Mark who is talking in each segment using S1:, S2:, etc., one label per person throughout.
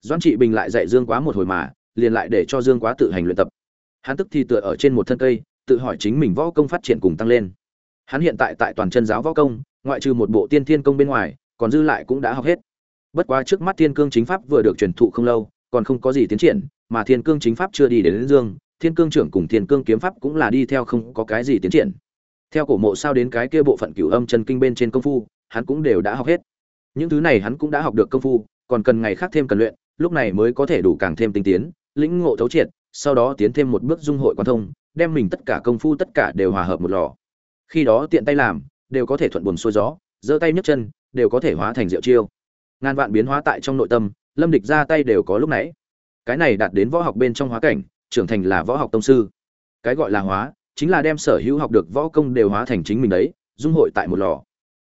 S1: doãn trị bình lại dạy dương quá một hồi mà liền lại để cho dương quá tự hành luyện tập. Hắn tức thì tựa ở trên một thân cây tự hỏi chính mình võ công phát triển cùng tăng lên. Hắn hiện tại tại toàn chân giáo võ công ngoại trừ một bộ tiên thiên công bên ngoài còn dư lại cũng đã học hết. Bất quá trước mắt thiên cương chính pháp vừa được truyền thụ không lâu còn không có gì tiến triển mà thiên cương chính pháp chưa đi đến, đến dương thiên cương trưởng cùng thiên cương kiếm pháp cũng là đi theo không có cái gì tiến triển. Theo cổ mộ sao đến cái kia bộ phận cửu âm chân kinh bên trên công phu hắn cũng đều đã học hết. Những thứ này hắn cũng đã học được công phu còn cần ngày khác thêm cần luyện lúc này mới có thể đủ càng thêm tinh tiến, lĩnh ngộ thấu triệt, sau đó tiến thêm một bước dung hội quan thông, đem mình tất cả công phu tất cả đều hòa hợp một lò. Khi đó tiện tay làm, đều có thể thuận buồm xuôi gió, giơ tay nhấc chân, đều có thể hóa thành diệu chiêu. Ngàn vạn biến hóa tại trong nội tâm, lâm địch ra tay đều có lúc nãy. Cái này đạt đến võ học bên trong hóa cảnh, trưởng thành là võ học tông sư. Cái gọi là hóa, chính là đem sở hữu học được võ công đều hóa thành chính mình đấy, dung hội tại một lò.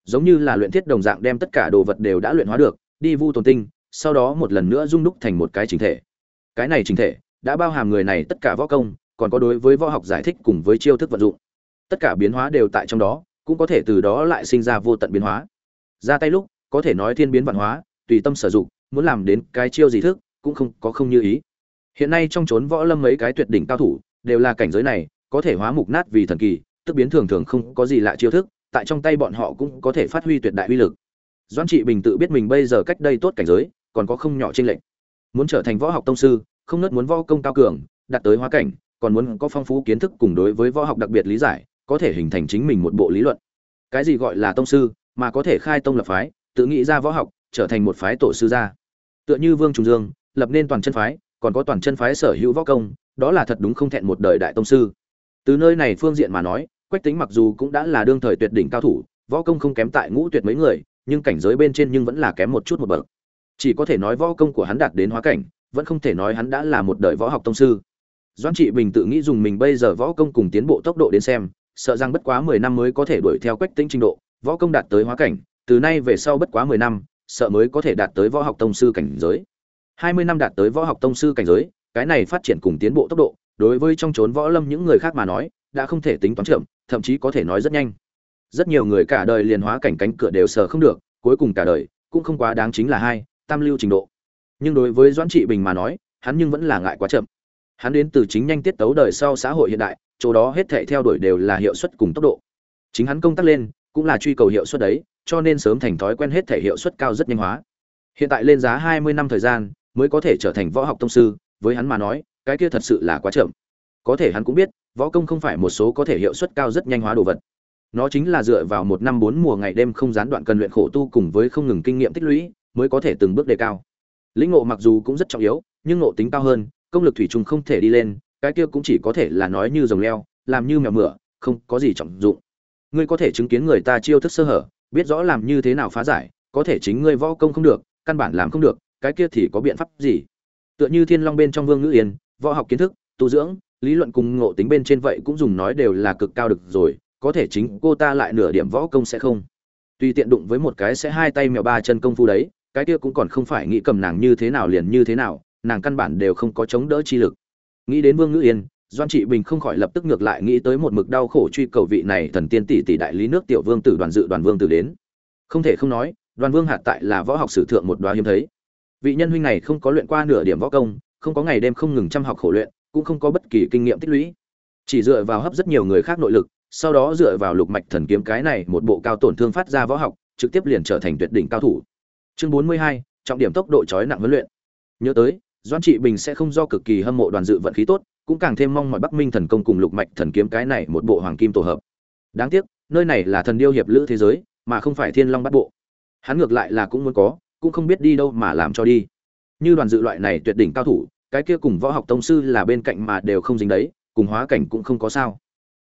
S1: Giống như là luyện thiết đồng dạng đem tất cả đồ vật đều đã luyện hóa được, đi vu tồn tinh sau đó một lần nữa dung đúc thành một cái chính thể. Cái này chính thể đã bao hàm người này tất cả võ công, còn có đối với võ học giải thích cùng với chiêu thức vận dụng. Tất cả biến hóa đều tại trong đó, cũng có thể từ đó lại sinh ra vô tận biến hóa. Ra tay lúc, có thể nói thiên biến văn hóa, tùy tâm sử dụng, muốn làm đến cái chiêu gì thức, cũng không có không như ý. Hiện nay trong chốn võ lâm mấy cái tuyệt đỉnh cao thủ, đều là cảnh giới này, có thể hóa mục nát vì thần kỳ, tức biến thường thường không có gì lạ chiêu thức, tại trong tay bọn họ cũng có thể phát huy tuyệt đại uy lực. Doãn trị bình tự biết mình bây giờ cách đây tốt cảnh giới còn có không nhỏ trên lệnh muốn trở thành võ học tông sư, không nớt muốn võ công cao cường, đạt tới hóa cảnh, còn muốn có phong phú kiến thức cùng đối với võ học đặc biệt lý giải, có thể hình thành chính mình một bộ lý luận. Cái gì gọi là tông sư, mà có thể khai tông lập phái, tự nghĩ ra võ học, trở thành một phái tổ sư gia. Tựa như vương trùng dương, lập nên toàn chân phái, còn có toàn chân phái sở hữu võ công, đó là thật đúng không thẹn một đời đại tông sư. Từ nơi này phương diện mà nói, quách tính mặc dù cũng đã là đương thời tuyệt đỉnh cao thủ, võ công không kém tại ngũ tuyệt mấy người, nhưng cảnh giới bên trên nhưng vẫn là kém một chút một bậc chỉ có thể nói võ công của hắn đạt đến hóa cảnh, vẫn không thể nói hắn đã là một đời võ học tông sư. Doãn trị bình tự nghĩ dùng mình bây giờ võ công cùng tiến bộ tốc độ đến xem, sợ rằng bất quá mười năm mới có thể đuổi theo quách tính trình độ, võ công đạt tới hóa cảnh, từ nay về sau bất quá mười năm, sợ mới có thể đạt tới võ học tông sư cảnh giới. Hai mươi năm đạt tới võ học tông sư cảnh giới, cái này phát triển cùng tiến bộ tốc độ, đối với trong chốn võ lâm những người khác mà nói, đã không thể tính toán chậm, thậm chí có thể nói rất nhanh. Rất nhiều người cả đời liền hóa cảnh cánh cửa đều sờ không được, cuối cùng cả đời cũng không quá đáng chính là hai tam lưu trình độ. Nhưng đối với doãn trị bình mà nói, hắn nhưng vẫn là ngại quá chậm. Hắn đến từ chính nhanh tiết tấu đời sau xã hội hiện đại, chỗ đó hết thảy theo đuổi đều là hiệu suất cùng tốc độ. Chính hắn công tác lên, cũng là truy cầu hiệu suất đấy, cho nên sớm thành thói quen hết thể hiệu suất cao rất nhanh hóa. Hiện tại lên giá hai mươi năm thời gian, mới có thể trở thành võ học tông sư, với hắn mà nói, cái kia thật sự là quá chậm. Có thể hắn cũng biết, võ công không phải một số có thể hiệu suất cao rất nhanh hóa đồ vật. Nó chính là dựa vào một năm bốn mùa ngày đêm không gián đoạn cần luyện khổ tu cùng với không ngừng kinh nghiệm tích lũy mới có thể từng bước đề cao. Lĩnh ngộ mặc dù cũng rất trọng yếu, nhưng ngộ tính cao hơn, công lực thủy chung không thể đi lên, cái kia cũng chỉ có thể là nói như rồng leo, làm như mèo mửa, không có gì trọng dụng. Ngươi có thể chứng kiến người ta chiêu thức sơ hở, biết rõ làm như thế nào phá giải, có thể chính ngươi võ công không được, căn bản làm không được, cái kia thì có biện pháp gì? Tựa như thiên long bên trong vương ngữ yên, võ học kiến thức, tu dưỡng, lý luận cùng ngộ tính bên trên vậy cũng dùng nói đều là cực cao được rồi, có thể chính cô ta lại nửa điểm võ công sẽ không? Tùy tiện đụng với một cái sẽ hai tay mèo ba chân công phu đấy cái kia cũng còn không phải nghĩ cầm nàng như thế nào liền như thế nào, nàng căn bản đều không có chống đỡ chi lực. Nghĩ đến vương ngữ yên, doan trị bình không khỏi lập tức ngược lại nghĩ tới một mực đau khổ truy cầu vị này thần tiên tỷ tỷ đại lý nước tiểu vương tử đoàn dự đoàn vương tử đến. Không thể không nói, đoàn vương hạt tại là võ học sử thượng một đoá hiếm thấy. Vị nhân huynh này không có luyện qua nửa điểm võ công, không có ngày đêm không ngừng chăm học khổ luyện, cũng không có bất kỳ kinh nghiệm tích lũy. Chỉ dựa vào hấp rất nhiều người khác nội lực, sau đó dựa vào lục mạch thần kiếm cái này một bộ cao tổn thương phát ra võ học, trực tiếp liền trở thành tuyệt đỉnh cao thủ chương bốn mươi hai, trọng điểm tốc độ chói nặng huấn luyện. Nhớ tới doan trị bình sẽ không do cực kỳ hâm mộ đoàn dự vận khí tốt, cũng càng thêm mong mọi bắc minh thần công cùng lục mạch thần kiếm cái này một bộ hoàng kim tổ hợp. Đáng tiếc, nơi này là thần điêu hiệp lữ thế giới, mà không phải thiên long bắt bộ. Hắn ngược lại là cũng muốn có, cũng không biết đi đâu mà làm cho đi. Như đoàn dự loại này tuyệt đỉnh cao thủ, cái kia cùng võ học tông sư là bên cạnh mà đều không dính đấy, cùng hóa cảnh cũng không có sao.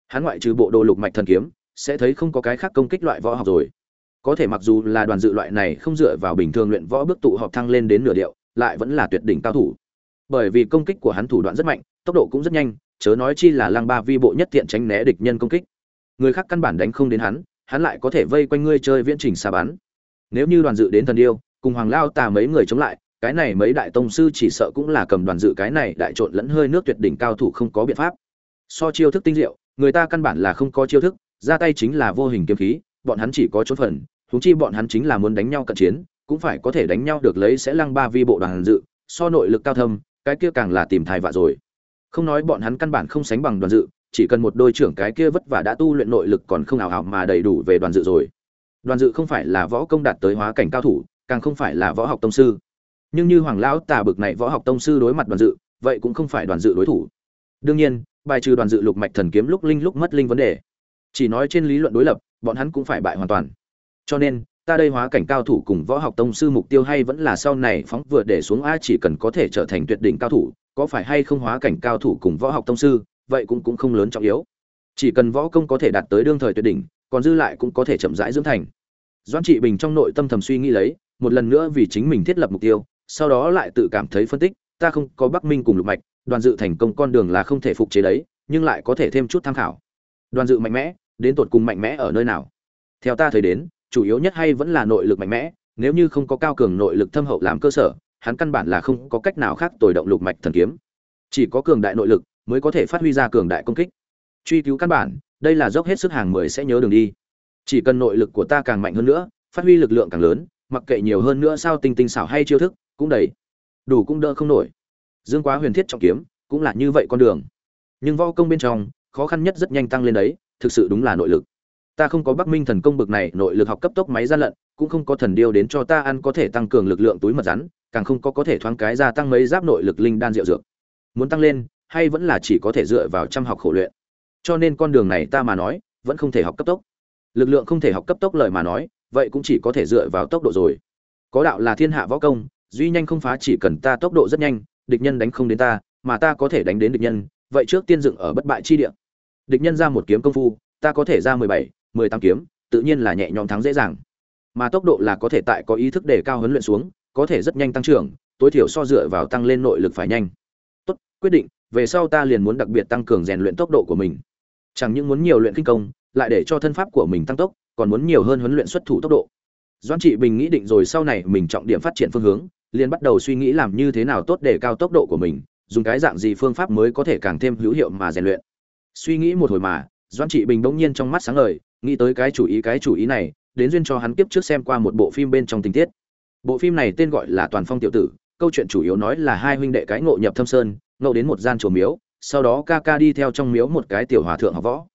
S1: Hắn ngoại trừ bộ đồ lục mạch thần kiếm, sẽ thấy không có cái khác công kích loại võ học rồi có thể mặc dù là đoàn dự loại này không dựa vào bình thường luyện võ bước tụ họp thăng lên đến nửa điệu, lại vẫn là tuyệt đỉnh cao thủ. Bởi vì công kích của hắn thủ đoạn rất mạnh, tốc độ cũng rất nhanh, chớ nói chi là lăng ba vi bộ nhất tiện tránh né địch nhân công kích. Người khác căn bản đánh không đến hắn hắn lại có thể vây quanh ngươi chơi viễn trình xa bắn. Nếu như đoàn dự đến thần điêu, cùng hoàng lao tà mấy người chống lại, cái này mấy đại tông sư chỉ sợ cũng là cầm đoàn dự cái này đại trộn lẫn hơi nước tuyệt đỉnh cao thủ không có biện pháp. So chiêu thức tinh diệu, người ta căn bản là không có chiêu thức, ra tay chính là vô hình kiếm khí, bọn hắn chỉ có chốt phần huống chi bọn hắn chính là muốn đánh nhau cận chiến, cũng phải có thể đánh nhau được lấy sẽ lăng ba vi bộ đoàn dự, so nội lực cao thâm, cái kia càng là tìm thai vạ rồi. Không nói bọn hắn căn bản không sánh bằng đoàn dự, chỉ cần một đôi trưởng cái kia vất vả đã tu luyện nội lực còn không ảo ảo mà đầy đủ về đoàn dự rồi. Đoàn dự không phải là võ công đạt tới hóa cảnh cao thủ, càng không phải là võ học tông sư. Nhưng như hoàng lão tà bực này võ học tông sư đối mặt đoàn dự, vậy cũng không phải đoàn dự đối thủ. Đương nhiên, bài trừ đoàn dự lục mạch thần kiếm lúc linh lúc mất linh vấn đề. Chỉ nói trên lý luận đối lập, bọn hắn cũng phải bại hoàn toàn cho nên, ta đây hóa cảnh cao thủ cùng võ học tông sư mục tiêu hay vẫn là sau này phóng vừa để xuống a chỉ cần có thể trở thành tuyệt đỉnh cao thủ, có phải hay không hóa cảnh cao thủ cùng võ học tông sư, vậy cũng cũng không lớn trọng yếu. Chỉ cần võ công có thể đạt tới đương thời tuyệt đỉnh, còn dư lại cũng có thể chậm rãi dưỡng thành. Doãn trị bình trong nội tâm thầm suy nghĩ lấy, một lần nữa vì chính mình thiết lập mục tiêu, sau đó lại tự cảm thấy phân tích, ta không có bắc minh cùng lục mạch, đoàn dự thành công con đường là không thể phục chế đấy, nhưng lại có thể thêm chút tham khảo. Đoàn dự mạnh mẽ, đến tột cùng mạnh mẽ ở nơi nào? Theo ta thấy đến chủ yếu nhất hay vẫn là nội lực mạnh mẽ, nếu như không có cao cường nội lực thâm hậu làm cơ sở, hắn căn bản là không có cách nào khác tồi động lục mạch thần kiếm. Chỉ có cường đại nội lực mới có thể phát huy ra cường đại công kích. Truy cứu căn bản, đây là dốc hết sức hàng mười sẽ nhớ đường đi. Chỉ cần nội lực của ta càng mạnh hơn nữa, phát huy lực lượng càng lớn, mặc kệ nhiều hơn nữa sao tinh tinh xảo hay chiêu thức, cũng đầy. Đủ cũng đỡ không nổi. Dương quá huyền thiết trọng kiếm, cũng là như vậy con đường. Nhưng võ công bên trong, khó khăn nhất rất nhanh tăng lên đấy, thực sự đúng là nội lực ta không có bắc minh thần công bực này, nội lực học cấp tốc máy gian lận, cũng không có thần điêu đến cho ta ăn có thể tăng cường lực lượng túi mật rắn, càng không có có thể thoáng cái gia tăng mấy giáp nội lực linh đan rượu dược. Muốn tăng lên, hay vẫn là chỉ có thể dựa vào chăm học khổ luyện. Cho nên con đường này ta mà nói, vẫn không thể học cấp tốc. Lực lượng không thể học cấp tốc lời mà nói, vậy cũng chỉ có thể dựa vào tốc độ rồi. Có đạo là thiên hạ võ công, duy nhanh không phá chỉ cần ta tốc độ rất nhanh, địch nhân đánh không đến ta, mà ta có thể đánh đến địch nhân, vậy trước tiên dựng ở bất bại chi địa. Địch nhân ra một kiếm công phu, ta có thể ra mười bảy mười tám kiếm, tự nhiên là nhẹ nhõm thắng dễ dàng. Mà tốc độ là có thể tại có ý thức để cao huấn luyện xuống, có thể rất nhanh tăng trưởng, tối thiểu so dựa vào tăng lên nội lực phải nhanh. Tốt, quyết định, về sau ta liền muốn đặc biệt tăng cường rèn luyện tốc độ của mình. Chẳng những muốn nhiều luyện kinh công, lại để cho thân pháp của mình tăng tốc, còn muốn nhiều hơn huấn luyện xuất thủ tốc độ. Doan trị bình nghĩ định rồi sau này mình trọng điểm phát triển phương hướng, liền bắt đầu suy nghĩ làm như thế nào tốt để cao tốc độ của mình, dùng cái dạng gì phương pháp mới có thể càng thêm hữu hiệu mà rèn luyện. Suy nghĩ một hồi mà doan trị bình bỗng nhiên trong mắt sáng ngời nghĩ tới cái chủ ý, cái chủ ý này, đến duyên cho hắn kiếp trước xem qua một bộ phim bên trong tình tiết. Bộ phim này tên gọi là toàn phong tiểu tử, câu chuyện chủ yếu nói là hai huynh đệ cái ngộ nhập thâm sơn, ngộ đến một gian chùa miếu, sau đó ca ca đi theo trong miếu một cái tiểu hòa thượng học võ.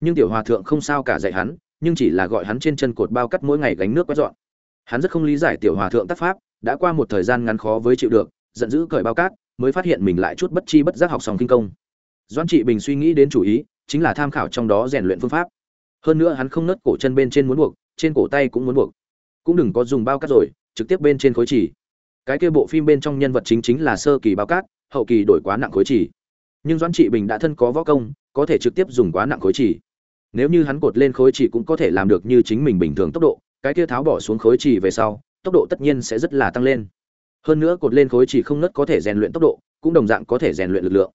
S1: Nhưng tiểu hòa thượng không sao cả dạy hắn, nhưng chỉ là gọi hắn trên chân cột bao cắt mỗi ngày gánh nước quét dọn. Hắn rất không lý giải tiểu hòa thượng tác pháp, đã qua một thời gian ngắn khó với chịu được, giận dữ cởi bao cát, mới phát hiện mình lại chút bất chi bất giác học sòng kinh công. Doãn trị bình suy nghĩ đến chủ ý, chính là tham khảo trong đó rèn luyện phương pháp hơn nữa hắn không nớt cổ chân bên trên muốn buộc, trên cổ tay cũng muốn buộc. Cũng đừng có dùng bao cát rồi, trực tiếp bên trên khối chỉ. Cái kia bộ phim bên trong nhân vật chính chính là sơ kỳ bao cát, hậu kỳ đổi quá nặng khối chỉ. Nhưng doãn trị bình đã thân có võ công, có thể trực tiếp dùng quá nặng khối chỉ. Nếu như hắn cột lên khối chỉ cũng có thể làm được như chính mình bình thường tốc độ, cái kia tháo bỏ xuống khối chỉ về sau, tốc độ tất nhiên sẽ rất là tăng lên. Hơn nữa cột lên khối chỉ không nớt có thể rèn luyện tốc độ, cũng đồng dạng có thể rèn luyện lực lượng.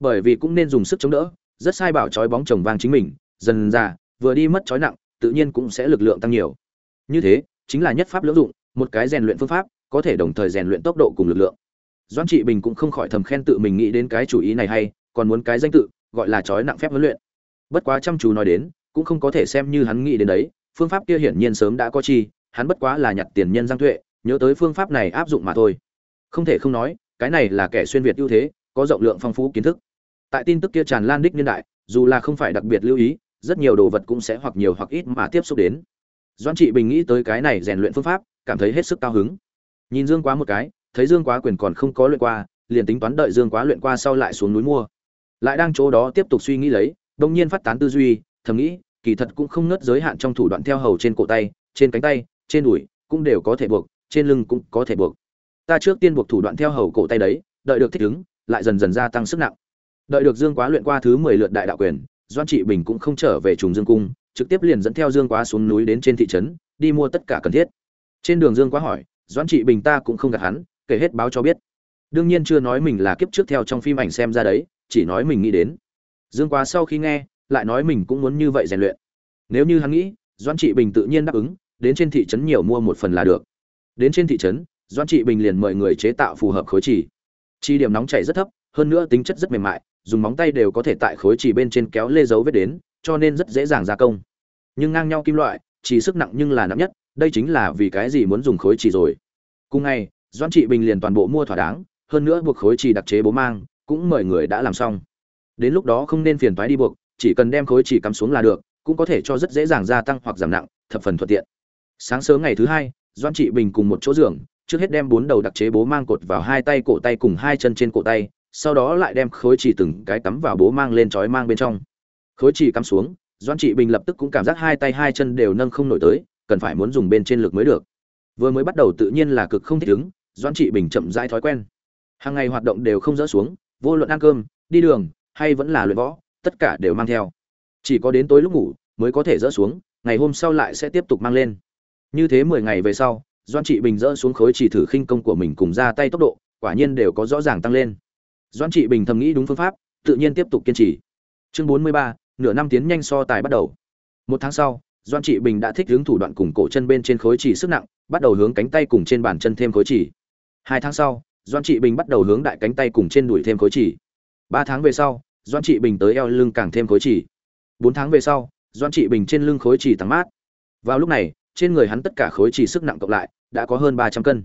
S1: Bởi vì cũng nên dùng sức chống đỡ, rất sai bảo trói bóng chồng vang chính mình, dần ra vừa đi mất trói nặng, tự nhiên cũng sẽ lực lượng tăng nhiều. Như thế, chính là nhất pháp lưỡng dụng, một cái rèn luyện phương pháp, có thể đồng thời rèn luyện tốc độ cùng lực lượng. Doãn trị bình cũng không khỏi thầm khen tự mình nghĩ đến cái chủ ý này hay, còn muốn cái danh tự, gọi là trói nặng phép huấn luyện. Bất quá chăm chú nói đến, cũng không có thể xem như hắn nghĩ đến đấy, phương pháp kia hiển nhiên sớm đã có chi, hắn bất quá là nhặt tiền nhân giang tuệ, nhớ tới phương pháp này áp dụng mà thôi. Không thể không nói, cái này là kẻ xuyên việt ưu thế, có rộng lượng phong phú kiến thức. Tại tin tức kia tràn lan đích niên đại, dù là không phải đặc biệt lưu ý rất nhiều đồ vật cũng sẽ hoặc nhiều hoặc ít mà tiếp xúc đến. Doan trị bình nghĩ tới cái này rèn luyện phương pháp, cảm thấy hết sức cao hứng. Nhìn dương quá một cái, thấy dương quá quyền còn không có luyện qua, liền tính toán đợi dương quá luyện qua sau lại xuống núi mua. Lại đang chỗ đó tiếp tục suy nghĩ lấy đông nhiên phát tán tư duy, thầm nghĩ, kỳ thật cũng không ngớt giới hạn trong thủ đoạn theo hầu trên cổ tay, trên cánh tay, trên đùi, cũng đều có thể buộc, trên lưng cũng có thể buộc. Ta trước tiên buộc thủ đoạn theo hầu cổ tay đấy, đợi được thích ứng, lại dần dần gia tăng sức nặng. Đợi được dương quá luyện qua thứ mười lượt đại đạo quyền doan trị bình cũng không trở về trùng dương cung, trực tiếp liền dẫn theo dương quá xuống núi đến trên thị trấn, đi mua tất cả cần thiết. Trên đường dương quá hỏi, doan trị bình ta cũng không gạt hắn, kể hết báo cho biết. Đương nhiên chưa nói mình là kiếp trước theo trong phim ảnh xem ra đấy, chỉ nói mình nghĩ đến. Dương quá sau khi nghe, lại nói mình cũng muốn như vậy rèn luyện. Nếu như hắn nghĩ, doan trị bình tự nhiên đáp ứng, đến trên thị trấn nhiều mua một phần là được. Đến trên thị trấn, doan trị bình liền mời người chế tạo phù hợp khối chỉ chi điểm nóng chảy rất thấp, hơn nữa tính chất rất mềm mại dùng móng tay đều có thể tại khối chỉ bên trên kéo lê dấu vết đến, cho nên rất dễ dàng gia công. Nhưng ngang nhau kim loại, chỉ sức nặng nhưng là nặng nhất, đây chính là vì cái gì muốn dùng khối chỉ rồi. Cùng ngày, doãn trị bình liền toàn bộ mua thỏa đáng, hơn nữa buộc khối chỉ đặc chế bố mang, cũng mời người đã làm xong. Đến lúc đó không nên phiền toái đi buộc, chỉ cần đem khối chỉ cắm xuống là được, cũng có thể cho rất dễ dàng gia tăng hoặc giảm nặng, thập phần thuận tiện. Sáng sớm ngày thứ hai, doãn trị bình cùng một chỗ giường, trước hết đem bốn đầu đặc chế bố mang cột vào hai tay cổ tay cùng hai chân trên cổ tay sau đó lại đem khối chỉ từng cái cắm vào bố mang lên trói mang bên trong. Khối chỉ cắm xuống doan trị bình lập tức cũng cảm giác hai tay hai chân đều nâng không nổi tới, cần phải muốn dùng bên trên lực mới được. Vừa mới bắt đầu tự nhiên là cực không thích ứng doan trị bình chậm rãi thói quen. Hàng ngày hoạt động đều không dỡ xuống, vô luận ăn cơm, đi đường, hay vẫn là luyện võ, tất cả đều mang theo. Chỉ có đến tối lúc ngủ, mới có thể dỡ xuống, ngày hôm sau lại sẽ tiếp tục mang lên. Như thế mười ngày về sau doan trị bình dỡ xuống khối chỉ thử khinh công của mình cùng ra tay tốc độ, quả nhiên đều có rõ ràng tăng lên. Doãn trị bình thầm nghĩ đúng phương pháp, tự nhiên tiếp tục kiên trì. Chương bốn mươi ba, nửa năm tiến nhanh so tài bắt đầu. Một tháng sau, Doãn trị bình đã thích hướng thủ đoạn cùng cổ chân bên trên khối chỉ sức nặng, bắt đầu hướng cánh tay cùng trên bàn chân thêm khối chỉ. Hai tháng sau, Doãn trị bình bắt đầu hướng đại cánh tay cùng trên đùi thêm khối chỉ. Ba tháng về sau, Doãn trị bình tới eo lưng càng thêm khối chỉ. Bốn tháng về sau, Doãn trị bình trên lưng khối chỉ tăng mát. Vào lúc này, trên người hắn tất cả khối chỉ sức nặng cộng lại, đã có hơn ba trăm cân.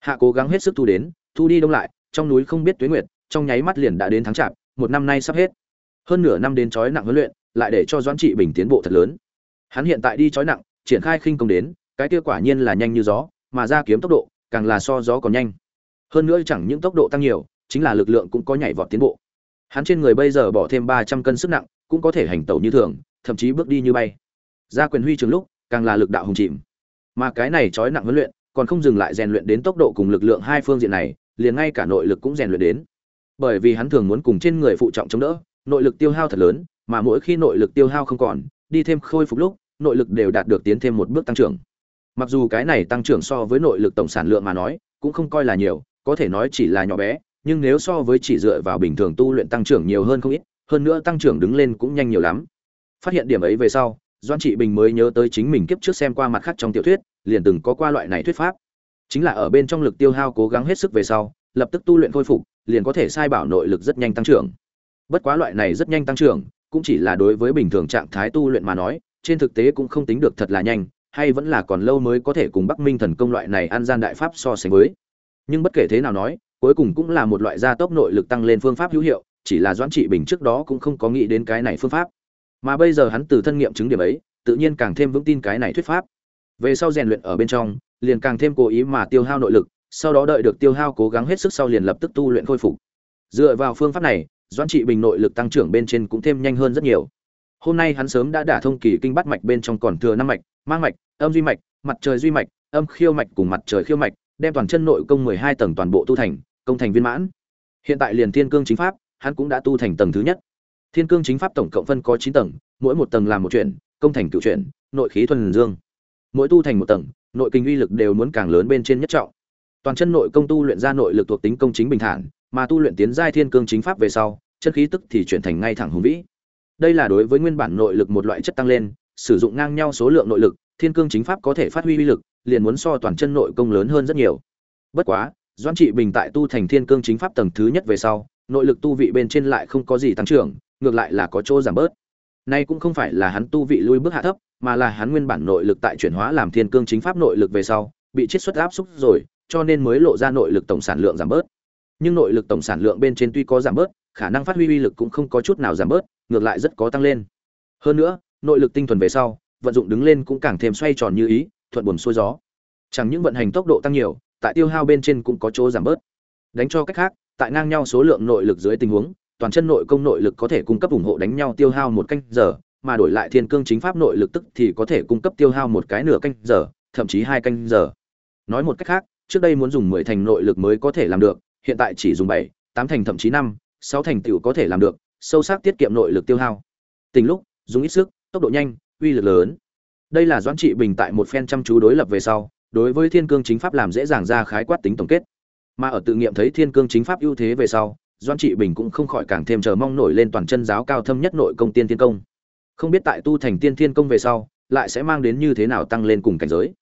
S1: Hạ cố gắng hết sức thu đến, thu đi đông lại, trong núi không biết tuyết nguyệt trong nháy mắt liền đã đến tháng chạp một năm nay sắp hết. Hơn nửa năm đến chói nặng huấn luyện, lại để cho doãn trị bình tiến bộ thật lớn. Hắn hiện tại đi chói nặng, triển khai khinh công đến, cái kia quả nhiên là nhanh như gió, mà ra kiếm tốc độ, càng là so gió còn nhanh. Hơn nữa chẳng những tốc độ tăng nhiều, chính là lực lượng cũng có nhảy vọt tiến bộ. Hắn trên người bây giờ bỏ thêm ba trăm cân sức nặng, cũng có thể hành tẩu như thường, thậm chí bước đi như bay. Ra quyền huy trường lúc, càng là lực đạo hùng chìm. Mà cái này trói nặng huấn luyện, còn không dừng lại rèn luyện đến tốc độ cùng lực lượng hai phương diện này, liền ngay cả nội lực cũng rèn luyện đến bởi vì hắn thường muốn cùng trên người phụ trọng chống đỡ, nội lực tiêu hao thật lớn, mà mỗi khi nội lực tiêu hao không còn, đi thêm khôi phục lúc, nội lực đều đạt được tiến thêm một bước tăng trưởng. Mặc dù cái này tăng trưởng so với nội lực tổng sản lượng mà nói, cũng không coi là nhiều, có thể nói chỉ là nhỏ bé, nhưng nếu so với chỉ dựa vào bình thường tu luyện tăng trưởng nhiều hơn không ít, hơn nữa tăng trưởng đứng lên cũng nhanh nhiều lắm. Phát hiện điểm ấy về sau doan trị bình mới nhớ tới chính mình kiếp trước xem qua mặt khác trong tiểu thuyết, liền từng có qua loại này thuyết pháp. Chính là ở bên trong lực tiêu hao cố gắng hết sức về sau, lập tức tu luyện khôi phục liền có thể sai bảo nội lực rất nhanh tăng trưởng. Bất quá loại này rất nhanh tăng trưởng, cũng chỉ là đối với bình thường trạng thái tu luyện mà nói, trên thực tế cũng không tính được thật là nhanh, hay vẫn là còn lâu mới có thể cùng bắc minh thần công loại này ăn gian đại pháp so sánh với. Nhưng bất kể thế nào nói, cuối cùng cũng là một loại gia tốc nội lực tăng lên phương pháp hữu hiệu, chỉ là doãn trị bình trước đó cũng không có nghĩ đến cái này phương pháp. Mà bây giờ hắn từ thân nghiệm chứng điểm ấy, tự nhiên càng thêm vững tin cái này thuyết pháp. Về sau rèn luyện ở bên trong, liền càng thêm cố ý mà tiêu hao nội lực sau đó đợi được tiêu hao cố gắng hết sức sau liền lập tức tu luyện khôi phục. Dựa vào phương pháp này, doãn trị bình nội lực tăng trưởng bên trên cũng thêm nhanh hơn rất nhiều. Hôm nay hắn sớm đã đả thông kỳ kinh bắt mạch bên trong còn thừa năm mạch mang mạch, âm duy mạch, mặt trời duy mạch, âm khiêu mạch cùng mặt trời khiêu mạch, đem toàn chân nội công mười hai tầng toàn bộ tu thành, công thành viên mãn. Hiện tại liền thiên cương chính pháp, hắn cũng đã tu thành tầng thứ nhất. Thiên cương chính pháp tổng cộng phân có chín tầng, mỗi một tầng làm một chuyện, công thành cựu chuyện, nội khí thuần dương. Mỗi tu thành một tầng, nội kinh uy lực đều muốn càng lớn bên trên nhất trọng toàn chân nội công tu luyện ra nội lực thuộc tính công chính bình thản, mà tu luyện tiến giai thiên cương chính pháp về sau, chân khí tức thì chuyển thành ngay thẳng hùng vĩ. Đây là đối với nguyên bản nội lực một loại chất tăng lên, sử dụng ngang nhau số lượng nội lực, thiên cương chính pháp có thể phát huy uy lực, liền muốn so toàn chân nội công lớn hơn rất nhiều. Bất quá, doãn trị bình tại tu thành thiên cương chính pháp tầng thứ nhất về sau, nội lực tu vị bên trên lại không có gì tăng trưởng, ngược lại là có chỗ giảm bớt. Nay cũng không phải là hắn tu vị lui bước hạ thấp, mà là hắn nguyên bản nội lực tại chuyển hóa làm thiên cương chính pháp nội lực về sau, bị chiết xuất áp xúc rồi cho nên mới lộ ra nội lực tổng sản lượng giảm bớt. Nhưng nội lực tổng sản lượng bên trên tuy có giảm bớt, khả năng phát huy uy lực cũng không có chút nào giảm bớt, ngược lại rất có tăng lên. Hơn nữa, nội lực tinh thuần về sau, vận dụng đứng lên cũng càng thêm xoay tròn như ý, thuận buồm xuôi gió. Chẳng những vận hành tốc độ tăng nhiều, tại tiêu hao bên trên cũng có chỗ giảm bớt. Đánh cho cách khác, tại ngang nhau số lượng nội lực dưới tình huống, toàn chân nội công nội lực có thể cung cấp ủng hộ đánh nhau tiêu hao một canh giờ, mà đổi lại thiên cương chính pháp nội lực tức thì có thể cung cấp tiêu hao một cái nửa canh giờ, thậm chí hai canh giờ. Nói một cách khác trước đây muốn dùng mười thành nội lực mới có thể làm được, hiện tại chỉ dùng bảy, tám thành thậm chí năm, sáu thành tiểu có thể làm được, sâu sắc tiết kiệm nội lực tiêu hao. Tình lúc, dùng ít sức, tốc độ nhanh, uy lực lớn. Đây là doãn trị bình tại một phen chăm chú đối lập về sau, đối với thiên cương chính pháp làm dễ dàng ra khái quát tính tổng kết. Mà ở tự nghiệm thấy thiên cương chính pháp ưu thế về sau, doãn trị bình cũng không khỏi càng thêm chờ mong nổi lên toàn chân giáo cao thâm nhất nội công tiên thiên công. Không biết tại tu thành tiên thiên công về sau, lại sẽ mang đến như thế nào tăng lên cùng cảnh giới?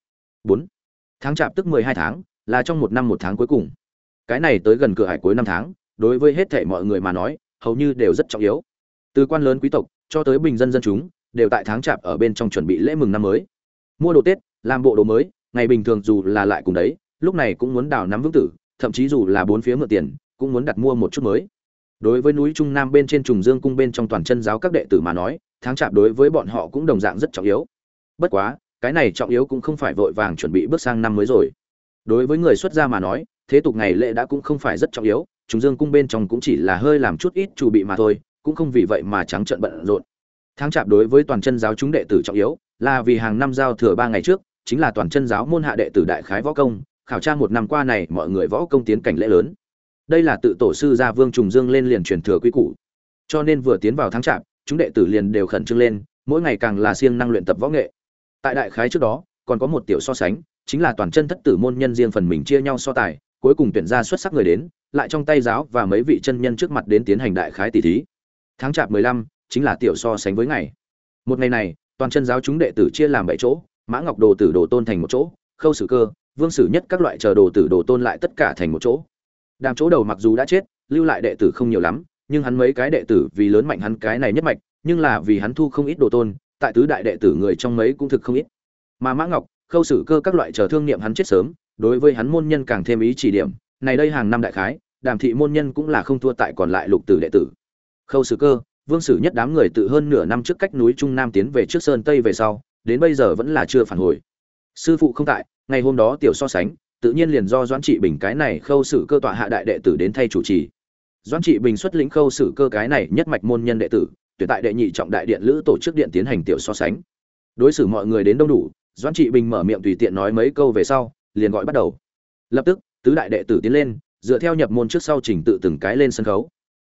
S1: Bốn. Tháng chạp tức mười hai tháng là trong một năm một tháng cuối cùng. Cái này tới gần cửa hải cuối năm tháng, đối với hết thảy mọi người mà nói, hầu như đều rất trọng yếu. Từ quan lớn quý tộc, cho tới bình dân dân chúng, đều tại tháng chạp ở bên trong chuẩn bị lễ mừng năm mới. Mua đồ tết, làm bộ đồ mới, ngày bình thường dù là lại cùng đấy, lúc này cũng muốn đào nắm vững tử, thậm chí dù là bốn phía mượn tiền, cũng muốn đặt mua một chút mới. Đối với núi trung nam bên trên trùng dương cung bên trong toàn chân giáo các đệ tử mà nói, tháng chạp đối với bọn họ cũng đồng dạng rất trọng yếu. Bất quá, cái này trọng yếu cũng không phải vội vàng chuẩn bị bước sang năm mới rồi đối với người xuất gia mà nói, thế tục ngày lễ đã cũng không phải rất trọng yếu, trùng dương cung bên trong cũng chỉ là hơi làm chút ít chủ bị mà thôi, cũng không vì vậy mà trắng trợn bận rộn. Tháng chạp đối với toàn chân giáo chúng đệ tử trọng yếu, là vì hàng năm giao thừa ba ngày trước, chính là toàn chân giáo môn hạ đệ tử đại khái võ công, khảo tra một năm qua này mọi người võ công tiến cảnh lễ lớn. Đây là tự tổ sư gia vương trùng dương lên liền truyền thừa quy củ. Cho nên vừa tiến vào tháng chạp, chúng đệ tử liền đều khẩn trương lên, mỗi ngày càng là siêng năng luyện tập võ nghệ. Tại đại khái trước đó, còn có một tiểu so sánh chính là toàn chân thất tử môn nhân riêng phần mình chia nhau so tài, cuối cùng tuyển ra xuất sắc người đến, lại trong tay giáo và mấy vị chân nhân trước mặt đến tiến hành đại khái tỷ thí. Tháng chạp mười lăm, chính là tiểu so sánh với ngày. Một ngày này, toàn chân giáo chúng đệ tử chia làm bảy chỗ, mã ngọc đồ tử đồ tôn thành một chỗ, khâu sử cơ, vương sử nhất các loại chờ đồ tử đồ tôn lại tất cả thành một chỗ. Đàm chỗ đầu mặc dù đã chết, lưu lại đệ tử không nhiều lắm, nhưng hắn mấy cái đệ tử vì lớn mạnh hắn cái này nhất mạch, nhưng là vì hắn thu không ít đồ tôn, tại tứ đại đệ tử người trong mấy cũng thực không ít. Mà mã ngọc khâu sử cơ các loại chờ thương niệm hắn chết sớm, đối với hắn môn nhân càng thêm ý chỉ điểm. Này đây hàng năm đại khái, đàm thị môn nhân cũng là không thua tại còn lại lục tử đệ tử. Khâu sử cơ, vương sử nhất đám người tự hơn nửa năm trước cách núi trung nam tiến về trước sơn tây về sau, đến bây giờ vẫn là chưa phản hồi. Sư phụ không tại, ngày hôm đó tiểu so sánh, tự nhiên liền do doãn trị bình cái này khâu sử cơ tọa hạ đại đệ tử đến thay chủ trì. Doãn trị bình xuất lĩnh khâu sử cơ cái này nhất mạch môn nhân đệ tử tuyển tại đệ nhị trọng đại điện lữ tổ chức điện tiến hành tiểu so sánh. Đối xử mọi người đến đông đủ doãn trị bình mở miệng tùy tiện nói mấy câu về sau, liền gọi bắt đầu. Lập tức, tứ đại đệ tử tiến lên, dựa theo nhập môn trước sau trình tự từng cái lên sân khấu.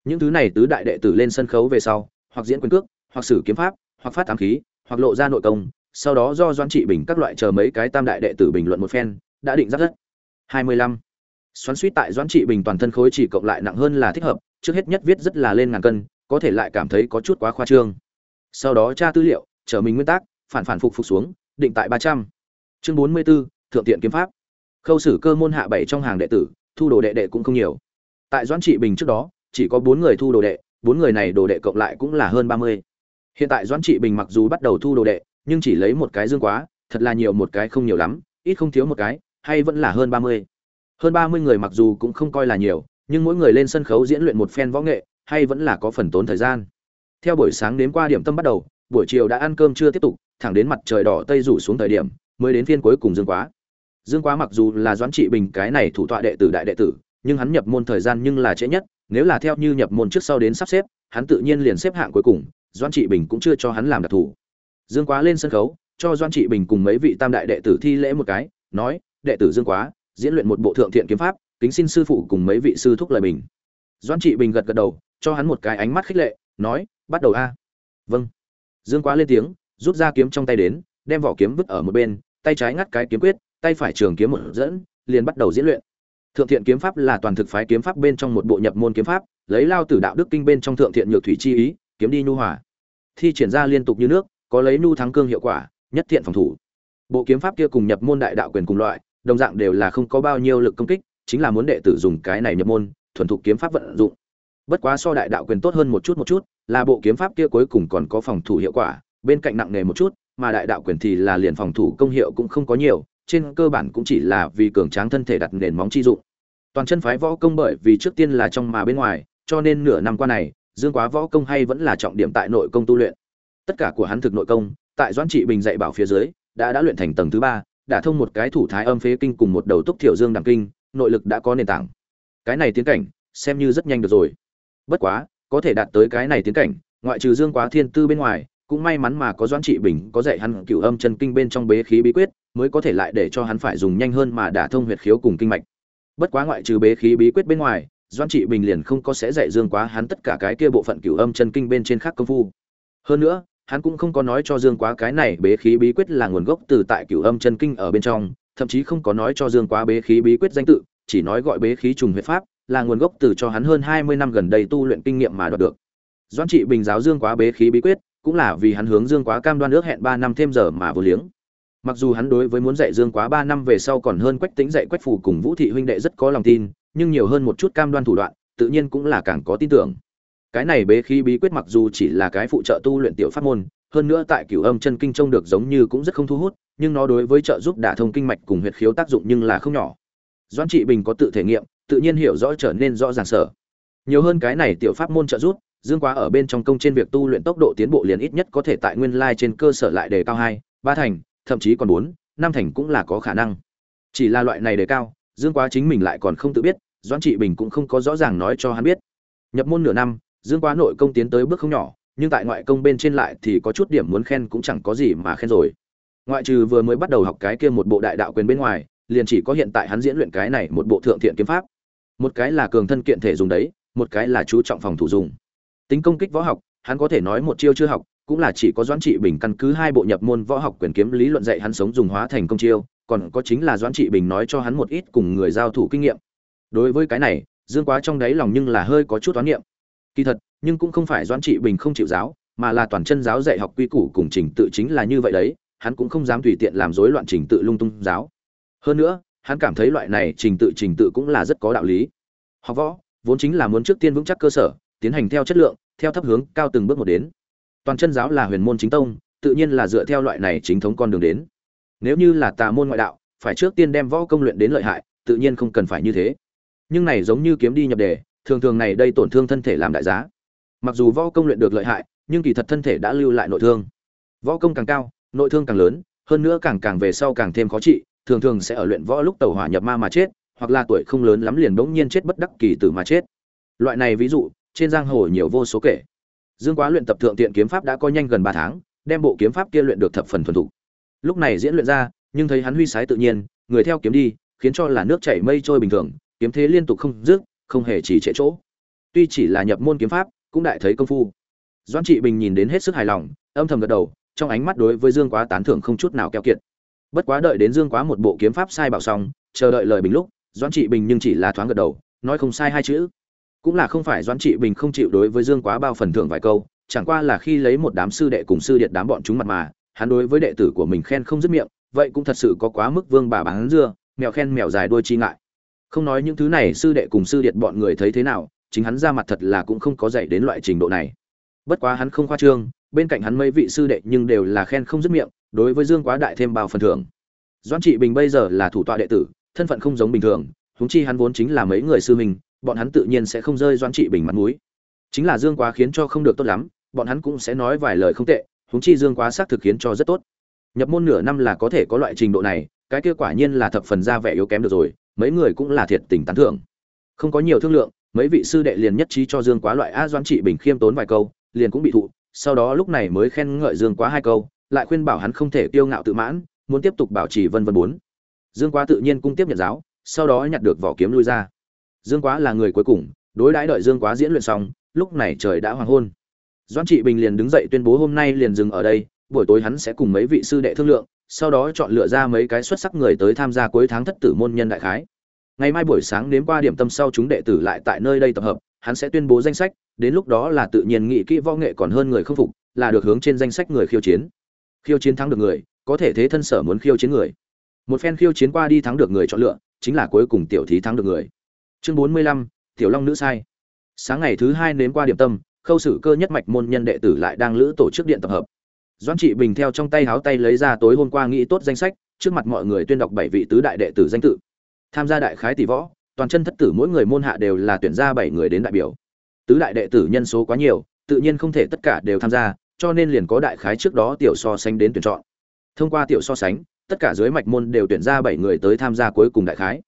S1: Những thứ này tứ đại đệ tử lên sân khấu về sau, hoặc diễn quyền cước, hoặc sử kiếm pháp, hoặc phát ám khí, hoặc lộ ra nội công, sau đó do doãn trị bình các loại chờ mấy cái tam đại đệ tử bình luận một phen, đã định rất rất hai mươi lăm. Xoắn suýt tại doãn trị bình toàn thân khối chỉ cộng lại nặng hơn là thích hợp, trước hết nhất viết rất là lên ngàn cân, có thể lại cảm thấy có chút quá khoa trương. Sau đó tra tư liệu chờ mình nguyên tắc phản phản phục phục xuống định tại ba trăm. Chương bốn mươi 44, thượng tiện kiếm pháp. Khâu sử cơ môn hạ bảy trong hàng đệ tử thu đồ đệ đệ cũng không nhiều. Tại doãn trị bình trước đó chỉ có bốn người thu đồ đệ bốn người này đồ đệ cộng lại cũng là hơn ba mươi. Hiện tại doãn trị bình mặc dù bắt đầu thu đồ đệ nhưng chỉ lấy một cái dương quá thật là nhiều một cái không nhiều lắm ít không thiếu một cái hay vẫn là hơn ba mươi. Hơn ba mươi người mặc dù cũng không coi là nhiều nhưng mỗi người lên sân khấu diễn luyện một phen võ nghệ hay vẫn là có phần tốn thời gian. Theo buổi sáng đến qua điểm tâm bắt đầu buổi chiều đã ăn cơm chưa tiếp tục, thẳng đến mặt trời đỏ tây rủ xuống thời điểm, mới đến phiên cuối cùng dương quá. Dương quá mặc dù là doãn trị bình cái này thủ tọa đệ tử đại đệ tử, nhưng hắn nhập môn thời gian nhưng là trễ nhất, nếu là theo như nhập môn trước sau đến sắp xếp, hắn tự nhiên liền xếp hạng cuối cùng, doãn trị bình cũng chưa cho hắn làm đặc thủ dương quá lên sân khấu, cho doãn trị bình cùng mấy vị tam đại đệ tử thi lễ một cái, nói, đệ tử dương quá, diễn luyện một bộ thượng thiện kiếm pháp, kính xin sư phụ cùng mấy vị sư thúc lời bình. Doãn trị bình gật gật đầu, cho hắn một cái ánh mắt khích lệ, nói, bắt đầu a. Vâng dương quá lên tiếng, rút ra kiếm trong tay đến, đem vỏ kiếm vứt ở một bên, tay trái ngắt cái kiếm quyết, tay phải trường kiếm một dẫn, liền bắt đầu diễn luyện. Thượng thiện kiếm pháp là toàn thực phái kiếm pháp bên trong một bộ nhập môn kiếm pháp, lấy lao tử đạo đức kinh bên trong thượng thiện nhược thủy chi ý, kiếm đi nhu hòa. Thi triển ra liên tục như nước, có lấy nhu thắng cương hiệu quả, nhất thiện phòng thủ. Bộ kiếm pháp kia cùng nhập môn đại đạo quyền cùng loại, đồng dạng đều là không có bao nhiêu lực công kích, chính là muốn đệ tử dùng cái này nhập môn, thuần thục kiếm pháp vận dụng bất quá so đại đạo quyền tốt hơn một chút một chút, là bộ kiếm pháp kia cuối cùng còn có phòng thủ hiệu quả, bên cạnh nặng nề một chút, mà đại đạo quyền thì là liền phòng thủ công hiệu cũng không có nhiều, trên cơ bản cũng chỉ là vì cường tráng thân thể đặt nền móng chi dụng. Toàn chân phái võ công bởi vì trước tiên là trong mà bên ngoài, cho nên nửa năm qua này, dương quá võ công hay vẫn là trọng điểm tại nội công tu luyện. Tất cả của hắn thực nội công, tại doãn trị bình dạy bảo phía dưới, đã đã luyện thành tầng thứ ba, đã thông một cái thủ thái âm phế kinh cùng một đầu túc thiểu dương đằng kinh, nội lực đã có nền tảng. Cái này tiến cảnh, xem như rất nhanh được rồi bất quá, có thể đạt tới cái này tiến cảnh, ngoại trừ dương quá thiên tư bên ngoài, cũng may mắn mà có doãn trị bình, có dạy hắn cựu âm chân kinh bên trong bế khí bí quyết, mới có thể lại để cho hắn phải dùng nhanh hơn mà đả thông huyệt khiếu cùng kinh mạch. Bất quá ngoại trừ bế khí bí quyết bên ngoài, doãn trị bình liền không có sẽ dạy dương quá hắn tất cả cái kia bộ phận cửu âm chân kinh bên trên khác công phu. Hơn nữa, hắn cũng không có nói cho dương quá cái này bế khí bí quyết là nguồn gốc từ tại cửu âm chân kinh ở bên trong, thậm chí không có nói cho dương quá bế khí bí quyết danh tự, chỉ nói gọi bế khí trùng huyết pháp là nguồn gốc từ cho hắn hơn hai mươi năm gần đây tu luyện kinh nghiệm mà đoạt được. Doãn trị bình giáo dương quá bế khí bí quyết, cũng là vì hắn hướng dương quá cam đoan ước hẹn ba năm thêm giờ mà vô liếng. Mặc dù hắn đối với muốn dạy dương quá ba năm về sau còn hơn quách tĩnh dạy quách phủ cùng vũ thị huynh đệ rất có lòng tin, nhưng nhiều hơn một chút cam đoan thủ đoạn, tự nhiên cũng là càng có tin tưởng. Cái này bế khí bí quyết mặc dù chỉ là cái phụ trợ tu luyện tiểu pháp môn, hơn nữa tại cửu âm chân kinh trông được giống như cũng rất không thu hút, nhưng nó đối với trợ giúp đả thông kinh mạch cùng huyệt khiếu tác dụng nhưng là không nhỏ. Doãn trị bình có tự thể nghiệm tự nhiên hiểu rõ trở nên rõ ràng sở. Nhiều hơn cái này tiểu pháp môn trợ giúp, dương quá ở bên trong công trên việc tu luyện tốc độ tiến bộ liền ít nhất có thể tại nguyên lai trên cơ sở lại đề cao hai, ba thành, thậm chí còn bốn, năm thành cũng là có khả năng. Chỉ là loại này đề cao, dương quá chính mình lại còn không tự biết, doãn trị bình cũng không có rõ ràng nói cho hắn biết. Nhập môn nửa năm, dương quá nội công tiến tới bước không nhỏ, nhưng tại ngoại công bên trên lại thì có chút điểm muốn khen cũng chẳng có gì mà khen rồi. Ngoại trừ vừa mới bắt đầu học cái kia một bộ đại đạo quyền bên ngoài, liền chỉ có hiện tại hắn diễn luyện cái này một bộ thượng thiện kiếm pháp một cái là cường thân kiện thể dùng đấy, một cái là chú trọng phòng thủ dùng. Tính công kích võ học, hắn có thể nói một chiêu chưa học, cũng là chỉ có doãn trị bình căn cứ hai bộ nhập môn võ học quyền kiếm lý luận dạy hắn sống dùng hóa thành công chiêu, còn có chính là doãn trị bình nói cho hắn một ít cùng người giao thủ kinh nghiệm. Đối với cái này, dương quá trong đáy lòng nhưng là hơi có chút toán niệm. Kỳ thật, nhưng cũng không phải doãn trị bình không chịu giáo, mà là toàn chân giáo dạy học quy củ cùng trình tự chính là như vậy đấy, hắn cũng không dám tùy tiện làm rối loạn trình tự lung tung giáo. Hơn nữa hắn cảm thấy loại này trình tự trình tự cũng là rất có đạo lý. Học võ, vốn chính là muốn trước tiên vững chắc cơ sở, tiến hành theo chất lượng, theo thấp hướng, cao từng bước một đến. Toàn chân giáo là huyền môn chính tông, tự nhiên là dựa theo loại này chính thống con đường đến. Nếu như là tà môn ngoại đạo, phải trước tiên đem võ công luyện đến lợi hại, tự nhiên không cần phải như thế. Nhưng này giống như kiếm đi nhập đề, thường thường này đây tổn thương thân thể làm đại giá. Mặc dù võ công luyện được lợi hại, nhưng kỳ thật thân thể đã lưu lại nội thương. Võ công càng cao, nội thương càng lớn, hơn nữa càng càng về sau càng thêm khó trị thường thường sẽ ở luyện võ lúc tàu hỏa nhập ma mà chết, hoặc là tuổi không lớn lắm liền bỗng nhiên chết bất đắc kỳ tử mà chết. Loại này ví dụ, trên giang hồ nhiều vô số kể. Dương quá luyện tập thượng tiện kiếm pháp đã có nhanh gần ba tháng, đem bộ kiếm pháp kia luyện được thập phần thuần thục. Lúc này diễn luyện ra, nhưng thấy hắn huy sái tự nhiên, người theo kiếm đi, khiến cho là nước chảy mây trôi bình thường, kiếm thế liên tục không dứt, không hề chỉ trễ chỗ. Tuy chỉ là nhập môn kiếm pháp, cũng đại thấy công phu. Doãn trị bình nhìn đến hết sức hài lòng, âm thầm gật đầu, trong ánh mắt đối với dương quá tán thưởng không chút nào keo kiệt bất quá đợi đến dương quá một bộ kiếm pháp sai bảo xong, chờ đợi lời bình lúc, doãn trị bình nhưng chỉ là thoáng gật đầu, nói không sai hai chữ. Cũng là không phải doãn trị bình không chịu đối với dương quá bao phần thưởng vài câu, chẳng qua là khi lấy một đám sư đệ cùng sư điện đám bọn chúng mặt mà, hắn đối với đệ tử của mình khen không dứt miệng, vậy cũng thật sự có quá mức vương bà bán dưa, mèo khen mèo dài đôi chi ngại. Không nói những thứ này sư đệ cùng sư điện bọn người thấy thế nào, chính hắn ra mặt thật là cũng không có dạy đến loại trình độ này. Bất quá hắn không khoa trương, bên cạnh hắn mấy vị sư đệ nhưng đều là khen không dứt miệng đối với dương quá đại thêm bao phần thưởng. Doãn trị bình bây giờ là thủ tọa đệ tử, thân phận không giống bình thường, huống chi hắn vốn chính là mấy người sư mình bọn hắn tự nhiên sẽ không rơi doãn trị bình mặt mũi. Chính là dương quá khiến cho không được tốt lắm, bọn hắn cũng sẽ nói vài lời không tệ, huống chi dương quá xác thực khiến cho rất tốt. Nhập môn nửa năm là có thể có loại trình độ này, cái kia quả nhiên là thập phần ra vẻ yếu kém được rồi, mấy người cũng là thiệt tình tán thưởng. Không có nhiều thương lượng, mấy vị sư đệ liền nhất trí cho dương quá loại a doãn trị bình khiêm tốn vài câu, liền cũng bị thụ, sau đó lúc này mới khen ngợi dương quá hai câu lại khuyên bảo hắn không thể kiêu ngạo tự mãn, muốn tiếp tục bảo trì vân vân bốn. Dương quá tự nhiên cung tiếp nhận giáo, sau đó nhặt được vỏ kiếm lui ra. Dương quá là người cuối cùng, đối đãi đợi dương quá diễn luyện xong, lúc này trời đã hoàng hôn. Doãn trị bình liền đứng dậy tuyên bố hôm nay liền dừng ở đây, buổi tối hắn sẽ cùng mấy vị sư đệ thương lượng, sau đó chọn lựa ra mấy cái xuất sắc người tới tham gia cuối tháng thất tử môn nhân đại khái. Ngày mai buổi sáng đến qua điểm tâm sau chúng đệ tử lại tại nơi đây tập hợp, hắn sẽ tuyên bố danh sách, đến lúc đó là tự nhiên nghị kỹ võ nghệ còn hơn người không phục, là được hướng trên danh sách người khiêu chiến khiêu chiến thắng được người, có thể thế thân sở muốn khiêu chiến người. Một phen khiêu chiến qua đi thắng được người chọn lựa, chính là cuối cùng tiểu thí thắng được người. Chương bốn mươi lăm, tiểu long nữ sai. Sáng ngày thứ hai nếm qua điểm tâm, khâu sử cơ nhất mạch môn nhân đệ tử lại đang lữ tổ chức điện tập hợp. Doãn trị bình theo trong tay háo tay lấy ra tối hôm qua nghĩ tốt danh sách, trước mặt mọi người tuyên đọc bảy vị tứ đại đệ tử danh tự. Tham gia đại khái tỷ võ, toàn chân thất tử mỗi người môn hạ đều là tuyển ra bảy người đến đại biểu. Tứ đại đệ tử nhân số quá nhiều, tự nhiên không thể tất cả đều tham gia cho nên liền có đại khái trước đó tiểu so sánh đến tuyển chọn. Thông qua tiểu so sánh, tất cả dưới mạch môn đều tuyển ra bảy người tới tham gia cuối cùng đại khái.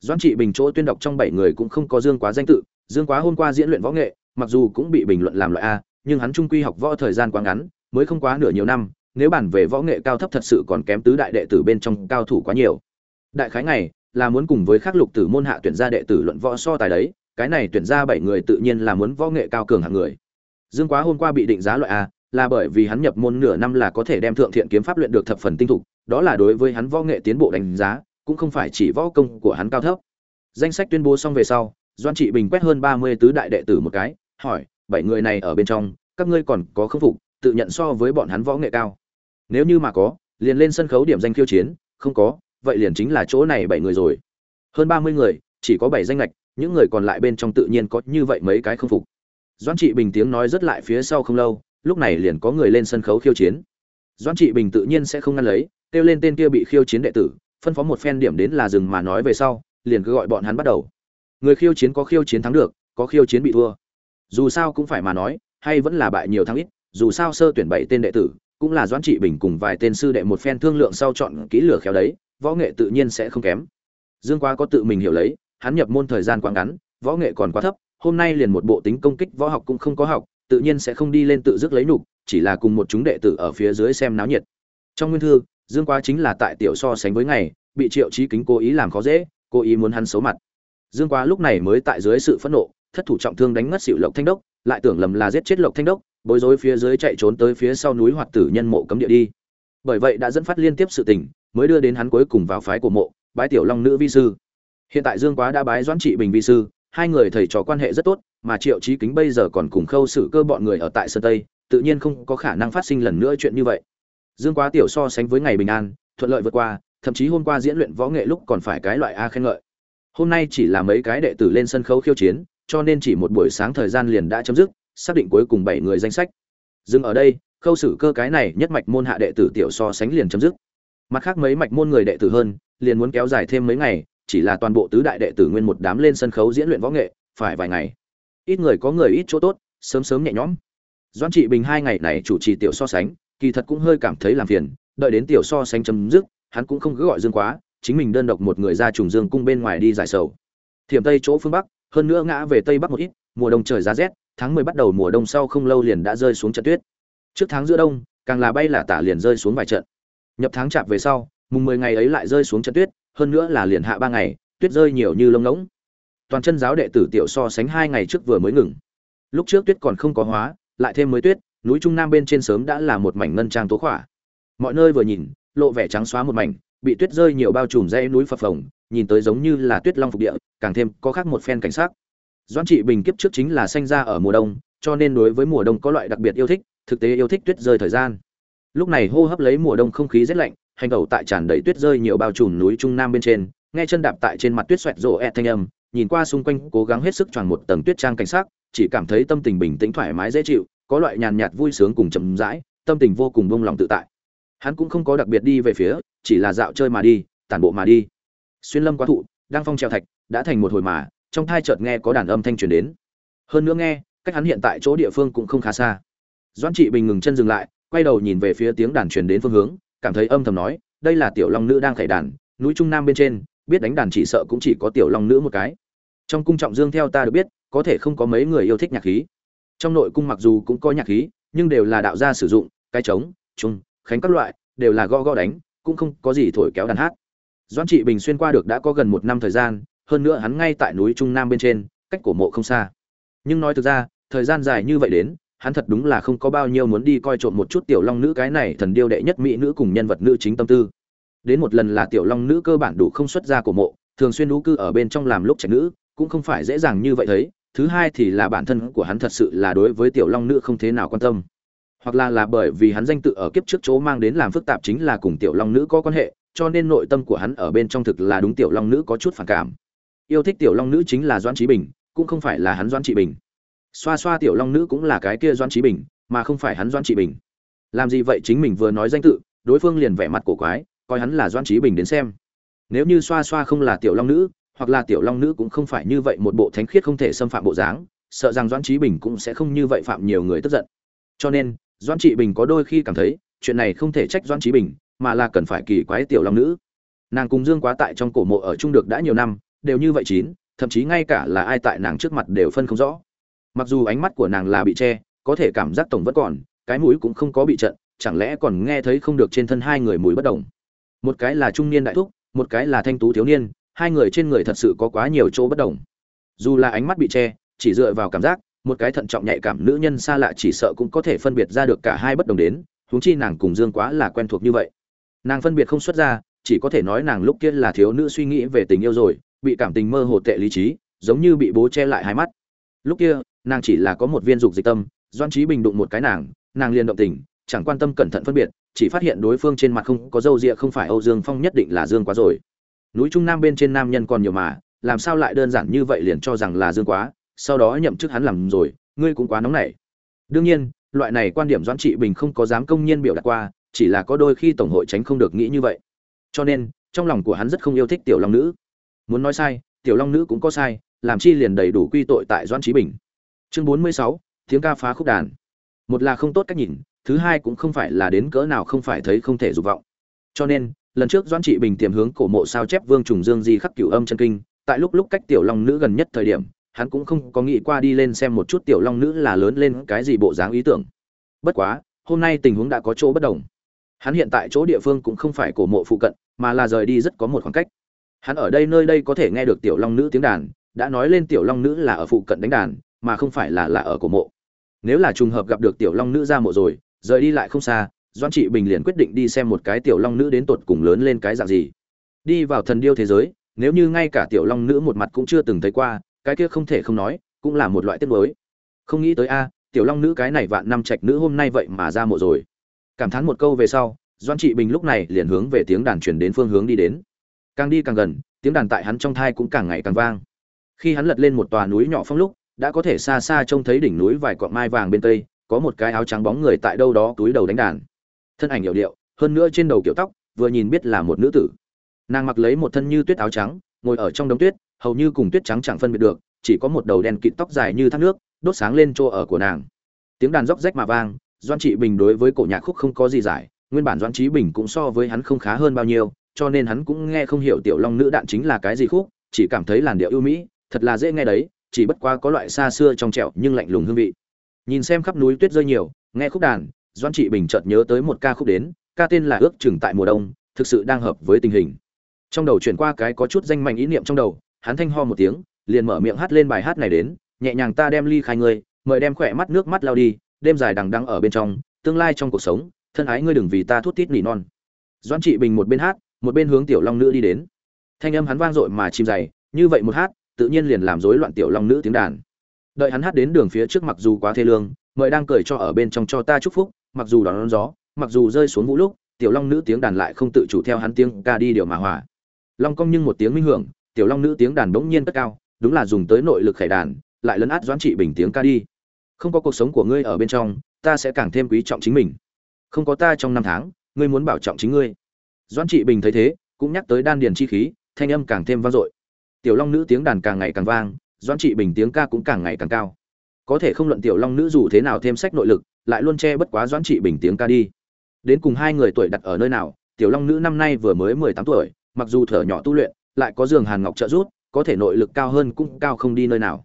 S1: Doãn trị bình chỗ tuyên đọc trong bảy người cũng không có dương quá danh tự, dương quá hôm qua diễn luyện võ nghệ, mặc dù cũng bị bình luận làm loại a, nhưng hắn trung quy học võ thời gian quá ngắn, mới không quá nửa nhiều năm, nếu bản về võ nghệ cao thấp thật sự còn kém tứ đại đệ tử bên trong cao thủ quá nhiều. Đại khái này là muốn cùng với khắc lục tử môn hạ tuyển ra đệ tử luận võ so tài đấy, cái này tuyển ra bảy người tự nhiên là muốn võ nghệ cao cường hạng người. Dương quá hôm qua bị định giá loại a là bởi vì hắn nhập môn nửa năm là có thể đem thượng thiện kiếm pháp luyện được thập phần tinh thục, đó là đối với hắn võ nghệ tiến bộ đánh giá, cũng không phải chỉ võ công của hắn cao thấp. Danh sách tuyên bố xong về sau, doan trị bình quét hơn ba mươi tứ đại đệ tử một cái, hỏi, bảy người này ở bên trong, các ngươi còn có khâm phục, tự nhận so với bọn hắn võ nghệ cao? Nếu như mà có, liền lên sân khấu điểm danh khiêu chiến, không có, vậy liền chính là chỗ này bảy người rồi. Hơn ba mươi người, chỉ có bảy danh lệch những người còn lại bên trong tự nhiên có như vậy mấy cái khâm phục. Doan trị bình tiếng nói rất lại phía sau không lâu lúc này liền có người lên sân khấu khiêu chiến. Doan trị bình tự nhiên sẽ không ngăn lấy, kêu lên tên kia bị khiêu chiến đệ tử, phân phó một phen điểm đến là dừng mà nói về sau, liền cứ gọi bọn hắn bắt đầu. Người khiêu chiến có khiêu chiến thắng được, có khiêu chiến bị thua. Dù sao cũng phải mà nói, hay vẫn là bại nhiều thắng ít, dù sao sơ tuyển bảy tên đệ tử, cũng là doãn trị bình cùng vài tên sư đệ một phen thương lượng sau chọn kỹ lửa khéo đấy, võ nghệ tự nhiên sẽ không kém. Dương quá có tự mình hiểu lấy, hắn nhập môn thời gian quá ngắn, võ nghệ còn quá thấp, hôm nay liền một bộ tính công kích võ học cũng không có học tự nhiên sẽ không đi lên tự dứt lấy nhục, chỉ là cùng một chúng đệ tử ở phía dưới xem náo nhiệt. Trong nguyên thư dương quá chính là tại tiểu so sánh với ngày bị triệu trí kính cố ý làm khó dễ cố ý muốn hắn xấu mặt. Dương quá lúc này mới tại dưới sự phẫn nộ thất thủ trọng thương đánh ngất xỉu lộc thanh đốc lại tưởng lầm là giết chết lộc thanh đốc bối rối phía dưới chạy trốn tới phía sau núi hoạt tử nhân mộ cấm địa đi. Bởi vậy đã dẫn phát liên tiếp sự tình mới đưa đến hắn cuối cùng vào phái của mộ bái tiểu long nữ vi sư. Hiện tại dương quá đã bái doãn trị bình vi sư hai người thầy trò quan hệ rất tốt mà triệu trí kính bây giờ còn cùng khâu xử cơ bọn người ở tại sơn tây, tự nhiên không có khả năng phát sinh lần nữa chuyện như vậy. Dương quá tiểu so sánh với ngày bình an, thuận lợi vượt qua, thậm chí hôm qua diễn luyện võ nghệ lúc còn phải cái loại a khen ngợi. Hôm nay chỉ là mấy cái đệ tử lên sân khấu khiêu chiến, cho nên chỉ một buổi sáng thời gian liền đã chấm dứt, xác định cuối cùng bảy người danh sách. Dừng ở đây, khâu xử cơ cái này nhất mạch môn hạ đệ tử tiểu so sánh liền chấm dứt. Mặt khác mấy mạch môn người đệ tử hơn, liền muốn kéo dài thêm mấy ngày, chỉ là toàn bộ tứ đại đệ tử nguyên một đám lên sân khấu diễn luyện võ nghệ, phải vài ngày ít người có người ít chỗ tốt, sớm sớm nhẹ nhõm. Doan trị bình hai ngày này chủ trì tiểu so sánh, kỳ thật cũng hơi cảm thấy làm phiền, đợi đến tiểu so sánh chấm dứt, hắn cũng không cứ gọi dương quá, chính mình đơn độc một người ra trùng dương cung bên ngoài đi giải sầu. Thiểm tây chỗ phương bắc, hơn nữa ngã về tây bắc một ít, mùa đông trời giá rét, tháng mười bắt đầu mùa đông sau không lâu liền đã rơi xuống trận tuyết. Trước tháng giữa đông, càng là bay là tả liền rơi xuống vài trận. Nhập tháng chạp về sau, mùng mười ngày ấy lại rơi xuống trận tuyết, hơn nữa là liền hạ ba ngày, tuyết rơi nhiều như lông ngỗng toàn chân giáo đệ tử tiểu so sánh hai ngày trước vừa mới ngừng. Lúc trước tuyết còn không có hóa, lại thêm mới tuyết, núi trung nam bên trên sớm đã là một mảnh ngân trang tố khỏa. Mọi nơi vừa nhìn, lộ vẻ trắng xóa một mảnh, bị tuyết rơi nhiều bao trùm dãy núi phập phồng, nhìn tới giống như là tuyết long phục địa, càng thêm có khác một phen cảnh sắc. Doan trị bình kiếp trước chính là sinh ra ở mùa đông, cho nên đối với mùa đông có loại đặc biệt yêu thích, thực tế yêu thích tuyết rơi thời gian. Lúc này hô hấp lấy mùa đông không khí rét lạnh, hành tẩu tại tràn đầy tuyết rơi nhiều bao trùm núi trung nam bên trên, nghe chân đạp tại trên mặt tuyết xoẹt rộ ẹt thanh âm nhìn qua xung quanh cố gắng hết sức tròn một tầng tuyết trang cảnh sắc, chỉ cảm thấy tâm tình bình tĩnh thoải mái dễ chịu, có loại nhàn nhạt vui sướng cùng chậm rãi, tâm tình vô cùng bông lòng tự tại. Hắn cũng không có đặc biệt đi về phía, chỉ là dạo chơi mà đi, tản bộ mà đi. Xuyên lâm quá thụ đang phong treo thạch, đã thành một hồi mà, trong thai chợt nghe có đàn âm thanh truyền đến. Hơn nữa nghe, cách hắn hiện tại chỗ địa phương cũng không khá xa. Doãn trị bình ngừng chân dừng lại, quay đầu nhìn về phía tiếng đàn truyền đến phương hướng, cảm thấy âm thầm nói, đây là tiểu long nữ đang khải đàn, núi trung nam bên trên, biết đánh đàn chỉ sợ cũng chỉ có tiểu long nữ một cái trong cung trọng dương theo ta được biết, có thể không có mấy người yêu thích nhạc khí. Trong nội cung mặc dù cũng có nhạc khí, nhưng đều là đạo gia sử dụng, cái trống trung khánh các loại, đều là go go đánh, cũng không có gì thổi kéo đàn hát. Doan trị bình xuyên qua được đã có gần một năm thời gian, hơn nữa hắn ngay tại núi trung nam bên trên, cách cổ mộ không xa. Nhưng nói thực ra, thời gian dài như vậy đến, hắn thật đúng là không có bao nhiêu muốn đi coi trộm một chút tiểu long nữ cái này thần điêu đệ nhất mỹ nữ cùng nhân vật nữ chính tâm tư. Đến một lần là tiểu long nữ cơ bản đủ không xuất ra của mộ, thường xuyên đú cư ở bên trong làm lúc trẻ nữ cũng không phải dễ dàng như vậy thấy, thứ hai thì là bản thân của hắn thật sự là đối với tiểu long nữ không thế nào quan tâm. Hoặc là là bởi vì hắn danh tự ở kiếp trước chỗ mang đến làm phức tạp chính là cùng tiểu long nữ có quan hệ, cho nên nội tâm của hắn ở bên trong thực là đúng tiểu long nữ có chút phản cảm. Yêu thích tiểu long nữ chính là doãn trí bình, cũng không phải là hắn doãn trị bình. Xoa xoa tiểu long nữ cũng là cái kia doãn trí bình, mà không phải hắn doãn trị bình. Làm gì vậy chính mình vừa nói danh tự, đối phương liền vẻ mặt cổ quái, coi hắn là doãn trí bình đến xem. Nếu như xoa xoa không là tiểu long nữ hoặc là tiểu long nữ cũng không phải như vậy, một bộ thánh khiết không thể xâm phạm bộ dáng, sợ rằng doãn trí bình cũng sẽ không như vậy phạm nhiều người tức giận. Cho nên, doãn trị bình có đôi khi cảm thấy, chuyện này không thể trách doãn trí bình, mà là cần phải kỳ quái tiểu long nữ. Nàng cùng dương quá tại trong cổ mộ ở chung được đã nhiều năm, đều như vậy chín, thậm chí ngay cả là ai tại nàng trước mặt đều phân không rõ. Mặc dù ánh mắt của nàng là bị che, có thể cảm giác tổng vẫn còn, cái mũi cũng không có bị trận, chẳng lẽ còn nghe thấy không được trên thân hai người mùi bất đồng. Một cái là trung niên đại thúc, một cái là thanh tú thiếu niên hai người trên người thật sự có quá nhiều chỗ bất đồng. Dù là ánh mắt bị che, chỉ dựa vào cảm giác, một cái thận trọng nhạy cảm nữ nhân xa lạ chỉ sợ cũng có thể phân biệt ra được cả hai bất đồng đến, huống chi nàng cùng dương quá là quen thuộc như vậy. Nàng phân biệt không xuất ra, chỉ có thể nói nàng lúc kia là thiếu nữ suy nghĩ về tình yêu rồi, bị cảm tình mơ hồ tệ lý trí, giống như bị bố che lại hai mắt. Lúc kia, nàng chỉ là có một viên dục dịch tâm, doan trí bình đụng một cái nàng nàng liền động tình, chẳng quan tâm cẩn thận phân biệt, chỉ phát hiện đối phương trên mặt không có râu ria không phải âu dương phong nhất định là dương quá rồi núi trung nam bên trên nam nhân còn nhiều mà, làm sao lại đơn giản như vậy liền cho rằng là dương quá, sau đó nhậm chức hắn làm rồi, ngươi cũng quá nóng nảy. Đương nhiên, loại này quan điểm doãn trị bình không có dám công nhiên biểu đạt qua, chỉ là có đôi khi tổng hội tránh không được nghĩ như vậy. Cho nên, trong lòng của hắn rất không yêu thích tiểu long nữ. Muốn nói sai, tiểu long nữ cũng có sai, làm chi liền đầy đủ quy tội tại doãn trí bình. Chương bốn mươi sáu, tiếng ca phá khúc đàn. Một là không tốt cách nhìn, thứ hai cũng không phải là đến cỡ nào không phải thấy không thể dục vọng cho nên, lần trước doãn trị bình tiềm hướng cổ mộ sao chép vương trùng dương di khắc cửu âm chân kinh, tại lúc lúc cách tiểu long nữ gần nhất thời điểm, hắn cũng không có nghĩ qua đi lên xem một chút tiểu long nữ là lớn lên cái gì bộ dáng ý tưởng. Bất quá, hôm nay tình huống đã có chỗ bất đồng. Hắn hiện tại chỗ địa phương cũng không phải cổ mộ phụ cận, mà là rời đi rất có một khoảng cách. Hắn ở đây nơi đây có thể nghe được tiểu long nữ tiếng đàn, đã nói lên tiểu long nữ là ở phụ cận đánh đàn, mà không phải là là ở cổ mộ. Nếu là trùng hợp gặp được tiểu long nữ ra mộ rồi, rời đi lại không xa doan trị bình liền quyết định đi xem một cái tiểu long nữ đến tột cùng lớn lên cái dạng gì. Đi vào thần điêu thế giới, nếu như ngay cả tiểu long nữ một mặt cũng chưa từng thấy qua, cái kia không thể không nói, cũng là một loại tiết mới không nghĩ tới a, tiểu long nữ cái này vạn năm trạch nữ hôm nay vậy mà ra mộ rồi. Cảm thán một câu về sau doan trị bình lúc này liền hướng về tiếng đàn chuyển đến phương hướng đi đến. Càng đi càng gần, tiếng đàn tại hắn trong thai cũng càng ngày càng vang. Khi hắn lật lên một tòa núi nhỏ phong lúc, đã có thể xa xa trông thấy đỉnh núi vài cọn mai vàng bên tây, có một cái áo trắng bóng người tại đâu đó túi đầu đánh đàn thân ảnh hiệu điệu, hơn nữa trên đầu kiểu tóc, vừa nhìn biết là một nữ tử. Nàng mặc lấy một thân như tuyết áo trắng, ngồi ở trong đống tuyết, hầu như cùng tuyết trắng chẳng phân biệt được, chỉ có một đầu đen kịt tóc dài như thác nước, đốt sáng lên chỗ ở của nàng. Tiếng đàn róc rách mà vang doan trị bình đối với cổ nhạc khúc không có gì giải, nguyên bản doan trí bình cũng so với hắn không khá hơn bao nhiêu, cho nên hắn cũng nghe không hiểu tiểu long nữ đạn chính là cái gì khúc, chỉ cảm thấy làn điệu ưu mỹ, thật là dễ nghe đấy, chỉ bất qua có loại xa xưa trong trẻo nhưng lạnh lùng hương vị. Nhìn xem khắp núi tuyết rơi nhiều, nghe khúc đàn doan trị bình chợt nhớ tới một ca khúc đến, ca tên là ước chừng tại mùa đông, thực sự đang hợp với tình hình. Trong đầu chuyển qua cái có chút danh mạnh ý niệm trong đầu, hắn thanh ho một tiếng, liền mở miệng hát lên bài hát này đến, nhẹ nhàng ta đem ly khai ngươi, mời đem khỏe mắt nước mắt lao đi, đêm dài đằng đăng ở bên trong, tương lai trong cuộc sống, thân ái ngươi đừng vì ta thút tít nỉ non. Doan trị bình một bên hát, một bên hướng tiểu long nữ đi đến. Thanh âm hắn vang dội mà chim dày, như vậy một hát, tự nhiên liền làm rối loạn tiểu long nữ tiếng đàn. Đợi hắn hát đến đường phía trước mặc dù quá thê lương, mời đang cười cho ở bên trong cho ta chúc phúc mặc dù đón gió, mặc dù rơi xuống vũ lúc, tiểu long nữ tiếng đàn lại không tự chủ theo hắn tiếng ca đi điều mà hòa. Long cong nhưng một tiếng minh hưởng, tiểu long nữ tiếng đàn bỗng nhiên cất cao, đúng là dùng tới nội lực khải đàn, lại lấn át doãn trị bình tiếng ca đi. Không có cuộc sống của ngươi ở bên trong, ta sẽ càng thêm quý trọng chính mình. Không có ta trong năm tháng, ngươi muốn bảo trọng chính ngươi. Doãn trị bình thấy thế, cũng nhắc tới đan điền chi khí, thanh âm càng thêm vang dội. Tiểu long nữ tiếng đàn càng ngày càng vang, doãn trị bình tiếng ca cũng càng ngày càng cao. Có thể không luận tiểu long nữ dù thế nào thêm sách nội lực lại luôn che bất quá doãn trị bình tiếng ca đi. Đến cùng hai người tuổi đặt ở nơi nào, tiểu long nữ năm nay vừa mới mười tám tuổi, mặc dù thở nhỏ tu luyện, lại có giường hàn ngọc trợ giúp, có thể nội lực cao hơn cũng cao không đi nơi nào.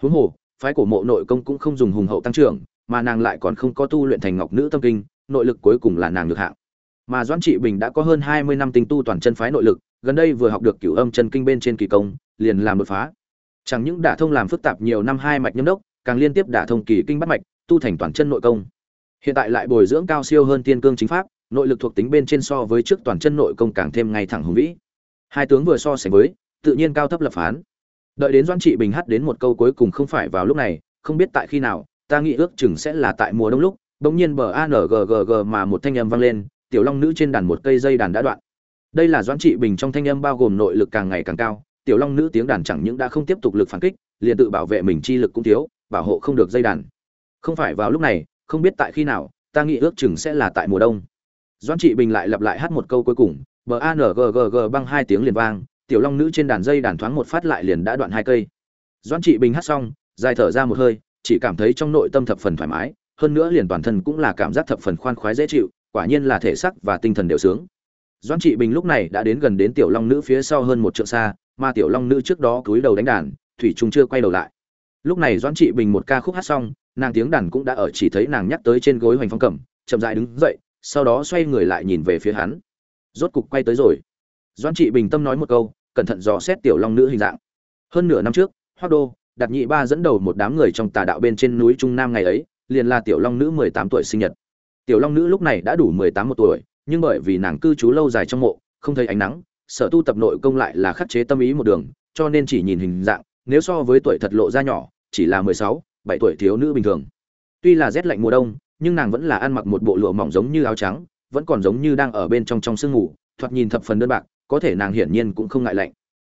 S1: Huống hồ, phái cổ mộ nội công cũng không dùng hùng hậu tăng trưởng, mà nàng lại còn không có tu luyện thành ngọc nữ tâm kinh, nội lực cuối cùng là nàng được hạng. Mà doãn trị bình đã có hơn hai mươi năm tinh tu toàn chân phái nội lực, gần đây vừa học được cửu âm chân kinh bên trên kỳ công, liền làm đột phá. Chẳng những đả thông làm phức tạp nhiều năm hai mạch nhâm đốc, càng liên tiếp đả thông kỳ kinh bắt mạch tu thành toàn chân nội công. Hiện tại lại bồi dưỡng cao siêu hơn tiên cương chính pháp, nội lực thuộc tính bên trên so với trước toàn chân nội công càng thêm ngay thẳng hùng vĩ. Hai tướng vừa so sánh với, tự nhiên cao thấp lập phán. Đợi đến doan trị bình hát đến một câu cuối cùng không phải vào lúc này, không biết tại khi nào, ta nghĩ ước chừng sẽ là tại mùa đông lúc, bỗng nhiên bờ anggg mà một thanh âm vang lên, tiểu long nữ trên đàn một cây dây đàn đã đoạn. Đây là doãn trị bình trong thanh âm bao gồm nội lực càng ngày càng cao, tiểu long nữ tiếng đàn chẳng những đã không tiếp tục lực phản kích, liền tự bảo vệ mình chi lực cũng thiếu, bảo hộ không được dây đàn không phải vào lúc này, không biết tại khi nào, ta nghĩ ước chừng sẽ là tại mùa đông. Doãn trị bình lại lặp lại hát một câu cuối cùng bờ angggg băng hai tiếng liền vang, tiểu long nữ trên đàn dây đàn thoáng một phát lại liền đã đoạn hai cây. Doãn trị bình hát xong, dài thở ra một hơi, chỉ cảm thấy trong nội tâm thập phần thoải mái, hơn nữa liền toàn thân cũng là cảm giác thập phần khoan khoái dễ chịu, quả nhiên là thể sắc và tinh thần đều sướng. Doãn trị bình lúc này đã đến gần đến tiểu long nữ phía sau hơn một trượng xa, mà tiểu long nữ trước đó cúi đầu đánh đàn, thủy trung chưa quay đầu lại. Lúc này doãn trị bình một ca khúc hát xong nàng tiếng đàn cũng đã ở chỉ thấy nàng nhắc tới trên gối hoành phong cẩm, chậm dại đứng dậy, sau đó xoay người lại nhìn về phía hắn. Rốt cục quay tới rồi. Doãn trị bình tâm nói một câu, cẩn thận dò xét tiểu long nữ hình dạng. Hơn nửa năm trước hoác đô đặt nhị ba dẫn đầu một đám người trong tà đạo bên trên núi trung nam ngày ấy, liền là tiểu long nữ mười tám tuổi sinh nhật. Tiểu long nữ lúc này đã đủ mười tám một tuổi, nhưng bởi vì nàng cư trú lâu dài trong mộ, không thấy ánh nắng, sở tu tập nội công lại là khắc chế tâm ý một đường, cho nên chỉ nhìn hình dạng, nếu so với tuổi thật lộ ra nhỏ, chỉ là mười sáu bảy tuổi thiếu nữ bình thường. Tuy là rét lạnh mùa đông, nhưng nàng vẫn là ăn mặc một bộ lụa mỏng giống như áo trắng, vẫn còn giống như đang ở bên trong trong sương ngủ thoạt nhìn thập phần đơn bạc, có thể nàng hiển nhiên cũng không ngại lạnh.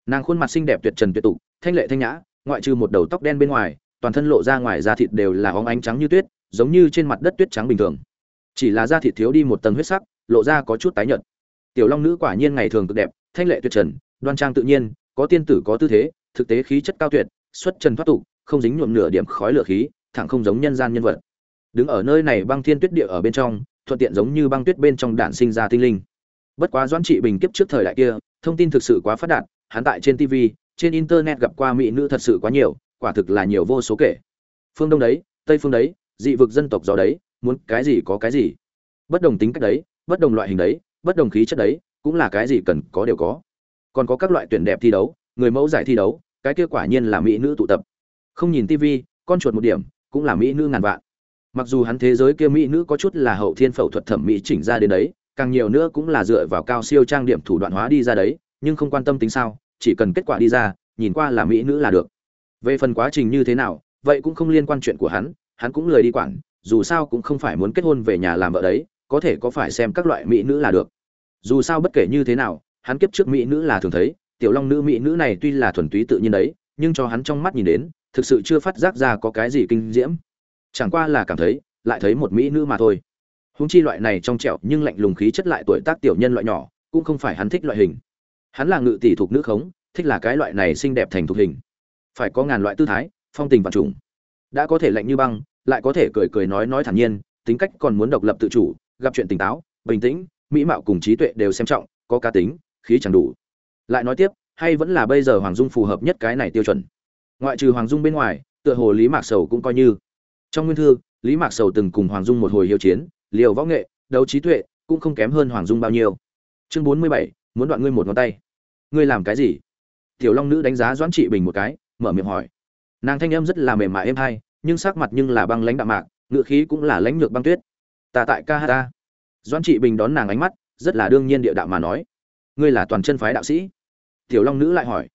S1: Nàng khuôn mặt xinh đẹp tuyệt trần tuyệt tục, thanh lệ thanh nhã, ngoại trừ một đầu tóc đen bên ngoài, toàn thân lộ ra ngoài da thịt đều là óng ánh trắng như tuyết, giống như trên mặt đất tuyết trắng bình thường. Chỉ là da thịt thiếu đi một tầng huyết sắc, lộ ra có chút tái nhợt. Tiểu long nữ quả nhiên ngày thường cực đẹp, thanh lệ tuyệt trần, đoan trang tự nhiên, có tiên tử có tư thế, thực tế khí chất cao tuyệt, xuất trần thoát tục không dính nhuộm nửa điểm khói lửa khí, thẳng không giống nhân gian nhân vật. Đứng ở nơi này băng thiên tuyết địa ở bên trong, thuận tiện giống như băng tuyết bên trong đạn sinh ra tinh linh. Bất quá doãn trị bình kiếp trước thời đại kia, thông tin thực sự quá phát đạt, hắn tại trên tv trên internet gặp qua mỹ nữ thật sự quá nhiều, quả thực là nhiều vô số kể. Phương đông đấy, tây phương đấy, dị vực dân tộc gió đấy, muốn cái gì có cái gì. Bất đồng tính cách đấy, bất đồng loại hình đấy, bất đồng khí chất đấy, cũng là cái gì cần có đều có. Còn có các loại tuyển đẹp thi đấu, người mẫu giải thi đấu, cái kia quả nhiên là mỹ nữ tụ tập không nhìn tv con chuột một điểm, cũng là mỹ nữ ngàn vạn. Mặc dù hắn thế giới kia mỹ nữ có chút là hậu thiên phẫu thuật thẩm mỹ chỉnh ra đến đấy, càng nhiều nữa cũng là dựa vào cao siêu trang điểm thủ đoạn hóa đi ra đấy, nhưng không quan tâm tính sao, chỉ cần kết quả đi ra, nhìn qua là mỹ nữ là được. Về phần quá trình như thế nào, vậy cũng không liên quan chuyện của hắn hắn cũng lười đi quản, dù sao cũng không phải muốn kết hôn về nhà làm vợ đấy, có thể có phải xem các loại mỹ nữ là được. Dù sao bất kể như thế nào, hắn kiếp trước mỹ nữ là thường thấy, tiểu long nữ mỹ nữ này tuy là thuần túy tự nhiên đấy, nhưng cho hắn trong mắt nhìn đến thực sự chưa phát giác ra có cái gì kinh diễm. Chẳng qua là cảm thấy, lại thấy một mỹ nữ mà thôi. Húng chi loại này trong trẹo nhưng lạnh lùng khí chất lại tuổi tác tiểu nhân loại nhỏ, cũng không phải hắn thích loại hình. Hắn là ngự tỷ thuộc nữ khống, thích là cái loại này xinh đẹp thành thuộc hình. Phải có ngàn loại tư thái, phong tình và trùng đã có thể lạnh như băng, lại có thể cười cười nói nói thản nhiên, tính cách còn muốn độc lập tự chủ, gặp chuyện tỉnh táo, bình tĩnh, mỹ mạo cùng trí tuệ đều xem trọng, có cá tính, khí chẳng đủ. Lại nói tiếp, hay vẫn là bây giờ hoàng dung phù hợp nhất cái này tiêu chuẩn ngoại trừ hoàng dung bên ngoài, tựa hồ lý mạc sầu cũng coi như. Trong nguyên thư, lý mạc sầu từng cùng hoàng dung một hồi hiệu chiến, liều võ nghệ, đấu trí tuệ, cũng không kém hơn hoàng dung bao nhiêu. Chương bốn mươi bảy, muốn đoạn ngươi một ngón tay. Ngươi làm cái gì? Tiểu long nữ đánh giá doãn trị bình một cái, mở miệng hỏi. Nàng thanh âm rất là mềm mại êm hay, nhưng sắc mặt nhưng là băng lãnh đạm mạc ngựa khí cũng là lãnh nhược băng tuyết. Ta tại ca ta. Doãn trị bình đón nàng ánh mắt, rất là đương nhiên địa đạo mà nói. Ngươi là toàn chân phái đạo sĩ. Tiểu long nữ lại hỏi.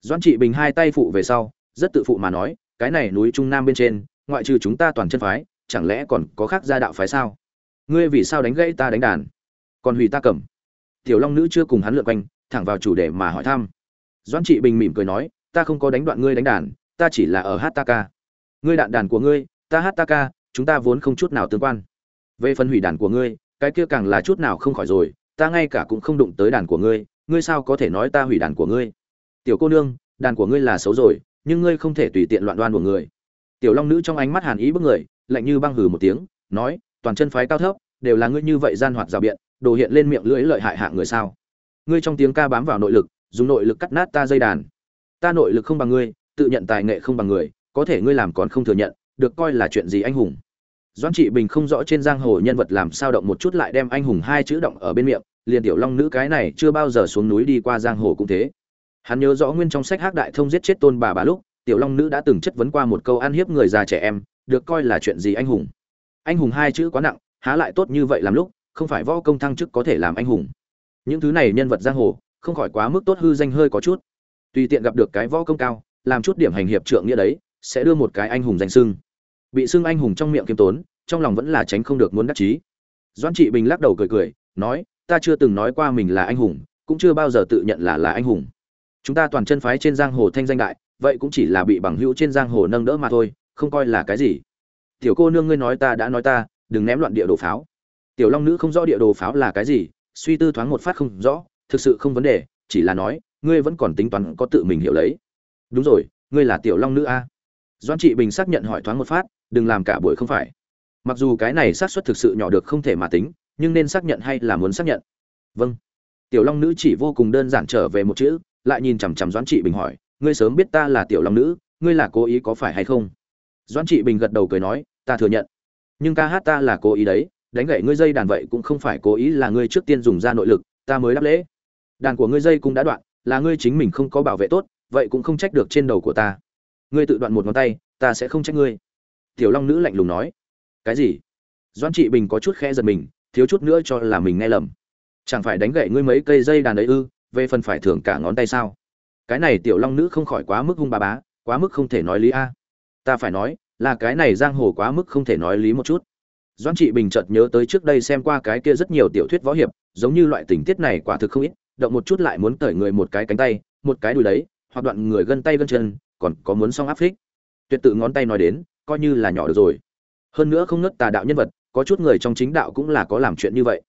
S1: Doãn trị bình hai tay phụ về sau rất tự phụ mà nói, cái này núi trung nam bên trên, ngoại trừ chúng ta toàn chân phái, chẳng lẽ còn có khác gia đạo phái sao? Ngươi vì sao đánh gãy ta đánh đàn? Còn hủy ta cầm. Tiểu long nữ chưa cùng hắn lượn quanh, thẳng vào chủ đề mà hỏi thăm. Doãn trị bình mỉm cười nói, ta không có đánh đoạn ngươi đánh đàn, ta chỉ là ở hát ta ca. Ngươi đạn đàn của ngươi, ta hát ta ca, chúng ta vốn không chút nào tương quan. Về phần hủy đàn của ngươi, cái kia càng là chút nào không khỏi rồi, ta ngay cả cũng không đụng tới đàn của ngươi ngươi sao có thể nói ta hủy đàn của ngươi? Tiểu cô nương, đàn của ngươi là xấu rồi nhưng ngươi không thể tùy tiện loạn đoan của người. Tiểu long nữ trong ánh mắt hàn ý bức người, lạnh như băng hừ một tiếng, nói, toàn chân phái cao thấp, đều là ngươi như vậy gian hoạt rào biện, đồ hiện lên miệng lưỡi lợi hại hạng người sao? Ngươi trong tiếng ca bám vào nội lực, dùng nội lực cắt nát ta dây đàn. Ta nội lực không bằng ngươi, tự nhận tài nghệ không bằng người, có thể ngươi làm còn không thừa nhận, được coi là chuyện gì anh hùng. Doãn trị bình không rõ trên giang hồ nhân vật làm sao động một chút lại đem anh hùng hai chữ động ở bên miệng, liền tiểu long nữ cái này chưa bao giờ xuống núi đi qua giang hồ cũng thế hắn nhớ rõ nguyên trong sách hắc đại thông giết chết tôn bà bà lúc, tiểu long nữ đã từng chất vấn qua một câu ăn hiếp người già trẻ em, được coi là chuyện gì anh hùng. Anh hùng hai chữ quá nặng, há lại tốt như vậy làm lúc, không phải võ công thăng chức có thể làm anh hùng. Những thứ này nhân vật giang hồ, không khỏi quá mức tốt hư danh hơi có chút. Tùy tiện gặp được cái võ công cao, làm chút điểm hành hiệp trượng nghĩa đấy, sẽ đưa một cái anh hùng danh sưng. Bị xưng anh hùng trong miệng kiêm tốn, trong lòng vẫn là tránh không được muốn đắc chí. Doãn trị bình lắc đầu cười cười, nói, ta chưa từng nói qua mình là anh hùng, cũng chưa bao giờ tự nhận là là anh hùng chúng ta toàn chân phái trên giang hồ thanh danh đại, vậy cũng chỉ là bị bằng hữu trên giang hồ nâng đỡ mà thôi, không coi là cái gì. Tiểu cô nương ngươi nói ta đã nói ta, đừng ném loạn địa đồ pháo. Tiểu long nữ không rõ địa đồ pháo là cái gì, suy tư thoáng một phát không rõ, thực sự không vấn đề, chỉ là nói, ngươi vẫn còn tính toán có tự mình hiểu lấy. Đúng rồi, ngươi là tiểu long nữ a. Doan trị bình xác nhận hỏi thoáng một phát, đừng làm cả buổi không phải. Mặc dù cái này xác suất thực sự nhỏ được không thể mà tính, nhưng nên xác nhận hay là muốn xác nhận? Vâng. Tiểu long nữ chỉ vô cùng đơn giản trở về một chữ lại nhìn chằm chằm doãn trị bình hỏi, ngươi sớm biết ta là tiểu long nữ, ngươi là cố ý có phải hay không? Doãn trị bình gật đầu cười nói, ta thừa nhận. Nhưng ca hát ta là cố ý đấy, đánh gậy ngươi dây đàn vậy cũng không phải cố ý là ngươi trước tiên dùng ra nội lực, ta mới đáp lễ. Đàn của ngươi dây cũng đã đoạn, là ngươi chính mình không có bảo vệ tốt, vậy cũng không trách được trên đầu của ta. Ngươi tự đoạn một ngón tay, ta sẽ không trách ngươi. Tiểu long nữ lạnh lùng nói. Cái gì? Doãn trị bình có chút khẽ giật mình, thiếu chút nữa cho là mình nghe lầm. Chẳng phải đánh gậy ngươi mấy cây dây đàn ấy ư về phần phải thưởng cả ngón tay sao? Cái này tiểu long nữ không khỏi quá mức hung ba bá, quá mức không thể nói lý a. Ta phải nói, là cái này giang hồ quá mức không thể nói lý một chút. Doãn trị bình chợt nhớ tới trước đây xem qua cái kia rất nhiều tiểu thuyết võ hiệp, giống như loại tình tiết này quả thực không ít, động một chút lại muốn cởi người một cái cánh tay, một cái đùi đấy, hoặc đoạn người gân tay gân chân, còn có muốn xong áp phích. Tuyệt tự ngón tay nói đến, coi như là nhỏ được rồi. Hơn nữa không nứt tà đạo nhân vật, có chút người trong chính đạo cũng là có làm chuyện như vậy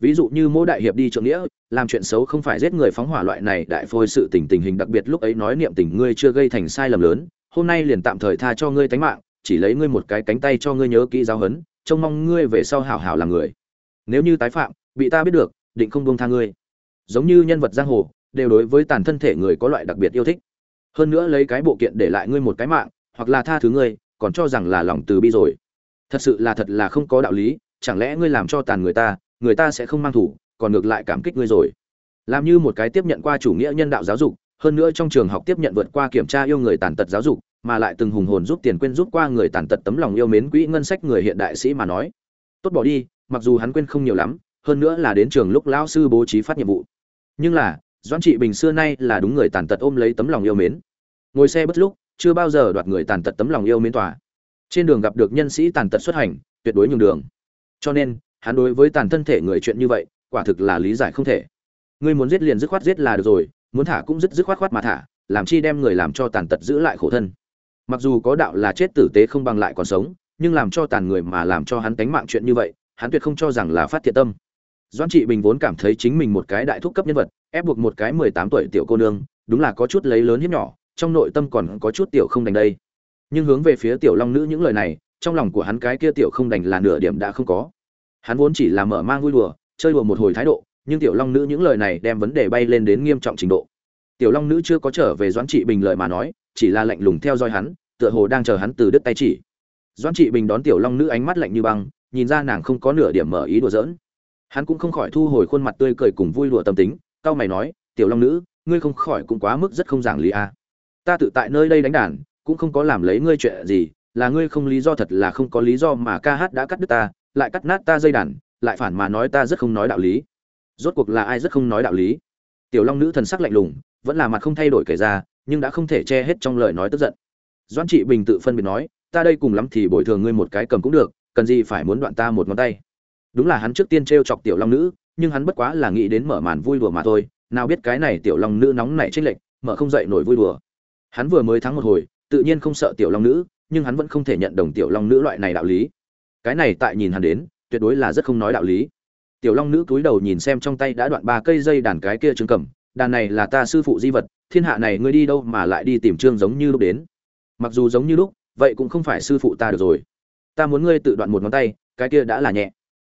S1: ví dụ như mỗi đại hiệp đi trượng nghĩa, làm chuyện xấu không phải giết người phóng hỏa loại này, đại phôi sự tình tình hình đặc biệt lúc ấy nói niệm tình ngươi chưa gây thành sai lầm lớn, hôm nay liền tạm thời tha cho ngươi tánh mạng, chỉ lấy ngươi một cái cánh tay cho ngươi nhớ kỹ giáo hấn trông mong ngươi về sau hảo hảo làm người. Nếu như tái phạm, bị ta biết được, định không buông tha ngươi. Giống như nhân vật giang hồ, đều đối với tàn thân thể người có loại đặc biệt yêu thích. Hơn nữa lấy cái bộ kiện để lại ngươi một cái mạng, hoặc là tha thứ ngươi, còn cho rằng là lòng từ bi rồi. Thật sự là thật là không có đạo lý, chẳng lẽ ngươi làm cho tàn người ta người ta sẽ không mang thủ, còn ngược lại cảm kích ngươi rồi. Làm như một cái tiếp nhận qua chủ nghĩa nhân đạo giáo dục, hơn nữa trong trường học tiếp nhận vượt qua kiểm tra yêu người tàn tật giáo dục, mà lại từng hùng hồn giúp tiền quên giúp qua người tàn tật tấm lòng yêu mến quỹ ngân sách người hiện đại sĩ mà nói. Tốt bỏ đi, mặc dù hắn quên không nhiều lắm, hơn nữa là đến trường lúc lão sư bố trí phát nhiệm vụ. Nhưng là, doãn trị bình xưa nay là đúng người tàn tật ôm lấy tấm lòng yêu mến. Ngồi xe bất lúc, chưa bao giờ đoạt người tàn tật tấm lòng yêu mến tòa. Trên đường gặp được nhân sĩ tàn tật xuất hành, tuyệt đối nhường đường. Cho nên hắn đối với tàn thân thể người chuyện như vậy, quả thực là lý giải không thể. Ngươi muốn giết liền dứt khoát giết là được rồi, muốn thả cũng dứt dứt khoát khoát mà thả, làm chi đem người làm cho tàn tật giữ lại khổ thân. Mặc dù có đạo là chết tử tế không bằng lại còn sống, nhưng làm cho tàn người mà làm cho hắn tánh mạng chuyện như vậy, hắn tuyệt không cho rằng là phát thiện tâm. Doan trị bình vốn cảm thấy chính mình một cái đại thúc cấp nhân vật, ép buộc một cái mười tám tuổi tiểu cô nương, đúng là có chút lấy lớn hiếp nhỏ, trong nội tâm còn có chút tiểu không đành đây. Nhưng hướng về phía tiểu long nữ những lời này, trong lòng của hắn cái kia tiểu không đành là nửa điểm đã không có hắn vốn chỉ là mở mang vui đùa, chơi đùa một hồi thái độ, nhưng tiểu long nữ những lời này đem vấn đề bay lên đến nghiêm trọng trình độ. Tiểu long nữ chưa có trở về doãn trị bình lời mà nói, chỉ là lạnh lùng theo dõi hắn, tựa hồ đang chờ hắn từ đứt tay chỉ. Doãn trị bình đón tiểu long nữ ánh mắt lạnh như băng, nhìn ra nàng không có nửa điểm mở ý đùa giỡn. Hắn cũng không khỏi thu hồi khuôn mặt tươi cười cùng vui đùa tâm tính cao mày nói, tiểu long nữ, ngươi không khỏi cũng quá mức rất không giảng lý a. À. ta tự tại nơi đây đánh đàn, cũng không có làm lấy ngươi chuyện gì, là ngươi không lý do thật là không có lý do mà ca hát đã cắt đứt ta lại cắt nát ta dây đàn, lại phản mà nói ta rất không nói đạo lý. Rốt cuộc là ai rất không nói đạo lý? Tiểu long nữ thần sắc lạnh lùng, vẫn là mặt không thay đổi kể ra, nhưng đã không thể che hết trong lời nói tức giận. Doãn trị bình tự phân biệt nói, ta đây cùng lắm thì bồi thường ngươi một cái cầm cũng được, cần gì phải muốn đoạn ta một ngón tay. Đúng là hắn trước tiên t chọc tiểu long nữ, nhưng hắn bất quá là nghĩ đến mở màn vui đùa mà thôi, nào biết cái này tiểu long nữ nóng nảy trích lệnh mở không dậy nổi vui đùa. Hắn vừa mới thắng một hồi, tự nhiên không sợ tiểu long nữ, nhưng hắn vẫn không thể nhận đồng tiểu long nữ loại này đạo lý cái này tại nhìn hắn đến tuyệt đối là rất không nói đạo lý. Tiểu long nữ cúi đầu nhìn xem trong tay đã đoạn ba cây dây đàn cái kia trương cầm đàn này là ta sư phụ di vật thiên hạ này ngươi đi đâu mà lại đi tìm trương giống như lúc đến. Mặc dù giống như lúc vậy cũng không phải sư phụ ta được rồi. Ta muốn ngươi tự đoạn một ngón tay cái kia đã là nhẹ.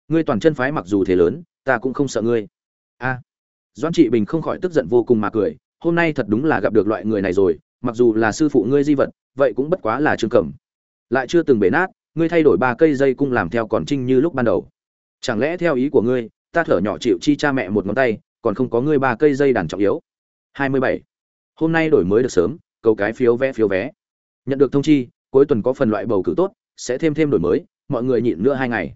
S1: Ngươi toàn chân phái mặc dù thế lớn ta cũng không sợ ngươi. A. À, doãn trị bình không khỏi tức giận vô cùng mà cười hôm nay thật đúng là gặp được loại người này rồi mặc dù là sư phụ ngươi di vật vậy cũng bất quá là trương cẩm lại chưa từng bể nát ngươi thay đổi ba cây dây cung làm theo còn trinh như lúc ban đầu. Chẳng lẽ theo ý của ngươi, ta thở nhỏ chịu chi cha mẹ một ngón tay, còn không có ngươi ba cây dây đàn trọng yếu? 27. hôm nay đổi mới được sớm cầu cái phiếu vé phiếu vé. Nhận được thông chi, cuối tuần có phần loại bầu cử tốt, sẽ thêm thêm đổi mới, mọi người nhịn nữa hai ngày.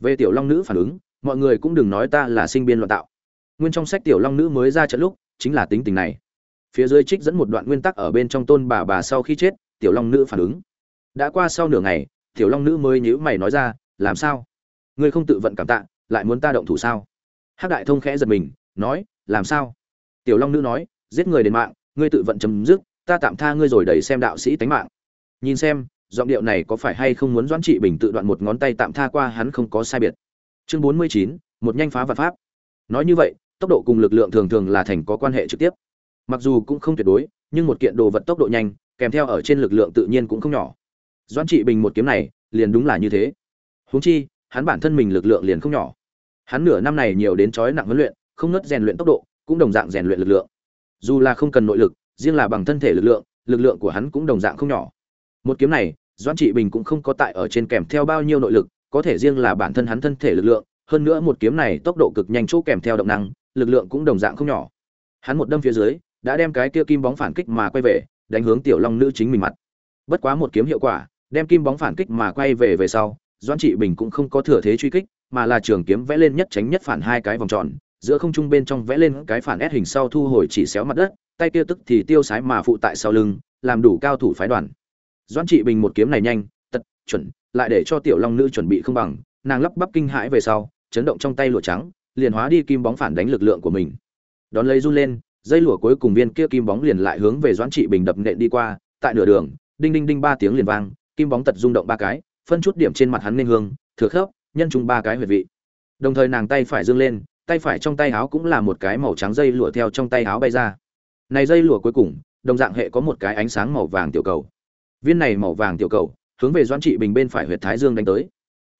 S1: Về tiểu long nữ phản ứng, mọi người cũng đừng nói ta là sinh viên loạn tạo. Nguyên trong sách tiểu long nữ mới ra trận lúc, chính là tính tình này. Phía dưới trích dẫn một đoạn nguyên tắc ở bên trong tôn bà bà sau khi chết, tiểu long nữ phản ứng. Đã qua sau nửa ngày tiểu long nữ mới nhíu mày nói ra, làm sao? Ngươi không tự vận cảm tạ, lại muốn ta động thủ sao? Hắc đại thông khẽ giật mình, nói, làm sao? Tiểu long nữ nói, giết người đến mạng, ngươi tự vận chấm dứt, ta tạm tha ngươi rồi đẩy xem đạo sĩ tánh mạng. Nhìn xem, giọng điệu này có phải hay không muốn doãn trị bình tự đoạn một ngón tay tạm tha qua hắn không có sai biệt. Chương bốn mươi chín, một nhanh phá vật pháp. Nói như vậy, tốc độ cùng lực lượng thường thường là thành có quan hệ trực tiếp. Mặc dù cũng không tuyệt đối, nhưng một kiện đồ vật tốc độ nhanh, kèm theo ở trên lực lượng tự nhiên cũng không nhỏ doãn trị bình một kiếm này, liền đúng là như thế. Huống chi, hắn bản thân mình lực lượng liền không nhỏ. Hắn nửa năm này nhiều đến chói nặng huấn luyện, không nứt rèn luyện tốc độ, cũng đồng dạng rèn luyện lực lượng. Dù là không cần nội lực, riêng là bằng thân thể lực lượng lực lượng của hắn cũng đồng dạng không nhỏ. Một kiếm này, doãn trị bình cũng không có tại ở trên kèm theo bao nhiêu nội lực, có thể riêng là bản thân hắn thân thể lực lượng, hơn nữa một kiếm này tốc độ cực nhanh chỗ kèm theo động năng, lực lượng cũng đồng dạng không nhỏ. Hắn một đâm phía dưới, đã đem cái kia kim bóng phản kích mà quay về, đánh hướng tiểu long nữ chính mình mặt. Bất quá một kiếm hiệu quả đem kim bóng phản kích mà quay về về sau, doãn trị bình cũng không có thừa thế truy kích, mà là trường kiếm vẽ lên nhất tránh nhất phản hai cái vòng tròn, giữa không trung bên trong vẽ lên cái phản ép hình sau thu hồi chỉ xéo mặt đất, tay kia tức thì tiêu sái mà phụ tại sau lưng, làm đủ cao thủ phái đoàn. Doãn trị bình một kiếm này nhanh, tật, chuẩn, lại để cho tiểu long nữ chuẩn bị không bằng, nàng lắp bắp kinh hãi về sau, chấn động trong tay lụa trắng, liền hóa đi kim bóng phản đánh lực lượng của mình. Đón lấy run lên, dây lụa cuối cùng viên kia kim bóng liền lại hướng về doãn trị bình đập nện đi qua, tại nửa đường, đinh đinh đinh ba tiếng liền vang kim bóng tật rung động ba cái, phân chút điểm trên mặt hắn nên hương, thừa khớp, nhân trung ba cái huyệt vị. Đồng thời nàng tay phải dương lên, tay phải trong tay áo cũng là một cái màu trắng dây lụa theo trong tay áo bay ra. Này dây lụa cuối cùng, đồng dạng hệ có một cái ánh sáng màu vàng tiểu cầu. Viên này màu vàng tiểu cầu, hướng về doãn trị bình bên phải huyệt thái dương đánh tới.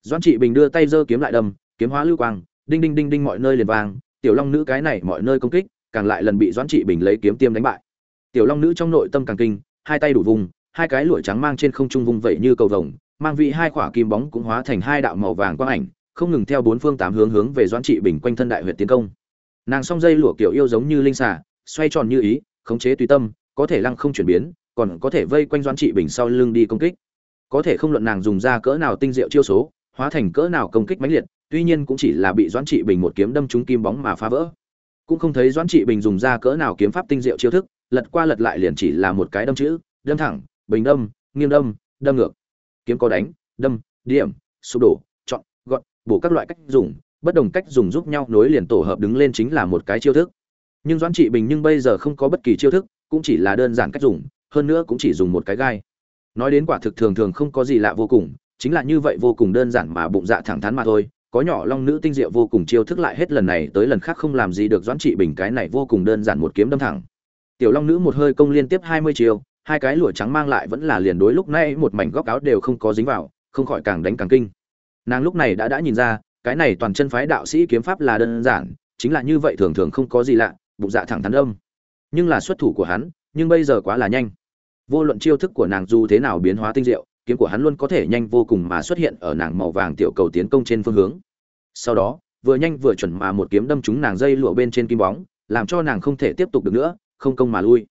S1: Doãn trị bình đưa tay giơ kiếm lại đâm, kiếm hóa lưu quang, đinh đinh đinh đinh mọi nơi liền vàng. tiểu long nữ cái này mọi nơi công kích, càng lại lần bị doãn trị bình lấy kiếm tiêm đánh bại. Tiểu long nữ trong nội tâm càng kinh, hai tay đủ vùng hai cái lụa trắng mang trên không trung vung vẩy như cầu vồng, mang vị hai quả kim bóng cũng hóa thành hai đạo màu vàng quang ảnh, không ngừng theo bốn phương tám hướng hướng về doãn trị bình quanh thân đại huyệt tiến công. Nàng song dây lụa kiểu yêu giống như linh xà, xoay tròn như ý, khống chế tùy tâm, có thể lăng không chuyển biến, còn có thể vây quanh doãn trị bình sau lưng đi công kích. Có thể không luận nàng dùng ra cỡ nào tinh diệu chiêu số, hóa thành cỡ nào công kích mãnh liệt, tuy nhiên cũng chỉ là bị doãn trị bình một kiếm đâm trúng kim bóng mà phá vỡ. Cũng không thấy doãn trị bình dùng ra cỡ nào kiếm pháp tinh diệu chiêu thức, lật qua lật lại liền chỉ là một cái đâm chữ, đâm thẳng bình đâm, nghiêng đâm đâm ngược. Kiếm có đánh, đâm, điểm, sụp đổ, chọn, gọn, bổ các loại cách dùng. Bất đồng cách dùng giúp nhau nối liền tổ hợp đứng lên chính là một cái chiêu thức. Nhưng doãn trị bình nhưng bây giờ không có bất kỳ chiêu thức, cũng chỉ là đơn giản cách dùng, hơn nữa cũng chỉ dùng một cái gai. Nói đến quả thực thường thường không có gì lạ vô cùng, chính là như vậy vô cùng đơn giản mà bụng dạ thẳng thắn mà thôi. Có nhỏ long nữ tinh diệu vô cùng chiêu thức lại hết lần này tới lần khác không làm gì được doãn trị bình cái này vô cùng đơn giản một kiếm đâm thẳng. Tiểu long nữ một hơi công liên tiếp hai mươi chiêu hai cái lụa trắng mang lại vẫn là liền đối lúc nãy một mảnh góc áo đều không có dính vào, không khỏi càng đánh càng kinh. Nàng lúc này đã đã nhìn ra, cái này toàn chân phái đạo sĩ kiếm pháp là đơn giản, chính là như vậy thường thường không có gì lạ, bụng dạ thẳng thắn âm. Nhưng là xuất thủ của hắn, nhưng bây giờ quá là nhanh. Vô luận chiêu thức của nàng dù thế nào biến hóa tinh diệu, kiếm của hắn luôn có thể nhanh vô cùng mà xuất hiện ở nàng màu vàng tiểu cầu tiến công trên phương hướng. Sau đó, vừa nhanh vừa chuẩn mà một kiếm đâm trúng nàng dây lụa bên trên kim bóng, làm cho nàng không thể tiếp tục được nữa, không công mà lui.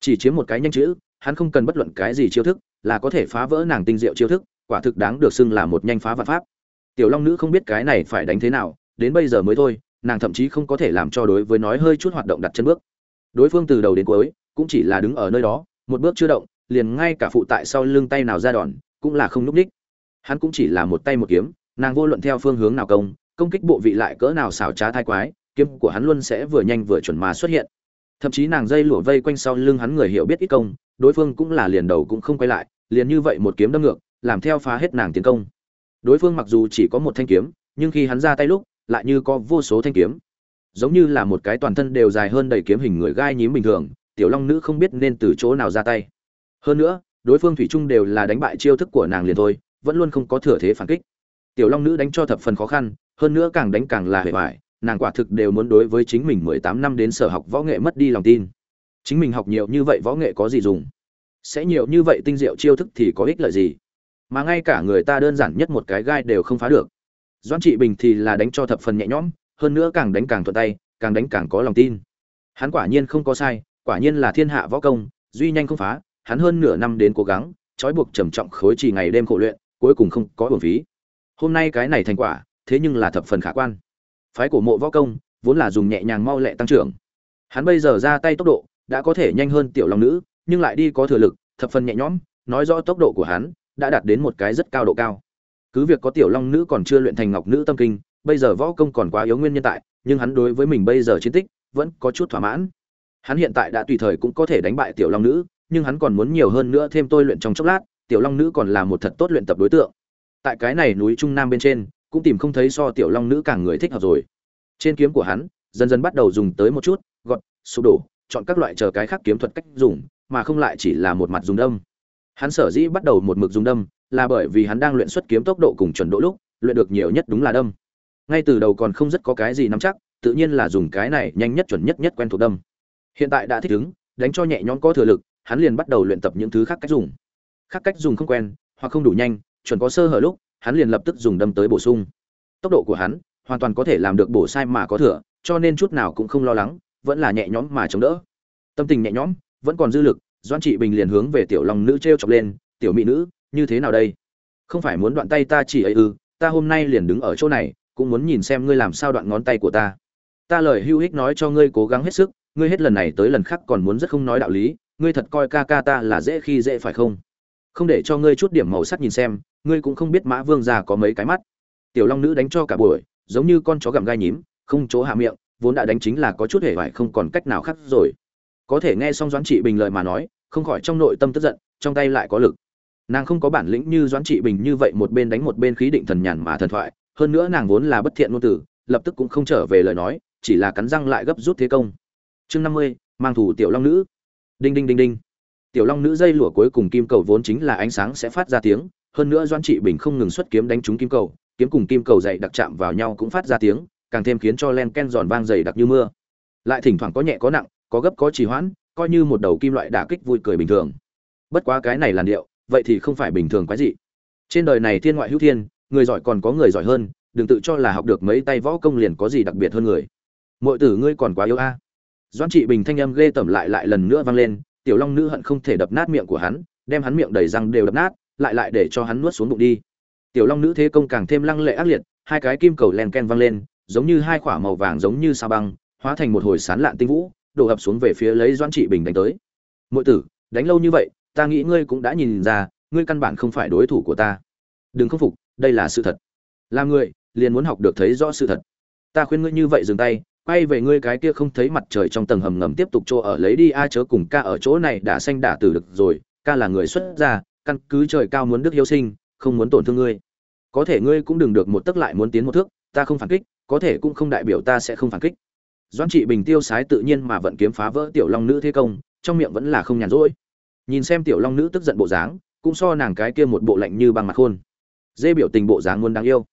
S1: Chỉ chiếm một cái nhanh chữ hắn không cần bất luận cái gì chiêu thức, là có thể phá vỡ nàng tinh diệu chiêu thức, quả thực đáng được xưng là một nhanh phá vạn pháp. Tiểu long nữ không biết cái này phải đánh thế nào, đến bây giờ mới thôi, nàng thậm chí không có thể làm cho đối với nói hơi chút hoạt động đặt chân bước. Đối phương từ đầu đến cuối, cũng chỉ là đứng ở nơi đó, một bước chưa động, liền ngay cả phụ tại sau lưng tay nào ra đòn, cũng là không núp đích hắn cũng chỉ là một tay một kiếm, nàng vô luận theo phương hướng nào công công kích bộ vị lại cỡ nào xảo trá thai quái, kiếm của hắn luôn sẽ vừa nhanh vừa chuẩn mà xuất hiện. Thậm chí nàng dây lụa vây quanh sau lưng hắn người hiểu biết ít công đối phương cũng là liền đầu cũng không quay lại, liền như vậy một kiếm đâm ngược, làm theo phá hết nàng tiến công. Đối phương mặc dù chỉ có một thanh kiếm, nhưng khi hắn ra tay lúc, lại như có vô số thanh kiếm. Giống như là một cái toàn thân đều dài hơn đầy kiếm hình người gai nhím bình thường, tiểu long nữ không biết nên từ chỗ nào ra tay. Hơn nữa, đối phương thủy chung đều là đánh bại chiêu thức của nàng liền thôi, vẫn luôn không có thừa thế phản kích. Tiểu long nữ đánh cho thập phần khó khăn, hơn nữa càng đánh càng là hệ hoại nàng quả thực đều muốn đối với chính mình mười tám năm đến sở học võ nghệ mất đi lòng tin chính mình học nhiều như vậy võ nghệ có gì dùng? Sẽ nhiều như vậy tinh diệu chiêu thức thì có ích lợi gì? Mà ngay cả người ta đơn giản nhất một cái gai đều không phá được. Doãn trị bình thì là đánh cho thập phần nhẹ nhõm, hơn nữa càng đánh càng thuận tay, càng đánh càng có lòng tin. Hắn quả nhiên không có sai, quả nhiên là thiên hạ võ công, duy nhanh không phá, hắn hơn nửa năm đến cố gắng, trói buộc trầm trọng khối trì ngày đêm khổ luyện, cuối cùng không có hưởng phí. Hôm nay cái này thành quả, thế nhưng là thập phần khả quan. Phái của mộ võ công, vốn là dùng nhẹ nhàng mau lẹ tăng trưởng. Hắn bây giờ ra tay tốc độ đã có thể nhanh hơn tiểu long nữ, nhưng lại đi có thừa lực, thập phần nhẹ nhõm, nói rõ tốc độ của hắn đã đạt đến một cái rất cao độ cao. Cứ việc có tiểu long nữ còn chưa luyện thành ngọc nữ tâm kinh, bây giờ võ công còn quá yếu nguyên nhân tại, nhưng hắn đối với mình bây giờ chiến tích vẫn có chút thỏa mãn. Hắn hiện tại đã tùy thời cũng có thể đánh bại tiểu long nữ, nhưng hắn còn muốn nhiều hơn nữa thêm tôi luyện trong chốc lát, tiểu long nữ còn là một thật tốt luyện tập đối tượng. Tại cái này núi trung nam bên trên, cũng tìm không thấy so tiểu long nữ càng người thích hợp rồi. Trên kiếm của hắn, dần dần bắt đầu dùng tới một chút, gọt, sụp đổ chọn các loại chờ cái khác kiếm thuật cách dùng, mà không lại chỉ là một mặt dùng đâm. Hắn sở dĩ bắt đầu một mực dùng đâm là bởi vì hắn đang luyện xuất kiếm tốc độ cùng chuẩn độ lúc, luyện được nhiều nhất đúng là đâm. Ngay từ đầu còn không rất có cái gì nắm chắc, tự nhiên là dùng cái này nhanh nhất chuẩn nhất nhất quen thuộc đâm. Hiện tại đã thích ứng, đánh cho nhẹ nhõm có thừa lực, hắn liền bắt đầu luyện tập những thứ khác cách dùng. Khác cách dùng không quen, hoặc không đủ nhanh, chuẩn có sơ hở lúc, hắn liền lập tức dùng đâm tới bổ sung. Tốc độ của hắn hoàn toàn có thể làm được bổ sai mà có thừa, cho nên chút nào cũng không lo lắng vẫn là nhẹ nhõm mà chống đỡ. Tâm tình nhẹ nhõm, vẫn còn dư lực doan trị bình liền hướng về tiểu long nữ t chọc lên, tiểu mỹ nữ, như thế nào đây? Không phải muốn đoạn tay ta chỉ ấy ư, ta hôm nay liền đứng ở chỗ này, cũng muốn nhìn xem ngươi làm sao đoạn ngón tay của ta. Ta lời hưu hích nói cho ngươi cố gắng hết sức, ngươi hết lần này tới lần khác còn muốn rất không nói đạo lý, ngươi thật coi ca ca ta là dễ khi dễ phải không? Không để cho ngươi chút điểm màu sắc nhìn xem, ngươi cũng không biết mã vương già có mấy cái mắt. Tiểu long nữ đánh cho cả buổi, giống như con chó gặm gai nhím, không chỗ hạ miệng vốn đã đánh chính là có chút hề vải không còn cách nào khác rồi. Có thể nghe xong doãn trị bình lời mà nói, không khỏi trong nội tâm tức giận, trong tay lại có lực. Nàng không có bản lĩnh như doãn trị bình như vậy một bên đánh một bên khí định thần nhàn mà thần thoại, hơn nữa nàng vốn là bất thiện ngôn tử lập tức cũng không trở về lời nói, chỉ là cắn răng lại gấp rút thế công. Chương năm mươi, mang thủ tiểu long nữ. Đinh đinh đinh đinh. Tiểu long nữ dây lụa cuối cùng kim cầu vốn chính là ánh sáng sẽ phát ra tiếng, hơn nữa doãn trị bình không ngừng xuất kiếm đánh trúng kim cầu, kiếm cùng kim cầu dày đặc chạm vào nhau cũng phát ra tiếng càng thêm khiến cho len ken giòn vang dày đặc như mưa. Lại thỉnh thoảng có nhẹ có nặng, có gấp có trì hoãn, coi như một đầu kim loại đả kích vui cười bình thường. Bất quá cái này làn điệu, vậy thì không phải bình thường quái gì trên đời này thiên ngoại hữu thiên, người giỏi còn có người giỏi hơn, đừng tự cho là học được mấy tay võ công liền có gì đặc biệt hơn người. Mọi tử ngươi còn quá yếu a. Doan trị bình thanh âm ghê tởm lại lại lần nữa vang lên, tiểu long nữ hận không thể đập nát miệng của hắn, đem hắn miệng đầy răng đều đập nát, lại lại để cho hắn nuốt xuống bụng đi. Tiểu long nữ thế công càng thêm lăng lệ ác liệt, hai cái kim cầu len ken vang lên giống như hai quả màu vàng giống như sao băng, hóa thành một hồi sán lạn tinh vũ, đổ ập xuống về phía lấy doãn trị bình đánh tới. Muội tử, đánh lâu như vậy, ta nghĩ ngươi cũng đã nhìn ra, ngươi căn bản không phải đối thủ của ta. Đừng khâm phục, đây là sự thật. Làm người, liền muốn học được thấy rõ sự thật. Ta khuyên ngươi như vậy dừng tay, quay về ngươi cái kia không thấy mặt trời trong tầng hầm ngầm tiếp tục cho ở, lấy đi a chớ cùng ca ở chỗ này đã xanh đã tử được rồi, ca là người xuất gia, căn cứ trời cao muốn đức hiếu sinh, không muốn tổn thương ngươi. Có thể ngươi cũng đừng được một tức lại muốn tiến một thước, ta không phản kích có thể cũng không đại biểu ta sẽ không phản kích. Doãn trị bình tiêu sái tự nhiên mà vận kiếm phá vỡ tiểu long nữ thế công, trong miệng vẫn là không nhàn rỗi. Nhìn xem tiểu long nữ tức giận bộ dáng, cũng so nàng cái kia một bộ lạnh như băng mặt khôn. Dê biểu tình bộ dáng muốn đáng yêu.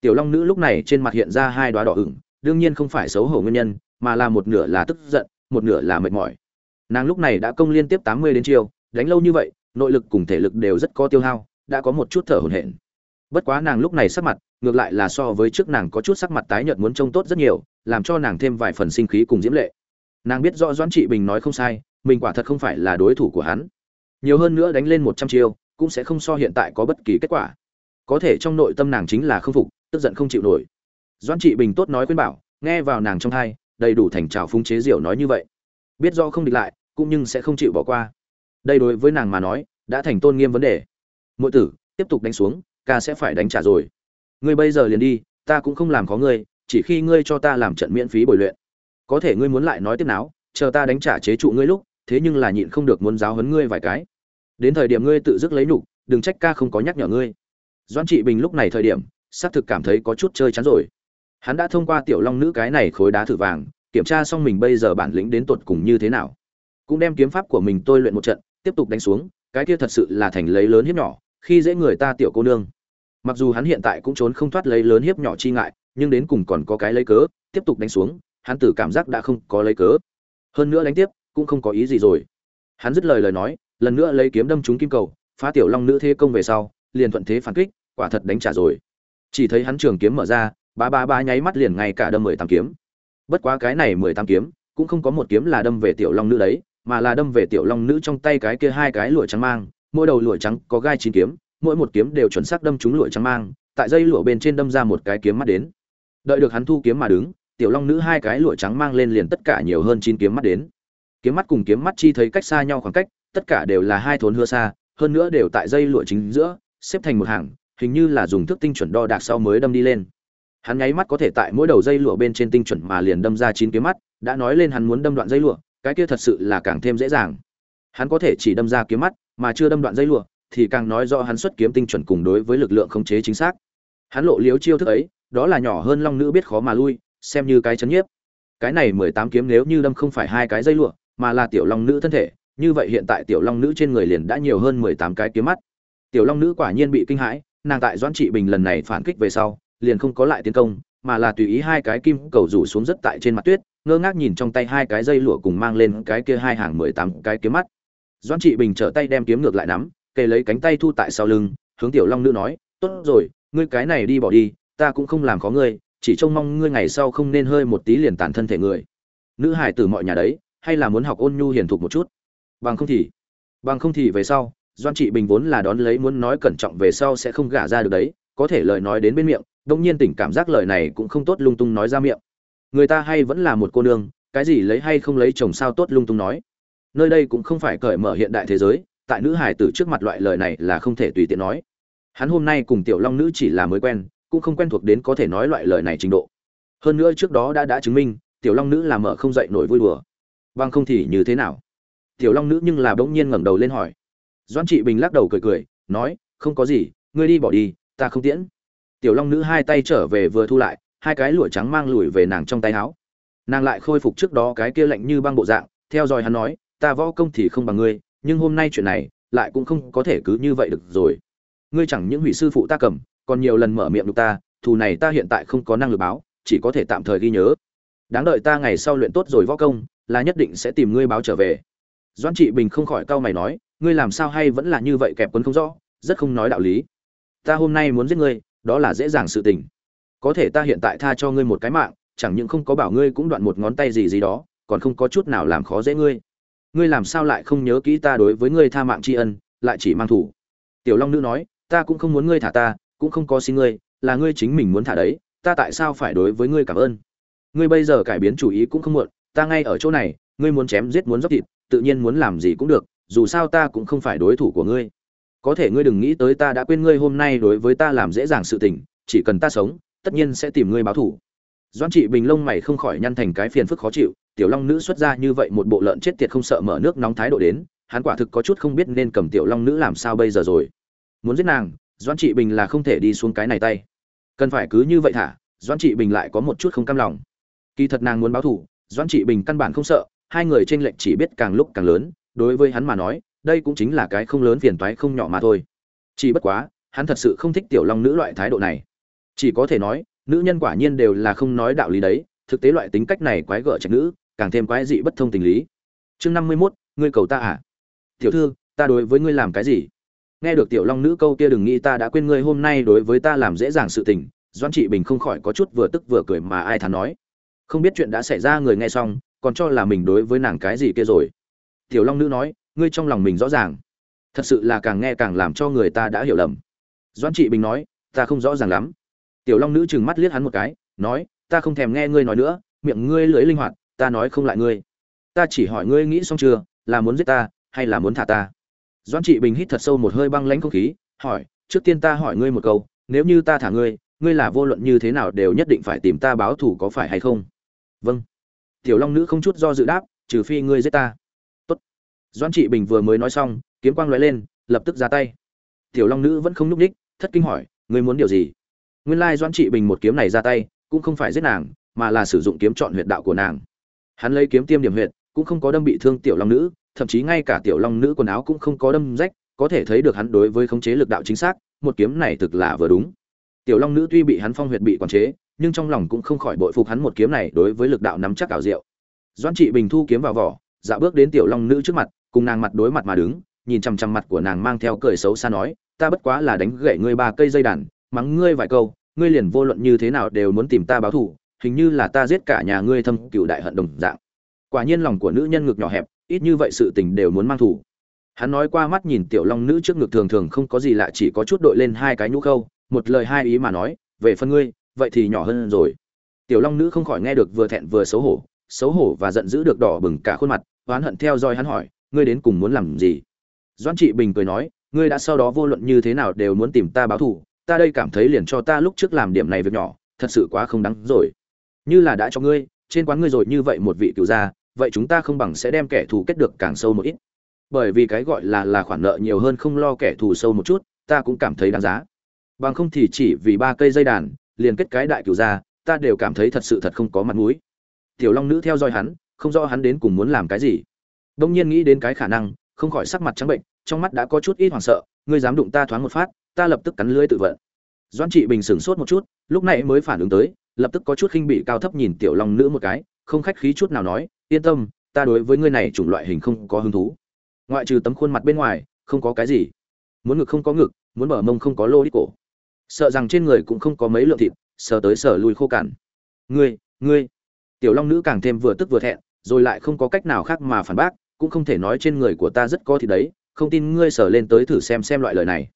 S1: Tiểu long nữ lúc này trên mặt hiện ra hai đoá đỏ ửng, đương nhiên không phải xấu hổ nguyên nhân, mà là một nửa là tức giận, một nửa là mệt mỏi. Nàng lúc này đã công liên tiếp tám mươi đến chiều đánh lâu như vậy, nội lực cùng thể lực đều rất có tiêu hao, đã có một chút thở hổn hển bất quá nàng lúc này sắc mặt, ngược lại là so với trước nàng có chút sắc mặt tái nhợt muốn trông tốt rất nhiều, làm cho nàng thêm vài phần sinh khí cùng diễm lệ. Nàng biết rõ doãn trị bình nói không sai, mình quả thật không phải là đối thủ của hắn. Nhiều hơn nữa đánh lên một trăm chiêu, cũng sẽ không so hiện tại có bất kỳ kết quả. Có thể trong nội tâm nàng chính là không phục, tức giận không chịu nổi. Doãn trị bình tốt nói khuyên bảo, nghe vào nàng trong thai, đầy đủ thành trào phung chế diệu nói như vậy. Biết do không địch lại, cũng nhưng sẽ không chịu bỏ qua. Đây đối với nàng mà nói, đã thành tôn nghiêm vấn đề. Mỗi tử, tiếp tục đánh xuống ca sẽ phải đánh trả rồi. Ngươi bây giờ liền đi, ta cũng không làm có ngươi, chỉ khi ngươi cho ta làm trận miễn phí bồi luyện. Có thể ngươi muốn lại nói tiếp nào chờ ta đánh trả chế trụ ngươi lúc, thế nhưng là nhịn không được muốn giáo huấn ngươi vài cái. Đến thời điểm ngươi tự dứt lấy nhục, đừng trách ca không có nhắc nhở ngươi. Doan trị bình lúc này thời điểm, xác thực cảm thấy có chút chơi chán rồi. Hắn đã thông qua tiểu long nữ cái này khối đá thử vàng, kiểm tra xong mình bây giờ bản lĩnh đến tột cùng như thế nào. Cũng đem kiếm pháp của mình tôi luyện một trận, tiếp tục đánh xuống, cái kia thật sự là thành lấy lớn hiếp nhỏ, khi dễ người ta tiểu cô nương mặc dù hắn hiện tại cũng trốn không thoát lấy lớn hiếp nhỏ chi ngại, nhưng đến cùng còn có cái lấy cớ, tiếp tục đánh xuống, hắn tử cảm giác đã không có lấy cớ. Hơn nữa đánh tiếp, cũng không có ý gì rồi. Hắn dứt lời lời nói, lần nữa lấy kiếm đâm trúng kim cầu, phá tiểu long nữ thế công về sau, liền thuận thế phản kích, quả thật đánh trả rồi. Chỉ thấy hắn trường kiếm mở ra ba ba ba nháy mắt liền ngay cả đâm mười tám kiếm. Bất quá cái này mười tám kiếm, cũng không có một kiếm là đâm về tiểu long nữ đấy, mà là đâm về tiểu long nữ trong tay cái kia hai cái lụa trắng mang, mỗi đầu lụa trắng có gai chín kiếm mỗi một kiếm đều chuẩn xác đâm trúng lụa trắng mang, tại dây lụa bên trên đâm ra một cái kiếm mắt đến. Đợi được hắn thu kiếm mà đứng, tiểu long nữ hai cái lụa trắng mang lên liền tất cả nhiều hơn chín kiếm mắt đến. Kiếm mắt cùng kiếm mắt chi thấy cách xa nhau khoảng cách, tất cả đều là hai thốn hưa xa, hơn nữa đều tại dây lụa chính giữa, xếp thành một hàng, hình như là dùng thước tinh chuẩn đo đạc sau mới đâm đi lên. Hắn nháy mắt có thể tại mỗi đầu dây lụa bên trên tinh chuẩn mà liền đâm ra chín kiếm mắt, đã nói lên hắn muốn đâm đoạn dây lụa, cái kia thật sự là càng thêm dễ dàng. Hắn có thể chỉ đâm ra kiếm mắt, mà chưa đâm đoạn dây lụa thì càng nói rõ hắn xuất kiếm tinh chuẩn cùng đối với lực lượng khống chế chính xác. Hắn lộ liếu chiêu thức ấy, đó là nhỏ hơn long nữ biết khó mà lui, xem như cái chấn nhiếp. Cái này mười tám kiếm nếu như đâm không phải hai cái dây lụa, mà là tiểu long nữ thân thể, như vậy hiện tại tiểu long nữ trên người liền đã nhiều hơn mười tám cái kiếm mắt. Tiểu long nữ quả nhiên bị kinh hãi, nàng tại doãn trị bình lần này phản kích về sau, liền không có lại tiến công, mà là tùy ý hai cái kim cầu rủ xuống rất tại trên mặt tuyết, ngơ ngác nhìn trong tay hai cái dây lụa cùng mang lên cái kia hai hàng mười tám cái kiếm mắt. Doãn trị bình trở tay đem kiếm ngược lại nắm kề lấy cánh tay thu tại sau lưng, hướng tiểu long nữ nói, tốt rồi, ngươi cái này đi bỏ đi, ta cũng không làm khó ngươi, chỉ trông mong ngươi ngày sau không nên hơi một tí liền tàn thân thể người. Nữ hải từ mọi nhà đấy, hay là muốn học ôn nhu hiền thục một chút? Bằng không thì, bằng không thì về sau, doan trị bình vốn là đón lấy muốn nói cẩn trọng về sau sẽ không gả ra được đấy, có thể lời nói đến bên miệng, đông nhiên tỉnh cảm giác lời này cũng không tốt lung tung nói ra miệng. Người ta hay vẫn là một cô nương, cái gì lấy hay không lấy chồng sao tốt lung tung nói. Nơi đây cũng không phải cởi mở hiện đại thế giới tại nữ hải tử trước mặt loại lời này là không thể tùy tiện nói. Hắn hôm nay cùng tiểu long nữ chỉ là mới quen, cũng không quen thuộc đến có thể nói loại lời này trình độ. Hơn nữa trước đó đã đã chứng minh, tiểu long nữ là mở không dậy nổi vui đùa. Bằng không thì như thế nào? Tiểu long nữ nhưng là bỗng nhiên ngẩng đầu lên hỏi. Doãn trị bình lắc đầu cười cười, nói, không có gì, ngươi đi bỏ đi, ta không tiễn. Tiểu long nữ hai tay trở về vừa thu lại, hai cái lụa trắng mang lùi về nàng trong tay áo. Nàng lại khôi phục trước đó cái kia lạnh như băng bộ dạng, theo dõi hắn nói, ta võ công thì không bằng ngươi nhưng hôm nay chuyện này lại cũng không có thể cứ như vậy được rồi. Ngươi chẳng những hủy sư phụ ta cầm, còn nhiều lần mở miệng được ta, thù này ta hiện tại không có năng lực báo, chỉ có thể tạm thời ghi nhớ. Đáng đợi ta ngày sau luyện tốt rồi võ công, là nhất định sẽ tìm ngươi báo trở về. Doãn trị bình không khỏi cau mày nói, ngươi làm sao hay vẫn là như vậy kẹp quấn không rõ, rất không nói đạo lý. Ta hôm nay muốn giết ngươi, đó là dễ dàng sự tình. Có thể ta hiện tại tha cho ngươi một cái mạng, chẳng những không có bảo ngươi cũng đoạn một ngón tay gì gì đó, còn không có chút nào làm khó dễ ngươi ngươi làm sao lại không nhớ kỹ ta đối với ngươi tha mạng tri ân, lại chỉ mang thủ. Tiểu long nữ nói, ta cũng không muốn ngươi thả ta, cũng không có xin ngươi, là ngươi chính mình muốn thả đấy, ta tại sao phải đối với ngươi cảm ơn? Ngươi bây giờ cải biến chủ ý cũng không muộn, ta ngay ở chỗ này, ngươi muốn chém giết muốn dốc thịt, tự nhiên muốn làm gì cũng được, dù sao ta cũng không phải đối thủ của ngươi. Có thể ngươi đừng nghĩ tới ta đã quên ngươi hôm nay đối với ta làm dễ dàng sự tình, chỉ cần ta sống, tất nhiên sẽ tìm ngươi báo thủ. Doan trị bình lông mày không khỏi nhăn thành cái phiền phức khó chịu tiểu long nữ xuất ra như vậy một bộ lợn chết tiệt không sợ mở nước nóng thái độ đến, hắn quả thực có chút không biết nên cầm tiểu long nữ làm sao bây giờ rồi. Muốn giết nàng doan trị bình là không thể đi xuống cái này tay. Cần phải cứ như vậy thả doan trị bình lại có một chút không cam lòng. Kỳ thật nàng muốn báo thù doan trị bình căn bản không sợ, hai người tranh lệch chỉ biết càng lúc càng lớn, đối với hắn mà nói, đây cũng chính là cái không lớn phiền toái không nhỏ mà thôi. Chỉ bất quá, hắn thật sự không thích tiểu long nữ loại thái độ này. Chỉ có thể nói, nữ nhân quả nhiên đều là không nói đạo lý đấy, thực tế loại tính cách này quái gở trạch nữ càng thêm quái dị bất thông tình lý. Chương năm mươi mốt, ngươi cầu ta à? Tiểu thư, ta đối với ngươi làm cái gì? Nghe được tiểu long nữ câu kia đừng nghĩ ta đã quên ngươi, hôm nay đối với ta làm dễ dàng sự tình doan trị bình không khỏi có chút vừa tức vừa cười mà ai thán nói. Không biết chuyện đã xảy ra, người nghe xong, còn cho là mình đối với nàng cái gì kia rồi. Tiểu long nữ nói, ngươi trong lòng mình rõ ràng. Thật sự là càng nghe càng làm cho người ta đã hiểu lầm. Doan trị bình nói, ta không rõ ràng lắm. Tiểu long nữ trừng mắt liếc hắn một cái, nói, ta không thèm nghe ngươi nói nữa, miệng ngươi lưỡi linh hoạt ta nói không lại ngươi. Ta chỉ hỏi ngươi nghĩ xong chưa, là muốn giết ta, hay là muốn thả ta? Doan trị bình hít thật sâu một hơi băng lãnh không khí, hỏi, trước tiên ta hỏi ngươi một câu, nếu như ta thả ngươi ngươi là vô luận như thế nào đều nhất định phải tìm ta báo thù có phải hay không? Vâng. Tiểu long nữ không chút do dự đáp, trừ phi ngươi giết ta. Tốt. doan trị bình vừa mới nói xong, kiếm quang lóe lên, lập tức ra tay. Tiểu long nữ vẫn không nhúc ních thất kinh hỏi, ngươi muốn điều gì? Nguyên lai doan trị bình một kiếm này ra tay, cũng không phải giết nàng, mà là sử dụng kiếm chọn huyệt đạo của nàng hắn lấy kiếm tiêm điểm huyệt, cũng không có đâm bị thương tiểu long nữ, thậm chí ngay cả tiểu long nữ quần áo cũng không có đâm rách, có thể thấy được hắn đối với khống chế lực đạo chính xác, một kiếm này thực là vừa đúng. Tiểu long nữ tuy bị hắn phong huyệt bị quản chế, nhưng trong lòng cũng không khỏi bội phục hắn một kiếm này đối với lực đạo nắm chắc ảo diệu. Doan trị bình thu kiếm vào vỏ dạ bước đến tiểu long nữ trước mặt, cùng nàng mặt đối mặt mà đứng, nhìn chằm chằm mặt của nàng mang theo cười xấu xa nói, ta bất quá là đánh gậy ngươi ba cây dây đàn, mắng ngươi vài câu, ngươi liền vô luận như thế nào đều muốn tìm ta báo thù hình như là ta giết cả nhà ngươi thâm cựu đại hận đồng dạng. Quả nhiên lòng của nữ nhân ngực nhỏ hẹp, ít như vậy sự tình đều muốn mang thủ. Hắn nói qua mắt nhìn tiểu long nữ trước ngực thường thường không có gì lạ, chỉ có chút đội lên hai cái nhũ khâu, một lời hai ý mà nói, về phân ngươi, vậy thì nhỏ hơn rồi. Tiểu long nữ không khỏi nghe được vừa thẹn vừa xấu hổ xấu hổ và giận dữ được đỏ bừng cả khuôn mặt, oán hận theo dõi hắn hỏi, ngươi đến cùng muốn làm gì? Doãn trị bình cười nói, ngươi đã sau đó vô luận như thế nào đều muốn tìm ta báo thù, ta đây cảm thấy liền cho ta lúc trước làm điểm này việc nhỏ, thật sự quá không đáng rồi như là đã cho ngươi, trên quán ngươi rồi như vậy một vị cựu gia, vậy chúng ta không bằng sẽ đem kẻ thù kết được càng sâu một ít. Bởi vì cái gọi là là khoản nợ nhiều hơn không lo kẻ thù sâu một chút, ta cũng cảm thấy đáng giá. Bằng không thì chỉ vì ba cây dây đàn, liền kết cái đại cửu gia, ta đều cảm thấy thật sự thật không có mặt mũi. Tiểu long nữ theo dõi hắn, không rõ hắn đến cùng muốn làm cái gì. Đông nhiên nghĩ đến cái khả năng, không khỏi sắc mặt trắng bệnh, trong mắt đã có chút ít hoảng sợ, ngươi dám đụng ta thoáng một phát, ta lập tức cắn lưỡi tự vận. Doan trị bình sửng sốt một chút, lúc này mới phản ứng tới lập tức có chút khinh bị cao thấp nhìn tiểu long nữ một cái, không khách khí chút nào nói, yên tâm, ta đối với ngươi này chủng loại hình không có hứng thú. Ngoại trừ tấm khuôn mặt bên ngoài, không có cái gì. Muốn ngực không có ngực, muốn mở mông không có lô đi cổ. Sợ rằng trên người cũng không có mấy lượng thịt, sờ tới sờ lui khô cằn ngươi ngươi. Tiểu long nữ càng thêm vừa tức vừa thẹn, rồi lại không có cách nào khác mà phản bác, cũng không thể nói trên người của ta rất có thịt đấy, không tin ngươi sờ lên tới thử xem xem loại lời này.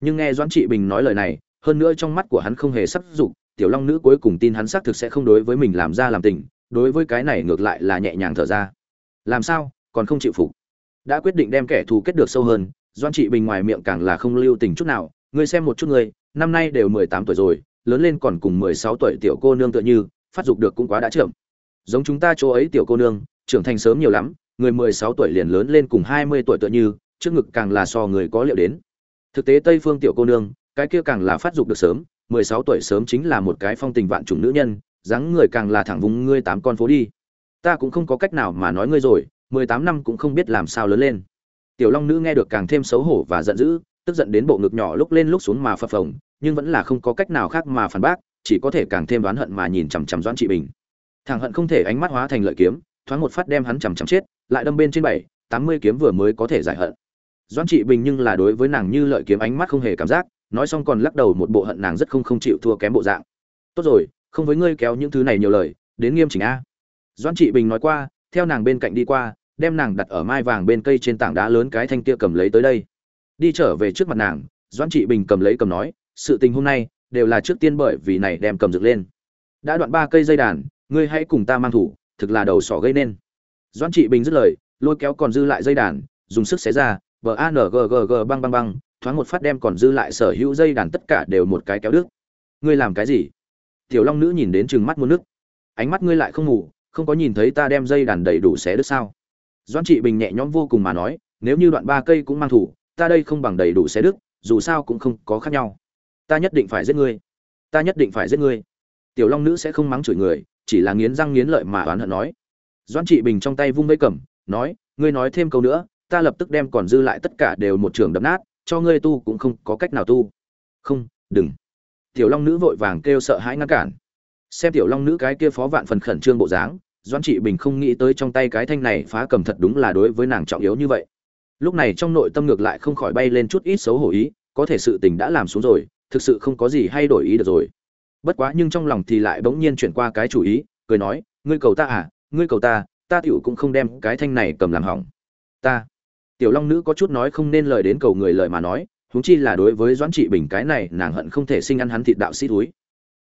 S1: Nhưng nghe doãn trị bình nói lời này, hơn nữa trong mắt của hắn không hề sắc dục tiểu long nữ cuối cùng tin hắn xác thực sẽ không đối với mình làm ra làm tình, đối với cái này ngược lại là nhẹ nhàng thở ra. Làm sao, còn không chịu phục? Đã quyết định đem kẻ thù kết được sâu hơn, doan trị bình ngoài miệng càng là không lưu tình chút nào, ngươi xem một chút ngươi, năm nay đều mười tám tuổi rồi, lớn lên còn cùng mười sáu tuổi tiểu cô nương tựa như, phát dục được cũng quá đã trưởng giống chúng ta chỗ ấy tiểu cô nương, trưởng thành sớm nhiều lắm, người mười sáu tuổi liền lớn lên cùng hai mươi tuổi tựa như, trước ngực càng là so người có liệu đến. Thực tế tây phương tiểu cô nương, cái kia càng là phát dục được sớm mười sáu tuổi sớm chính là một cái phong tình vạn chủng nữ nhân, dáng người càng là thẳng vùng ngươi tám con phố đi. Ta cũng không có cách nào mà nói ngươi rồi, mười tám năm cũng không biết làm sao lớn lên. Tiểu long nữ nghe được càng thêm xấu hổ và giận dữ, tức giận đến bộ ngực nhỏ lúc lên lúc xuống mà phập phồng, nhưng vẫn là không có cách nào khác mà phản bác, chỉ có thể càng thêm đoán hận mà nhìn chằm chằm doãn trị bình. Thằng hận không thể ánh mắt hóa thành lợi kiếm, thoáng một phát đem hắn chằm chằm chết, lại đâm bên trên bảy, tám mươi kiếm vừa mới có thể giải hận. Doãn trị bình nhưng là đối với nàng như lợi kiếm ánh mắt không hề cảm giác nói xong còn lắc đầu một bộ hận nàng rất không không chịu thua kém bộ dạng. Tốt rồi, không với ngươi kéo những thứ này nhiều lời, đến nghiêm chỉnh a. Doãn trị bình nói qua, theo nàng bên cạnh đi qua, đem nàng đặt ở mai vàng bên cây trên tảng đá lớn cái thanh kia cầm lấy tới đây. Đi trở về trước mặt nàng, doãn trị bình cầm lấy cầm nói, sự tình hôm nay đều là trước tiên bởi vì này đem cầm dựng lên. Đã đoạn ba cây dây đàn, ngươi hãy cùng ta mang thủ, thực là đầu sỏ gây nên. Doãn trị bình dứt lời, lôi kéo còn dư lại dây đàn, dùng sức xé ra vờ a n g g g băng băng băng thoáng một phát đem còn dư lại sở hữu dây đàn tất cả đều một cái kéo đứt. Ngươi làm cái gì? Tiểu long nữ nhìn đến trừng mắt muôn nước. Ánh mắt ngươi lại không ngủ không có nhìn thấy ta đem dây đàn đầy đủ xé đứt sao? Doãn trị bình nhẹ nhõm vô cùng mà nói, nếu như đoạn ba cây cũng mang thủ, ta đây không bằng đầy đủ xé đứt, dù sao cũng không có khác nhau. Ta nhất định phải giết ngươi. Ta nhất định phải giết ngươi. Tiểu long nữ sẽ không mắng chửi người, chỉ là nghiến răng nghiến lợi mà oán hận nói. Doãn trị bình trong tay vung vây cầm, nói, ngươi nói thêm câu nữa, ta lập tức đem còn dư lại tất cả đều một trường đập nát cho ngươi tu cũng không có cách nào tu. Không, đừng. Tiểu long nữ vội vàng kêu sợ hãi ngăn cản. Xem tiểu long nữ cái kia phó vạn phần khẩn trương bộ dáng, doãn trị bình không nghĩ tới trong tay cái thanh này phá cầm thật đúng là đối với nàng trọng yếu như vậy. Lúc này trong nội tâm ngược lại không khỏi bay lên chút ít xấu hổ ý, có thể sự tình đã làm xuống rồi, thực sự không có gì hay đổi ý được rồi. Bất quá nhưng trong lòng thì lại bỗng nhiên chuyển qua cái chủ ý, cười nói, ngươi cầu ta à ngươi cầu ta ta tiểu cũng không đem cái thanh này cầm làm hỏng. Ta tiểu long nữ có chút nói không nên lời đến cầu người lời mà nói, huống chi là đối với doãn trị bình cái này, nàng hận không thể sinh ăn hắn thịt đạo sĩ túi.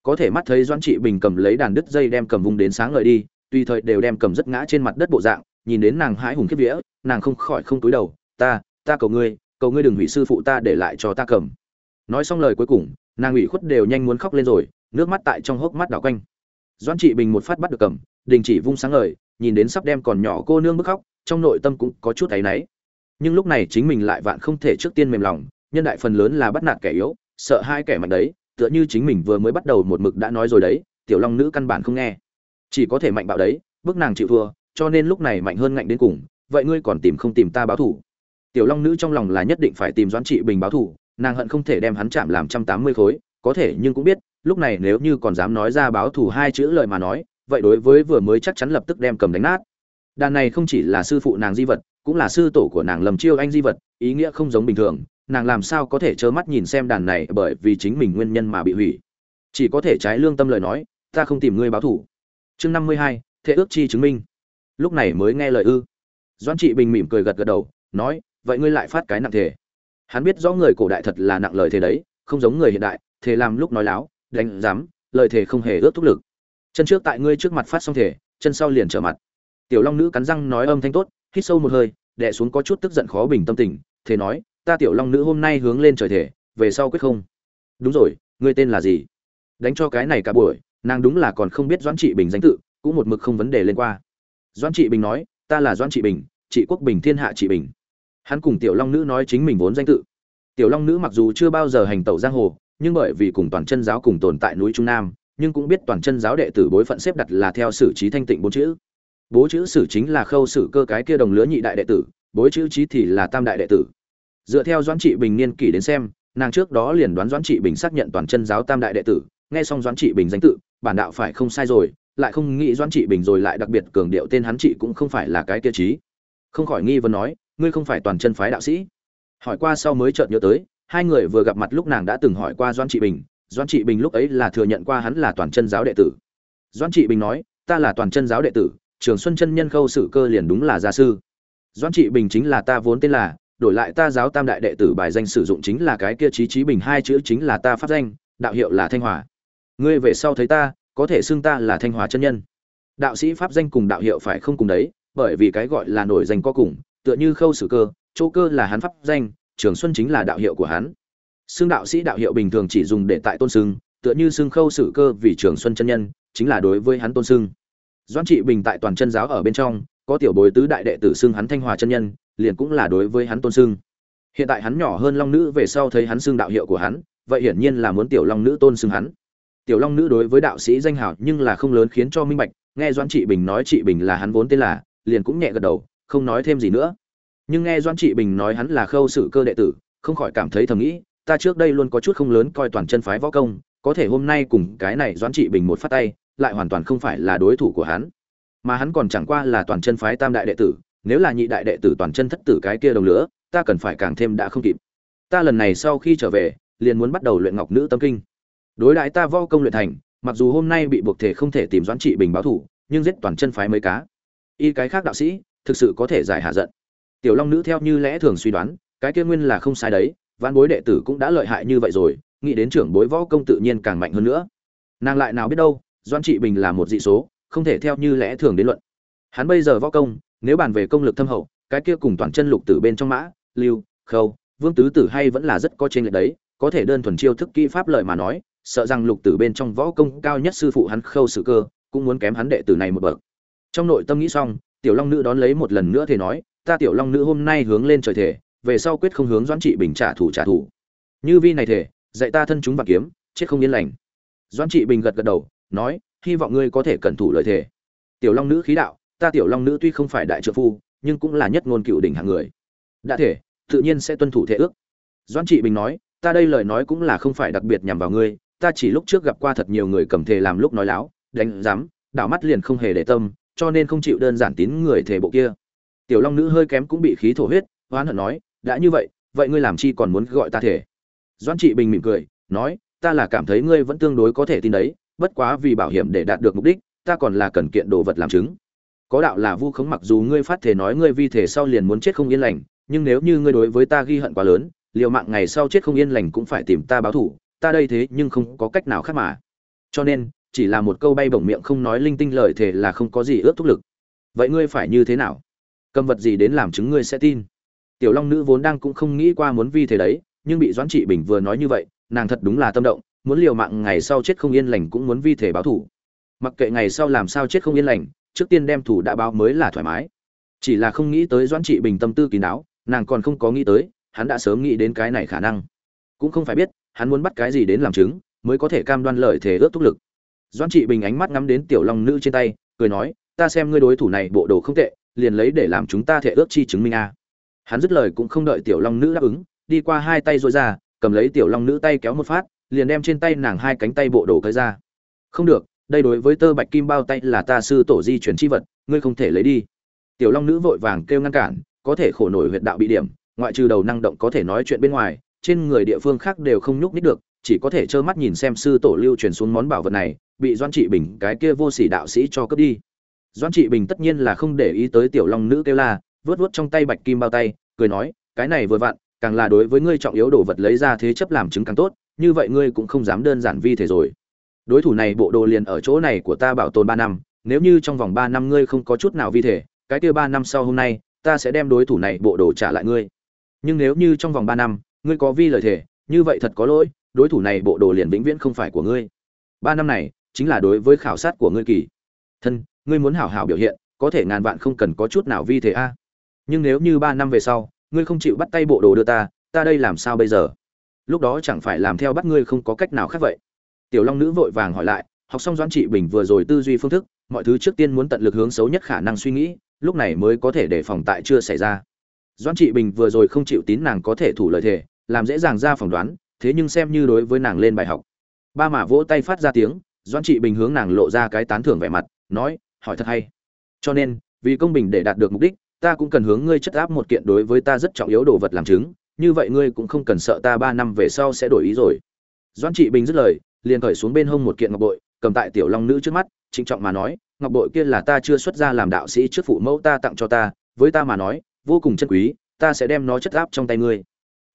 S1: Có thể mắt thấy doãn trị bình cầm lấy đàn đứt dây đem cầm vùng đến sáng ngời đi, tùy thời đều đem cầm rất ngã trên mặt đất bộ dạng, nhìn đến nàng hãi hùng kiếp vía, nàng không khỏi không túi đầu, ta ta cầu ngươi cầu ngươi đừng hủy sư phụ ta để lại cho ta cầm. Nói xong lời cuối cùng, nàng ủy khuất đều nhanh muốn khóc lên rồi, nước mắt tại trong hốc mắt đảo quanh. Doãn trị bình một phát bắt được cầm, đình chỉ vung sáng ngời, nhìn đến sắp đem còn nhỏ cô nương bức khóc, trong nội tâm cũng có chút áy náy nhưng lúc này chính mình lại vạn không thể trước tiên mềm lòng, nhân đại phần lớn là bắt nạt kẻ yếu, sợ hai kẻ mạnh đấy, tựa như chính mình vừa mới bắt đầu một mực đã nói rồi đấy, tiểu long nữ căn bản không nghe. Chỉ có thể mạnh bạo đấy, bước nàng chịu thua, cho nên lúc này mạnh hơn ngạnh đến cùng, vậy ngươi còn tìm không tìm ta báo thủ tiểu long nữ trong lòng là nhất định phải tìm doãn trị bình báo thủ nàng hận không thể đem hắn chạm làm trăm tám mươi khối, có thể nhưng cũng biết, lúc này nếu như còn dám nói ra báo thủ hai chữ lời mà nói, vậy đối với vừa mới chắc chắn lập tức đem cầm đánh nát đàn này không chỉ là sư phụ nàng di vật, cũng là sư tổ của nàng lầm chiêu anh di vật, ý nghĩa không giống bình thường. Nàng làm sao có thể trơ mắt nhìn xem đàn này bởi vì chính mình nguyên nhân mà bị hủy? Chỉ có thể trái lương tâm lời nói, ta không tìm ngươi báo thủ chương năm mươi hai thế ước chi chứng minh. Lúc này mới nghe lời ư. Doan trị bình mỉm cười gật gật đầu, nói, vậy ngươi lại phát cái nặng thể hắn biết rõ người cổ đại thật là nặng lời thế đấy, không giống người hiện đại thế làm lúc nói láo, đánh dám lời thể không hề ước thúc lực. Chân trước tại ngươi trước mặt phát xong thể chân sau liền trở mặt tiểu long nữ cắn răng nói âm thanh tốt, hít sâu một hơi đẻ xuống có chút tức giận khó bình tâm tình thế nói, ta tiểu long nữ hôm nay hướng lên trời thể về sau quyết không. Đúng rồi, ngươi tên là gì? Đánh cho cái này cả buổi, nàng đúng là còn không biết doãn trị bình danh tự, cũng một mực không vấn đề lên qua. Doãn trị bình nói, ta là doãn trị bình, trị quốc bình thiên hạ trị bình. Hắn cùng tiểu long nữ nói chính mình vốn danh tự. Tiểu long nữ mặc dù chưa bao giờ hành tẩu giang hồ, nhưng bởi vì cùng toàn chân giáo cùng tồn tại núi trung nam, nhưng cũng biết toàn chân giáo đệ tử bối phận xếp đặt là theo sử trí thanh tịnh bốn chữ bố chữ sử chính là khâu sử cơ cái kia đồng lứa nhị đại đệ tử, bố chữ trí thì là tam đại đệ tử. Dựa theo doãn trị bình niên kỷ đến xem, nàng trước đó liền đoán doãn trị bình xác nhận toàn chân giáo tam đại đệ tử, nghe xong doãn trị bình danh tự, bản đạo phải không sai rồi, lại không nghĩ doãn trị bình rồi lại đặc biệt cường điệu tên hắn trị cũng không phải là cái kia trí. Không khỏi nghi vấn nói, ngươi không phải toàn chân phái đạo sĩ. Hỏi qua sau mới chợt nhớ tới, hai người vừa gặp mặt lúc nàng đã từng hỏi qua doãn trị bình, doãn trị bình lúc ấy là thừa nhận qua hắn là toàn chân giáo đệ tử. Doãn trị bình nói, ta là toàn chân giáo đệ tử trường xuân chân nhân khâu sử cơ liền đúng là gia sư. Doãn trị bình chính là ta vốn tên là, đổi lại ta giáo tam đại đệ tử bài danh sử dụng chính là cái kia trí trí bình hai chữ chính là ta pháp danh, đạo hiệu là thanh hòa. Ngươi về sau thấy ta, có thể xưng ta là thanh hòa chân nhân. Đạo sĩ pháp danh cùng đạo hiệu phải không cùng đấy, bởi vì cái gọi là nổi danh có cùng, tựa như khâu sử cơ, chỗ cơ là hắn pháp danh, trường xuân chính là đạo hiệu của hắn. Xưng đạo sĩ đạo hiệu bình thường chỉ dùng để tại tôn xưng, tựa như xưng khâu sử cơ vì trường xuân chân nhân, chính là đối với hắn tôn xưng doãn trị bình tại toàn chân giáo ở bên trong, có tiểu bối tứ đại đệ tử xưng hắn thanh hòa chân nhân, liền cũng là đối với hắn tôn xưng. Hiện tại hắn nhỏ hơn long nữ về sau thấy hắn xưng đạo hiệu của hắn, vậy hiển nhiên là muốn tiểu long nữ tôn xưng hắn. Tiểu long nữ đối với đạo sĩ danh hào nhưng là không lớn khiến cho minh bạch, nghe doãn trị bình nói trị bình là hắn vốn tên là, liền cũng nhẹ gật đầu, không nói thêm gì nữa. Nhưng nghe doãn trị bình nói hắn là khâu sự cơ đệ tử, không khỏi cảm thấy thầm nghĩ, ta trước đây luôn có chút không lớn coi toàn chân phái võ công, có thể hôm nay cùng cái này doãn trị bình một phát tay lại hoàn toàn không phải là đối thủ của hắn. Mà hắn còn chẳng qua là toàn chân phái tam đại đệ tử, nếu là nhị đại đệ tử toàn chân thất tử cái kia đồng lửa, ta cần phải càng thêm đã không kịp. Ta lần này sau khi trở về, liền muốn bắt đầu luyện ngọc nữ tâm kinh. Đối đãi ta võ công luyện thành, mặc dù hôm nay bị buộc thể không thể tìm doãn trị bình báo thủ, nhưng giết toàn chân phái mấy cá. Y cái khác đạo sĩ, thực sự có thể giải hạ giận. Tiểu long nữ theo như lẽ thường suy đoán, cái kia nguyên là không sai đấy văn bối đệ tử cũng đã lợi hại như vậy rồi, nghĩ đến trưởng bối võ công tự nhiên càng mạnh hơn nữa. Nàng lại nào biết đâu doãn trị bình là một dị số, không thể theo như lẽ thường đến luận. Hắn bây giờ võ công, nếu bàn về công lực thâm hậu, cái kia cùng toàn chân lục tử bên trong mã, lưu, khâu, vương tứ tử hay vẫn là rất có trên lệch đấy, có thể đơn thuần chiêu thức kỹ pháp lợi mà nói, sợ rằng lục tử bên trong võ công cao nhất sư phụ hắn khâu sự cơ, cũng muốn kém hắn đệ tử này một bậc. Trong nội tâm nghĩ xong, tiểu long nữ đón lấy một lần nữa thì nói, ta tiểu long nữ hôm nay hướng lên trời thể về sau quyết không hướng doãn trị bình trả thù trả thù. Như vi này thể dạy ta thân chúng và kiếm, chết không yên lành. Doãn trị bình gật gật đầu nói, hy vọng ngươi có thể cẩn thủ lời thể tiểu long nữ khí đạo, ta tiểu long nữ tuy không phải đại trợ phu, nhưng cũng là nhất ngôn cựu đỉnh hạng người. Đã thể, tự nhiên sẽ tuân thủ thể ước. Doãn trị bình nói, ta đây lời nói cũng là không phải đặc biệt nhằm vào ngươi, ta chỉ lúc trước gặp qua thật nhiều người cầm thể làm lúc nói láo, đánh giám, đảo mắt liền không hề để tâm, cho nên không chịu đơn giản tín người thể bộ kia. Tiểu long nữ hơi kém cũng bị khí thổ huyết hoán hận nói, đã như vậy vậy ngươi làm chi còn muốn gọi ta thể? Doãn trị bình mỉm cười, nói, ta là cảm thấy ngươi vẫn tương đối có thể tin đấy bất quá vì bảo hiểm để đạt được mục đích, ta còn là cần kiện đồ vật làm chứng. Có đạo là vu khống mặc dù ngươi phát thể nói ngươi vi thể sau liền muốn chết không yên lành, nhưng nếu như ngươi đối với ta ghi hận quá lớn, liều mạng ngày sau chết không yên lành cũng phải tìm ta báo thủ ta đây thế nhưng không có cách nào khác mà. Cho nên, chỉ là một câu bay bổng miệng không nói linh tinh lời thể là không có gì ước thúc lực. Vậy ngươi phải như thế nào? Cầm vật gì đến làm chứng ngươi sẽ tin. Tiểu long nữ vốn đang cũng không nghĩ qua muốn vi thế đấy, nhưng bị doãn trị bình vừa nói như vậy, nàng thật đúng là tâm động muốn liều mạng ngày sau chết không yên lành cũng muốn vi thể báo thủ. Mặc kệ ngày sau làm sao chết không yên lành, trước tiên đem thủ đã báo mới là thoải mái. Chỉ là không nghĩ tới doãn trị bình tâm tư kín đáo, nàng còn không có nghĩ tới, hắn đã sớm nghĩ đến cái này khả năng. Cũng không phải biết, hắn muốn bắt cái gì đến làm chứng, mới có thể cam đoan lợi thể ước thúc lực. Doãn trị bình ánh mắt ngắm đến tiểu long nữ trên tay, cười nói, ta xem ngươi đối thủ này bộ đồ không tệ, liền lấy để làm chúng ta thể ước chi chứng minh a. Hắn dứt lời cũng không đợi tiểu long nữ đáp ứng, đi qua hai tay dội ra, cầm lấy tiểu long nữ tay kéo một phát liền đem trên tay nàng hai cánh tay bộ đồ cởi ra. Không được, đây đối với tơ bạch kim bao tay là ta sư tổ di chuyển chi vật, ngươi không thể lấy đi. Tiểu long nữ vội vàng kêu ngăn cản, có thể khổ nổi huyệt đạo bị điểm, ngoại trừ đầu năng động có thể nói chuyện bên ngoài, trên người địa phương khác đều không nhúc nít được, chỉ có thể trơ mắt nhìn xem sư tổ lưu truyền xuống món bảo vật này, bị doan trị bình, cái kia vô sỉ đạo sĩ cho cướp đi. Doan trị bình tất nhiên là không để ý tới tiểu long nữ kêu la vớt vớt trong tay bạch kim bao tay, cười nói, cái này vừa vặn, càng là đối với ngươi trọng yếu đồ vật lấy ra thế chấp làm chứng càng tốt như vậy ngươi cũng không dám đơn giản vi thể rồi. Đối thủ này bộ đồ liền ở chỗ này của ta bảo tồn ba năm, nếu như trong vòng ba năm ngươi không có chút nào vi thể, cái kia ba năm sau hôm nay, ta sẽ đem đối thủ này bộ đồ trả lại ngươi. Nhưng nếu như trong vòng ba năm, ngươi có vi lời thể, như vậy thật có lỗi, đối thủ này bộ đồ liền vĩnh viễn không phải của ngươi. Ba năm này, chính là đối với khảo sát của ngươi kỳ. Thân, ngươi muốn hảo hảo biểu hiện, có thể ngàn vạn không cần có chút nào vi thể a. Nhưng nếu như ba năm về sau, ngươi không chịu bắt tay bộ đồ đưa ta ta đây làm sao bây giờ? Lúc đó chẳng phải làm theo bắt ngươi không có cách nào khác vậy. Tiểu long nữ vội vàng hỏi lại, học xong doãn trị bình vừa rồi tư duy phương thức, mọi thứ trước tiên muốn tận lực hướng xấu nhất khả năng suy nghĩ, lúc này mới có thể để phòng tại chưa xảy ra. Doãn trị bình vừa rồi không chịu tín nàng có thể thủ lời thề, làm dễ dàng ra phỏng đoán, thế nhưng xem như đối với nàng lên bài học. Ba mả vỗ tay phát ra tiếng, doãn trị bình hướng nàng lộ ra cái tán thưởng vẻ mặt, nói, hỏi thật hay. Cho nên, vì công bình để đạt được mục đích, ta cũng cần hướng ngươi chất áp một kiện đối với ta rất trọng yếu đồ vật làm chứng như vậy ngươi cũng không cần sợ ta ba năm về sau sẽ đổi ý rồi. Doãn trị bình dứt lời, liền cởi xuống bên hông một kiện ngọc bội, cầm tại tiểu long nữ trước mắt, trịnh trọng mà nói, ngọc bội kia là ta chưa xuất ra làm đạo sĩ trước phụ mẫu ta tặng cho ta, với ta mà nói, vô cùng chân quý, ta sẽ đem nó chất áp trong tay ngươi.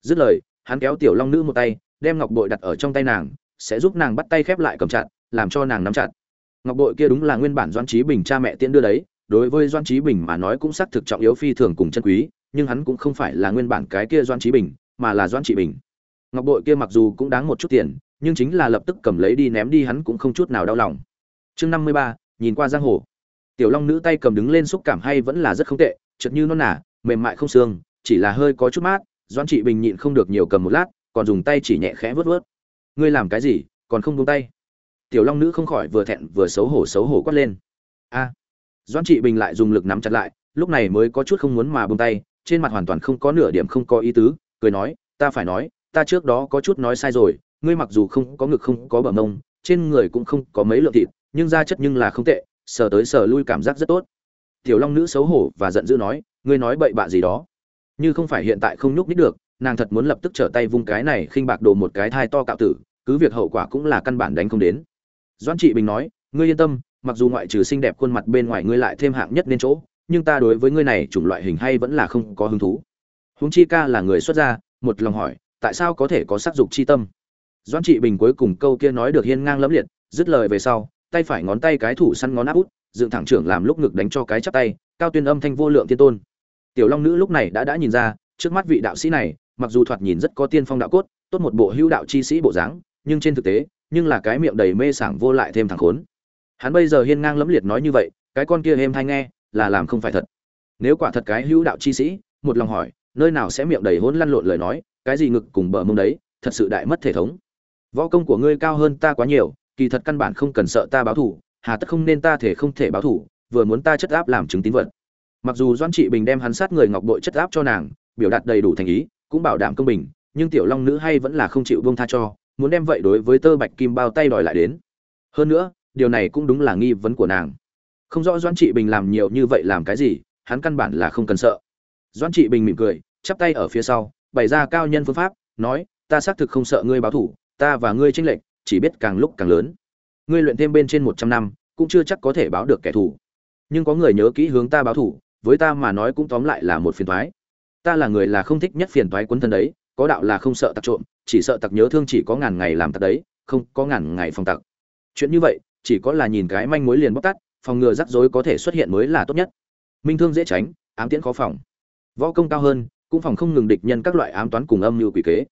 S1: Dứt lời, hắn kéo tiểu long nữ một tay, đem ngọc bội đặt ở trong tay nàng, sẽ giúp nàng bắt tay khép lại cầm chặt, làm cho nàng nắm chặt. Ngọc bội kia đúng là nguyên bản doãn trí bình cha mẹ tiễn đưa đấy, đối với doãn trí bình mà nói cũng xác thực trọng yếu phi thường cùng chân quý nhưng hắn cũng không phải là nguyên bản cái kia doãn trí bình, mà là doãn trị bình. Ngọc bội kia mặc dù cũng đáng một chút tiền, nhưng chính là lập tức cầm lấy đi ném đi hắn cũng không chút nào đau lòng. Chương năm mươi ba, nhìn qua giang hồ. Tiểu long nữ tay cầm đứng lên xúc cảm hay vẫn là rất không tệ chật như non nả, mềm mại không xương, chỉ là hơi có chút mát, doãn trị bình nhịn không được nhiều cầm một lát, còn dùng tay chỉ nhẹ khẽ vớt vớt ngươi làm cái gì, còn không buông tay? Tiểu long nữ không khỏi vừa thẹn vừa xấu hổ xấu hổ quát lên. A. Doãn trị bình lại dùng lực nắm chặt lại, lúc này mới có chút không muốn mà buông tay trên mặt hoàn toàn không có nửa điểm không có ý tứ, cười nói, ta phải nói, ta trước đó có chút nói sai rồi, ngươi mặc dù không có ngực không có bờ mông, trên người cũng không có mấy lượng thịt, nhưng da chất nhưng là không tệ, sờ tới sờ lui cảm giác rất tốt. Tiểu long nữ xấu hổ và giận dữ nói, ngươi nói bậy bạ gì đó? Như không phải hiện tại không nhúc nít được, nàng thật muốn lập tức trở tay vung cái này khinh bạc đồ một cái thai to cạo tử, cứ việc hậu quả cũng là căn bản đánh không đến. Doãn trị bình nói, ngươi yên tâm, mặc dù ngoại trừ xinh đẹp khuôn mặt bên ngoài ngươi lại thêm hạng nhất nên chỗ nhưng ta đối với ngươi này chủng loại hình hay vẫn là không có hứng thú. Huống chi ca là người xuất gia, một lòng hỏi, tại sao có thể có sắc dục chi tâm? Doãn trị bình cuối cùng câu kia nói được hiên ngang lẫm liệt, dứt lời về sau, tay phải ngón tay cái thủ săn ngón áp út, dựng thẳng trưởng làm lúc ngực đánh cho cái chắp tay, cao tuyên âm thanh vô lượng tiên tôn. Tiểu long nữ lúc này đã đã nhìn ra, trước mắt vị đạo sĩ này, mặc dù thoạt nhìn rất có tiên phong đạo cốt, tốt một bộ hữu đạo chi sĩ bộ dáng, nhưng trên thực tế, nhưng là cái miệng đầy mê sảng vô lại thêm thẳng khốn. Hắn bây giờ hiên ngang lẫm liệt nói như vậy, cái con kia êm hay nghe là làm không phải thật. Nếu quả thật cái hữu đạo chi sĩ, một lòng hỏi, nơi nào sẽ miệng đầy hỗn lăn lộn lời nói, cái gì ngực cùng bờ mông đấy, thật sự đại mất thể thống. Võ công của ngươi cao hơn ta quá nhiều, kỳ thật căn bản không cần sợ ta báo thủ hà tất không nên ta thể không thể báo thủ vừa muốn ta chất áp làm chứng tín vật. Mặc dù doan trị bình đem hắn sát người ngọc bội chất áp cho nàng, biểu đạt đầy đủ thành ý, cũng bảo đảm công bình, nhưng tiểu long nữ hay vẫn là không chịu buông tha cho, muốn đem vậy đối với tơ bạch kim bao tay đòi lại đến. Hơn nữa, điều này cũng đúng là nghi vấn của nàng không rõ Doãn trị bình làm nhiều như vậy làm cái gì, hắn căn bản là không cần sợ. Doãn trị bình mỉm cười, chắp tay ở phía sau, bày ra cao nhân phương pháp, nói, ta xác thực không sợ ngươi báo thủ, ta và ngươi tranh lệch, chỉ biết càng lúc càng lớn. Ngươi luyện thêm bên trên một trăm năm, cũng chưa chắc có thể báo được kẻ thù. Nhưng có người nhớ kỹ hướng ta báo thủ, với ta mà nói cũng tóm lại là một phiền toái. Ta là người là không thích nhất phiền toái quấn thân đấy, có đạo là không sợ tặc trộm, chỉ sợ tặc nhớ thương chỉ có ngàn ngày làm tặc đấy, không có ngàn ngày phòng tặc. Chuyện như vậy, chỉ có là nhìn cái manh mối liền bóc tắt phòng ngừa rắc rối có thể xuất hiện mới là tốt nhất. Minh thương dễ tránh, ám tiễn khó phòng. Võ công cao hơn, cũng phòng không ngừng địch nhân các loại ám toán cùng âm mưu quỷ kế.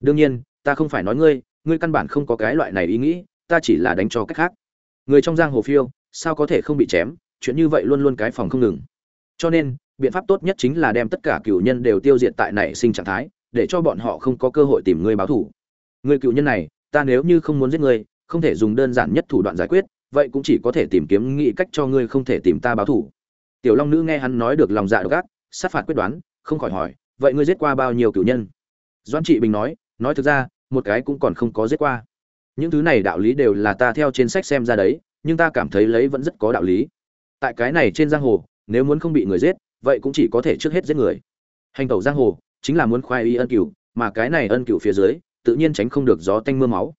S1: Đương nhiên, ta không phải nói ngươi ngươi căn bản không có cái loại này ý nghĩ, ta chỉ là đánh cho cách khác. Người trong giang hồ phiêu, sao có thể không bị chém, chuyện như vậy luôn luôn cái phòng không ngừng. Cho nên, biện pháp tốt nhất chính là đem tất cả cựu nhân đều tiêu diệt tại nảy sinh trạng thái, để cho bọn họ không có cơ hội tìm ngươi báo thủ người cựu nhân này, ta nếu như không muốn giết ngươi, không thể dùng đơn giản nhất thủ đoạn giải quyết vậy cũng chỉ có thể tìm kiếm nghĩ cách cho ngươi không thể tìm ta báo thủ tiểu long nữ nghe hắn nói được lòng dạ độc ác, sát phạt quyết đoán, không khỏi hỏi, vậy ngươi giết qua bao nhiêu cửu nhân? Doan trị bình nói nói thực ra, một cái cũng còn không có giết qua. Những thứ này đạo lý đều là ta theo trên sách xem ra đấy, nhưng ta cảm thấy lấy vẫn rất có đạo lý. Tại cái này trên giang hồ, nếu muốn không bị người giết, vậy cũng chỉ có thể trước hết giết người. Hành tẩu giang hồ, chính là muốn khoai y ân cửu, mà cái này ân cửu phía dưới, tự nhiên tránh không được gió tanh mưa máu.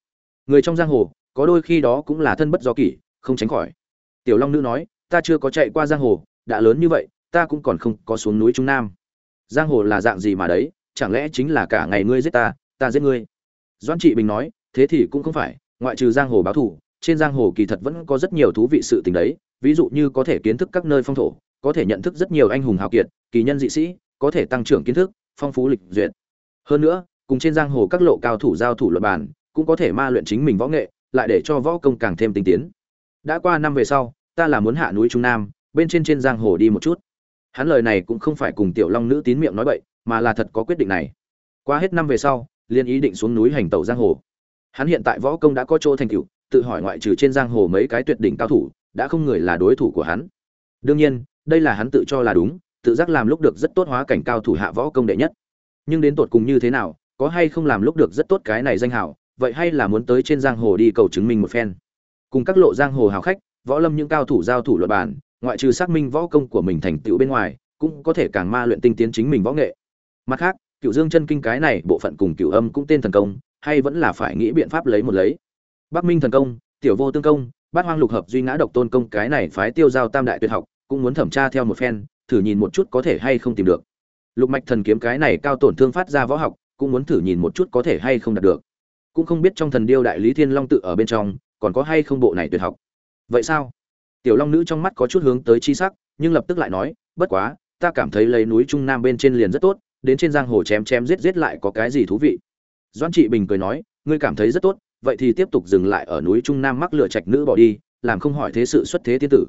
S1: Người trong giang hồ có đôi khi đó cũng là thân bất do kỷ, không tránh khỏi. Tiểu long nữ nói, ta chưa có chạy qua giang hồ, đã lớn như vậy, ta cũng còn không có xuống núi trung nam. Giang hồ là dạng gì mà đấy, chẳng lẽ chính là cả ngày ngươi giết ta ta giết ngươi? Doãn trị bình nói, thế thì cũng không phải, ngoại trừ giang hồ báo thủ trên giang hồ kỳ thật vẫn có rất nhiều thú vị sự tình đấy, ví dụ như có thể kiến thức các nơi phong thổ, có thể nhận thức rất nhiều anh hùng hào kiệt, kỳ nhân dị sĩ, có thể tăng trưởng kiến thức, phong phú lịch duyệt. Hơn nữa, cùng trên giang hồ các lộ cao thủ giao thủ luật bản cũng có thể ma luyện chính mình võ nghệ lại để cho võ công càng thêm tinh tiến. Đã qua năm về sau, ta là muốn hạ núi trung nam, bên trên trên giang hồ đi một chút. Hắn lời này cũng không phải cùng tiểu long nữ tín miệng nói bậy, mà là thật có quyết định này. Qua hết năm về sau liên ý định xuống núi hành tẩu giang hồ. Hắn hiện tại võ công đã có chỗ thành tựu, tự hỏi ngoại trừ trên giang hồ mấy cái tuyệt đỉnh cao thủ, đã không người là đối thủ của hắn. Đương nhiên, đây là hắn tự cho là đúng, tự giác làm lúc được rất tốt hóa cảnh cao thủ hạ võ công đệ nhất. Nhưng đến tột cùng như thế nào, có hay không làm lúc được rất tốt cái này danh hào vậy hay là muốn tới trên giang hồ đi cầu chứng minh một phen? Cùng các lộ giang hồ hào khách, võ lâm những cao thủ giao thủ luật bản ngoại trừ xác minh võ công của mình thành tựu bên ngoài, cũng có thể càng ma luyện tinh tiến chính mình võ nghệ. Mặt khác, cựu dương chân kinh cái này bộ phận cùng cựu âm cũng tên thần công, hay vẫn là phải nghĩ biện pháp lấy một lấy. Bắc minh thần công, tiểu vô tương công, bát hoang lục hợp duy ngã độc tôn công cái này phái tiêu giao tam đại tuyệt học, cũng muốn thẩm tra theo một phen, thử nhìn một chút có thể hay không tìm được. Lục mạch thần kiếm cái này cao tổn thương phát ra võ học, cũng muốn thử nhìn một chút có thể hay không đạt được cũng không biết trong thần điêu đại lý thiên long tự ở bên trong, còn có hay không bộ này tuyệt học. Vậy sao? Tiểu long nữ trong mắt có chút hướng tới chi sắc, nhưng lập tức lại nói, bất quá, ta cảm thấy lấy núi trung nam bên trên liền rất tốt, đến trên giang hồ chém chém giết giết lại có cái gì thú vị? Doãn trị bình cười nói, ngươi cảm thấy rất tốt, vậy thì tiếp tục dừng lại ở núi trung nam mắc lửa trạch nữ bỏ đi, làm không hỏi thế sự xuất thế tiên tử.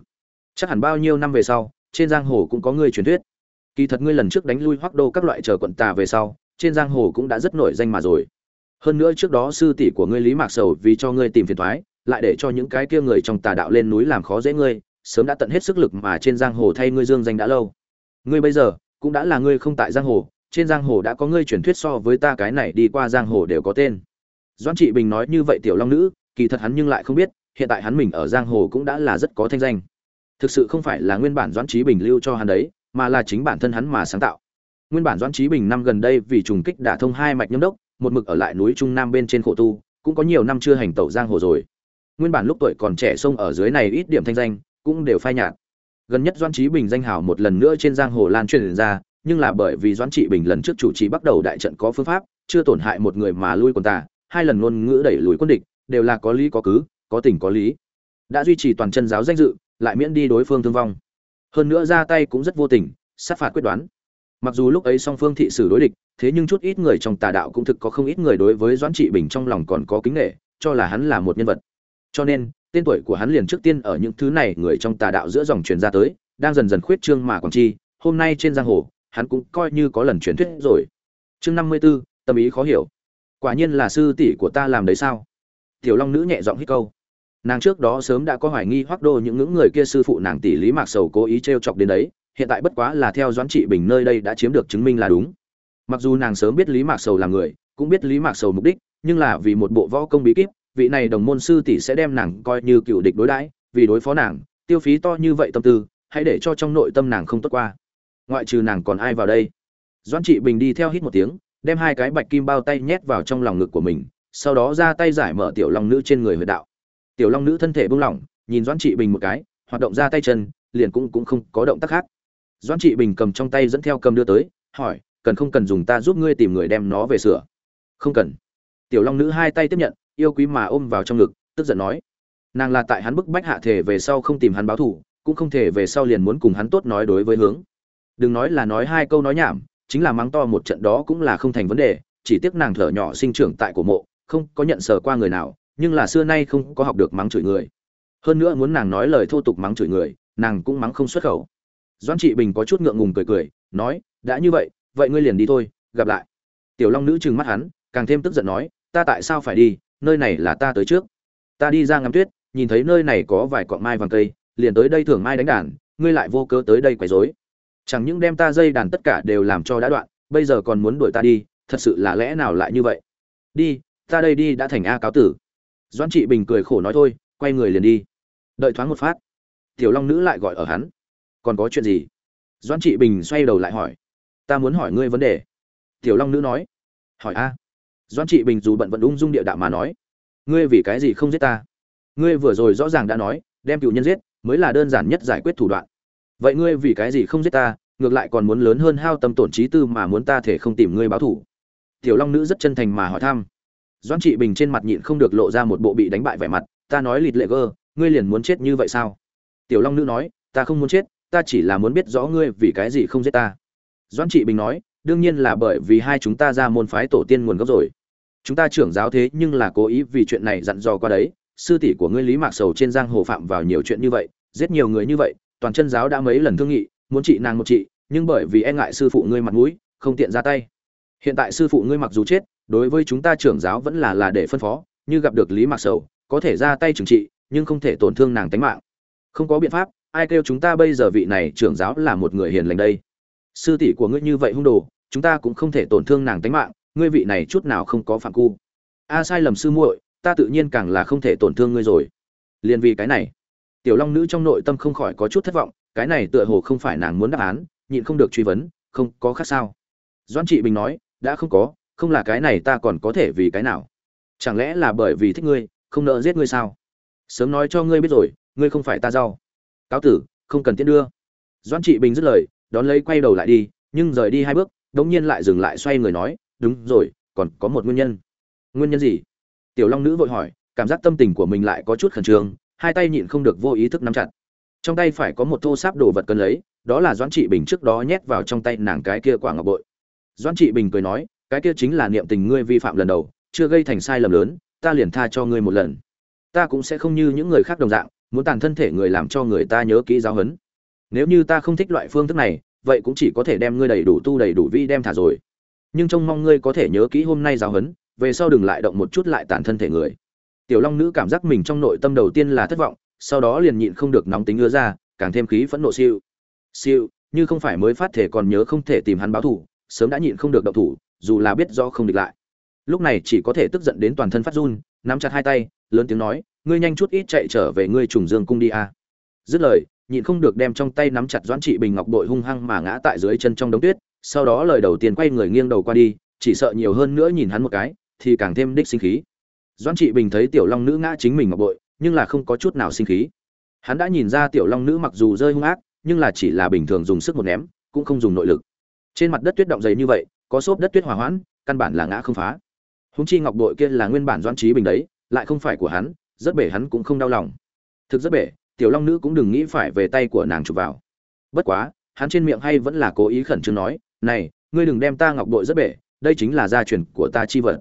S1: Chắc hẳn bao nhiêu năm về sau, trên giang hồ cũng có ngươi truyền thuyết. Kỳ thật ngươi lần trước đánh lui hoắc đô các loại chờ quận tà về sau, trên giang hồ cũng đã rất nổi danh mà rồi hơn nữa trước đó sư tỷ của ngươi lý mạc sầu vì cho ngươi tìm phiền thoái lại để cho những cái kia người trong tà đạo lên núi làm khó dễ ngươi, sớm đã tận hết sức lực mà trên giang hồ thay ngươi dương danh đã lâu. Ngươi bây giờ cũng đã là ngươi không tại giang hồ, trên giang hồ đã có ngươi truyền thuyết so với ta cái này đi qua giang hồ đều có tên. Doãn trị bình nói như vậy tiểu long nữ, kỳ thật hắn nhưng lại không biết, hiện tại hắn mình ở giang hồ cũng đã là rất có thanh danh. Thực sự không phải là nguyên bản doãn trí bình lưu cho hắn đấy, mà là chính bản thân hắn mà sáng tạo. Nguyên bản doãn trí bình năm gần đây vì trùng kích đả thông hai mạch nhâm đốc một mực ở lại núi trung nam bên trên khổ tu, cũng có nhiều năm chưa hành tẩu giang hồ rồi. Nguyên bản lúc tuổi còn trẻ sông ở dưới này ít điểm thanh danh, cũng đều phai nhạt. Gần nhất doãn trí bình danh hào một lần nữa trên giang hồ lan truyền ra, nhưng là bởi vì doãn trị bình lần trước chủ trì bắt đầu đại trận có phương pháp, chưa tổn hại một người mà lui quân tà, hai lần ngôn ngữ đẩy lùi quân địch, đều là có lý có cứ, có tình có lý. Đã duy trì toàn chân giáo danh dự, lại miễn đi đối phương thương vong. Hơn nữa ra tay cũng rất vô tình, sát phạt quyết đoán mặc dù lúc ấy song phương thị sử đối địch thế nhưng chút ít người trong tà đạo cũng thực có không ít người đối với doãn trị bình trong lòng còn có kính nghệ cho là hắn là một nhân vật. Cho nên tên tuổi của hắn liền trước tiên ở những thứ này người trong tà đạo giữa dòng truyền ra tới đang dần dần khuyết trương mà quảng chi hôm nay trên giang hồ hắn cũng coi như có lần truyền thuyết rồi. Chương năm mươi 54, tâm ý khó hiểu. Quả nhiên là sư tỷ của ta làm đấy sao? Tiểu long nữ nhẹ giọng hít câu. Nàng trước đó sớm đã có hoài nghi hoắc đô những ngưỡng người kia sư phụ nàng tỷ lý mạc sầu cố ý t r e o chọc đến đấy hiện tại bất quá là theo doãn trị bình nơi đây đã chiếm được chứng minh là đúng. Mặc dù nàng sớm biết lý mạc sầu là người, cũng biết lý mạc sầu mục đích, nhưng là vì một bộ võ công bí kíp, vị này đồng môn sư tỷ sẽ đem nàng coi như cựu địch đối đãi, vì đối phó nàng, tiêu phí to như vậy tâm tư, hãy để cho trong nội tâm nàng không tốt qua. Ngoại trừ nàng còn ai vào đây? Doãn trị bình đi theo hít một tiếng, đem hai cái bạch kim bao tay nhét vào trong lòng ngực của mình, sau đó ra tay giải mở tiểu long nữ trên người huyệt đạo. Tiểu long nữ thân thể buông lỏng, nhìn doãn trị bình một cái, hoạt động ra tay chân, liền cũng cũng không có động tác khác doãn trị bình cầm trong tay dẫn theo cầm đưa tới, hỏi, cần không cần dùng ta giúp ngươi tìm người đem nó về sửa? Không cần. Tiểu long nữ hai tay tiếp nhận, yêu quý mà ôm vào trong ngực, tức giận nói. Nàng là tại hắn bức bách hạ thể về sau không tìm hắn báo thù, cũng không thể về sau liền muốn cùng hắn tốt nói đối với hướng. Đừng nói là nói hai câu nói nhảm, chính là mắng to một trận đó cũng là không thành vấn đề, chỉ tiếc nàng thở nhỏ sinh trưởng tại cổ mộ, không có nhận sờ qua người nào, nhưng là xưa nay không có học được mắng chửi người. Hơn nữa muốn nàng nói lời thô tục mắng chửi người, nàng cũng mắng không xuất khẩu doãn trị bình có chút ngượng ngùng cười cười, nói, đã như vậy vậy ngươi liền đi thôi, gặp lại. Tiểu long nữ trừng mắt hắn, càng thêm tức giận nói, ta tại sao phải đi? Nơi này là ta tới trước. Ta đi ra ngắm tuyết, nhìn thấy nơi này có vài cọng mai vàng cây, liền tới đây thưởng mai đánh đàn, ngươi lại vô cớ tới đây quấy rối. Chẳng những đem ta dây đàn tất cả đều làm cho đã đoạn, bây giờ còn muốn đuổi ta đi, thật sự là lẽ nào lại như vậy? Đi, ta đây đi đã thành a cáo tử. Doãn trị bình cười khổ nói, thôi, quay người liền đi. Đợi thoáng một phát, tiểu long nữ lại gọi ở hắn còn có chuyện gì? Doãn trị bình xoay đầu lại hỏi. Ta muốn hỏi ngươi vấn đề. Tiểu long nữ nói. Hỏi a. Doãn trị bình dù bận vẫn ung dung địa đạo mà nói. Ngươi vì cái gì không giết ta? Ngươi vừa rồi rõ ràng đã nói, đem cựu nhân giết, mới là đơn giản nhất giải quyết thủ đoạn. Vậy ngươi vì cái gì không giết ta, ngược lại còn muốn lớn hơn hao tâm tổn trí tư mà muốn ta thể không tìm ngươi báo thủ. Tiểu long nữ rất chân thành mà hỏi thăm. Doãn trị bình trên mặt nhịn không được lộ ra một bộ bị đánh bại vẻ mặt. Ta nói lịt lệ gơ, ngươi liền muốn chết như vậy sao? Tiểu long nữ nói, ta không muốn chết ta chỉ là muốn biết rõ ngươi vì cái gì không giết ta. Doãn trị bình nói, đương nhiên là bởi vì hai chúng ta ra môn phái tổ tiên nguồn gốc rồi. Chúng ta trưởng giáo thế nhưng là cố ý vì chuyện này dặn dò qua đấy. Sư tỷ của ngươi lý mạc sầu trên giang hồ phạm vào nhiều chuyện như vậy, giết nhiều người như vậy, toàn chân giáo đã mấy lần thương nghị, muốn trị nàng một trị, nhưng bởi vì e ngại sư phụ ngươi mặt mũi, không tiện ra tay. Hiện tại sư phụ ngươi mặc dù chết, đối với chúng ta trưởng giáo vẫn là là để phân phó, như gặp được lý mạc sầu, có thể ra tay trừng trị, nhưng không thể tổn thương nàng tính mạng. Không có biện pháp ai kêu chúng ta bây giờ vị này trưởng giáo là một người hiền lành đây? Sư tỷ của ngươi như vậy hung đồ, chúng ta cũng không thể tổn thương nàng tính mạng, ngươi vị này chút nào không có phạm cu. A sai lầm sư muội, ta tự nhiên càng là không thể tổn thương ngươi rồi. Liền vì cái này, tiểu long nữ trong nội tâm không khỏi có chút thất vọng, cái này tựa hồ không phải nàng muốn đáp án, nhịn không được truy vấn, không, có khác sao? Doan trị bình nói, đã không có, không là cái này ta còn có thể vì cái nào? Chẳng lẽ là bởi vì thích ngươi, không nợ giết ngươi sao? Sớm nói cho ngươi biết rồi, ngươi không phải ta rau cáo tử, không cần tiễn đưa. Doan trị bình dứt lời, đón lấy quay đầu lại đi, nhưng rời đi hai bước, đống nhiên lại dừng lại xoay người nói, đúng rồi, còn có một nguyên nhân. Nguyên nhân gì? Tiểu long nữ vội hỏi, cảm giác tâm tình của mình lại có chút khẩn trương, hai tay nhịn không được vô ý thức nắm chặt. Trong tay phải có một thô sáp đồ vật cần lấy, đó là doãn trị bình trước đó nhét vào trong tay nàng cái kia quả ngọc bội. Doãn trị bình cười nói, cái kia chính là niệm tình ngươi vi phạm lần đầu, chưa gây thành sai lầm lớn, ta liền tha cho ngươi một lần. Ta cũng sẽ không như những người khác đồng dạng muốn tàn thân thể người làm cho người ta nhớ kỹ giáo huấn. Nếu như ta không thích loại phương thức này, vậy cũng chỉ có thể đem ngươi đầy đủ tu đầy đủ vi đem thả rồi. Nhưng trông mong ngươi có thể nhớ kỹ hôm nay giáo huấn, về sau đừng lại động một chút lại tàn thân thể người. Tiểu long nữ cảm giác mình trong nội tâm đầu tiên là thất vọng, sau đó liền nhịn không được nóng tính ưa ra, càng thêm khí phẫn nộ siêu. Siêu, như không phải mới phát thể còn nhớ không thể tìm hắn báo thủ sớm đã nhịn không được động thủ, dù là biết do không địch lại. Lúc này chỉ có thể tức giận đến toàn thân phát run, nắm chặt hai tay, lớn tiếng nói ngươi nhanh chút ít chạy trở về ngươi trùng dương cung đi a. Dứt lời, nhịn không được đem trong tay nắm chặt doãn trị bình ngọc bội hung hăng mà ngã tại dưới chân trong đống tuyết, sau đó lời đầu tiên quay người nghiêng đầu qua đi, chỉ sợ nhiều hơn nữa nhìn hắn một cái, thì càng thêm đích sinh khí. Doãn trị bình thấy tiểu long nữ ngã chính mình ngọc bội, nhưng là không có chút nào sinh khí. Hắn đã nhìn ra tiểu long nữ mặc dù rơi hung ác, nhưng là chỉ là bình thường dùng sức một ném, cũng không dùng nội lực. Trên mặt đất tuyết động dày như vậy, có xốp đất tuyết hòa hoãn, căn bản là ngã không phá. Húng chi ngọc bội kia là nguyên bản doãn trí bình đấy, lại không phải của hắn rất bể hắn cũng không đau lòng. Thực rất bể, tiểu long nữ cũng đừng nghĩ phải về tay của nàng chụp vào. Bất quá, hắn trên miệng hay vẫn là cố ý khẩn trương nói, này, ngươi đừng đem ta ngọc bội rất bể, đây chính là gia truyền của ta chi vật.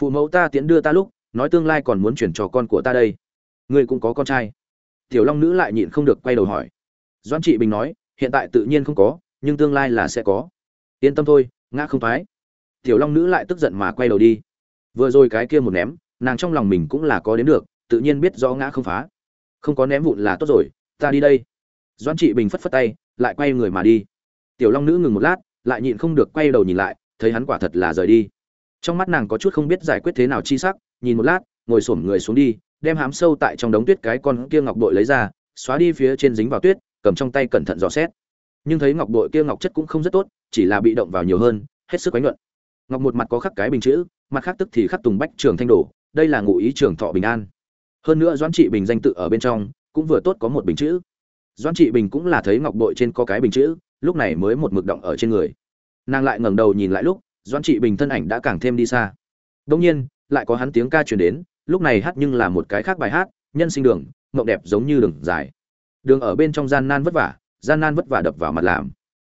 S1: Phụ mẫu ta tiến đưa ta lúc, nói tương lai còn muốn chuyển cho con của ta đây. Ngươi cũng có con trai. Tiểu long nữ lại nhịn không được quay đầu hỏi. Doãn trị bình nói, hiện tại tự nhiên không có, nhưng tương lai là sẽ có. Yên tâm thôi, ngã không thoái. Tiểu long nữ lại tức giận mà quay đầu đi. Vừa rồi cái kia một ném, nàng trong lòng mình cũng là có đến được tự nhiên biết rõ ngã không phá. Không có ném vụn là tốt rồi, ta đi đây. Doãn trị bình phất phất tay, lại quay người mà đi. Tiểu long nữ ngừng một lát, lại nhịn không được quay đầu nhìn lại, thấy hắn quả thật là rời đi. Trong mắt nàng có chút không biết giải quyết thế nào chi sắc, nhìn một lát, ngồi xổm người xuống đi, đem hám sâu tại trong đống tuyết cái con kia ngọc bội lấy ra, xóa đi phía trên dính vào tuyết, cầm trong tay cẩn thận dò xét. Nhưng thấy ngọc bội kia ngọc chất cũng không rất tốt, chỉ là bị động vào nhiều hơn, hết sức quánh luận ngọc một mặt có khắc cái bình chữ, mặt khác tức thì khắc tùng bách trường thanh đồ, đây là ngụ ý trường thọ bình an hơn nữa doãn trị bình danh tự ở bên trong cũng vừa tốt có một bình chữ. Doãn trị bình cũng là thấy ngọc bội trên có cái bình chữ, lúc này mới một mực động ở trên người. Nàng lại ngẩng đầu nhìn lại lúc, doãn trị bình thân ảnh đã càng thêm đi xa. Đông nhiên, lại có hắn tiếng ca truyền đến, lúc này hát nhưng là một cái khác bài hát, nhân sinh đường, mộng đẹp giống như đường dài. Đường ở bên trong gian nan vất vả, gian nan vất vả đập vào mặt làm.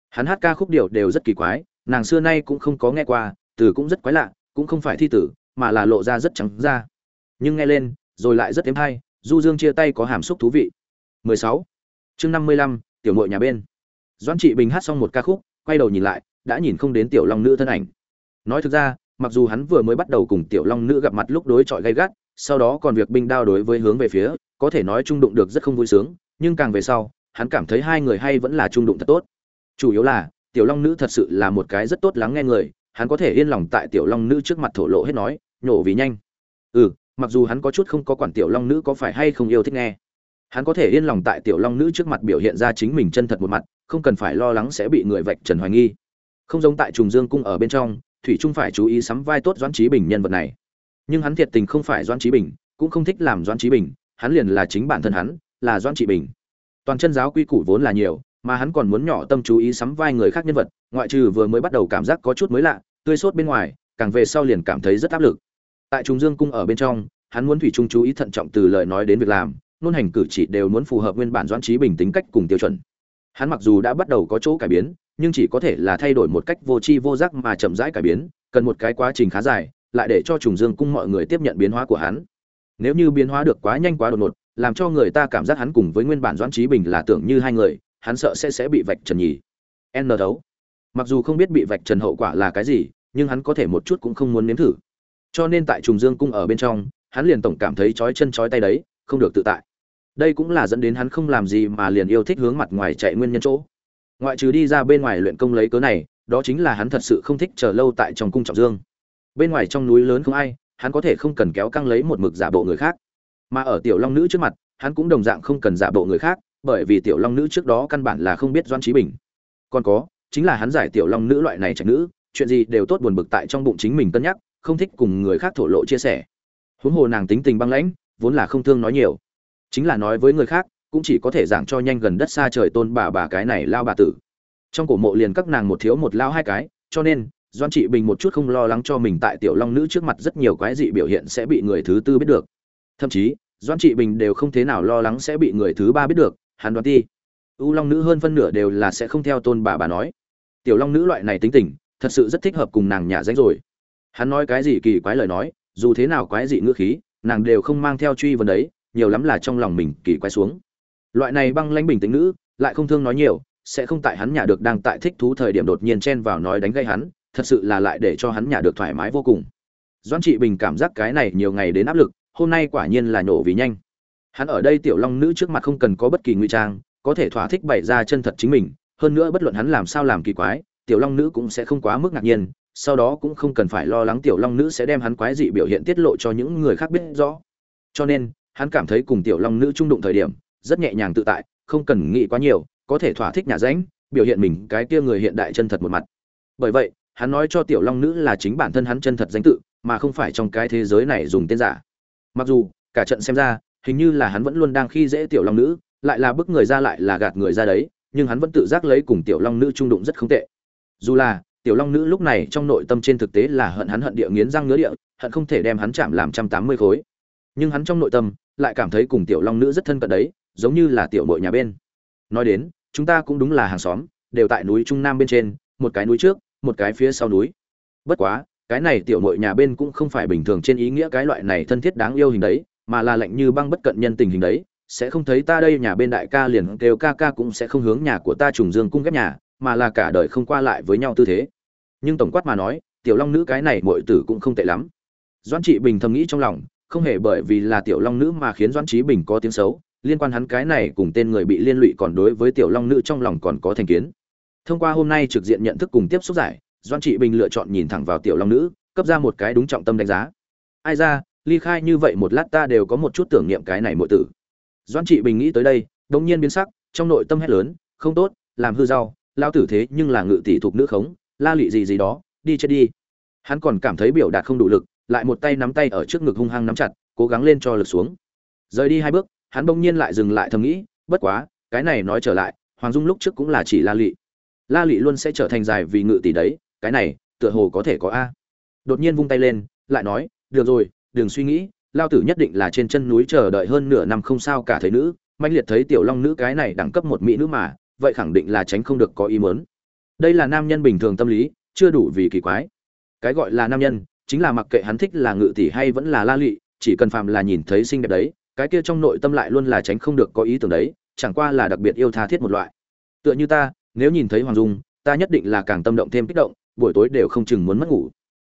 S1: Hắn hát ca khúc điệu đều rất kỳ quái, nàng xưa nay cũng không có nghe qua, từ cũng rất quái lạ, cũng không phải thi tử, mà là lộ ra rất trắng ra. Nhưng nghe lên rồi lại rất êm hay du dương chia tay có hàm xúc thú vị. 16. chương 55, tiểu muội nhà bên. Doãn trị bình hát xong một ca khúc quay đầu nhìn lại đã nhìn không đến tiểu long nữ thân ảnh. Nói thực ra mặc dù hắn vừa mới bắt đầu cùng tiểu long nữ gặp mặt lúc đối chọi gay gắt sau đó còn việc binh đao đối với hướng về phía có thể nói trung đụng được rất không vui sướng nhưng càng về sau hắn cảm thấy hai người hay vẫn là trung đụng thật tốt. Chủ yếu là tiểu long nữ thật sự là một cái rất tốt lắng nghe người hắn có thể yên lòng tại tiểu long nữ trước mặt thổ lộ hết nói nhổ vì nhanh. Ừ mặc dù hắn có chút không có quản tiểu long nữ có phải hay không yêu thích nghe, hắn có thể yên lòng tại tiểu long nữ trước mặt biểu hiện ra chính mình chân thật một mặt, không cần phải lo lắng sẽ bị người vạch trần hoài nghi. Không giống tại trùng dương cung ở bên trong, thủy trung phải chú ý sắm vai tốt doãn trí bình nhân vật này. Nhưng hắn thiệt tình không phải doãn trí bình, cũng không thích làm doãn trí bình, hắn liền là chính bản thân hắn, là doãn trị bình. Toàn chân giáo quy củ vốn là nhiều, mà hắn còn muốn nhỏ tâm chú ý sắm vai người khác nhân vật, ngoại trừ vừa mới bắt đầu cảm giác có chút mới lạ, tươi sốt bên ngoài, càng về sau liền cảm thấy rất áp lực tại Trùng dương cung ở bên trong, hắn muốn thủy trung chú ý thận trọng từ lời nói đến việc làm, nôn hành cử chỉ đều muốn phù hợp nguyên bản doãn trí bình tính cách cùng tiêu chuẩn. Hắn mặc dù đã bắt đầu có chỗ cải biến, nhưng chỉ có thể là thay đổi một cách vô tri vô giác mà chậm rãi cải biến, cần một cái quá trình khá dài, lại để cho trùng dương cung mọi người tiếp nhận biến hóa của hắn. Nếu như biến hóa được quá nhanh quá đột ngột, làm cho người ta cảm giác hắn cùng với nguyên bản doãn trí bình là tưởng như hai người, hắn sợ sẽ sẽ bị vạch trần nhì n đấu. Mặc dù không biết bị vạch trần hậu quả là cái gì, nhưng hắn có thể một chút cũng không muốn nếm thử cho nên tại trùng dương cung ở bên trong, hắn liền tổng cảm thấy chói chân chói tay đấy, không được tự tại. Đây cũng là dẫn đến hắn không làm gì mà liền yêu thích hướng mặt ngoài chạy nguyên nhân chỗ. Ngoại trừ đi ra bên ngoài luyện công lấy cớ này, đó chính là hắn thật sự không thích chờ lâu tại trong cung trọng dương. Bên ngoài trong núi lớn không ai, hắn có thể không cần kéo căng lấy một mực giả bộ người khác. Mà ở tiểu long nữ trước mặt, hắn cũng đồng dạng không cần giả bộ người khác, bởi vì tiểu long nữ trước đó căn bản là không biết doan trí bình. Còn có, chính là hắn giải tiểu long nữ loại này trạch nữ, chuyện gì đều tốt buồn bực tại trong bụng chính mình cân nhắc không thích cùng người khác thổ lộ chia sẻ. Huống hồ nàng tính tình băng lãnh, vốn là không thương nói nhiều. Chính là nói với người khác, cũng chỉ có thể giảng cho nhanh gần đất xa trời tôn bà bà cái này lao bà tử. Trong cổ mộ liền các nàng một thiếu một lao hai cái, cho nên, doan trị bình một chút không lo lắng cho mình tại tiểu long nữ trước mặt rất nhiều quái dị biểu hiện sẽ bị người thứ tư biết được. Thậm chí, doan trị bình đều không thế nào lo lắng sẽ bị người thứ ba biết được, hắn đoán ti. U long nữ hơn phân nửa đều là sẽ không theo tôn bà bà nói. Tiểu long nữ loại này tính tình, thật sự rất thích hợp cùng nàng nhà danh rồi hắn nói cái gì kỳ quái lời nói, dù thế nào quái dị ngữ khí, nàng đều không mang theo truy vấn đấy, nhiều lắm là trong lòng mình kỳ quái xuống. Loại này băng lãnh bình tĩnh nữ, lại không thương nói nhiều, sẽ không tại hắn nhà được đang tại thích thú thời điểm đột nhiên chen vào nói đánh gây hắn, thật sự là lại để cho hắn nhà được thoải mái vô cùng. Doãn trị bình cảm giác cái này nhiều ngày đến áp lực, hôm nay quả nhiên là nổ vì nhanh. Hắn ở đây tiểu long nữ trước mặt không cần có bất kỳ nguy trang, có thể thỏa thích bày ra chân thật chính mình, hơn nữa bất luận hắn làm sao làm kỳ quái, tiểu long nữ cũng sẽ không quá mức ngạc nhiên sau đó cũng không cần phải lo lắng tiểu long nữ sẽ đem hắn quái dị biểu hiện tiết lộ cho những người khác biết rõ. Cho nên, hắn cảm thấy cùng tiểu long nữ trung đụng thời điểm, rất nhẹ nhàng tự tại, không cần nghĩ quá nhiều, có thể thỏa thích nhà ránh, biểu hiện mình cái kia người hiện đại chân thật một mặt. Bởi vậy, hắn nói cho tiểu long nữ là chính bản thân hắn chân thật danh tự, mà không phải trong cái thế giới này dùng tên giả. Mặc dù, cả trận xem ra, hình như là hắn vẫn luôn đang khi dễ tiểu long nữ, lại là bức người ra lại là gạt người ra đấy, nhưng hắn vẫn tự giác lấy cùng tiểu long nữ trung đụng rất không tệ. Dù là tiểu long nữ lúc này trong nội tâm trên thực tế là hận hắn hận địa nghiến răng ngứa địa, hận không thể đem hắn chạm làm trăm tám mươi khối. Nhưng hắn trong nội tâm lại cảm thấy cùng tiểu long nữ rất thân cận đấy, giống như là tiểu nội nhà bên. Nói đến, chúng ta cũng đúng là hàng xóm, đều tại núi trung nam bên trên, một cái núi trước, một cái phía sau núi. Bất quá, cái này tiểu nội nhà bên cũng không phải bình thường trên ý nghĩa cái loại này thân thiết đáng yêu hình đấy, mà là lạnh như băng bất cận nhân tình hình đấy. Sẽ không thấy ta đây nhà bên đại ca liền kêu ca ca cũng sẽ không hướng nhà của ta trùng dương cung ghép nhà mà là cả đời không qua lại với nhau tư thế. Nhưng tổng quát mà nói, tiểu long nữ cái này muội tử cũng không tệ lắm. Doãn trị bình thầm nghĩ trong lòng, không hề bởi vì là tiểu long nữ mà khiến doãn trí bình có tiếng xấu, liên quan hắn cái này cùng tên người bị liên lụy còn đối với tiểu long nữ trong lòng còn có thành kiến. Thông qua hôm nay trực diện nhận thức cùng tiếp xúc giải, doãn trị bình lựa chọn nhìn thẳng vào tiểu long nữ, cấp ra một cái đúng trọng tâm đánh giá. Ai ra, ly khai như vậy một lát ta đều có một chút tưởng niệm cái này muội tử. Doãn trị bình nghĩ tới đây đột nhiên biến sắc, trong nội tâm hét lớn, không tốt, làm hư rau lao tử thế nhưng là ngự tỷ thuộc nữ khống, la lị gì gì đó, đi chết đi. Hắn còn cảm thấy biểu đạt không đủ lực, lại một tay nắm tay ở trước ngực hung hăng nắm chặt, cố gắng lên cho lực xuống. Rời đi hai bước, hắn bỗng nhiên lại dừng lại thầm nghĩ, bất quá, cái này nói trở lại, hoàng dung lúc trước cũng là chỉ la lị. La lị luôn sẽ trở thành dài vì ngự tỷ đấy, cái này, tựa hồ có thể có a. Đột nhiên vung tay lên, lại nói, được rồi, đừng suy nghĩ lao tử nhất định là trên chân núi chờ đợi hơn nửa năm không sao cả thấy nữ manh liệt thấy tiểu long nữ cái này đẳng cấp một mỹ nữ mà vậy khẳng định là tránh không được có ý muốn, đây là nam nhân bình thường tâm lý chưa đủ vì kỳ quái. Cái gọi là nam nhân chính là mặc kệ hắn thích là ngự tỷ hay vẫn là la lụy chỉ cần phàm là nhìn thấy xinh đẹp đấy cái kia trong nội tâm lại luôn là tránh không được có ý tưởng đấy chẳng qua là đặc biệt yêu tha thiết một loại. Tựa như ta nếu nhìn thấy hoàng dung ta nhất định là càng tâm động thêm kích động buổi tối đều không chừng muốn mất ngủ.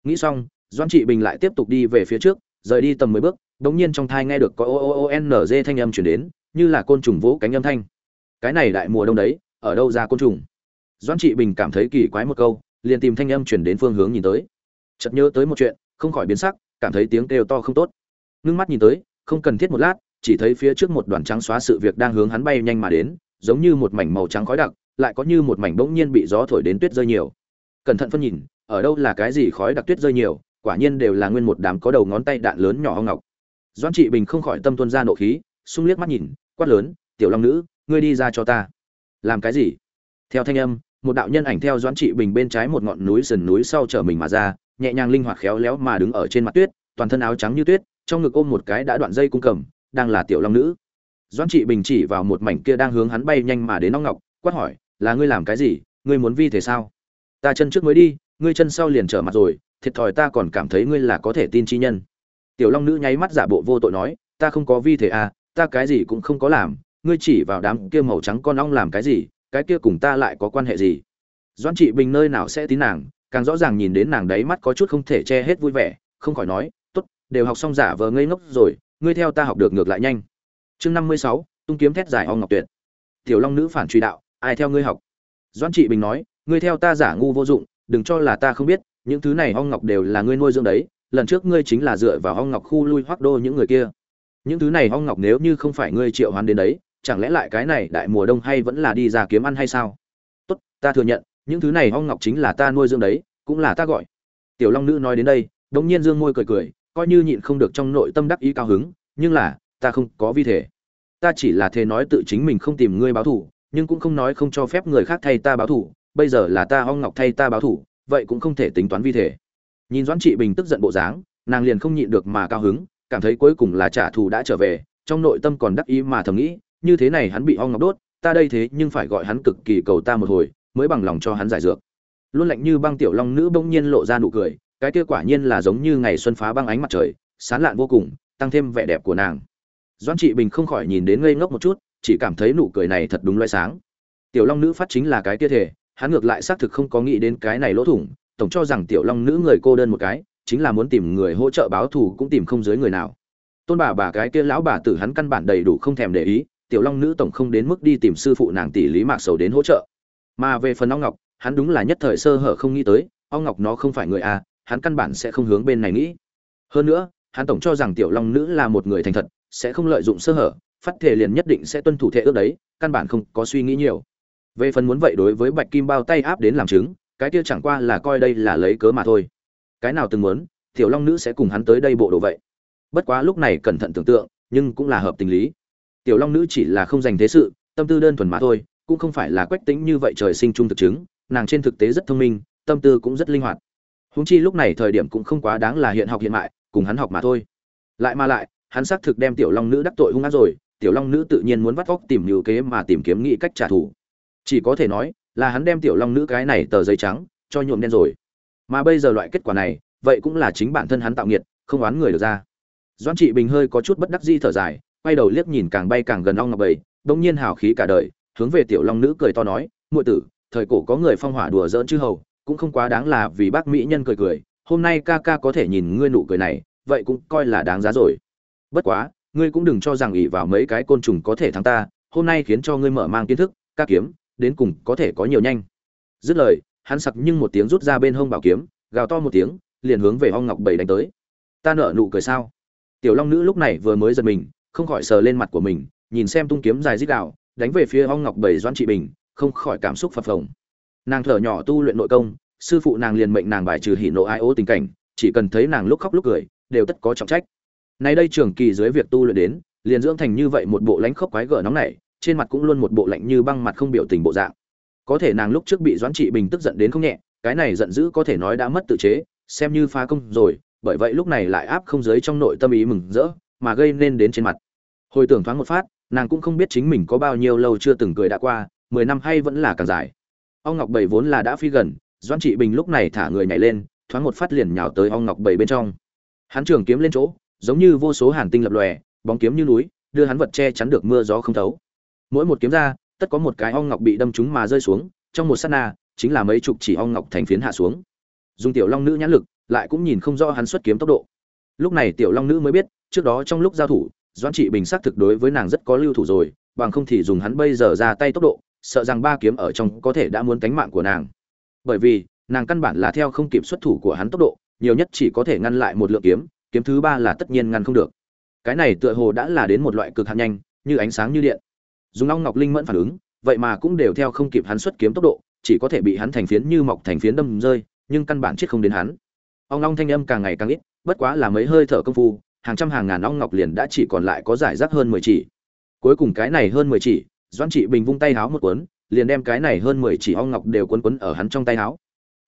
S1: Nghĩ xong doan trị bình lại tiếp tục đi về phía trước rời đi tầm mười bước đống nhiên trong thai nghe được có o o o n g thanh âm truyền đến như là côn trùng vỗ cánh âm thanh cái này đại mùa đông đấy, ở đâu ra côn trùng? Doãn trị bình cảm thấy kỳ quái một câu, liền tìm thanh âm chuyển đến phương hướng nhìn tới. Chợt nhớ tới một chuyện, không khỏi biến sắc, cảm thấy tiếng kêu to không tốt. Ngưng mắt nhìn tới, không cần thiết một lát, chỉ thấy phía trước một đoàn trắng xóa sự việc đang hướng hắn bay nhanh mà đến, giống như một mảnh màu trắng khói đặc, lại có như một mảnh bỗng nhiên bị gió thổi đến tuyết rơi nhiều. Cẩn thận phân nhìn, ở đâu là cái gì khói đặc tuyết rơi nhiều, quả nhiên đều là nguyên một đám có đầu ngón tay đạn lớn nhỏ hong ngọc. Doan trị bình không khỏi tâm tuân ra nộ khí, sung liếc mắt nhìn, quát lớn, tiểu long nữ ngươi đi ra cho ta. Làm cái gì? Theo thanh âm, một đạo nhân ảnh theo doãn trị bình bên trái một ngọn núi sườn núi sau chở mình mà ra, nhẹ nhàng linh hoạt khéo léo mà đứng ở trên mặt tuyết, toàn thân áo trắng như tuyết, trong ngực ôm một cái đã đoạn dây cung cầm, đang là tiểu long nữ. Doãn trị bình chỉ vào một mảnh kia đang hướng hắn bay nhanh mà đến Nóng ngọc, quát hỏi, là ngươi làm cái gì? Ngươi muốn vi thể sao? Ta chân trước mới đi, ngươi chân sau liền trở mặt rồi, thiệt thòi ta còn cảm thấy ngươi là có thể tin chi nhân. Tiểu long nữ nháy mắt giả bộ vô tội nói, ta không có vi thể à ta cái gì cũng không có làm ngươi chỉ vào đám kia màu trắng con ong làm cái gì, cái kia cùng ta lại có quan hệ gì? Doãn trị bình nơi nào sẽ tín nàng, càng rõ ràng nhìn đến nàng đấy mắt có chút không thể che hết vui vẻ, không khỏi nói, tốt, đều học xong giả vờ ngây ngốc rồi, ngươi theo ta học được ngược lại nhanh. Chương năm mươi sáu, tung kiếm thét dài ong ngọc tuyệt. Tiểu long nữ phản truy đạo, ai theo ngươi học? Doãn trị bình nói, ngươi theo ta giả ngu vô dụng, đừng cho là ta không biết, những thứ này ong ngọc đều là ngươi nuôi dưỡng đấy, lần trước ngươi chính là dựa vào ong ngọc khu lui hoác đô những người kia. Những thứ này ong ngọc nếu như không phải ngươi triệu hoán đến đấy chẳng lẽ lại cái này đại mùa đông hay vẫn là đi ra kiếm ăn hay sao? Tốt, ta thừa nhận, những thứ này ong ngọc chính là ta nuôi dưỡng đấy, cũng là ta gọi. Tiểu long nữ nói đến đây, đống nhiên dương môi cười cười, coi như nhịn không được trong nội tâm đắc ý cao hứng, nhưng là, ta không có vi thể. Ta chỉ là thế nói tự chính mình không tìm ngươi báo thủ nhưng cũng không nói không cho phép người khác thay ta báo thủ bây giờ là ta ong ngọc thay ta báo thủ vậy cũng không thể tính toán vi thể. Nhìn doãn trị bình tức giận bộ dáng, nàng liền không nhịn được mà cao hứng, cảm thấy cuối cùng là trả thù đã trở về, trong nội tâm còn đắc ý mà thầm nghĩ như thế này hắn bị ong ngọc đốt, ta đây thế nhưng phải gọi hắn cực kỳ cầu ta một hồi, mới bằng lòng cho hắn giải dược. Luôn lạnh như băng tiểu long nữ bỗng nhiên lộ ra nụ cười, cái kia quả nhiên là giống như ngày xuân phá băng ánh mặt trời, sán lạn vô cùng, tăng thêm vẻ đẹp của nàng. Doãn trị bình không khỏi nhìn đến ngây ngốc một chút, chỉ cảm thấy nụ cười này thật đúng loay sáng. Tiểu long nữ phát chính là cái kia thể, hắn ngược lại xác thực không có nghĩ đến cái này lỗ thủng, tổng cho rằng tiểu long nữ người cô đơn một cái, chính là muốn tìm người hỗ trợ báo thù cũng tìm không dưới người nào. Tôn bà bà cái kia lão bà tử hắn căn bản đầy đủ không thèm để ý tiểu long nữ tổng không đến mức đi tìm sư phụ nàng tỷ lý mạc sầu đến hỗ trợ. Mà về phần ong ngọc, hắn đúng là nhất thời sơ hở không nghĩ tới ong ngọc nó không phải người a hắn căn bản sẽ không hướng bên này nghĩ. Hơn nữa, hắn tổng cho rằng tiểu long nữ là một người thành thật, sẽ không lợi dụng sơ hở, phát thể liền nhất định sẽ tuân thủ thể ước đấy, căn bản không có suy nghĩ nhiều. Về phần muốn vậy đối với bạch kim bao tay áp đến làm chứng, cái kia chẳng qua là coi đây là lấy cớ mà thôi. Cái nào từng muốn, tiểu long nữ sẽ cùng hắn tới đây bộ đồ vậy. Bất quá lúc này cẩn thận tưởng tượng, nhưng cũng là hợp tình lý tiểu long nữ chỉ là không dành thế sự, tâm tư đơn thuần mà thôi, cũng không phải là quách tính như vậy trời sinh trung thực chứng, nàng trên thực tế rất thông minh, tâm tư cũng rất linh hoạt. Húng chi lúc này thời điểm cũng không quá đáng là hiện học hiện mại, cùng hắn học mà thôi. Lại mà lại, hắn xác thực đem tiểu long nữ đắc tội hung ác rồi, tiểu long nữ tự nhiên muốn vắt vóc tìm nhiều kế mà tìm kiếm nghĩ cách trả thù. Chỉ có thể nói, là hắn đem tiểu long nữ cái này tờ giấy trắng, cho nhuộm đen rồi. Mà bây giờ loại kết quả này, vậy cũng là chính bản thân hắn tạo nghiệt, không oán người được ra. Doãn trị bình hơi có chút bất đắc di thở dài quay đầu liếc nhìn càng bay càng gần ong ngọc bầy, bỗng nhiên hào khí cả đời, hướng về tiểu long nữ cười to nói, muội tử, thời cổ có người phong hỏa đùa giỡn chứ hầu, cũng không quá đáng là vì bác mỹ nhân cười cười, hôm nay ca ca có thể nhìn ngươi nụ cười này, vậy cũng coi là đáng giá rồi. Bất quá, ngươi cũng đừng cho rằng ỷ vào mấy cái côn trùng có thể thắng ta, hôm nay khiến cho ngươi mở mang kiến thức, ca kiếm, đến cùng có thể có nhiều nhanh. Dứt lời, hắn sặc nhưng một tiếng rút ra bên hông bảo kiếm, gào to một tiếng, liền hướng về ong ngọc bảy đánh tới. Ta nở nụ cười sao? Tiểu long nữ lúc này vừa mới giật mình không khỏi sờ lên mặt của mình, nhìn xem tung kiếm dài dít đạo đánh về phía ong ngọc bảy doãn trị bình, không khỏi cảm xúc phập phồng. Nàng thở nhỏ tu luyện nội công, sư phụ nàng liền mệnh nàng bài trừ hỉ nộ ai ô tình cảnh, chỉ cần thấy nàng lúc khóc lúc cười, đều tất có trọng trách. Nay đây trường kỳ dưới việc tu luyện đến, liền dưỡng thành như vậy một bộ lãnh khốc quái gở nóng này trên mặt cũng luôn một bộ lạnh như băng mặt không biểu tình bộ dạng. Có thể nàng lúc trước bị doãn trị bình tức giận đến không nhẹ, cái này giận dữ có thể nói đã mất tự chế, xem như phá công rồi, bởi vậy lúc này lại áp không giới trong nội tâm ý mừng rỡ mà gây nên đến trên mặt. Hồi tưởng thoáng một phát, nàng cũng không biết chính mình có bao nhiêu lâu chưa từng cười đã qua, mười năm hay vẫn là càng dài. Ong ngọc bảy vốn là đã phi gần, doãn trị bình lúc này thả người nhảy lên, thoáng một phát liền nhào tới ong ngọc bảy bên trong. Hắn trường kiếm lên chỗ, giống như vô số hàn tinh lập lòe, bóng kiếm như núi, đưa hắn vật che chắn được mưa gió không thấu. Mỗi một kiếm ra, tất có một cái ong ngọc bị đâm trúng mà rơi xuống, trong một sát na, chính là mấy chục chỉ ong ngọc thành phiến hạ xuống. Dùng tiểu long nữ nhãn lực, lại cũng nhìn không rõ hắn xuất kiếm tốc độ. Lúc này tiểu long nữ mới biết trước đó trong lúc giao thủ, doãn trị bình xác thực đối với nàng rất có lưu thủ rồi, bằng không thì dùng hắn bây giờ ra tay tốc độ, sợ rằng ba kiếm ở trong có thể đã muốn cánh mạng của nàng. Bởi vì, nàng căn bản là theo không kịp xuất thủ của hắn tốc độ, nhiều nhất chỉ có thể ngăn lại một lượng kiếm kiếm thứ ba là tất nhiên ngăn không được. Cái này tựa hồ đã là đến một loại cực hạn nhanh, như ánh sáng như điện. Dùng long ngọc linh mẫn phản ứng, vậy mà cũng đều theo không kịp hắn xuất kiếm tốc độ, chỉ có thể bị hắn thành phiến như mọc thành phiến đâm rơi, nhưng căn bản chết không đến hắn. Ong long thanh âm càng ngày càng ít, bất quá là mấy hơi thở công phu hàng trăm hàng ngàn ong ngọc liền đã chỉ còn lại có giải rác hơn mười chỉ. Cuối cùng cái này hơn mười chỉ, doãn trị bình vung tay háo một cuốn, liền đem cái này hơn mười chỉ ong ngọc đều quấn quấn ở hắn trong tay háo.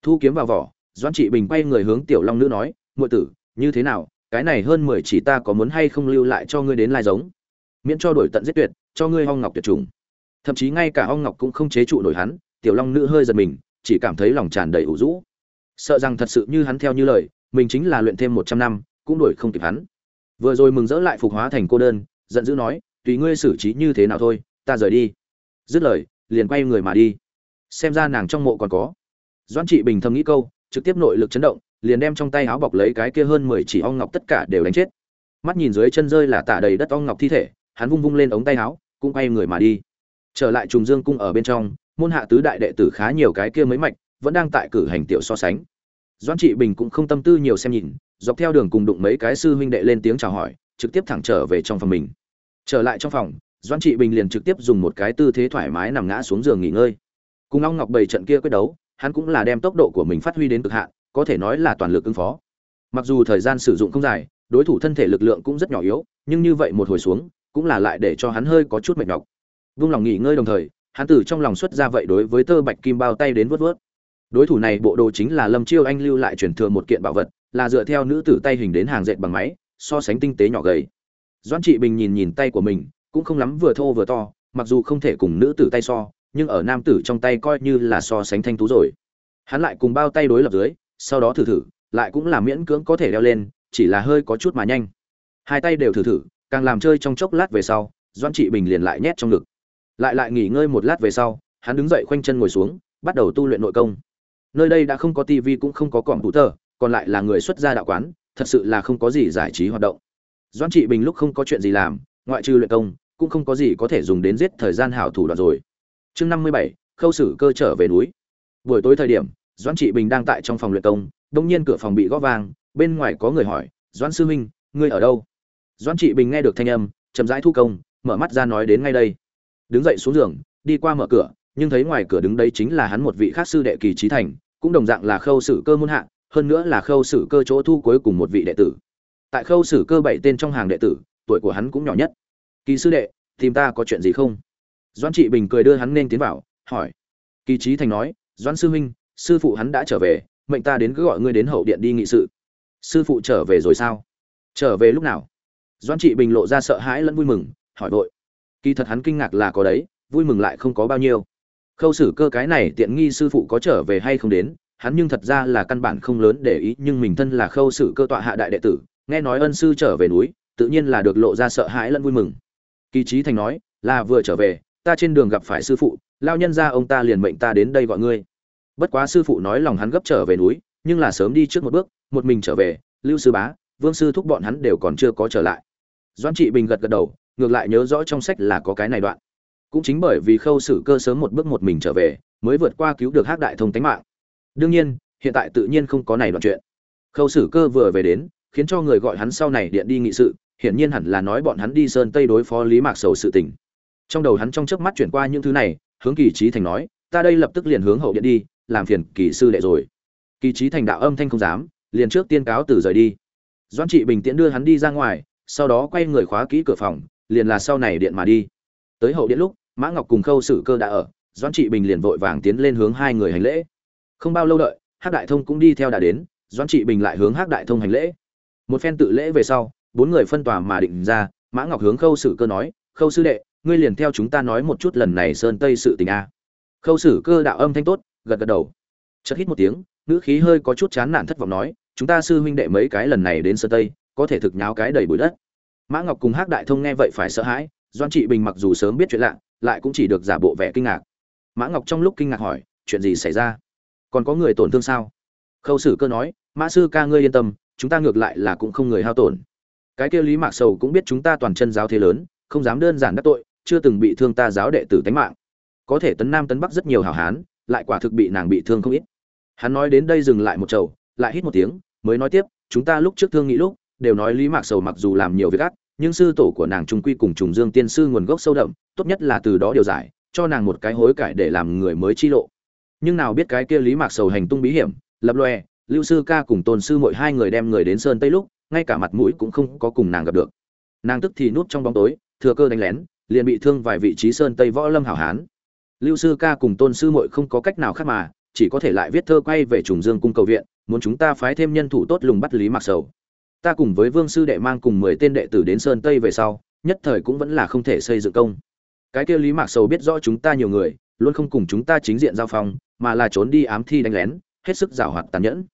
S1: Thu kiếm vào vỏ, doãn trị bình quay người hướng tiểu long nữ nói, muội tử, như thế nào? Cái này hơn mười chỉ ta có muốn hay không lưu lại cho ngươi đến lai giống? Miễn cho đổi tận giết tuyệt, cho ngươi ong ngọc tuyệt chủng. Thậm chí ngay cả ong ngọc cũng không chế trụ nổi hắn, tiểu long nữ hơi giật mình, chỉ cảm thấy lòng tràn đầy ủ rũ. Sợ rằng thật sự như hắn theo như lời, mình chính là luyện thêm một trăm năm, cũng đuổi không kịp hắn vừa rồi mừng rỡ lại phục hóa thành cô đơn, giận dữ nói, tùy ngươi xử trí như thế nào thôi, ta rời đi. Dứt lời, liền quay người mà đi. Xem ra nàng trong mộ còn có. Doan trị bình thầm nghĩ câu, trực tiếp nội lực chấn động, liền đem trong tay áo bọc lấy cái kia hơn mười chỉ ong ngọc tất cả đều đánh chết. Mắt nhìn dưới chân rơi là tạ đầy đất ong ngọc thi thể, hắn vung vung lên ống tay áo, cũng quay người mà đi. Trở lại trùng dương cung ở bên trong, môn hạ tứ đại đệ tử khá nhiều cái kia mấy mạch, vẫn đang tại cử hành tiểu so sánh. Doan trị bình cũng không tâm tư nhiều xem nhìn dọc theo đường cùng đụng mấy cái sư huynh đệ lên tiếng chào hỏi, trực tiếp thẳng trở về trong phòng mình. Trở lại trong phòng doan trị bình liền trực tiếp dùng một cái tư thế thoải mái nằm ngã xuống giường nghỉ ngơi. Cùng ong ngọc bảy trận kia quyết đấu, hắn cũng là đem tốc độ của mình phát huy đến cực hạn, có thể nói là toàn lực ứng phó. Mặc dù thời gian sử dụng không dài, đối thủ thân thể lực lượng cũng rất nhỏ yếu, nhưng như vậy một hồi xuống, cũng là lại để cho hắn hơi có chút mệt nhọc. Vung lòng nghỉ ngơi đồng thời, hắn từ trong lòng xuất ra vậy đối với tơ bạch kim bao tay đến vớt vớt đối thủ này bộ đồ chính là lâm chiêu anh lưu lại truyền thừa một kiện bảo vật là dựa theo nữ tử tay hình đến hàng dệt bằng máy, so sánh tinh tế nhỏ gầy. Doãn trị bình nhìn nhìn tay của mình, cũng không lắm vừa thô vừa to, mặc dù không thể cùng nữ tử tay so, nhưng ở nam tử trong tay coi như là so sánh thanh tú rồi. Hắn lại cùng bao tay đối lập dưới, sau đó thử thử, lại cũng là miễn cưỡng có thể đeo lên, chỉ là hơi có chút mà nhanh. Hai tay đều thử thử, càng làm chơi trong chốc lát về sau doan trị bình liền lại nhét trong ngực. Lại lại nghỉ ngơi một lát về sau, hắn đứng dậy khoanh chân ngồi xuống, bắt đầu tu luyện nội công. Nơi đây đã không có tivi cũng không có cọm hữu tờ còn lại là người xuất gia đạo quán, thật sự là không có gì giải trí hoạt động. Doãn trị bình lúc không có chuyện gì làm, ngoại trừ luyện công, cũng không có gì có thể dùng đến giết thời gian hảo thủ đoạn rồi. Chương năm mươi bảy, khâu sử cơ trở về núi. Buổi tối thời điểm, doãn trị bình đang tại trong phòng luyện công, đông nhiên cửa phòng bị gõ vang, bên ngoài có người hỏi, doãn sư huynh, ngươi ở đâu? Doãn trị bình nghe được thanh âm, chậm rãi thu công, mở mắt ra nói đến ngay đây. Đứng dậy xuống giường, đi qua mở cửa, nhưng thấy ngoài cửa đứng đấy chính là hắn một vị khác sư đệ kỳ trí thành, cũng đồng dạng là khâu sử cơ môn hạ hơn nữa là khâu sử cơ chỗ thu cuối cùng một vị đệ tử. Tại khâu sử cơ bảy tên trong hàng đệ tử, tuổi của hắn cũng nhỏ nhất. Kỳ sư đệ, tìm ta có chuyện gì không? Doãn trị bình cười đưa hắn nên tiến vào, hỏi. Kỳ trí thành nói, doãn sư huynh, sư phụ hắn đã trở về, mệnh ta đến cứ gọi ngươi đến hậu điện đi nghị sự. Sư phụ trở về rồi sao? Trở về lúc nào? Doãn trị bình lộ ra sợ hãi lẫn vui mừng, hỏi vội. Kỳ thật hắn kinh ngạc là có đấy, vui mừng lại không có bao nhiêu. Khâu xử cơ cái này tiện nghi sư phụ có trở về hay không đến hắn nhưng thật ra là căn bản không lớn để ý, nhưng mình thân là khâu sử cơ tọa hạ đại đệ tử, nghe nói ân sư trở về núi, tự nhiên là được lộ ra sợ hãi lẫn vui mừng. Kỳ trí thành nói, là vừa trở về, ta trên đường gặp phải sư phụ, lao nhân ra ông ta liền mệnh ta đến đây gọi ngươi. Bất quá sư phụ nói lòng hắn gấp trở về núi, nhưng là sớm đi trước một bước, một mình trở về, lưu sư bá, vương sư thúc bọn hắn đều còn chưa có trở lại. Doan trị bình gật gật đầu, ngược lại nhớ rõ trong sách là có cái này đoạn. Cũng chính bởi vì khâu sử cơ sớm một bước một mình trở về, mới vượt qua cứu được hắc đại thông tánh mạng đương nhiên, hiện tại tự nhiên không có này đoạn chuyện. Khâu sử cơ vừa về đến, khiến cho người gọi hắn sau này điện đi nghị sự, hiển nhiên hẳn là nói bọn hắn đi sơn tây đối phó lý mạc sầu sự tình. Trong đầu hắn trong chớp mắt chuyển qua những thứ này, hướng kỳ trí thành nói, ta đây lập tức liền hướng hậu điện đi, làm phiền kỳ sư đệ rồi. Kỳ trí thành đạo âm thanh không dám, liền trước tiên cáo từ rời đi. Doãn trị bình tiễn đưa hắn đi ra ngoài, sau đó quay người khóa kỹ cửa phòng, liền là sau này điện mà đi. Tới hậu điện lúc, mã ngọc cùng khâu sử cơ đã ở, doãn trị bình liền vội vàng tiến lên hướng hai người hành lễ không bao lâu đợi, hắc đại thông cũng đi theo đã đến, doãn trị bình lại hướng hắc đại thông hành lễ. Một phen tự lễ về sau, bốn người phân tòa mà định ra, mã ngọc hướng khâu sử cơ nói, khâu sư đệ, ngươi liền theo chúng ta nói một chút lần này sơn tây sự tình a. Khâu sử cơ đạo âm thanh tốt, gật gật đầu. Chợt hít một tiếng, ngữ khí hơi có chút chán nản thất vọng nói, chúng ta sư huynh đệ mấy cái lần này đến sơn tây, có thể thực nháo cái đầy bụi đất. Mã ngọc cùng hắc đại thông nghe vậy phải sợ hãi doan trị bình mặc dù sớm biết chuyện lạ, lại cũng chỉ được giả bộ vẻ kinh ngạc. Mã ngọc trong lúc kinh ngạc hỏi, chuyện gì xảy ra? Còn có người tổn thương sao? Khâu sử cơ nói, mã sư ca ngươi yên tâm, chúng ta ngược lại là cũng không người hao tổn. Cái kia lý mạc sầu cũng biết chúng ta toàn chân giáo thế lớn, không dám đơn giản đắc tội, chưa từng bị thương ta giáo đệ tử tánh mạng. Có thể tấn nam tấn bắc rất nhiều hảo hán, lại quả thực bị nàng bị thương không ít. Hắn nói đến đây dừng lại một chầu, lại hít một tiếng, mới nói tiếp, chúng ta lúc trước thương nghĩ lúc, đều nói lý mạc sầu mặc dù làm nhiều việc ác, nhưng sư tổ của nàng trung quy cùng trùng dương tiên sư nguồn gốc sâu đậm, tốt nhất là từ đó điều giải, cho nàng một cái hối cải để làm người mới chi lộ nhưng nào biết cái kia lý mạc sầu hành tung bí hiểm, lập lòe lưu sư ca cùng tôn sư mỗi hai người đem người đến sơn tây lúc, ngay cả mặt mũi cũng không có cùng nàng gặp được. Nàng tức thì núp trong bóng tối, thừa cơ đánh lén, liền bị thương vài vị trí sơn tây võ lâm hảo hán. Lưu sư ca cùng tôn sư Mội không có cách nào khác mà, chỉ có thể lại viết thơ quay về trùng dương cung cầu viện, muốn chúng ta phái thêm nhân thủ tốt lùng bắt lý mạc sầu. Ta cùng với vương sư đệ mang cùng mười tên đệ tử đến sơn tây về sau, nhất thời cũng vẫn là không thể xây dựng công. Cái kia lý mạc sầu biết rõ chúng ta nhiều người luôn không cùng chúng ta chính diện giao phong, mà là trốn đi ám thi đánh lén, hết sức giảo hoạt tàn nhẫn.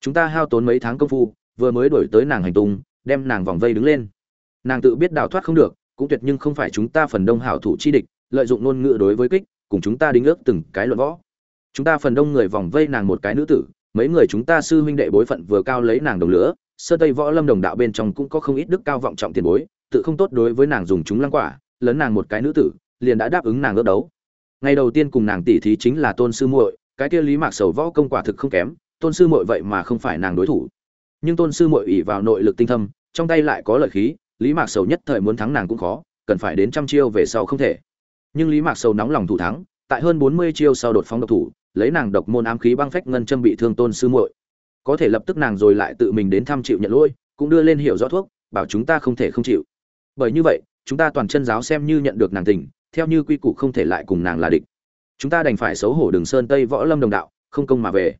S1: Chúng ta hao tốn mấy tháng công phu, vừa mới đổi tới nàng hành tung, đem nàng vòng vây đứng lên. Nàng tự biết đào thoát không được, cũng tuyệt nhưng không phải chúng ta phần đông hảo thủ chi địch, lợi dụng ngôn ngữ đối với kích, cùng chúng ta đính ước từng cái luận võ. Chúng ta phần đông người vòng vây nàng một cái nữ tử, mấy người chúng ta sư huynh đệ bối phận vừa cao lấy nàng đồng lửa, sơ tây võ lâm đồng đạo bên trong cũng có không ít đức cao vọng trọng tiền bối, tự không tốt đối với nàng dùng chúng lăng quả, lấn nàng một cái nữ tử, liền đã đáp ứng nàng ước đấu ngày đầu tiên cùng nàng tỷ thí chính là tôn sư muội, cái kia lý mạc sầu võ công quả thực không kém, tôn sư muội vậy mà không phải nàng đối thủ. Nhưng tôn sư muội ỉ vào nội lực tinh thâm, trong tay lại có lợi khí, lý mạc sầu nhất thời muốn thắng nàng cũng khó, cần phải đến trăm chiêu về sau không thể. Nhưng lý mạc sầu nóng lòng thủ thắng, tại hơn bốn mươi chiêu sau đột phóng độc thủ, lấy nàng độc môn ám khí băng phách ngân châm bị thương tôn sư muội. Có thể lập tức nàng rồi lại tự mình đến thăm chịu nhận lỗi, cũng đưa lên hiểu rõ thuốc, bảo chúng ta không thể không chịu. Bởi như vậy, chúng ta toàn chân giáo xem như nhận được nàng tình theo như quy củ không thể lại cùng nàng là địch. Chúng ta đành phải xấu hổ đường sơn tây võ lâm đồng đạo, không công mà về.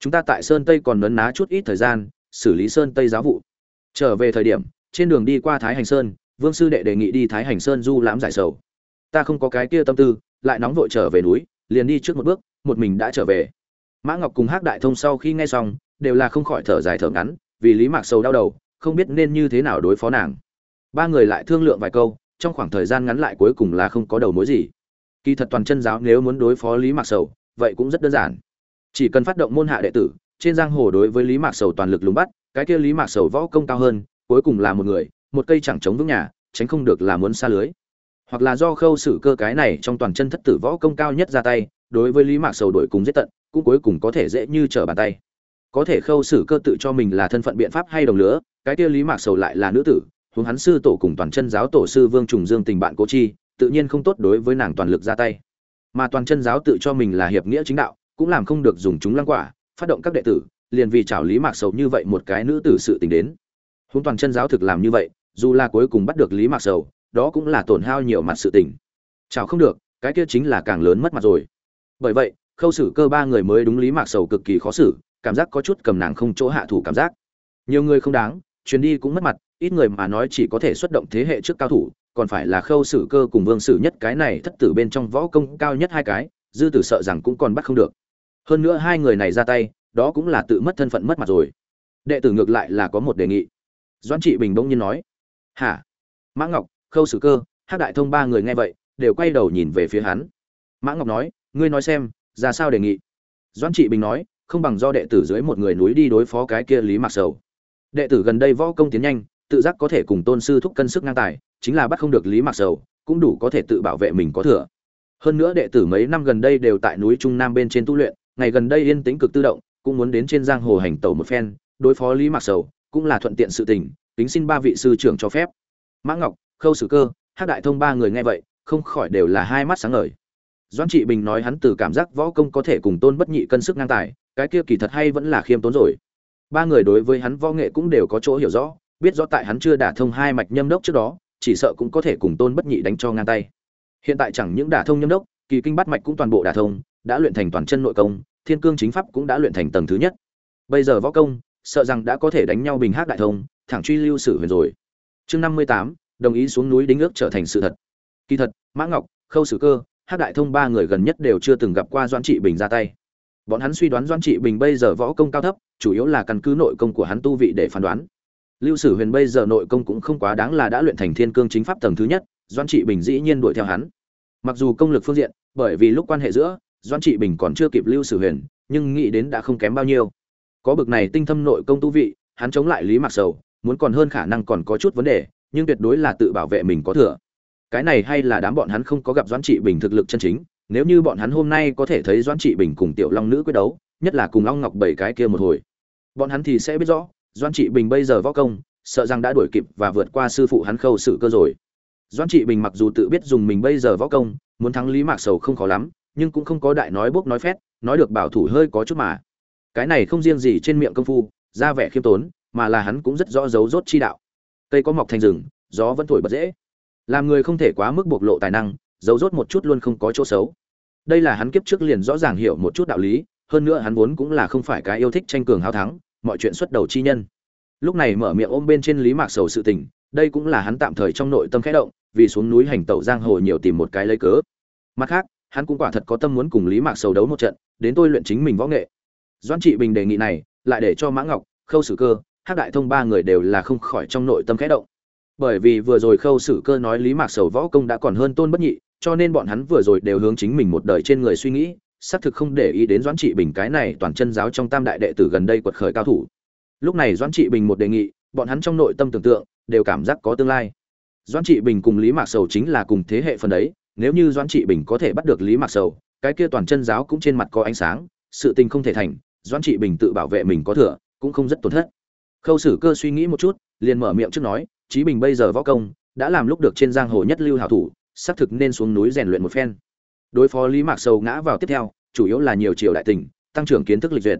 S1: Chúng ta tại sơn tây còn nấn ná chút ít thời gian, xử lý sơn tây giáo vụ. Trở về thời điểm, trên đường đi qua thái hành sơn, vương sư đệ đề nghị đi thái hành sơn du lãm giải sầu. Ta không có cái kia tâm tư, lại nóng vội trở về núi, liền đi trước một bước, một mình đã trở về. Mã ngọc cùng hắc đại thông sau khi nghe xong, đều là không khỏi thở dài thở ngắn, vì lý mạc sầu đau đầu, không biết nên như thế nào đối phó nàng. Ba người lại thương lượng vài câu trong khoảng thời gian ngắn lại cuối cùng là không có đầu mối gì. Kỳ thật toàn chân giáo nếu muốn đối phó lý mạc sầu, vậy cũng rất đơn giản. Chỉ cần phát động môn hạ đệ tử, trên giang hồ đối với lý mạc sầu toàn lực lùng bắt, cái kia lý mạc sầu võ công cao hơn, cuối cùng là một người, một cây chẳng chống vững nhà, tránh không được là muốn xa lưới. Hoặc là do khâu xử cơ cái này trong toàn chân thất tử võ công cao nhất ra tay, đối với lý mạc sầu đổi cùng giết tận, cũng cuối cùng có thể dễ như trở bàn tay. Có thể khâu xử cơ tự cho mình là thân phận biện pháp hay đồng lứa, cái kia lý mạc sầu lại là nữ tử huống hắn sư tổ cùng toàn chân giáo tổ sư vương trùng dương tình bạn cố chi, tự nhiên không tốt đối với nàng toàn lực ra tay. Mà toàn chân giáo tự cho mình là hiệp nghĩa chính đạo, cũng làm không được dùng chúng lăng quả, phát động các đệ tử, liền vì chảo lý mạc sầu như vậy một cái nữ tử sự tình đến. Huống toàn chân giáo thực làm như vậy, dù là cuối cùng bắt được lý mạc sầu, đó cũng là tổn hao nhiều mặt sự tình. Chảo không được, cái kia chính là càng lớn mất mặt rồi. Bởi vậy, khâu xử cơ ba người mới đúng lý mạc sầu cực kỳ khó xử, cảm giác có chút cầm nàng không chỗ hạ thủ cảm giác. Nhiều người không đáng, chuyến đi cũng mất mặt ít người mà nói chỉ có thể xuất động thế hệ trước cao thủ, còn phải là khâu sử cơ cùng vương sử nhất cái này thất tử bên trong võ công cao nhất hai cái, dư tử sợ rằng cũng còn bắt không được. Hơn nữa hai người này ra tay, đó cũng là tự mất thân phận mất mặt rồi. Đệ tử ngược lại là có một đề nghị. Doãn trị bình bỗng nhiên nói, hả? Mã ngọc, khâu sử cơ hát đại thông ba người nghe vậy, đều quay đầu nhìn về phía hắn. Mã ngọc nói, ngươi nói xem, ra sao đề nghị? Doãn trị bình nói, không bằng do đệ tử dưới một người núi đi đối phó cái kia lý mạc sầu. Đệ tử gần đây võ công tiến nhanh tự giác có thể cùng tôn sư thúc cân sức ngang tài, chính là bắt không được lý mạc sầu, cũng đủ có thể tự bảo vệ mình có thừa. Hơn nữa đệ tử mấy năm gần đây đều tại núi trung nam bên trên tu luyện, ngày gần đây yên tĩnh cực tự động, cũng muốn đến trên giang hồ hành tẩu một phen, đối phó lý mạc sầu, cũng là thuận tiện sự tình, kính xin ba vị sư trưởng cho phép. Mã ngọc, khâu sử cơ hát đại thông ba người nghe vậy, không khỏi đều là hai mắt sáng ngời. Doãn trị bình nói hắn từ cảm giác võ công có thể cùng tôn bất nhị cân sức ngang tài, cái kia kỳ thật hay vẫn là khiêm tốn rồi. Ba người đối với hắn võ nghệ cũng đều có chỗ hiểu rõ biết rõ tại hắn chưa đả thông hai mạch nhâm đốc trước đó, chỉ sợ cũng có thể cùng tôn bất nhị đánh cho ngang tay. Hiện tại chẳng những đả thông nhâm đốc, kỳ kinh bát mạch cũng toàn bộ đả thông, đã luyện thành toàn chân nội công, thiên cương chính pháp cũng đã luyện thành tầng thứ nhất. Bây giờ võ công, sợ rằng đã có thể đánh nhau bình hát đại thông, thẳng truy lưu sử huyền rồi. Chương năm mươi tám, đồng ý xuống núi đính ước trở thành sự thật. Kỳ thật, mã ngọc, khâu sử cơ hát đại thông ba người gần nhất đều chưa từng gặp qua doãn trị bình ra tay. Bọn hắn suy đoán doãn trị bình bây giờ võ công cao thấp, chủ yếu là căn cứ nội công của hắn tu vị để phán đoán lưu sử huyền bây giờ nội công cũng không quá đáng là đã luyện thành thiên cương chính pháp tầng thứ nhất, doãn trị bình dĩ nhiên đuổi theo hắn. Mặc dù công lực phương diện, bởi vì lúc quan hệ giữa, doãn trị bình còn chưa kịp lưu sử huyền, nhưng nghĩ đến đã không kém bao nhiêu. Có bực này tinh thâm nội công tu vị, hắn chống lại lý mạc sầu, muốn còn hơn khả năng còn có chút vấn đề, nhưng tuyệt đối là tự bảo vệ mình có thừa. Cái này hay là đám bọn hắn không có gặp doãn trị bình thực lực chân chính, nếu như bọn hắn hôm nay có thể thấy doãn trị bình cùng tiểu long nữ quyết đấu, nhất là cùng long ngọc bảy cái kia một hồi. Bọn hắn thì sẽ biết rõ doãn trị bình bây giờ võ công, sợ rằng đã đuổi kịp và vượt qua sư phụ hắn khâu sự cơ rồi. Doãn trị bình mặc dù tự biết dùng mình bây giờ võ công, muốn thắng lý mạc sầu không khó lắm, nhưng cũng không có đại nói bốc nói phét, nói được bảo thủ hơi có chút mà. Cái này không riêng gì trên miệng công phu, ra vẻ khiêm tốn, mà là hắn cũng rất rõ dấu rốt chi đạo. Cây có mọc thành rừng, gió vẫn thổi bật dễ. Làm người không thể quá mức bộc lộ tài năng giấu rốt một chút luôn không có chỗ xấu. Đây là hắn kiếp trước liền rõ ràng hiểu một chút đạo lý, hơn nữa hắn vốn cũng là không phải cái yêu thích tranh cường hào thắng mọi chuyện xuất đầu chi nhân. Lúc này mở miệng ôm bên trên lý mạc sầu sự tình, đây cũng là hắn tạm thời trong nội tâm khẽ động, vì xuống núi hành tẩu giang hồ nhiều tìm một cái lấy cớ. Mặt khác, hắn cũng quả thật có tâm muốn cùng lý mạc sầu đấu một trận, đến tôi luyện chính mình võ nghệ. Doan trị bình đề nghị này, lại để cho mã ngọc, khâu sử cơ, hắc đại thông ba người đều là không khỏi trong nội tâm khẽ động. Bởi vì vừa rồi khâu sử cơ nói lý mạc sầu võ công đã còn hơn tôn bất nhị, cho nên bọn hắn vừa rồi đều hướng chính mình một đời trên người suy nghĩ xác thực không để ý đến doãn trị bình cái này toàn chân giáo trong tam đại đệ tử gần đây quật khởi cao thủ. Lúc này doãn trị bình một đề nghị, bọn hắn trong nội tâm tưởng tượng, đều cảm giác có tương lai. Doãn trị bình cùng lý mạc sầu chính là cùng thế hệ phần đấy, nếu như doãn trị bình có thể bắt được lý mạc sầu, cái kia toàn chân giáo cũng trên mặt có ánh sáng, sự tình không thể thành, doãn trị bình tự bảo vệ mình có thừa, cũng không rất tổn thất. Khâu sử cơ suy nghĩ một chút, liền mở miệng trước nói, chí bình bây giờ võ công, đã làm lúc được trên giang hồ nhất lưu hảo thủ, xác thực nên xuống núi rèn luyện một phen đối phó lý mạc sầu ngã vào tiếp theo, chủ yếu là nhiều triều đại tình, tăng trưởng kiến thức lịch duyệt.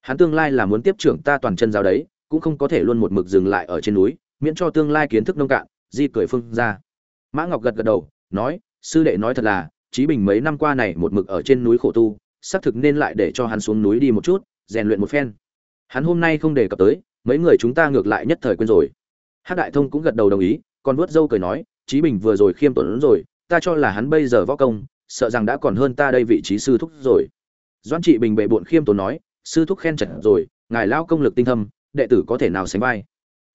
S1: Hắn tương lai là muốn tiếp trưởng ta toàn chân giáo đấy, cũng không có thể luôn một mực dừng lại ở trên núi, miễn cho tương lai kiến thức nông cạn, di cười phương ra. Mã ngọc gật gật đầu, nói, sư đệ nói thật là trí bình mấy năm qua này một mực ở trên núi khổ tu, xác thực nên lại để cho hắn xuống núi đi một chút, rèn luyện một phen. Hắn hôm nay không đề cập tới, mấy người chúng ta ngược lại nhất thời quên rồi. Hát đại thông cũng gật đầu đồng ý, còn vuốt dâu cười nói trí bình vừa rồi khiêm tốn rồi, ta cho là hắn bây giờ võ công sợ rằng đã còn hơn ta đây vị trí sư thúc rồi. Doãn trị bình bệ bộn khiêm tốn nói, sư thúc khen chật rồi, ngài lao công lực tinh thâm, đệ tử có thể nào sánh vai?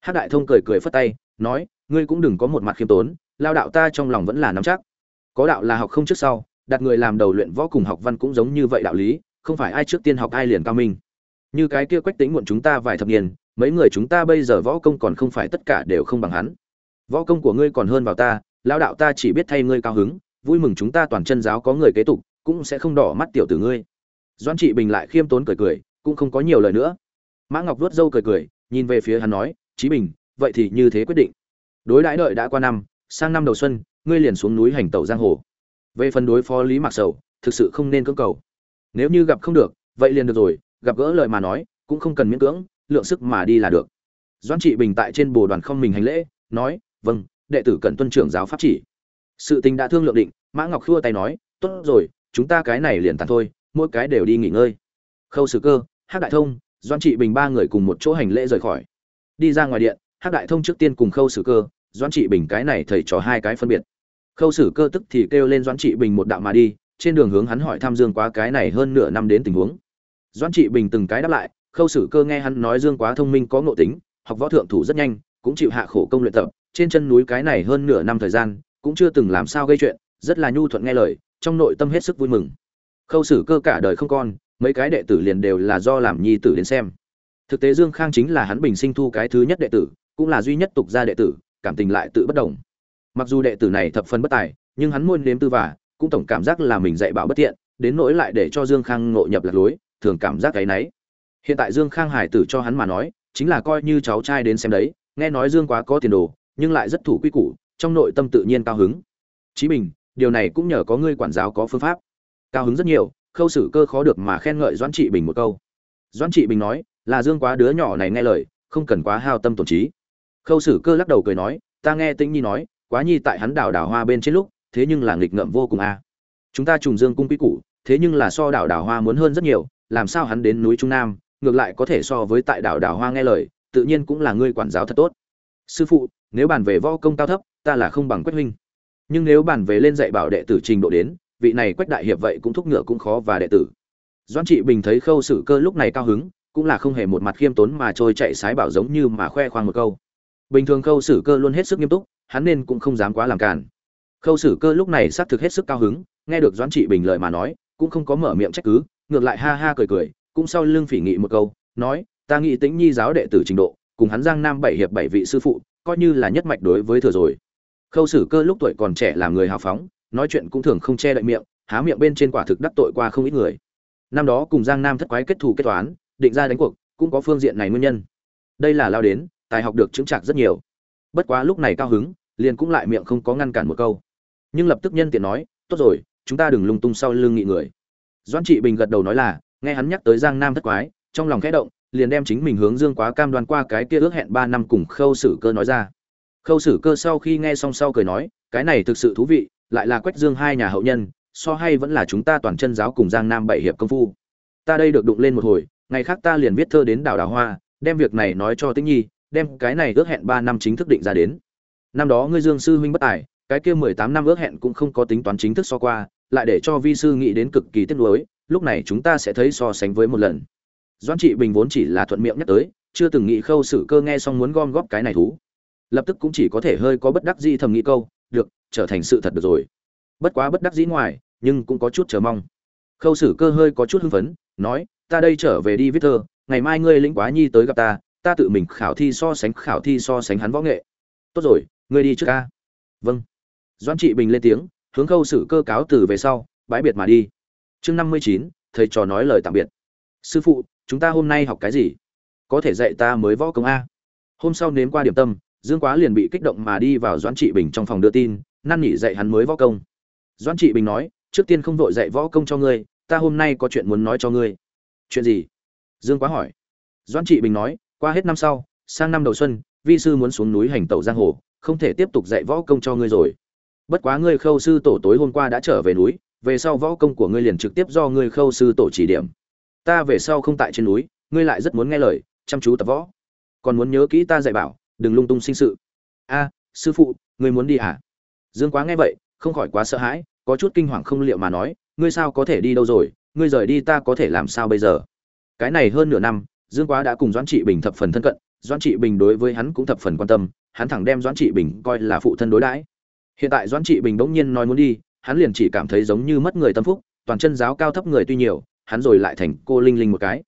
S1: Hát đại thông cười cười phất tay, nói, ngươi cũng đừng có một mặt khiêm tốn, lao đạo ta trong lòng vẫn là nắm chắc. Có đạo là học không trước sau, đặt người làm đầu luyện võ cùng học văn cũng giống như vậy đạo lý, không phải ai trước tiên học ai liền cao minh. Như cái kia quách tính muộn chúng ta vài thập niên, mấy người chúng ta bây giờ võ công còn không phải tất cả đều không bằng hắn. Võ công của ngươi còn hơn vào ta lão đạo ta chỉ biết thay ngươi cao hứng vui mừng chúng ta toàn chân giáo có người kế tục, cũng sẽ không đỏ mắt tiểu tử ngươi. Doãn trị bình lại khiêm tốn cười cười, cũng không có nhiều lời nữa. Mã ngọc vuốt râu cười cười, nhìn về phía hắn nói, chí bình, vậy thì như thế quyết định. Đối đãi đợi đã qua năm, sang năm đầu xuân, ngươi liền xuống núi hành tẩu giang hồ. Về phần đối phó lý mạc sầu, thực sự không nên cưỡng cầu. Nếu như gặp không được, vậy liền được rồi, gặp gỡ lời mà nói, cũng không cần miễn cưỡng, lượng sức mà đi là được. Doãn trị bình tại trên bồ đoàn không mình hành lễ, nói vâng đệ tử cần tuân trưởng giáo pháp chỉ. Sự tình đã thương lượng định mã ngọc khua tay nói, tốt rồi, chúng ta cái này liền tàn thôi, mỗi cái đều đi nghỉ ngơi. Khâu sử cơ hát đại thông doan trị bình ba người cùng một chỗ hành lễ rời khỏi. Đi ra ngoài điện hát đại thông trước tiên cùng khâu sử cơ doan trị bình cái này thầy trò hai cái phân biệt. Khâu sử cơ tức thì kêu lên doan trị bình một đạo mà đi, trên đường hướng hắn hỏi thăm dương quá cái này hơn nửa năm đến tình huống. Doan trị bình từng cái đáp lại, khâu sử cơ nghe hắn nói dương quá thông minh có ngộ tính, học võ thượng thủ rất nhanh, cũng chịu hạ khổ công luyện tập, trên chân núi cái này hơn nửa năm thời gian, cũng chưa từng làm sao gây chuyện rất là nhu thuận nghe lời, trong nội tâm hết sức vui mừng. Khâu xử cơ cả đời không con, mấy cái đệ tử liền đều là do làm nhi tử đến xem. Thực tế dương khang chính là hắn bình sinh thu cái thứ nhất đệ tử, cũng là duy nhất tục gia đệ tử, cảm tình lại tự bất đồng. Mặc dù đệ tử này thập phần bất tài, nhưng hắn muôn nếm tư vả cũng tổng cảm giác là mình dạy bảo bất tiện đến nỗi lại để cho dương khang ngộ nhập lạc lối, thường cảm giác cái nấy. Hiện tại dương khang hải tử cho hắn mà nói, chính là coi như cháu trai đến xem đấy, nghe nói dương quá có tiền đồ, nhưng lại rất thủ quy củ, trong nội tâm tự nhiên cao hứng. Chí bình điều này cũng nhờ có ngươi quản giáo có phương pháp. Cao hứng rất nhiều, khâu xử cơ khó được mà khen ngợi doãn trị bình một câu. Doãn trị bình nói, là dương quá đứa nhỏ này nghe lời, không cần quá hao tâm tổn trí. Khâu xử cơ lắc đầu cười nói, ta nghe tĩnh nhi nói, quá nhi tại hắn đảo đảo hoa bên trên lúc, thế nhưng là nghịch ngợm vô cùng a. Chúng ta trùng dương cung quy củ, thế nhưng là so đảo đảo hoa muốn hơn rất nhiều, làm sao hắn đến núi trung nam, ngược lại có thể so với tại đảo đảo hoa nghe lời, tự nhiên cũng là ngươi quản giáo thật tốt. Sư phụ, nếu bàn về võ công cao thấp, ta là không bằng quách huynh nhưng nếu bàn về lên dạy bảo đệ tử trình độ đến, vị này quách đại hiệp vậy cũng thúc ngựa cũng khó và đệ tử. Doãn trị bình thấy khâu sử cơ lúc này cao hứng, cũng là không hề một mặt khiêm tốn mà trôi chạy sái bảo giống như mà khoe khoang một câu. Bình thường khâu sử cơ luôn hết sức nghiêm túc, hắn nên cũng không dám quá làm cản khâu sử cơ lúc này xác thực hết sức cao hứng, nghe được doãn trị bình lời mà nói, cũng không có mở miệng trách cứ, ngược lại ha ha cười cười, cũng sau lưng phỉ nghị một câu, nói, ta nghĩ tĩnh nhi giáo đệ tử trình độ, cùng hắn giang nam bảy hiệp bảy vị sư phụ, coi như là nhất mạch đối với thừa rồi khâu sử cơ lúc tuổi còn trẻ làm người hào phóng, nói chuyện cũng thường không che đậy miệng, há miệng bên trên quả thực đắc tội qua không ít người. Năm đó cùng giang nam thất quái kết thù kết toán, định ra đánh cuộc, cũng có phương diện này nguyên nhân. Đây là lao đến, tài học được chứng trạc rất nhiều. Bất quá lúc này cao hứng, liền cũng lại miệng không có ngăn cản một câu. Nhưng lập tức nhân tiện nói, tốt rồi, chúng ta đừng lung tung sau lưng nghị người. Doãn trị bình gật đầu nói là, nghe hắn nhắc tới giang nam thất quái, trong lòng khẽ động, liền đem chính mình hướng dương quá cam đoan qua cái kia ước hẹn ba năm cùng khâu sử cơ nói ra khâu sử cơ sau khi nghe xong sau cười nói, cái này thực sự thú vị, lại là quách dương hai nhà hậu nhân, so hay vẫn là chúng ta toàn chân giáo cùng giang nam bảy hiệp công phu. Ta đây được đụng lên một hồi, ngày khác ta liền viết thơ đến đảo đào hoa, đem việc này nói cho tĩnh nhi, đem cái này ước hẹn ba năm chính thức định ra đến. Năm đó ngươi dương sư huynh bất tài, cái kia mười tám năm ước hẹn cũng không có tính toán chính thức so qua, lại để cho vi sư nghĩ đến cực kỳ tiếc nuối, lúc này chúng ta sẽ thấy so sánh với một lần. Doãn trị bình vốn chỉ là thuận miệng nhắc tới, chưa từng nghĩ khâu sử cơ nghe xong muốn gom góp cái này thú lập tức cũng chỉ có thể hơi có bất đắc dĩ thầm nghĩ câu, được, trở thành sự thật được rồi. Bất quá bất đắc dĩ ngoài, nhưng cũng có chút chờ mong. Khâu sử cơ hơi có chút hưng phấn, nói, ta đây trở về đi viết thơ, ngày mai ngươi lĩnh quá nhi tới gặp ta ta tự mình khảo thi so sánh, khảo thi so sánh hắn võ nghệ. Tốt rồi, ngươi đi trước ca vâng. Doãn trị bình lên tiếng, hướng khâu sử cơ cáo từ về sau, bãi biệt mà đi. Chương năm mươi chín, thầy trò nói lời tạm biệt. Sư phụ, chúng ta hôm nay học cái gì? Có thể dạy ta mới võ công a? Hôm sau nếm qua điểm tâm dương quá liền bị kích động mà đi vào doãn trị bình trong phòng đưa tin, năn nỉ dạy hắn mới võ công. Doãn trị bình nói, trước tiên không vội dạy võ công cho ngươi, ta hôm nay có chuyện muốn nói cho ngươi. Chuyện gì? Dương quá hỏi. Doãn trị bình nói, qua hết năm sau, sang năm đầu xuân, vi sư muốn xuống núi hành tẩu giang hồ, không thể tiếp tục dạy võ công cho ngươi rồi. Bất quá ngươi khâu sư tổ tối hôm qua đã trở về núi, về sau võ công của ngươi liền trực tiếp do ngươi khâu sư tổ chỉ điểm. Ta về sau không tại trên núi, ngươi lại rất muốn nghe lời, chăm chú tập võ. Còn muốn nhớ kỹ ta dạy bảo đừng lung tung sinh sự. A, sư phụ, ngươi muốn đi à? Dương quá nghe vậy, không khỏi quá sợ hãi, có chút kinh hoàng không liệu mà nói, ngươi sao có thể đi đâu rồi, ngươi rời đi ta có thể làm sao bây giờ? Cái này hơn nửa năm, dương quá đã cùng doãn trị bình thập phần thân cận, doãn trị bình đối với hắn cũng thập phần quan tâm, hắn thẳng đem doãn trị bình coi là phụ thân đối đãi. Hiện tại doãn trị bình bỗng nhiên nói muốn đi, hắn liền chỉ cảm thấy giống như mất người tâm phúc, toàn chân giáo cao thấp người tuy nhiều, hắn rồi lại thành cô linh linh một cái.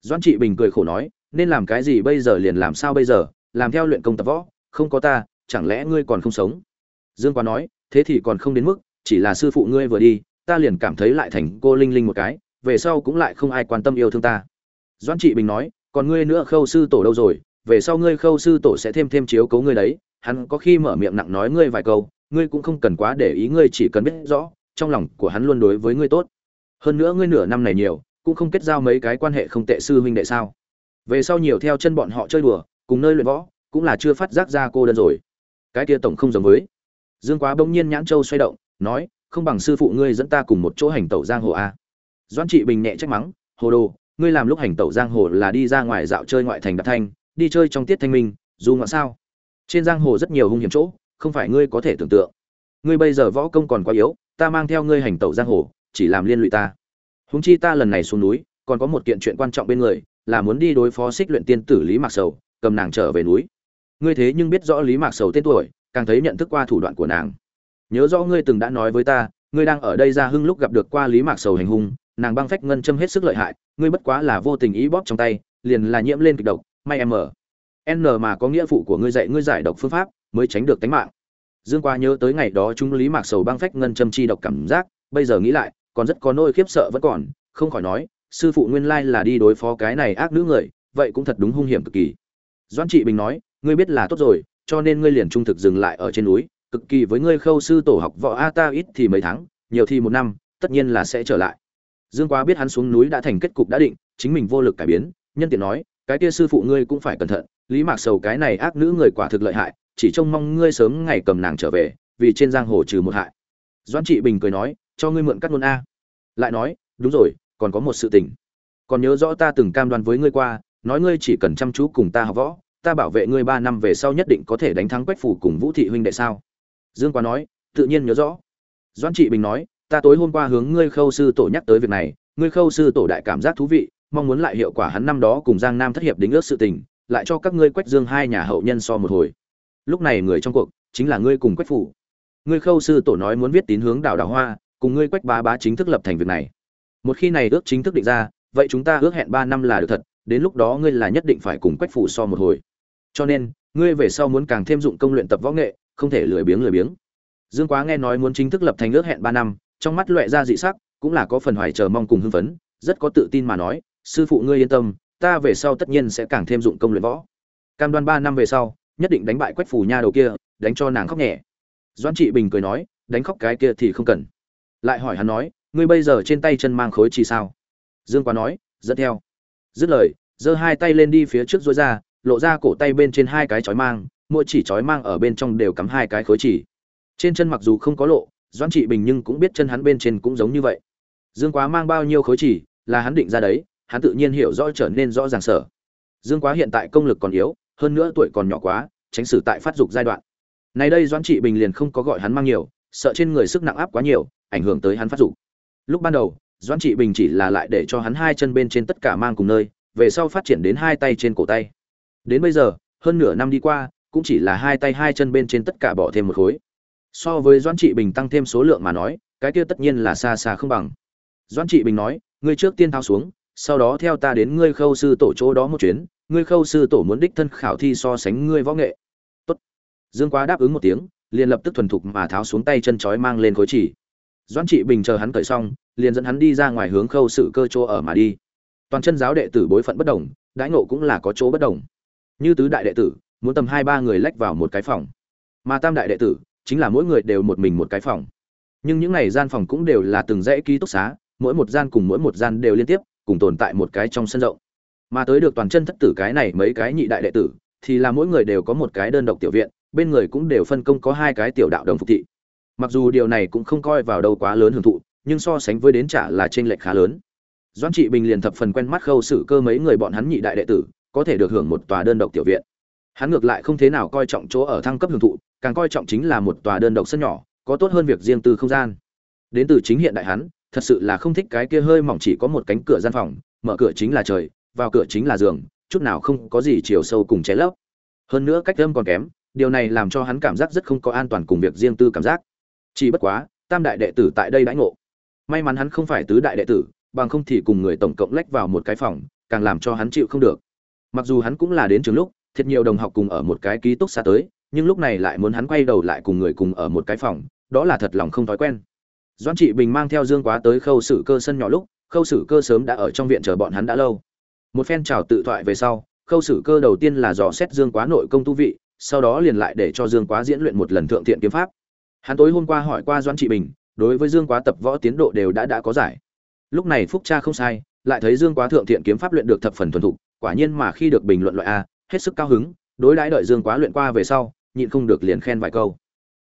S1: Doãn trị bình cười khổ nói, nên làm cái gì bây giờ liền làm sao bây giờ? Làm theo luyện công tập võ, không có ta, chẳng lẽ ngươi còn không sống? Dương quá nói, thế thì còn không đến mức, chỉ là sư phụ ngươi vừa đi, ta liền cảm thấy lại thành cô linh linh một cái, về sau cũng lại không ai quan tâm yêu thương ta. Doãn trị bình nói, còn ngươi nữa khâu sư tổ đâu rồi, về sau ngươi khâu sư tổ sẽ thêm thêm chiếu cố ngươi đấy. Hắn có khi mở miệng nặng nói ngươi vài câu, ngươi cũng không cần quá để ý, ngươi chỉ cần biết rõ, trong lòng của hắn luôn đối với ngươi tốt. Hơn nữa ngươi nửa năm này nhiều, cũng không kết giao mấy cái quan hệ không tệ sư huynh đệ sao. Về sau nhiều theo chân bọn họ chơi đùa cùng nơi luyện võ, cũng là chưa phát giác ra cô đơn rồi. Cái kia tổng không giống với. Dương quá bỗng nhiên nhãn châu xoay động, nói, không bằng sư phụ ngươi dẫn ta cùng một chỗ hành tẩu giang hồ a. Doan trị bình nhẹ trách mắng, hồ đồ, ngươi làm lúc hành tẩu giang hồ là đi ra ngoài dạo chơi ngoại thành đạp thanh, đi chơi trong tiết thanh minh, dù ngoại sao? Trên giang hồ rất nhiều hung hiểm chỗ, không phải ngươi có thể tưởng tượng. Ngươi bây giờ võ công còn quá yếu, ta mang theo ngươi hành tẩu giang hồ, chỉ làm liên lụy ta. Húng chi ta lần này xuống núi, còn có một kiện chuyện quan trọng bên người, là muốn đi đối phó xích luyện tiên tử lý mạc sầu cầm nàng trở về núi. Ngươi thế nhưng biết rõ lý mạc sầu tên tuổi, càng thấy nhận thức qua thủ đoạn của nàng. Nhớ rõ ngươi từng đã nói với ta, ngươi đang ở đây ra hưng lúc gặp được qua lý mạc sầu hành hung, nàng băng phách ngân châm hết sức lợi hại, ngươi bất quá là vô tình ý bóp trong tay, liền là nhiễm lên kịch độc, may em mở n mà có nghĩa phụ của ngươi dạy ngươi giải độc phương pháp, mới tránh được tính mạng. Dương qua nhớ tới ngày đó chúng lý mạc sầu băng phách ngân châm chi độc cảm giác, bây giờ nghĩ lại, còn rất có nỗi khiếp sợ vẫn còn, không khỏi nói, sư phụ nguyên lai là đi đối phó cái này ác nữ người, vậy cũng thật đúng hung hiểm cực kỳ doãn trị bình nói, ngươi biết là tốt rồi, cho nên ngươi liền trung thực dừng lại ở trên núi, cực kỳ với ngươi khâu sư tổ học võ a ta ít thì mấy tháng, nhiều thì một năm, tất nhiên là sẽ trở lại. Dương quá biết hắn xuống núi đã thành kết cục đã định, chính mình vô lực cải biến, nhân tiện nói, cái kia sư phụ ngươi cũng phải cẩn thận, lý mạc sầu cái này ác nữ người quả thực lợi hại, chỉ trông mong ngươi sớm ngày cầm nàng trở về, vì trên giang hồ trừ một hại. Doãn trị bình cười nói, cho ngươi mượn cắt ngôn a. Lại nói, đúng rồi, còn có một sự tình. Còn nhớ rõ ta từng cam đoan với ngươi qua, nói ngươi chỉ cần chăm chú cùng ta học võ ta bảo vệ ngươi ba năm về sau nhất định có thể đánh thắng quách phủ cùng vũ thị huynh đệ sao? Dương quá nói, tự nhiên nhớ rõ. Doãn trị bình nói, ta tối hôm qua hướng ngươi khâu sư tổ nhắc tới việc này, ngươi khâu sư tổ đại cảm giác thú vị, mong muốn lại hiệu quả hắn năm đó cùng giang nam thất hiệp đính ước sự tình, lại cho các ngươi quách dương hai nhà hậu nhân so một hồi. Lúc này người trong cuộc, chính là ngươi cùng quách phủ. Ngươi khâu sư tổ nói muốn viết tín hướng đào đào hoa, cùng ngươi quách bá bá chính thức lập thành việc này. Một khi này ước chính thức định ra, vậy chúng ta ước hẹn ba năm là được thật, đến lúc đó ngươi là nhất định phải cùng quách phủ so một hồi cho nên, ngươi về sau muốn càng thêm dụng công luyện tập võ nghệ, không thể lười biếng lười biếng. Dương quá nghe nói muốn chính thức lập thành ước hẹn ba năm, trong mắt loẹ ra dị sắc, cũng là có phần hoài chờ mong cùng hưng phấn, rất có tự tin mà nói, sư phụ ngươi yên tâm, ta về sau tất nhiên sẽ càng thêm dụng công luyện võ. Cam đoan ba năm về sau, nhất định đánh bại quách phủ nha đầu kia, đánh cho nàng khóc nhẹ. Doan trị bình cười nói, đánh khóc cái kia thì không cần. Lại hỏi hắn nói, ngươi bây giờ trên tay chân mang khối chỉ sao? Dương quá nói, dẫn theo. Dứt lời, giơ hai tay lên đi phía trước dối ra lộ ra cổ tay bên trên hai cái chói mang, mỗi chỉ chói mang ở bên trong đều cắm hai cái khối chỉ. Trên chân mặc dù không có lộ, doãn trị bình nhưng cũng biết chân hắn bên trên cũng giống như vậy. Dương quá mang bao nhiêu khối chỉ, là hắn định ra đấy, hắn tự nhiên hiểu rõ trở nên rõ ràng sở. Dương quá hiện tại công lực còn yếu, hơn nữa tuổi còn nhỏ quá, tránh sử tại phát dục giai đoạn. Này đây doãn trị bình liền không có gọi hắn mang nhiều, sợ trên người sức nặng áp quá nhiều, ảnh hưởng tới hắn phát dục. Lúc ban đầu, doãn trị bình chỉ là lại để cho hắn hai chân bên trên tất cả mang cùng nơi, về sau phát triển đến hai tay trên cổ tay đến bây giờ, hơn nửa năm đi qua, cũng chỉ là hai tay hai chân bên trên tất cả bỏ thêm một khối. So với doãn trị bình tăng thêm số lượng mà nói, cái kia tất nhiên là xa xa không bằng. Doãn trị bình nói, ngươi trước tiên thao xuống, sau đó theo ta đến ngươi khâu sư tổ chỗ đó một chuyến, ngươi khâu sư tổ muốn đích thân khảo thi so sánh ngươi võ nghệ. Tốt. dương quá đáp ứng một tiếng, liền lập tức thuần thục mà tháo xuống tay chân chói mang lên khối chỉ. Doãn trị bình chờ hắn cởi xong, liền dẫn hắn đi ra ngoài hướng khâu sự cơ chỗ ở mà đi. Toàn chân giáo đệ tử bối phận bất đồng, đãi ngộ cũng là có chỗ bất đồng như tứ đại đệ tử, muốn tầm hai ba người lách vào một cái phòng. Mà tam đại đệ tử, chính là mỗi người đều một mình một cái phòng. Nhưng những này gian phòng cũng đều là từng dãy ký túc xá, mỗi một gian cùng mỗi một gian đều liên tiếp, cùng tồn tại một cái trong sân rộng. Mà tới được toàn chân thất tử cái này mấy cái nhị đại đệ tử, thì là mỗi người đều có một cái đơn độc tiểu viện, bên người cũng đều phân công có hai cái tiểu đạo đồng phục thị. Mặc dù điều này cũng không coi vào đâu quá lớn hưởng thụ, nhưng so sánh với đến trả là trên lệch khá lớn. Doãn trị bình liền thập phần quen mắt khâu xử cơ mấy người bọn hắn nhị đại đệ tử có thể được hưởng một tòa đơn độc tiểu viện. Hắn ngược lại không thế nào coi trọng chỗ ở thăng cấp hưởng thụ, càng coi trọng chính là một tòa đơn độc sân nhỏ, có tốt hơn việc riêng tư không gian. Đến từ chính hiện đại hắn, thật sự là không thích cái kia hơi mỏng chỉ có một cánh cửa gian phòng, mở cửa chính là trời, vào cửa chính là giường, chút nào không có gì chiều sâu cùng cháy lấp. Hơn nữa cách âm còn kém, điều này làm cho hắn cảm giác rất không có an toàn cùng việc riêng tư cảm giác. Chỉ bất quá, tam đại đệ tử tại đây đãi ngộ. May mắn hắn không phải tứ đại đệ tử, bằng không thì cùng người tổng cộng lách vào một cái phòng, càng làm cho hắn chịu không được mặc dù hắn cũng là đến trường lúc, thiệt nhiều đồng học cùng ở một cái ký túc xa tới, nhưng lúc này lại muốn hắn quay đầu lại cùng người cùng ở một cái phòng, đó là thật lòng không thói quen. Doan trị bình mang theo dương quá tới khâu xử cơ sân nhỏ lúc, khâu xử cơ sớm đã ở trong viện chờ bọn hắn đã lâu. Một phen chào tự thoại về sau, khâu xử cơ đầu tiên là dò xét dương quá nội công tu vị, sau đó liền lại để cho dương quá diễn luyện một lần thượng thiện kiếm pháp. Hắn tối hôm qua hỏi qua doan trị bình, đối với dương quá tập võ tiến độ đều đã đã có giải. Lúc này phúc cha không sai lại thấy dương quá thượng thiện kiếm pháp luyện được thập phần thuần thục, quả nhiên mà khi được bình luận loại a, hết sức cao hứng, đối đãi đợi dương quá luyện qua về sau, nhịn không được liền khen vài câu.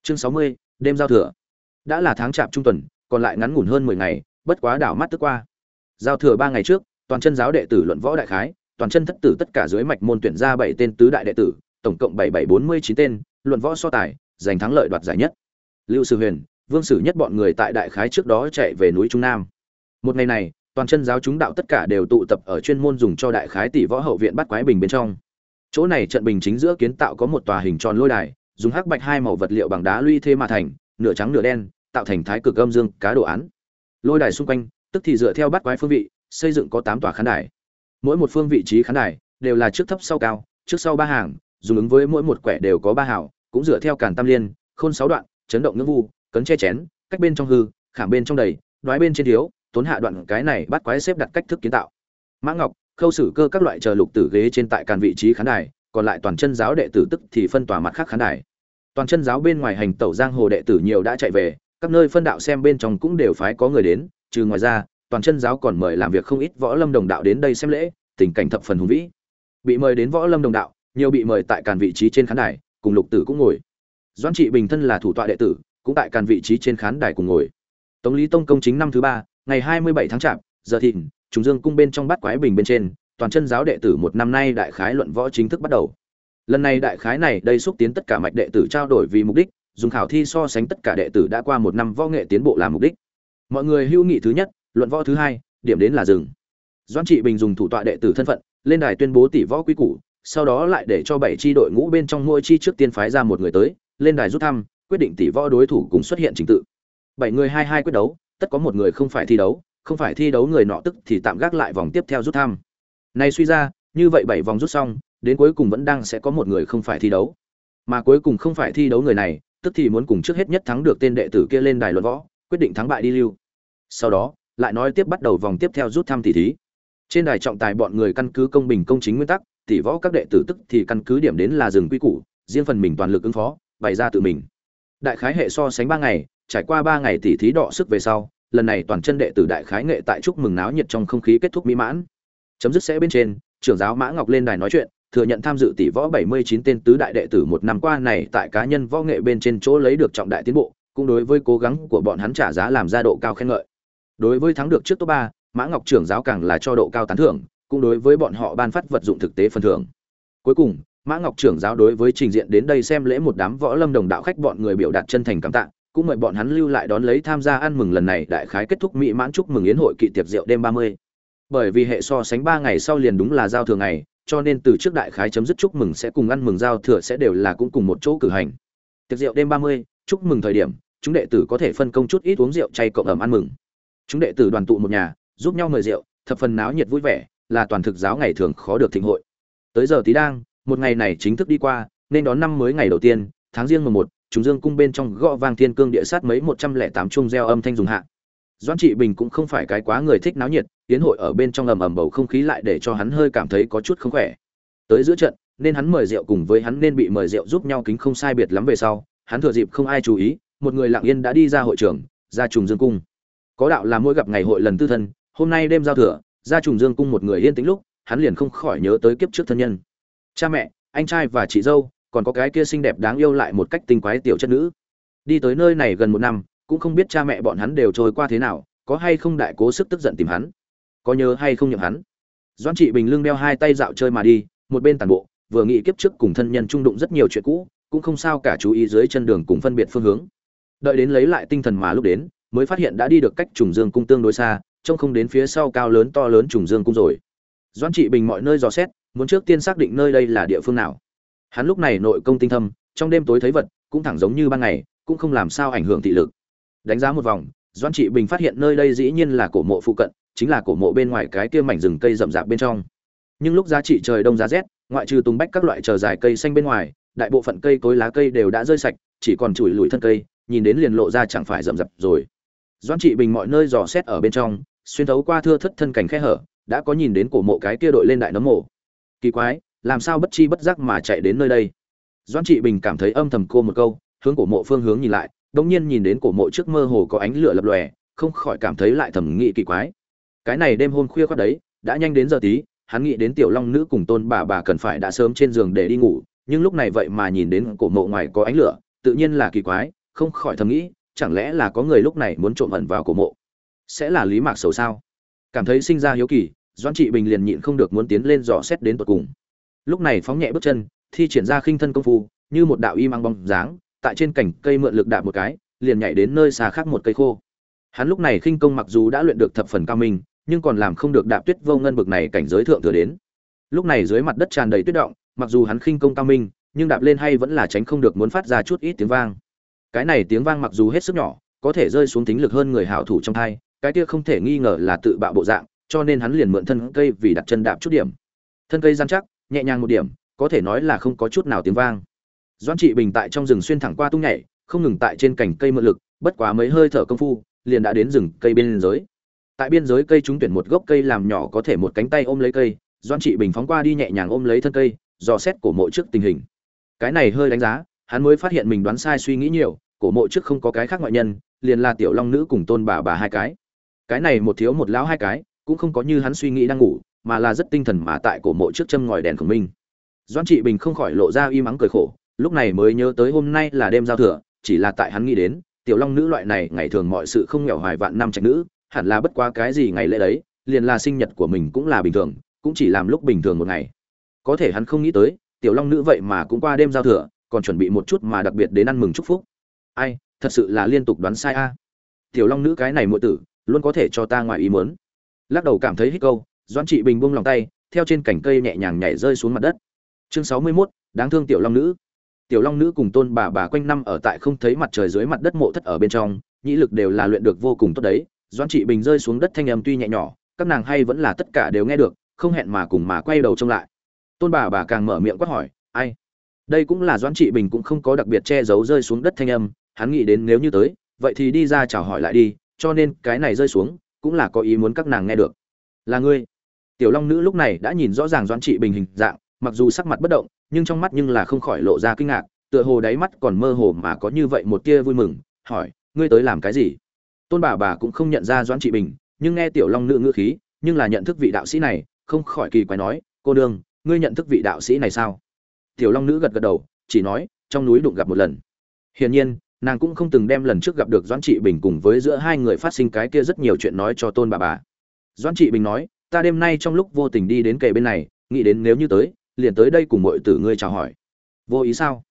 S1: Chương sáu mươi, đêm giao thừa. Đã là tháng chạp trung tuần, còn lại ngắn ngủn hơn mười ngày, bất quá đảo mắt tức qua. Giao thừa ba ngày trước, toàn chân giáo đệ tử luận võ đại khái, toàn chân thất tử tất cả dưới mạch môn tuyển ra bảy tên tứ đại đệ tử, tổng cộng bảy bảy bốn mươi chín tên, luận võ so tài, giành thắng lợi đoạt giải nhất. Lưu sư huyền, vương sử nhất bọn người tại đại khái trước đó chạy về núi trung nam. Một ngày này toàn chân giáo chúng đạo tất cả đều tụ tập ở chuyên môn dùng cho đại khái tỷ võ hậu viện bắt quái bình bên trong. Chỗ này trận bình chính giữa kiến tạo có một tòa hình tròn lôi đài, dùng hắc bạch hai màu vật liệu bằng đá luy thế mà thành, nửa trắng nửa đen, tạo thành thái cực âm dương cá đồ án. Lôi đài xung quanh, tức thì dựa theo bắt quái phương vị, xây dựng có tám tòa khán đài. Mỗi một phương vị trí khán đài đều là trước thấp sau cao, trước sau ba hàng, dùng ứng với mỗi một quẻ đều có ba hảo cũng dựa theo càn tam liên, khôn sáu đoạn, chấn động ngưỡng vu, cấn che chén, cách bên trong hư, khảm bên trong đầy nói bên trên thiếu tốn hạ đoạn cái này bắt quái xếp đặt cách thức kiến tạo. Mã ngọc, khâu sử cơ các loại chờ lục tử ghế trên tại càn vị trí khán đài, còn lại toàn chân giáo đệ tử tức thì phân tòa mặt khác khán đài. Toàn chân giáo bên ngoài hành tẩu giang hồ đệ tử nhiều đã chạy về, các nơi phân đạo xem bên trong cũng đều phái có người đến, trừ ngoài ra, toàn chân giáo còn mời làm việc không ít võ lâm đồng đạo đến đây xem lễ, tình cảnh thập phần hùng vĩ. Bị mời đến võ lâm đồng đạo, nhiều bị mời tại càn vị trí trên khán đài, cùng lục tử cũng ngồi. Doãn trị bình thân là thủ tọa đệ tử, cũng tại càn vị trí trên khán đài cùng ngồi. Tống lý tông công chính năm thứ ba ngày hai mươi bảy tháng chạp, giờ thìn, trùng dương cung bên trong bát quái bình bên trên, toàn chân giáo đệ tử một năm nay đại khái luận võ chính thức bắt đầu. Lần này đại khái này đây xúc tiến tất cả mạch đệ tử trao đổi vì mục đích, dùng khảo thi so sánh tất cả đệ tử đã qua một năm võ nghệ tiến bộ làm mục đích. Mọi người hưu nghị thứ nhất, luận võ thứ hai, điểm đến là dừng. doãn trị bình dùng thủ tọa đệ tử thân phận, lên đài tuyên bố tỷ võ quý củ, sau đó lại để cho bảy chi đội ngũ bên trong mỗi chi trước tiên phái ra một người tới, lên đài rút thăm, quyết định tỷ võ đối thủ cùng xuất hiện trình tự. Bảy người hai hai quyết đấu tất có một người không phải thi đấu, không phải thi đấu người nọ tức thì tạm gác lại vòng tiếp theo rút thăm. Này suy ra, như vậy bảy vòng rút xong, đến cuối cùng vẫn đang sẽ có một người không phải thi đấu. Mà cuối cùng không phải thi đấu người này, tức thì muốn cùng trước hết nhất thắng được tên đệ tử kia lên đài luận võ, quyết định thắng bại đi lưu. Sau đó, lại nói tiếp bắt đầu vòng tiếp theo rút thăm tỷ thí. Trên đài trọng tài bọn người căn cứ công bình công chính nguyên tắc, tỷ võ các đệ tử tức thì căn cứ điểm đến là dừng quy củ, riêng phần mình toàn lực ứng phó, bày ra tự mình. Đại khái hệ so sánh ba ngày trải qua ba ngày tỷ thí đọ sức về sau, lần này toàn chân đệ tử đại khái nghệ tại chúc mừng náo nhiệt trong không khí kết thúc mỹ mãn. Chấm dứt sẽ bên trên, trưởng giáo mã ngọc lên đài nói chuyện, thừa nhận tham dự tỷ võ 79 tên tứ đại đệ tử một năm qua này tại cá nhân võ nghệ bên trên chỗ lấy được trọng đại tiến bộ, cũng đối với cố gắng của bọn hắn trả giá làm ra độ cao khen ngợi. Đối với thắng được trước top ba, mã ngọc trưởng giáo càng là cho độ cao tán thưởng, cũng đối với bọn họ ban phát vật dụng thực tế phần thưởng. Cuối cùng, mã ngọc trưởng giáo đối với trình diện đến đây xem lễ một đám võ lâm đồng đạo khách bọn người biểu đạt chân thành cảm tạ cũng mời bọn hắn lưu lại đón lấy tham gia ăn mừng lần này đại khái kết thúc mỹ mãn chúc mừng yến hội kỵ tiệc rượu đêm 30. bởi vì hệ so sánh 3 ngày sau liền đúng là giao thừa ngày cho nên từ trước đại khái chấm dứt chúc mừng sẽ cùng ăn mừng giao thừa sẽ đều là cũng cùng một chỗ cử hành. Tiệc rượu đêm 30, chúc mừng thời điểm chúng đệ tử có thể phân công chút ít uống rượu chay cộng ẩm ăn mừng. Chúng đệ tử đoàn tụ một nhà giúp nhau mời rượu thập phần náo nhiệt vui vẻ là toàn thực giáo ngày thường khó được thịnh hội. Tới giờ tí đang một ngày này chính thức đi qua nên đón năm mới ngày đầu tiên tháng riêng mùng một chúng dương cung bên trong gõ vang thiên cương địa sát mấy một trăm lẻ tám chung gieo âm thanh dùng hạ. Doãn trị bình cũng không phải cái quá người thích náo nhiệt, tiến hội ở bên trong ầm ầm bầu không khí lại để cho hắn hơi cảm thấy có chút không khỏe. Tới giữa trận, nên hắn mời rượu cùng với hắn nên bị mời rượu giúp nhau kính không sai biệt lắm về sau, hắn thừa dịp không ai chú ý, một người lặng yên đã đi ra hội trường, ra trùng dương cung. Có đạo là mỗi gặp ngày hội lần tư thân, hôm nay đêm giao thừa, ra trùng dương cung một người yên tĩnh lúc, hắn liền không khỏi nhớ tới kiếp trước thân nhân. Cha mẹ, anh trai và chị dâu còn có cái kia xinh đẹp đáng yêu lại một cách tinh quái tiểu chất nữ. Đi tới nơi này gần một năm, cũng không biết cha mẹ bọn hắn đều trôi qua thế nào, có hay không đại cố sức tức giận tìm hắn? Có nhớ hay không nhậm hắn? Doãn trị bình lưng đeo hai tay dạo chơi mà đi, một bên tàn bộ, vừa nghĩ kiếp trước cùng thân nhân trung đụng rất nhiều chuyện cũ, cũng không sao cả chú ý dưới chân đường cùng phân biệt phương hướng. Đợi đến lấy lại tinh thần mà lúc đến, mới phát hiện đã đi được cách trùng dương cung tương đối xa, trông không đến phía sau cao lớn to lớn trùng dương cung rồi. Doãn trị bình mọi nơi dò xét, muốn trước tiên xác định nơi đây là địa phương nào hắn lúc này nội công tinh thâm, trong đêm tối thấy vật, cũng thẳng giống như ban ngày, cũng không làm sao ảnh hưởng thị lực. Đánh giá một vòng, doãn trị bình phát hiện nơi đây dĩ nhiên là cổ mộ phụ cận, chính là cổ mộ bên ngoài cái kia mảnh rừng cây rậm rạp bên trong. Nhưng lúc giá trị trời đông giá rét, ngoại trừ tùng bách các loại chờ dài cây xanh bên ngoài, đại bộ phận cây cối lá cây đều đã rơi sạch, chỉ còn chùi lùi thân cây, nhìn đến liền lộ ra chẳng phải rậm rạp rồi. Doan trị bình mọi nơi dò xét ở bên trong, xuyên thấu qua thưa thất thân cảnh khe hở, đã có nhìn đến cổ mộ cái kia đội lên đại nấm mộ. Kỳ quái làm sao bất chi bất giác mà chạy đến nơi đây? Doan trị bình cảm thấy âm thầm cô một câu, hướng cổ mộ phương hướng nhìn lại, đống nhiên nhìn đến cổ mộ trước mơ hồ có ánh lửa lập lòe, không khỏi cảm thấy lại thầm nghị kỳ quái. Cái này đêm hôm khuya khoắt đấy, đã nhanh đến giờ tí, hắn nghĩ đến tiểu long nữ cùng tôn bà bà cần phải đã sớm trên giường để đi ngủ, nhưng lúc này vậy mà nhìn đến cổ mộ ngoài có ánh lửa, tự nhiên là kỳ quái, không khỏi thầm nghĩ, chẳng lẽ là có người lúc này muốn trộm ẩn vào cổ mộ? Sẽ là lý mạc sầu sao? Cảm thấy sinh ra hiếu kỳ, doãn trị bình liền nhịn không được muốn tiến lên dò xét đến tột cùng lúc này phóng nhẹ bước chân, thi triển ra khinh thân công phu, như một đạo y mang bóng dáng, tại trên cành cây mượn lực đạp một cái, liền nhảy đến nơi xa khác một cây khô. Hắn lúc này khinh công mặc dù đã luyện được thập phần cao minh, nhưng còn làm không được đạp tuyết vô ngân bực này cảnh giới thượng thừa đến. Lúc này dưới mặt đất tràn đầy tuyết động, mặc dù hắn khinh công cao minh, nhưng đạp lên hay vẫn là tránh không được muốn phát ra chút ít tiếng vang. Cái này tiếng vang mặc dù hết sức nhỏ, có thể rơi xuống tính lực hơn người hảo thủ trong thai, cái kia không thể nghi ngờ là tự bạo bộ dạng, cho nên hắn liền mượn thân cây vì đặt chân đạp chút điểm. Thân cây gian chắc nhẹ nhàng một điểm, có thể nói là không có chút nào tiếng vang. Doãn trị bình tại trong rừng xuyên thẳng qua tung nhảy, không ngừng tại trên cành cây mượn lực, bất quá mấy hơi thở công phu, liền đã đến rừng cây bên giới tại biên giới cây chúng tuyển một gốc cây làm nhỏ có thể một cánh tay ôm lấy cây, doãn trị bình phóng qua đi nhẹ nhàng ôm lấy thân cây, dò xét cổ mộ trước tình hình. Cái này hơi đánh giá, hắn mới phát hiện mình đoán sai suy nghĩ nhiều, cổ mộ trước không có cái khác ngoại nhân, liền là tiểu long nữ cùng tôn bà bà hai cái. Cái này một thiếu một lão hai cái, cũng không có như hắn suy nghĩ đang ngủ mà là rất tinh thần mà tại cổ mộ trước châm ngòi đèn của mình doãn trị bình không khỏi lộ ra y mắng cười khổ, lúc này mới nhớ tới hôm nay là đêm giao thừa, chỉ là tại hắn nghĩ đến, tiểu long nữ loại này ngày thường mọi sự không nghèo hoài vạn năm trạch nữ, hẳn là bất quá cái gì ngày lễ đấy, liền là sinh nhật của mình cũng là bình thường, cũng chỉ làm lúc bình thường một ngày. Có thể hắn không nghĩ tới, tiểu long nữ vậy mà cũng qua đêm giao thừa, còn chuẩn bị một chút mà đặc biệt đến ăn mừng chúc phúc. Ai, thật sự là liên tục đoán sai a. Tiểu long nữ cái này muội tử, luôn có thể cho ta ngoài ý muốn. Lắc đầu cảm thấy hít câu doãn trị bình buông lòng tay theo trên cành cây nhẹ nhàng nhảy rơi xuống mặt đất. Chương sáu mươi 61, đáng thương tiểu long nữ. Tiểu long nữ cùng tôn bà bà quanh năm ở tại không thấy mặt trời dưới mặt đất mộ thất ở bên trong nhĩ lực đều là luyện được vô cùng tốt đấy. Doãn trị bình rơi xuống đất thanh âm tuy nhẹ nhỏ các nàng hay vẫn là tất cả đều nghe được không hẹn mà cùng mà quay đầu trông lại. Tôn bà bà càng mở miệng quát hỏi ai? Đây cũng là doãn trị bình cũng không có đặc biệt che giấu rơi xuống đất thanh âm hắn nghĩ đến nếu như tới vậy thì đi ra chào hỏi lại đi cho nên cái này rơi xuống cũng là có ý muốn các nàng nghe được. Là ngươi? Tiểu long nữ lúc này đã nhìn rõ ràng doãn trị bình hình dạng, mặc dù sắc mặt bất động, nhưng trong mắt nhưng là không khỏi lộ ra kinh ngạc, tựa hồ đáy mắt còn mơ hồ mà có như vậy một tia vui mừng, hỏi, ngươi tới làm cái gì? Tôn bà bà cũng không nhận ra doãn trị bình, nhưng nghe tiểu long nữ ngữ khí, nhưng là nhận thức vị đạo sĩ này, không khỏi kỳ quái nói, cô đương ngươi nhận thức vị đạo sĩ này sao? Tiểu long nữ gật gật đầu, chỉ nói, trong núi đụng gặp một lần. Hiển nhiên, nàng cũng không từng đem lần trước gặp được doãn trị bình cùng với giữa hai người phát sinh cái kia rất nhiều chuyện nói cho tôn bà bà. Doãn trị bình nói ta đêm nay trong lúc vô tình đi đến kề bên này, nghĩ đến nếu như tới, liền tới đây cùng mọi tử ngươi chào hỏi. Vô ý sao?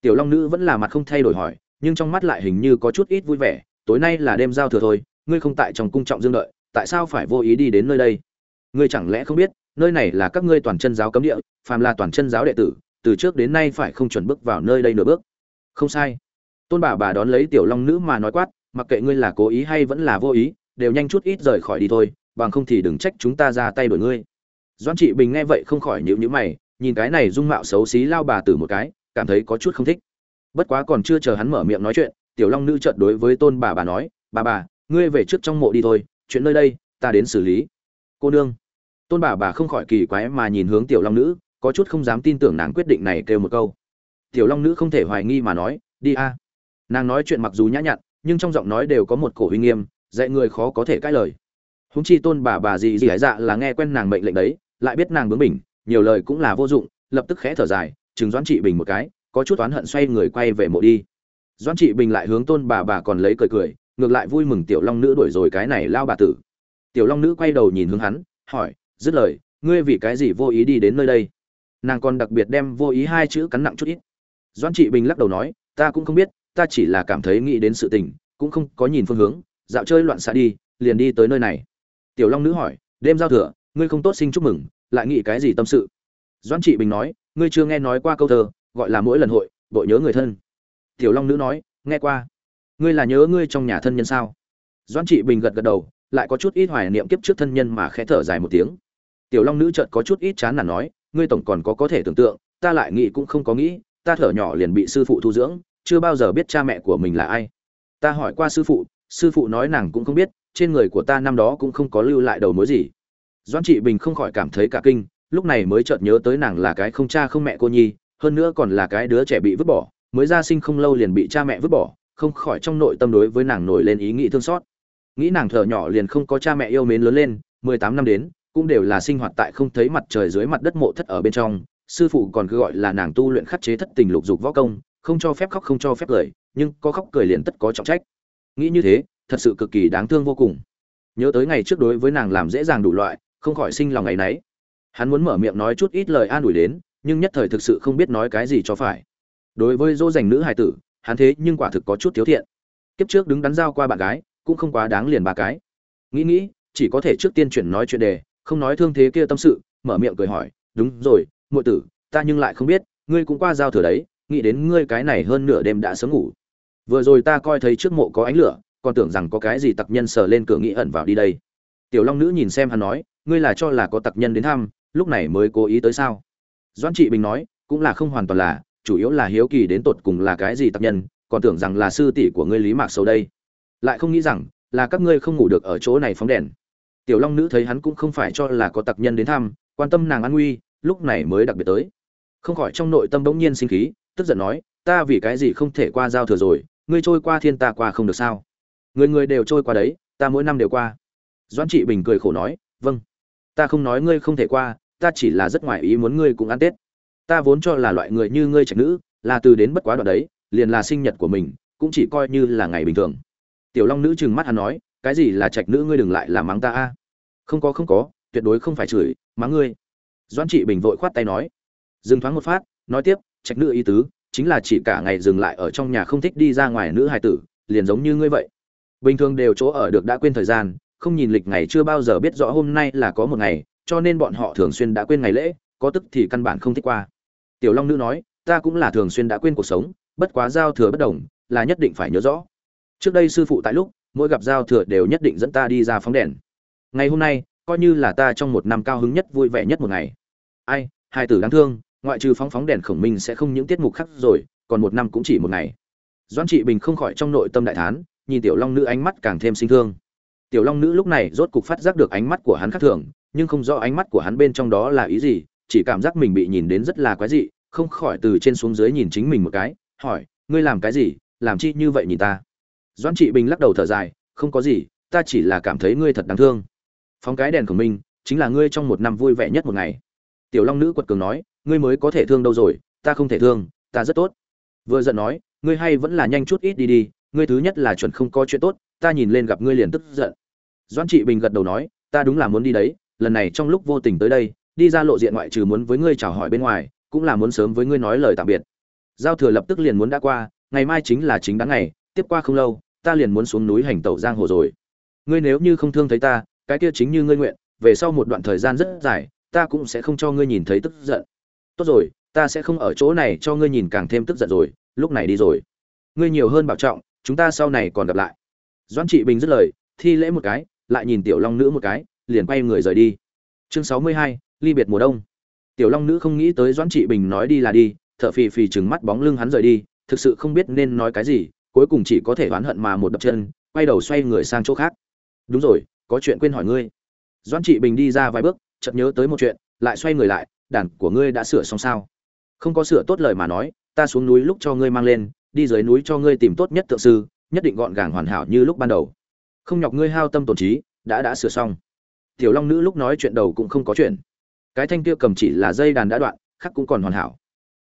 S1: Tiểu long nữ vẫn là mặt không thay đổi hỏi, nhưng trong mắt lại hình như có chút ít vui vẻ, tối nay là đêm giao thừa thôi, ngươi không tại trong cung trọng dương đợi, tại sao phải vô ý đi đến nơi đây? Ngươi chẳng lẽ không biết, nơi này là các ngươi toàn chân giáo cấm địa, phàm là toàn chân giáo đệ tử, từ trước đến nay phải không chuẩn bước vào nơi đây nửa bước? Không sai. Tôn bà bà đón lấy tiểu long nữ mà nói quát, mặc kệ ngươi là cố ý hay vẫn là vô ý, đều nhanh chút ít rời khỏi đi thôi bằng không thì đừng trách chúng ta ra tay đổi ngươi. Doan trị bình nghe vậy không khỏi nhịu nhữ mày, nhìn cái này dung mạo xấu xí lao bà tử một cái, cảm thấy có chút không thích. Bất quá còn chưa chờ hắn mở miệng nói chuyện, tiểu long nữ trợt đối với tôn bà bà nói, bà bà, ngươi về trước trong mộ đi thôi, chuyện nơi đây, ta đến xử lý. Cô nương. Tôn bà bà không khỏi kỳ quái mà nhìn hướng tiểu long nữ, có chút không dám tin tưởng nàng quyết định này kêu một câu. Tiểu long nữ không thể hoài nghi mà nói, đi a. Nàng nói chuyện mặc dù nhã nhặn, nhưng trong giọng nói đều có một cổ uy nghiêm, dạy người khó có thể cãi lời húng chi tôn bà bà gì gì hải dạ là nghe quen nàng mệnh lệnh đấy, lại biết nàng bướng bỉnh, nhiều lời cũng là vô dụng, lập tức khẽ thở dài, chừng doãn trị bình một cái, có chút oán hận xoay người quay về mộ đi. Doãn trị bình lại hướng tôn bà bà còn lấy cười cười, ngược lại vui mừng tiểu long nữ đuổi rồi cái này lao bà tử. Tiểu long nữ quay đầu nhìn hướng hắn, hỏi, dứt lời, ngươi vì cái gì vô ý đi đến nơi đây? Nàng còn đặc biệt đem vô ý hai chữ cắn nặng chút ít. Doãn trị bình lắc đầu nói, ta cũng không biết, ta chỉ là cảm thấy nghĩ đến sự tình, cũng không có nhìn phương hướng, dạo chơi loạn xạ đi, liền đi tới nơi này tiểu long nữ hỏi, đêm giao thừa, ngươi không tốt sinh chúc mừng, lại nghĩ cái gì tâm sự? Doãn trị bình nói, ngươi chưa nghe nói qua câu thơ, gọi là mỗi lần hội, bội nhớ người thân. Tiểu long nữ nói, nghe qua. Ngươi là nhớ ngươi trong nhà thân nhân sao? Doãn trị bình gật gật đầu, lại có chút ít hoài niệm kiếp trước thân nhân mà khẽ thở dài một tiếng. Tiểu long nữ chợt có chút ít chán nản nói, ngươi tổng còn có có thể tưởng tượng, ta lại nghĩ cũng không có nghĩ, ta thở nhỏ liền bị sư phụ thu dưỡng, chưa bao giờ biết cha mẹ của mình là ai. Ta hỏi qua sư phụ sư phụ nói nàng cũng không biết trên người của ta năm đó cũng không có lưu lại đầu mối gì. Doãn trị bình không khỏi cảm thấy cả kinh, lúc này mới chợt nhớ tới nàng là cái không cha không mẹ cô nhi, hơn nữa còn là cái đứa trẻ bị vứt bỏ, mới ra sinh không lâu liền bị cha mẹ vứt bỏ, không khỏi trong nội tâm đối với nàng nổi lên ý nghĩ thương xót. Nghĩ nàng thở nhỏ liền không có cha mẹ yêu mến lớn lên, mười tám năm đến, cũng đều là sinh hoạt tại không thấy mặt trời dưới mặt đất mộ thất ở bên trong, sư phụ còn cứ gọi là nàng tu luyện khắc chế thất tình lục dục võ công, không cho phép khóc không cho phép cười, nhưng có khóc cười liền tất có trọng trách. Nghĩ như thế thật sự cực kỳ đáng thương vô cùng. Nhớ tới ngày trước đối với nàng làm dễ dàng đủ loại, không khỏi sinh lòng ngày nấy. Hắn muốn mở miệng nói chút ít lời an ủi đến, nhưng nhất thời thực sự không biết nói cái gì cho phải. Đối với dỗ dành nữ hài tử, hắn thế nhưng quả thực có chút thiếu thiện. Kiếp trước đứng đắn giao qua bạn gái, cũng không quá đáng liền ba cái. Nghĩ nghĩ, chỉ có thể trước tiên chuyển nói chuyện đề, không nói thương thế kia tâm sự, mở miệng cười hỏi, đúng rồi, muội tử, ta nhưng lại không biết, ngươi cũng qua giao thừa đấy, nghĩ đến ngươi cái này hơn nửa đêm đã sớm ngủ. Vừa rồi ta coi thấy trước mộ có ánh lửa còn tưởng rằng có cái gì tặc nhân sờ lên cửa nghĩ ẩn vào đi đây. Tiểu long nữ nhìn xem hắn nói, ngươi là cho là có tặc nhân đến thăm, lúc này mới cố ý tới sao? Doãn trị bình nói, cũng là không hoàn toàn là, chủ yếu là hiếu kỳ đến tột cùng là cái gì tặc nhân, còn tưởng rằng là sư tỷ của ngươi lý mạc sầu đây. Lại không nghĩ rằng, là các ngươi không ngủ được ở chỗ này phóng đèn. Tiểu long nữ thấy hắn cũng không phải cho là có tặc nhân đến thăm, quan tâm nàng an nguy, lúc này mới đặc biệt tới. Không khỏi trong nội tâm bỗng nhiên sinh khí, tức giận nói, ta vì cái gì không thể qua giao thừa rồi, ngươi trôi qua thiên ta qua không được sao? Người người đều trôi qua đấy, ta mỗi năm đều qua. Doãn trị bình cười khổ nói vâng ta không nói ngươi không thể qua, ta chỉ là rất ngoài ý muốn ngươi cũng ăn tết. Ta vốn cho là loại người như ngươi trạch nữ, là từ đến bất quá đoạn đấy, liền là sinh nhật của mình, cũng chỉ coi như là ngày bình thường. Tiểu long nữ trừng mắt hắn nói, cái gì là trạch nữ ngươi đừng lại là mắng ta a. Không có không có, tuyệt đối không phải chửi, mắng ngươi. Doãn trị bình vội khoát tay nói. Dừng thoáng một phát, nói tiếp, trạch nữ ý tứ, chính là chỉ cả ngày dừng lại ở trong nhà không thích đi ra ngoài nữ hài tử, liền giống như ngươi vậy bình thường đều chỗ ở được đã quên thời gian, không nhìn lịch ngày chưa bao giờ biết rõ hôm nay là có một ngày, cho nên bọn họ thường xuyên đã quên ngày lễ, có tức thì căn bản không thích qua. Tiểu long nữ nói, ta cũng là thường xuyên đã quên cuộc sống, bất quá giao thừa bất đồng, là nhất định phải nhớ rõ. Trước đây sư phụ tại lúc, mỗi gặp giao thừa đều nhất định dẫn ta đi ra phóng đèn. Ngày hôm nay, coi như là ta trong một năm cao hứng nhất, vui vẻ nhất một ngày. Ai, hai tử đáng thương, ngoại trừ phóng phóng đèn khổng minh sẽ không những tiết mục khác rồi, còn một năm cũng chỉ một ngày. Doan trị bình không khỏi trong nội tâm đại thán nhìn tiểu long nữ ánh mắt càng thêm sinh thương. Tiểu long nữ lúc này rốt cục phát giác được ánh mắt của hắn khác thường, nhưng không rõ ánh mắt của hắn bên trong đó là ý gì, chỉ cảm giác mình bị nhìn đến rất là quái dị, không khỏi từ trên xuống dưới nhìn chính mình một cái, hỏi, ngươi làm cái gì? Làm chi như vậy nhìn ta? Doãn trị bình lắc đầu thở dài, không có gì, ta chỉ là cảm thấy ngươi thật đáng thương. Phóng cái đèn của mình, chính là ngươi trong một năm vui vẻ nhất một ngày. Tiểu long nữ quật cường nói, ngươi mới có thể thương đâu rồi, ta không thể thương, ta rất tốt. Vừa giận nói, ngươi hay vẫn là nhanh chút ít đi đi ngươi thứ nhất là chuẩn không có chuyện tốt, ta nhìn lên gặp ngươi liền tức giận. Doãn trị bình gật đầu nói, ta đúng là muốn đi đấy, lần này trong lúc vô tình tới đây, đi ra lộ diện ngoại trừ muốn với ngươi chào hỏi bên ngoài, cũng là muốn sớm với ngươi nói lời tạm biệt. Giao thừa lập tức liền muốn đã qua, ngày mai chính là chính đáng ngày, tiếp qua không lâu, ta liền muốn xuống núi hành tẩu giang hồ rồi. Ngươi nếu như không thương thấy ta, cái kia chính như ngươi nguyện, về sau một đoạn thời gian rất dài, ta cũng sẽ không cho ngươi nhìn thấy tức giận. Tốt rồi, ta sẽ không ở chỗ này cho ngươi nhìn càng thêm tức giận rồi, lúc này đi rồi. Ngươi nhiều hơn bảo trọng chúng ta sau này còn gặp lại. Doãn trị bình dứt lời, thi lễ một cái, lại nhìn tiểu long nữ một cái, liền quay người rời đi. Chương sáu mươi hai, ly biệt mùa đông. Tiểu long nữ không nghĩ tới doãn trị bình nói đi là đi thợ phì phì chừng mắt bóng lưng hắn rời đi, thực sự không biết nên nói cái gì, cuối cùng chỉ có thể oán hận mà một đập chân, quay đầu xoay người sang chỗ khác. Đúng rồi, có chuyện quên hỏi ngươi. Doãn trị bình đi ra vài bước, chợt nhớ tới một chuyện, lại xoay người lại, đàn của ngươi đã sửa xong sao? Không có sửa tốt lời mà nói, ta xuống núi lúc cho ngươi mang lên đi dưới núi cho ngươi tìm tốt nhất tượng sư, nhất định gọn gàng hoàn hảo như lúc ban đầu. Không nhọc ngươi hao tâm tổn trí, đã đã sửa xong. Tiểu long nữ lúc nói chuyện đầu cũng không có chuyện. Cái thanh kia cầm chỉ là dây đàn đã đoạn, khắc cũng còn hoàn hảo.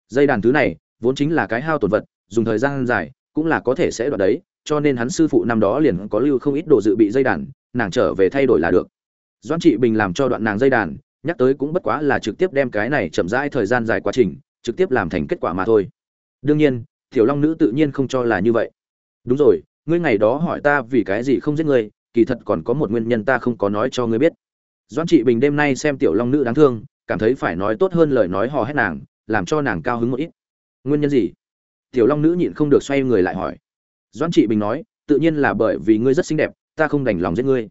S1: Dây đàn thứ này, vốn chính là cái hao tổn vật, dùng thời gian dài, cũng là có thể sẽ đoạn đấy, cho nên hắn sư phụ năm đó liền có lưu không ít đồ dự bị dây đàn, nàng trở về thay đổi là được. Doãn trị bình làm cho đoạn nàng dây đàn, nhắc tới cũng bất quá là trực tiếp đem cái này chậm rãi thời gian dài quá trình, trực tiếp làm thành kết quả mà thôi. Đương nhiên tiểu long nữ tự nhiên không cho là như vậy. Đúng rồi, ngươi ngày đó hỏi ta vì cái gì không giết ngươi, kỳ thật còn có một nguyên nhân ta không có nói cho ngươi biết. Doãn trị bình đêm nay xem tiểu long nữ đáng thương, cảm thấy phải nói tốt hơn lời nói hò hét nàng, làm cho nàng cao hứng một ít. Nguyên nhân gì? Tiểu long nữ nhịn không được xoay người lại hỏi. Doãn trị bình nói, tự nhiên là bởi vì ngươi rất xinh đẹp, ta không đành lòng giết ngươi.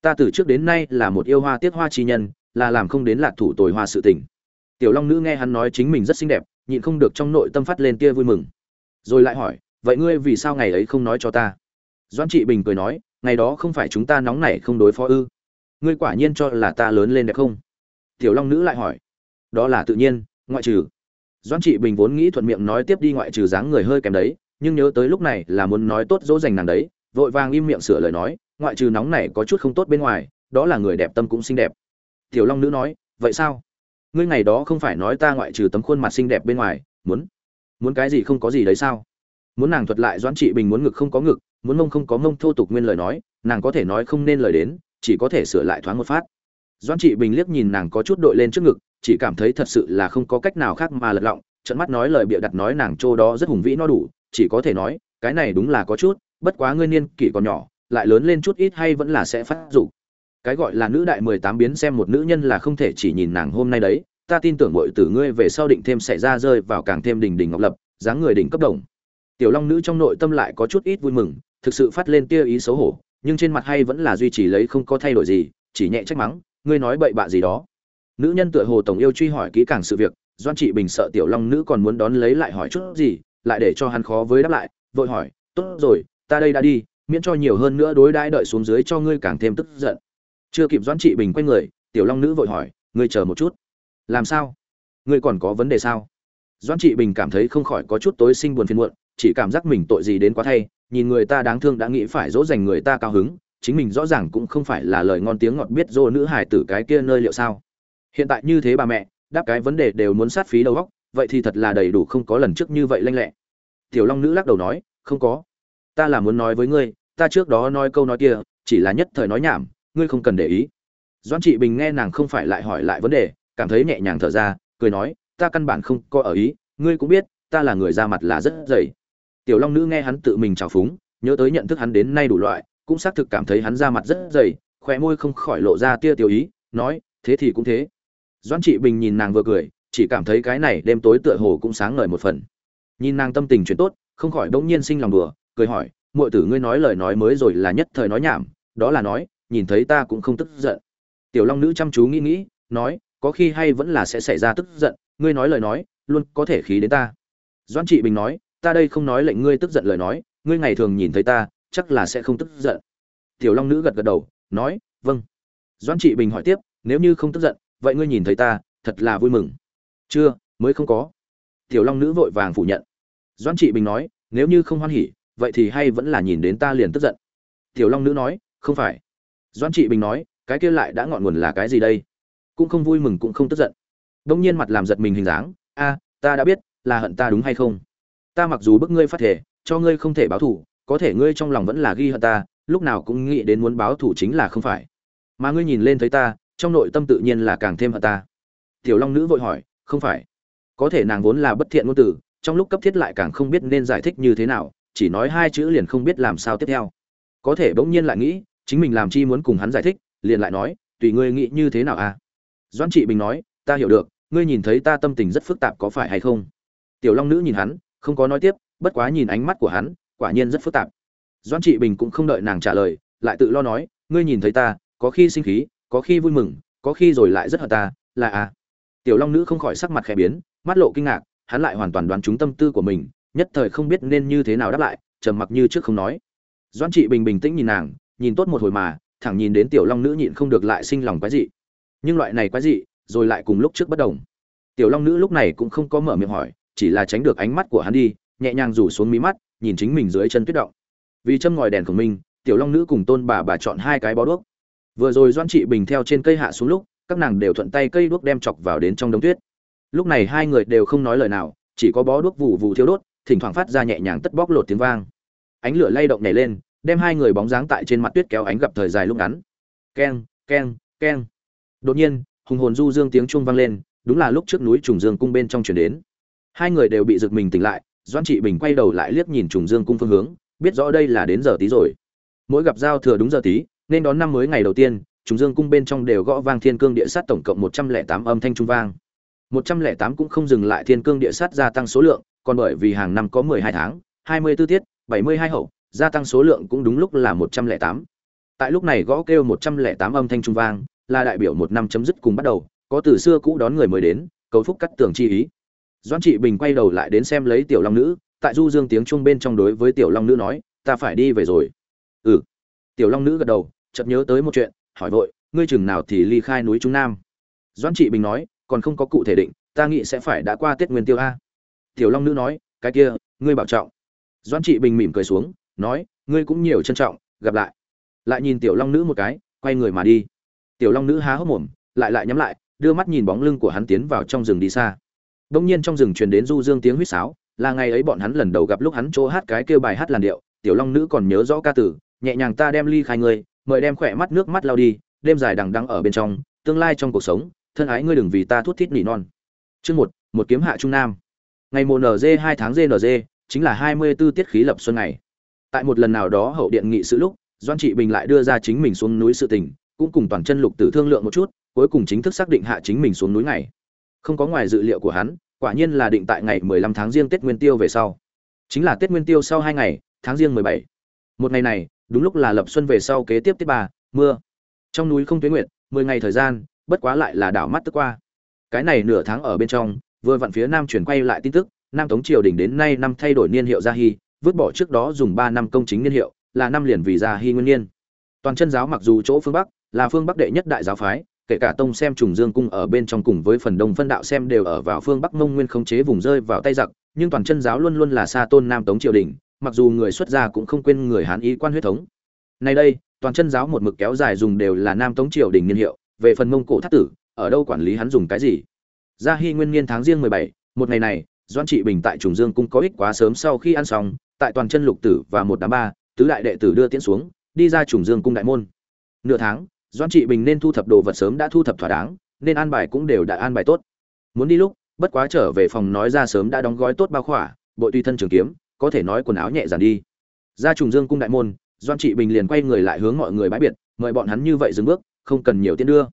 S1: Ta từ trước đến nay là một yêu hoa tiết hoa chi nhân, là làm không đến lạc thủ tồi hoa sự tình. Tiểu long nữ nghe hắn nói chính mình rất xinh đẹp, nhịn không được trong nội tâm phát lên tia vui mừng rồi lại hỏi, vậy ngươi vì sao ngày ấy không nói cho ta? Doãn trị bình cười nói, ngày đó không phải chúng ta nóng nảy không đối phó ư? Ngươi quả nhiên cho là ta lớn lên đẹp không? Tiểu long nữ lại hỏi, đó là tự nhiên, ngoại trừ. Doãn trị bình vốn nghĩ thuận miệng nói tiếp đi ngoại trừ dáng người hơi kém đấy, nhưng nhớ tới lúc này là muốn nói tốt dỗ dành nàng đấy, vội vàng im miệng sửa lời nói, ngoại trừ nóng này có chút không tốt bên ngoài, đó là người đẹp tâm cũng xinh đẹp. Tiểu long nữ nói, vậy sao? Ngươi ngày đó không phải nói ta ngoại trừ tấm khuôn mặt xinh đẹp bên ngoài, muốn muốn cái gì không có gì đấy sao? Muốn nàng thuật lại doãn trị bình muốn ngực không có ngực, muốn mông không có mông thô tục nguyên lời nói, nàng có thể nói không nên lời đến, chỉ có thể sửa lại thoáng một phát. Doãn trị bình liếc nhìn nàng có chút đội lên trước ngực, chỉ cảm thấy thật sự là không có cách nào khác mà lật lọng trận mắt nói lời bịa đặt nói nàng trô đó rất hùng vĩ no đủ, chỉ có thể nói, cái này đúng là có chút, bất quá ngươi niên kỷ còn nhỏ, lại lớn lên chút ít hay vẫn là sẽ phát dục. Cái gọi là nữ đại mười tám biến xem một nữ nhân là không thể chỉ nhìn nàng hôm nay đấy ta tin tưởng mọi tử ngươi về sau định thêm xảy ra rơi vào càng thêm đỉnh đỉnh ngọc lập, dáng người đỉnh cấp đồng. Tiểu long nữ trong nội tâm lại có chút ít vui mừng, thực sự phát lên tia ý xấu hổ, nhưng trên mặt hay vẫn là duy trì lấy không có thay đổi gì, chỉ nhẹ trách mắng, ngươi nói bậy bạ gì đó. Nữ nhân tựa hồ tổng yêu truy hỏi kỹ càng sự việc, doan trị bình sợ tiểu long nữ còn muốn đón lấy lại hỏi chút gì, lại để cho hắn khó với đáp lại, vội hỏi, tốt rồi, ta đây đã đi, miễn cho nhiều hơn nữa đối đãi đợi xuống dưới cho ngươi càng thêm tức giận. Chưa kịp doãn trị bình quay người, tiểu long nữ vội hỏi, ngươi chờ một chút làm sao? Ngươi còn có vấn đề sao? Doãn trị bình cảm thấy không khỏi có chút tối sinh buồn phiền muộn, chỉ cảm giác mình tội gì đến quá thay, nhìn người ta đáng thương đã nghĩ phải dỗ dành người ta cao hứng, chính mình rõ ràng cũng không phải là lời ngon tiếng ngọt biết dô nữ hài tử cái kia nơi liệu sao. Hiện tại như thế bà mẹ, đáp cái vấn đề đều muốn sát phí đầu óc, vậy thì thật là đầy đủ không có lần trước như vậy lanh lẹ. Tiểu long nữ lắc đầu nói, không có. Ta là muốn nói với ngươi, ta trước đó nói câu nói kia, chỉ là nhất thời nói nhảm, ngươi không cần để ý. Doan trị bình nghe nàng không phải lại hỏi lại vấn đề cảm thấy nhẹ nhàng thở ra, cười nói, ta căn bản không có ở ý, ngươi cũng biết, ta là người ra mặt là rất dày. Tiểu long nữ nghe hắn tự mình trào phúng, nhớ tới nhận thức hắn đến nay đủ loại, cũng xác thực cảm thấy hắn ra mặt rất dày, khóe môi không khỏi lộ ra tia tiểu ý, nói, thế thì cũng thế. Doan trị bình nhìn nàng vừa cười, chỉ cảm thấy cái này đêm tối tựa hồ cũng sáng ngời một phần. Nhìn nàng tâm tình chuyện tốt, không khỏi đống nhiên sinh lòng đùa, cười hỏi, muội tử ngươi nói lời nói mới rồi là nhất thời nói nhảm, đó là nói, nhìn thấy ta cũng không tức giận. Tiểu long nữ chăm chú nghĩ nghĩ, nói có khi hay vẫn là sẽ xảy ra tức giận, ngươi nói lời nói, luôn có thể khí đến ta. Doãn trị bình nói, ta đây không nói lệnh ngươi tức giận lời nói, ngươi ngày thường nhìn thấy ta, chắc là sẽ không tức giận. Tiểu long nữ gật gật đầu, nói vâng. Doãn trị bình hỏi tiếp, nếu như không tức giận, vậy ngươi nhìn thấy ta, thật là vui mừng. Chưa, mới không có. Tiểu long nữ vội vàng phủ nhận. Doãn trị bình nói, nếu như không hoan hỉ, vậy thì hay vẫn là nhìn đến ta liền tức giận. Tiểu long nữ nói, không phải. Doãn trị bình nói, cái kia lại đã ngọn nguồn là cái gì đây? Cũng không vui mừng cũng không tức giận. Đông nhiên mặt làm giật mình hình dáng, a, ta đã biết, là hận ta đúng hay không? Ta mặc dù bức ngươi phát thể cho ngươi không thể báo thù, có thể ngươi trong lòng vẫn là ghi hận ta, lúc nào cũng nghĩ đến muốn báo thù chính là không phải. Mà ngươi nhìn lên thấy ta, trong nội tâm tự nhiên là càng thêm hận ta. Tiểu long nữ vội hỏi, không phải. Có thể nàng vốn là bất thiện ngôn từ, trong lúc cấp thiết lại càng không biết nên giải thích như thế nào, chỉ nói hai chữ liền không biết làm sao tiếp theo. Có thể bỗng nhiên lại nghĩ, chính mình làm chi muốn cùng hắn giải thích, liền lại nói, tùy ngươi nghĩ như thế nào à? Doãn trị bình nói, ta hiểu được, ngươi nhìn thấy ta tâm tình rất phức tạp có phải hay không? Tiểu long nữ nhìn hắn, không có nói tiếp, bất quá nhìn ánh mắt của hắn, quả nhiên rất phức tạp. Doãn trị bình cũng không đợi nàng trả lời, lại tự lo nói, ngươi nhìn thấy ta, có khi sinh khí, có khi vui mừng, có khi rồi lại rất hận ta, là à? Tiểu long nữ không khỏi sắc mặt khẽ biến, mắt lộ kinh ngạc, hắn lại hoàn toàn đoán trúng tâm tư của mình, nhất thời không biết nên như thế nào đáp lại, trầm mặc như trước không nói. Doãn trị bình bình tĩnh nhìn nàng, nhìn tốt một hồi mà, thẳng nhìn đến tiểu long nữ nhịn không được lại sinh lòng quái dị nhưng loại này quái dị, rồi lại cùng lúc trước bất đồng. Tiểu long nữ lúc này cũng không có mở miệng hỏi, chỉ là tránh được ánh mắt của hắn đi, nhẹ nhàng rủ xuống mí mắt, nhìn chính mình dưới chân tuyết động. Vì châm ngòi đèn của mình, tiểu long nữ cùng tôn bà bà chọn hai cái bó đuốc. Vừa rồi Doan trị bình theo trên cây hạ xuống lúc, các nàng đều thuận tay cây đuốc đem chọc vào đến trong đống tuyết. Lúc này hai người đều không nói lời nào, chỉ có bó đuốc vụ vụ thiêu đốt, thỉnh thoảng phát ra nhẹ nhàng tất bóc lột tiếng vang. Ánh lửa lay động nhảy lên, đem hai người bóng dáng tại trên mặt tuyết kéo ánh gặp thời dài lúc ngắn. Keng keng keng đột nhiên, hùng hồn du dương tiếng chuông vang lên, đúng là lúc trước núi trùng dương cung bên trong chuyển đến. Hai người đều bị giật mình tỉnh lại doan trị bình quay đầu lại liếc nhìn trùng dương cung phương hướng, biết rõ đây là đến giờ tí rồi. Mỗi gặp giao thừa đúng giờ tí, nên đón năm mới ngày đầu tiên, trùng dương cung bên trong đều gõ vang thiên cương địa sát tổng cộng một trăm lẻ tám âm thanh trung vang. một trăm lẻ tám cũng không dừng lại thiên cương địa sát gia tăng số lượng, còn bởi vì hàng năm có mười hai tháng, hai mươi 24 tiết, bảy mươi hai hậu, gia tăng số lượng cũng đúng lúc là một trăm lẻ tám. Tại lúc này gõ kêu một trăm lẻ tám âm thanh trung vang là đại biểu một năm chấm dứt cùng bắt đầu, có từ xưa cũ đón người mới đến, cầu phúc cắt tường chi ý. Doãn trị bình quay đầu lại đến xem lấy tiểu long nữ, tại du dương tiếng chuông bên trong đối với tiểu long nữ nói, ta phải đi về rồi. Ừ. Tiểu long nữ gật đầu, chợt nhớ tới một chuyện, hỏi vội, ngươi chừng nào thì ly khai núi trung nam? Doãn trị bình nói, còn không có cụ thể định, ta nghĩ sẽ phải đã qua tết nguyên tiêu a. Tiểu long nữ nói, cái kia, ngươi bảo trọng. Doãn trị bình mỉm cười xuống, nói, ngươi cũng nhiều trân trọng, gặp lại. Lại nhìn tiểu long nữ một cái, quay người mà đi tiểu long nữ há hốc mồm, lại lại nhắm lại, đưa mắt nhìn bóng lưng của hắn tiến vào trong rừng đi xa. Đông nhiên trong rừng truyền đến du dương tiếng huýt sáo, là ngày ấy bọn hắn lần đầu gặp lúc hắn chỗ hát cái kêu bài hát làn điệu, tiểu long nữ còn nhớ rõ ca tử, nhẹ nhàng ta đem ly khai ngươi, mời đem khỏe mắt nước mắt lao đi, đêm dài đằng đăng ở bên trong, tương lai trong cuộc sống, thân ái ngươi đừng vì ta thút thít nỉ non. Chương một một kiếm hạ trung nam. Ngày mùa nz hai tháng gnz chính là hai mươi 24 tiết khí lập xuân ngày. Tại một lần nào đó hậu điện nghị sự lúc doan trị bình lại đưa ra chính mình xuống núi sự tình cũng cùng toàn chân lục tử thương lượng một chút, cuối cùng chính thức xác định hạ chính mình xuống núi ngày. Không có ngoài dự liệu của hắn, quả nhiên là định tại ngày 15 tháng riêng tết nguyên tiêu về sau. Chính là tết nguyên tiêu sau hai ngày, tháng riêng 17. một ngày này, đúng lúc là lập xuân về sau kế tiếp tiết ba, mưa. Trong núi không tuyến nguyện 10 ngày thời gian, bất quá lại là đảo mắt tức qua. Cái này nửa tháng ở bên trong, vừa vặn phía nam chuyển quay lại tin tức, nam tống triều đình đến nay năm thay đổi niên hiệu gia hy, vứt bỏ trước đó dùng ba năm công chính niên hiệu, là năm liền vì gia hy nguyên niên. Toàn chân giáo mặc dù chỗ phương bắc là phương bắc đệ nhất đại giáo phái, kể cả tông xem trùng dương cung ở bên trong cùng với phần đông phân đạo xem đều ở vào phương bắc mông nguyên khống chế vùng rơi vào tay giặc, nhưng toàn chân giáo luôn luôn là xa tôn nam tống triều đình, mặc dù người xuất gia cũng không quên người hán ý quan huyết thống. Nay đây, toàn chân giáo một mực kéo dài dùng đều là nam tống triều đình niên hiệu, về phần mông cổ thất tử, ở đâu quản lý hắn dùng cái gì? Gia hy nguyên niên tháng riêng mười bảy, một ngày này doan trị bình tại trùng dương cung có ích quá sớm sau khi ăn xong, tại toàn chân lục tử và một đám ba, tứ đại đệ tử đưa tiễn xuống, đi ra trùng dương cung đại môn. Nửa tháng doan trị bình nên thu thập đồ vật sớm đã thu thập thỏa đáng, nên an bài cũng đều đã an bài tốt. Muốn đi lúc, bất quá trở về phòng nói ra sớm đã đóng gói tốt bao khỏa, bội tùy thân trường kiếm, có thể nói quần áo nhẹ dàn đi. Ra trùng dương cung đại môn doan trị bình liền quay người lại hướng mọi người bãi biệt, mời bọn hắn như vậy dừng bước, không cần nhiều tiên đưa.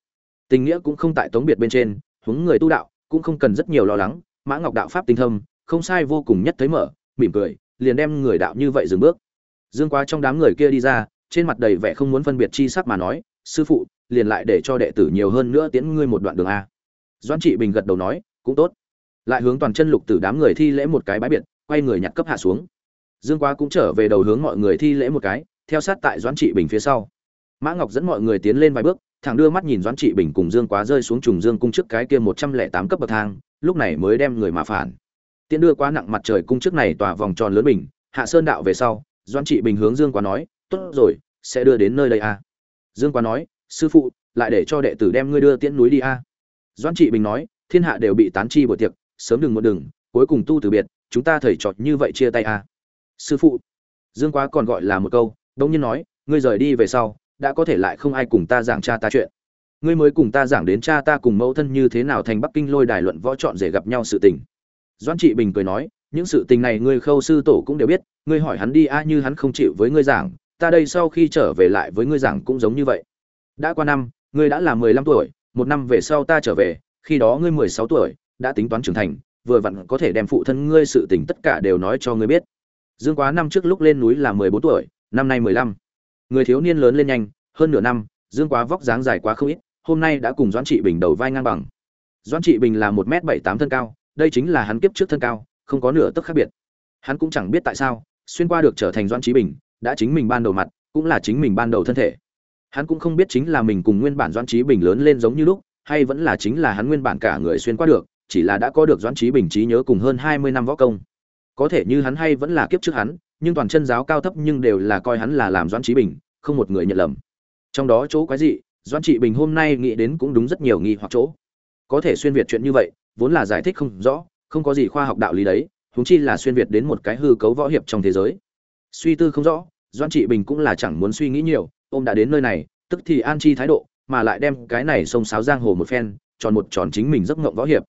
S1: Tình nghĩa cũng không tại tống biệt bên trên hướng người tu đạo, cũng không cần rất nhiều lo lắng, mã ngọc đạo pháp tinh thâm, không sai vô cùng nhất thấy mở, mỉm cười, liền đem người đạo như vậy dừng bước. Dương quá trong đám người kia đi ra, trên mặt đầy vẻ không muốn phân biệt chi sắc mà nói sư phụ, liền lại để cho đệ tử nhiều hơn nữa tiễn ngươi một đoạn đường a. Doãn trị bình gật đầu nói, cũng tốt. Lại hướng toàn chân lục tử đám người thi lễ một cái bái biệt, quay người nhặt cấp hạ xuống. Dương quá cũng trở về đầu hướng mọi người thi lễ một cái, theo sát tại doãn trị bình phía sau. Mã ngọc dẫn mọi người tiến lên vài bước, thẳng đưa mắt nhìn doãn trị bình cùng dương quá rơi xuống trùng dương cung trước cái kia một trăm lẻ tám cấp bậc thang, lúc này mới đem người mà phản. Tiễn đưa quá nặng mặt trời cung trước này tòa vòng tròn lớn bình, hạ sơn đạo về sau, doãn trị bình hướng dương quá nói, tốt rồi, sẽ đưa đến nơi đây à dương quá nói, sư phụ, lại để cho đệ tử đem ngươi đưa tiễn núi đi a à. doãn trị bình nói, thiên hạ đều bị tán chi buổi tiệc, sớm đừng một đừng, cuối cùng tu từ biệt, chúng ta thầy trọt như vậy chia tay a à. sư phụ dương quá còn gọi là một câu đông nhiên nói, ngươi rời đi về sau, đã có thể lại không ai cùng ta giảng cha ta chuyện ngươi mới cùng ta giảng đến cha ta cùng mẫu thân như thế nào thành bắc kinh lôi đài luận võ chọn rể gặp nhau sự tình doãn trị bình cười nói, những sự tình này ngươi khâu sư tổ cũng đều biết, ngươi hỏi hắn đi a như hắn không chịu với ngươi giảng ta đây sau khi trở về lại với ngươi rằng cũng giống như vậy. Đã qua năm, ngươi đã là mười lăm tuổi, một năm về sau ta trở về, khi đó ngươi mười sáu tuổi, đã tính toán trưởng thành, vừa vặn có thể đem phụ thân ngươi sự tình tất cả đều nói cho ngươi biết. Dương quá năm trước lúc lên núi là mười bốn tuổi, năm nay mười lăm. Người thiếu niên lớn lên nhanh, hơn nửa năm, dương quá vóc dáng dài quá không ít, hôm nay đã cùng doãn trị bình đầu vai ngang bằng. Doãn trị bình là một m bảy tám thân cao, đây chính là hắn kiếp trước thân cao, không có nửa tức khác biệt. Hắn cũng chẳng biết tại sao, xuyên qua được trở thành doãn trí bình đã chính mình ban đầu mặt, cũng là chính mình ban đầu thân thể. Hắn cũng không biết chính là mình cùng nguyên bản doãn trí bình lớn lên giống như lúc, hay vẫn là chính là hắn nguyên bản cả người xuyên qua được, chỉ là đã có được doãn trí bình trí nhớ cùng hơn hai mươi năm võ công. Có thể như hắn hay vẫn là kiếp trước hắn, nhưng toàn chân giáo cao thấp nhưng đều là coi hắn là làm doãn trí bình, không một người nhận lầm. Trong đó chỗ quái dị, doãn trị bình hôm nay nghĩ đến cũng đúng rất nhiều nghi hoặc chỗ. Có thể xuyên việt chuyện như vậy, vốn là giải thích không rõ, không có gì khoa học đạo lý đấy, huống chi là xuyên việt đến một cái hư cấu võ hiệp trong thế giới. Suy tư không rõ doãn trị bình cũng là chẳng muốn suy nghĩ nhiều ông đã đến nơi này, tức thì an chi thái độ, mà lại đem cái này xông sáo giang hồ một phen, tròn một tròn chính mình giấc ngộng võ hiệp.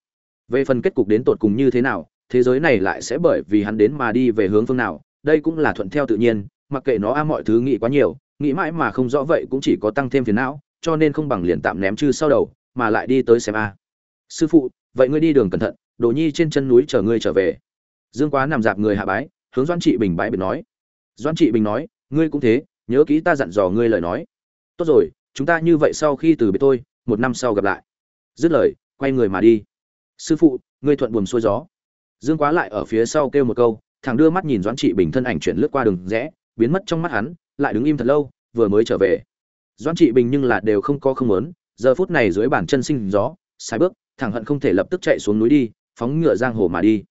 S1: Về phần kết cục đến tột cùng như thế nào, thế giới này lại sẽ bởi vì hắn đến mà đi về hướng phương nào, đây cũng là thuận theo tự nhiên, mặc kệ nó a mọi thứ nghĩ quá nhiều, nghĩ mãi mà không rõ vậy cũng chỉ có tăng thêm phiền não, cho nên không bằng liền tạm ném chư sau đầu, mà lại đi tới xem a. Sư phụ, vậy ngươi đi đường cẩn thận, đồ nhi trên chân núi chờ ngươi trở về. Dương quá nằm dạp người hạ bái, hướng doan trị bình bái biệt nói doan trị bình nói, ngươi cũng thế, nhớ kỹ ta dặn dò ngươi lời nói. Tốt rồi, chúng ta như vậy sau khi từ biệt tôi một năm sau gặp lại. Dứt lời, quay người mà đi. Sư phụ, ngươi thuận buồm xuôi gió. Dương quá lại ở phía sau kêu một câu thằng đưa mắt nhìn doãn trị bình thân ảnh chuyển lướt qua đường rẽ, biến mất trong mắt hắn, lại đứng im thật lâu, vừa mới trở về. Doãn trị bình nhưng là đều không có không muốn, giờ phút này dưới bàn chân sinh gió, sai bước, thẳng hận không thể lập tức chạy xuống núi đi, phóng ngựa giang hồ mà đi.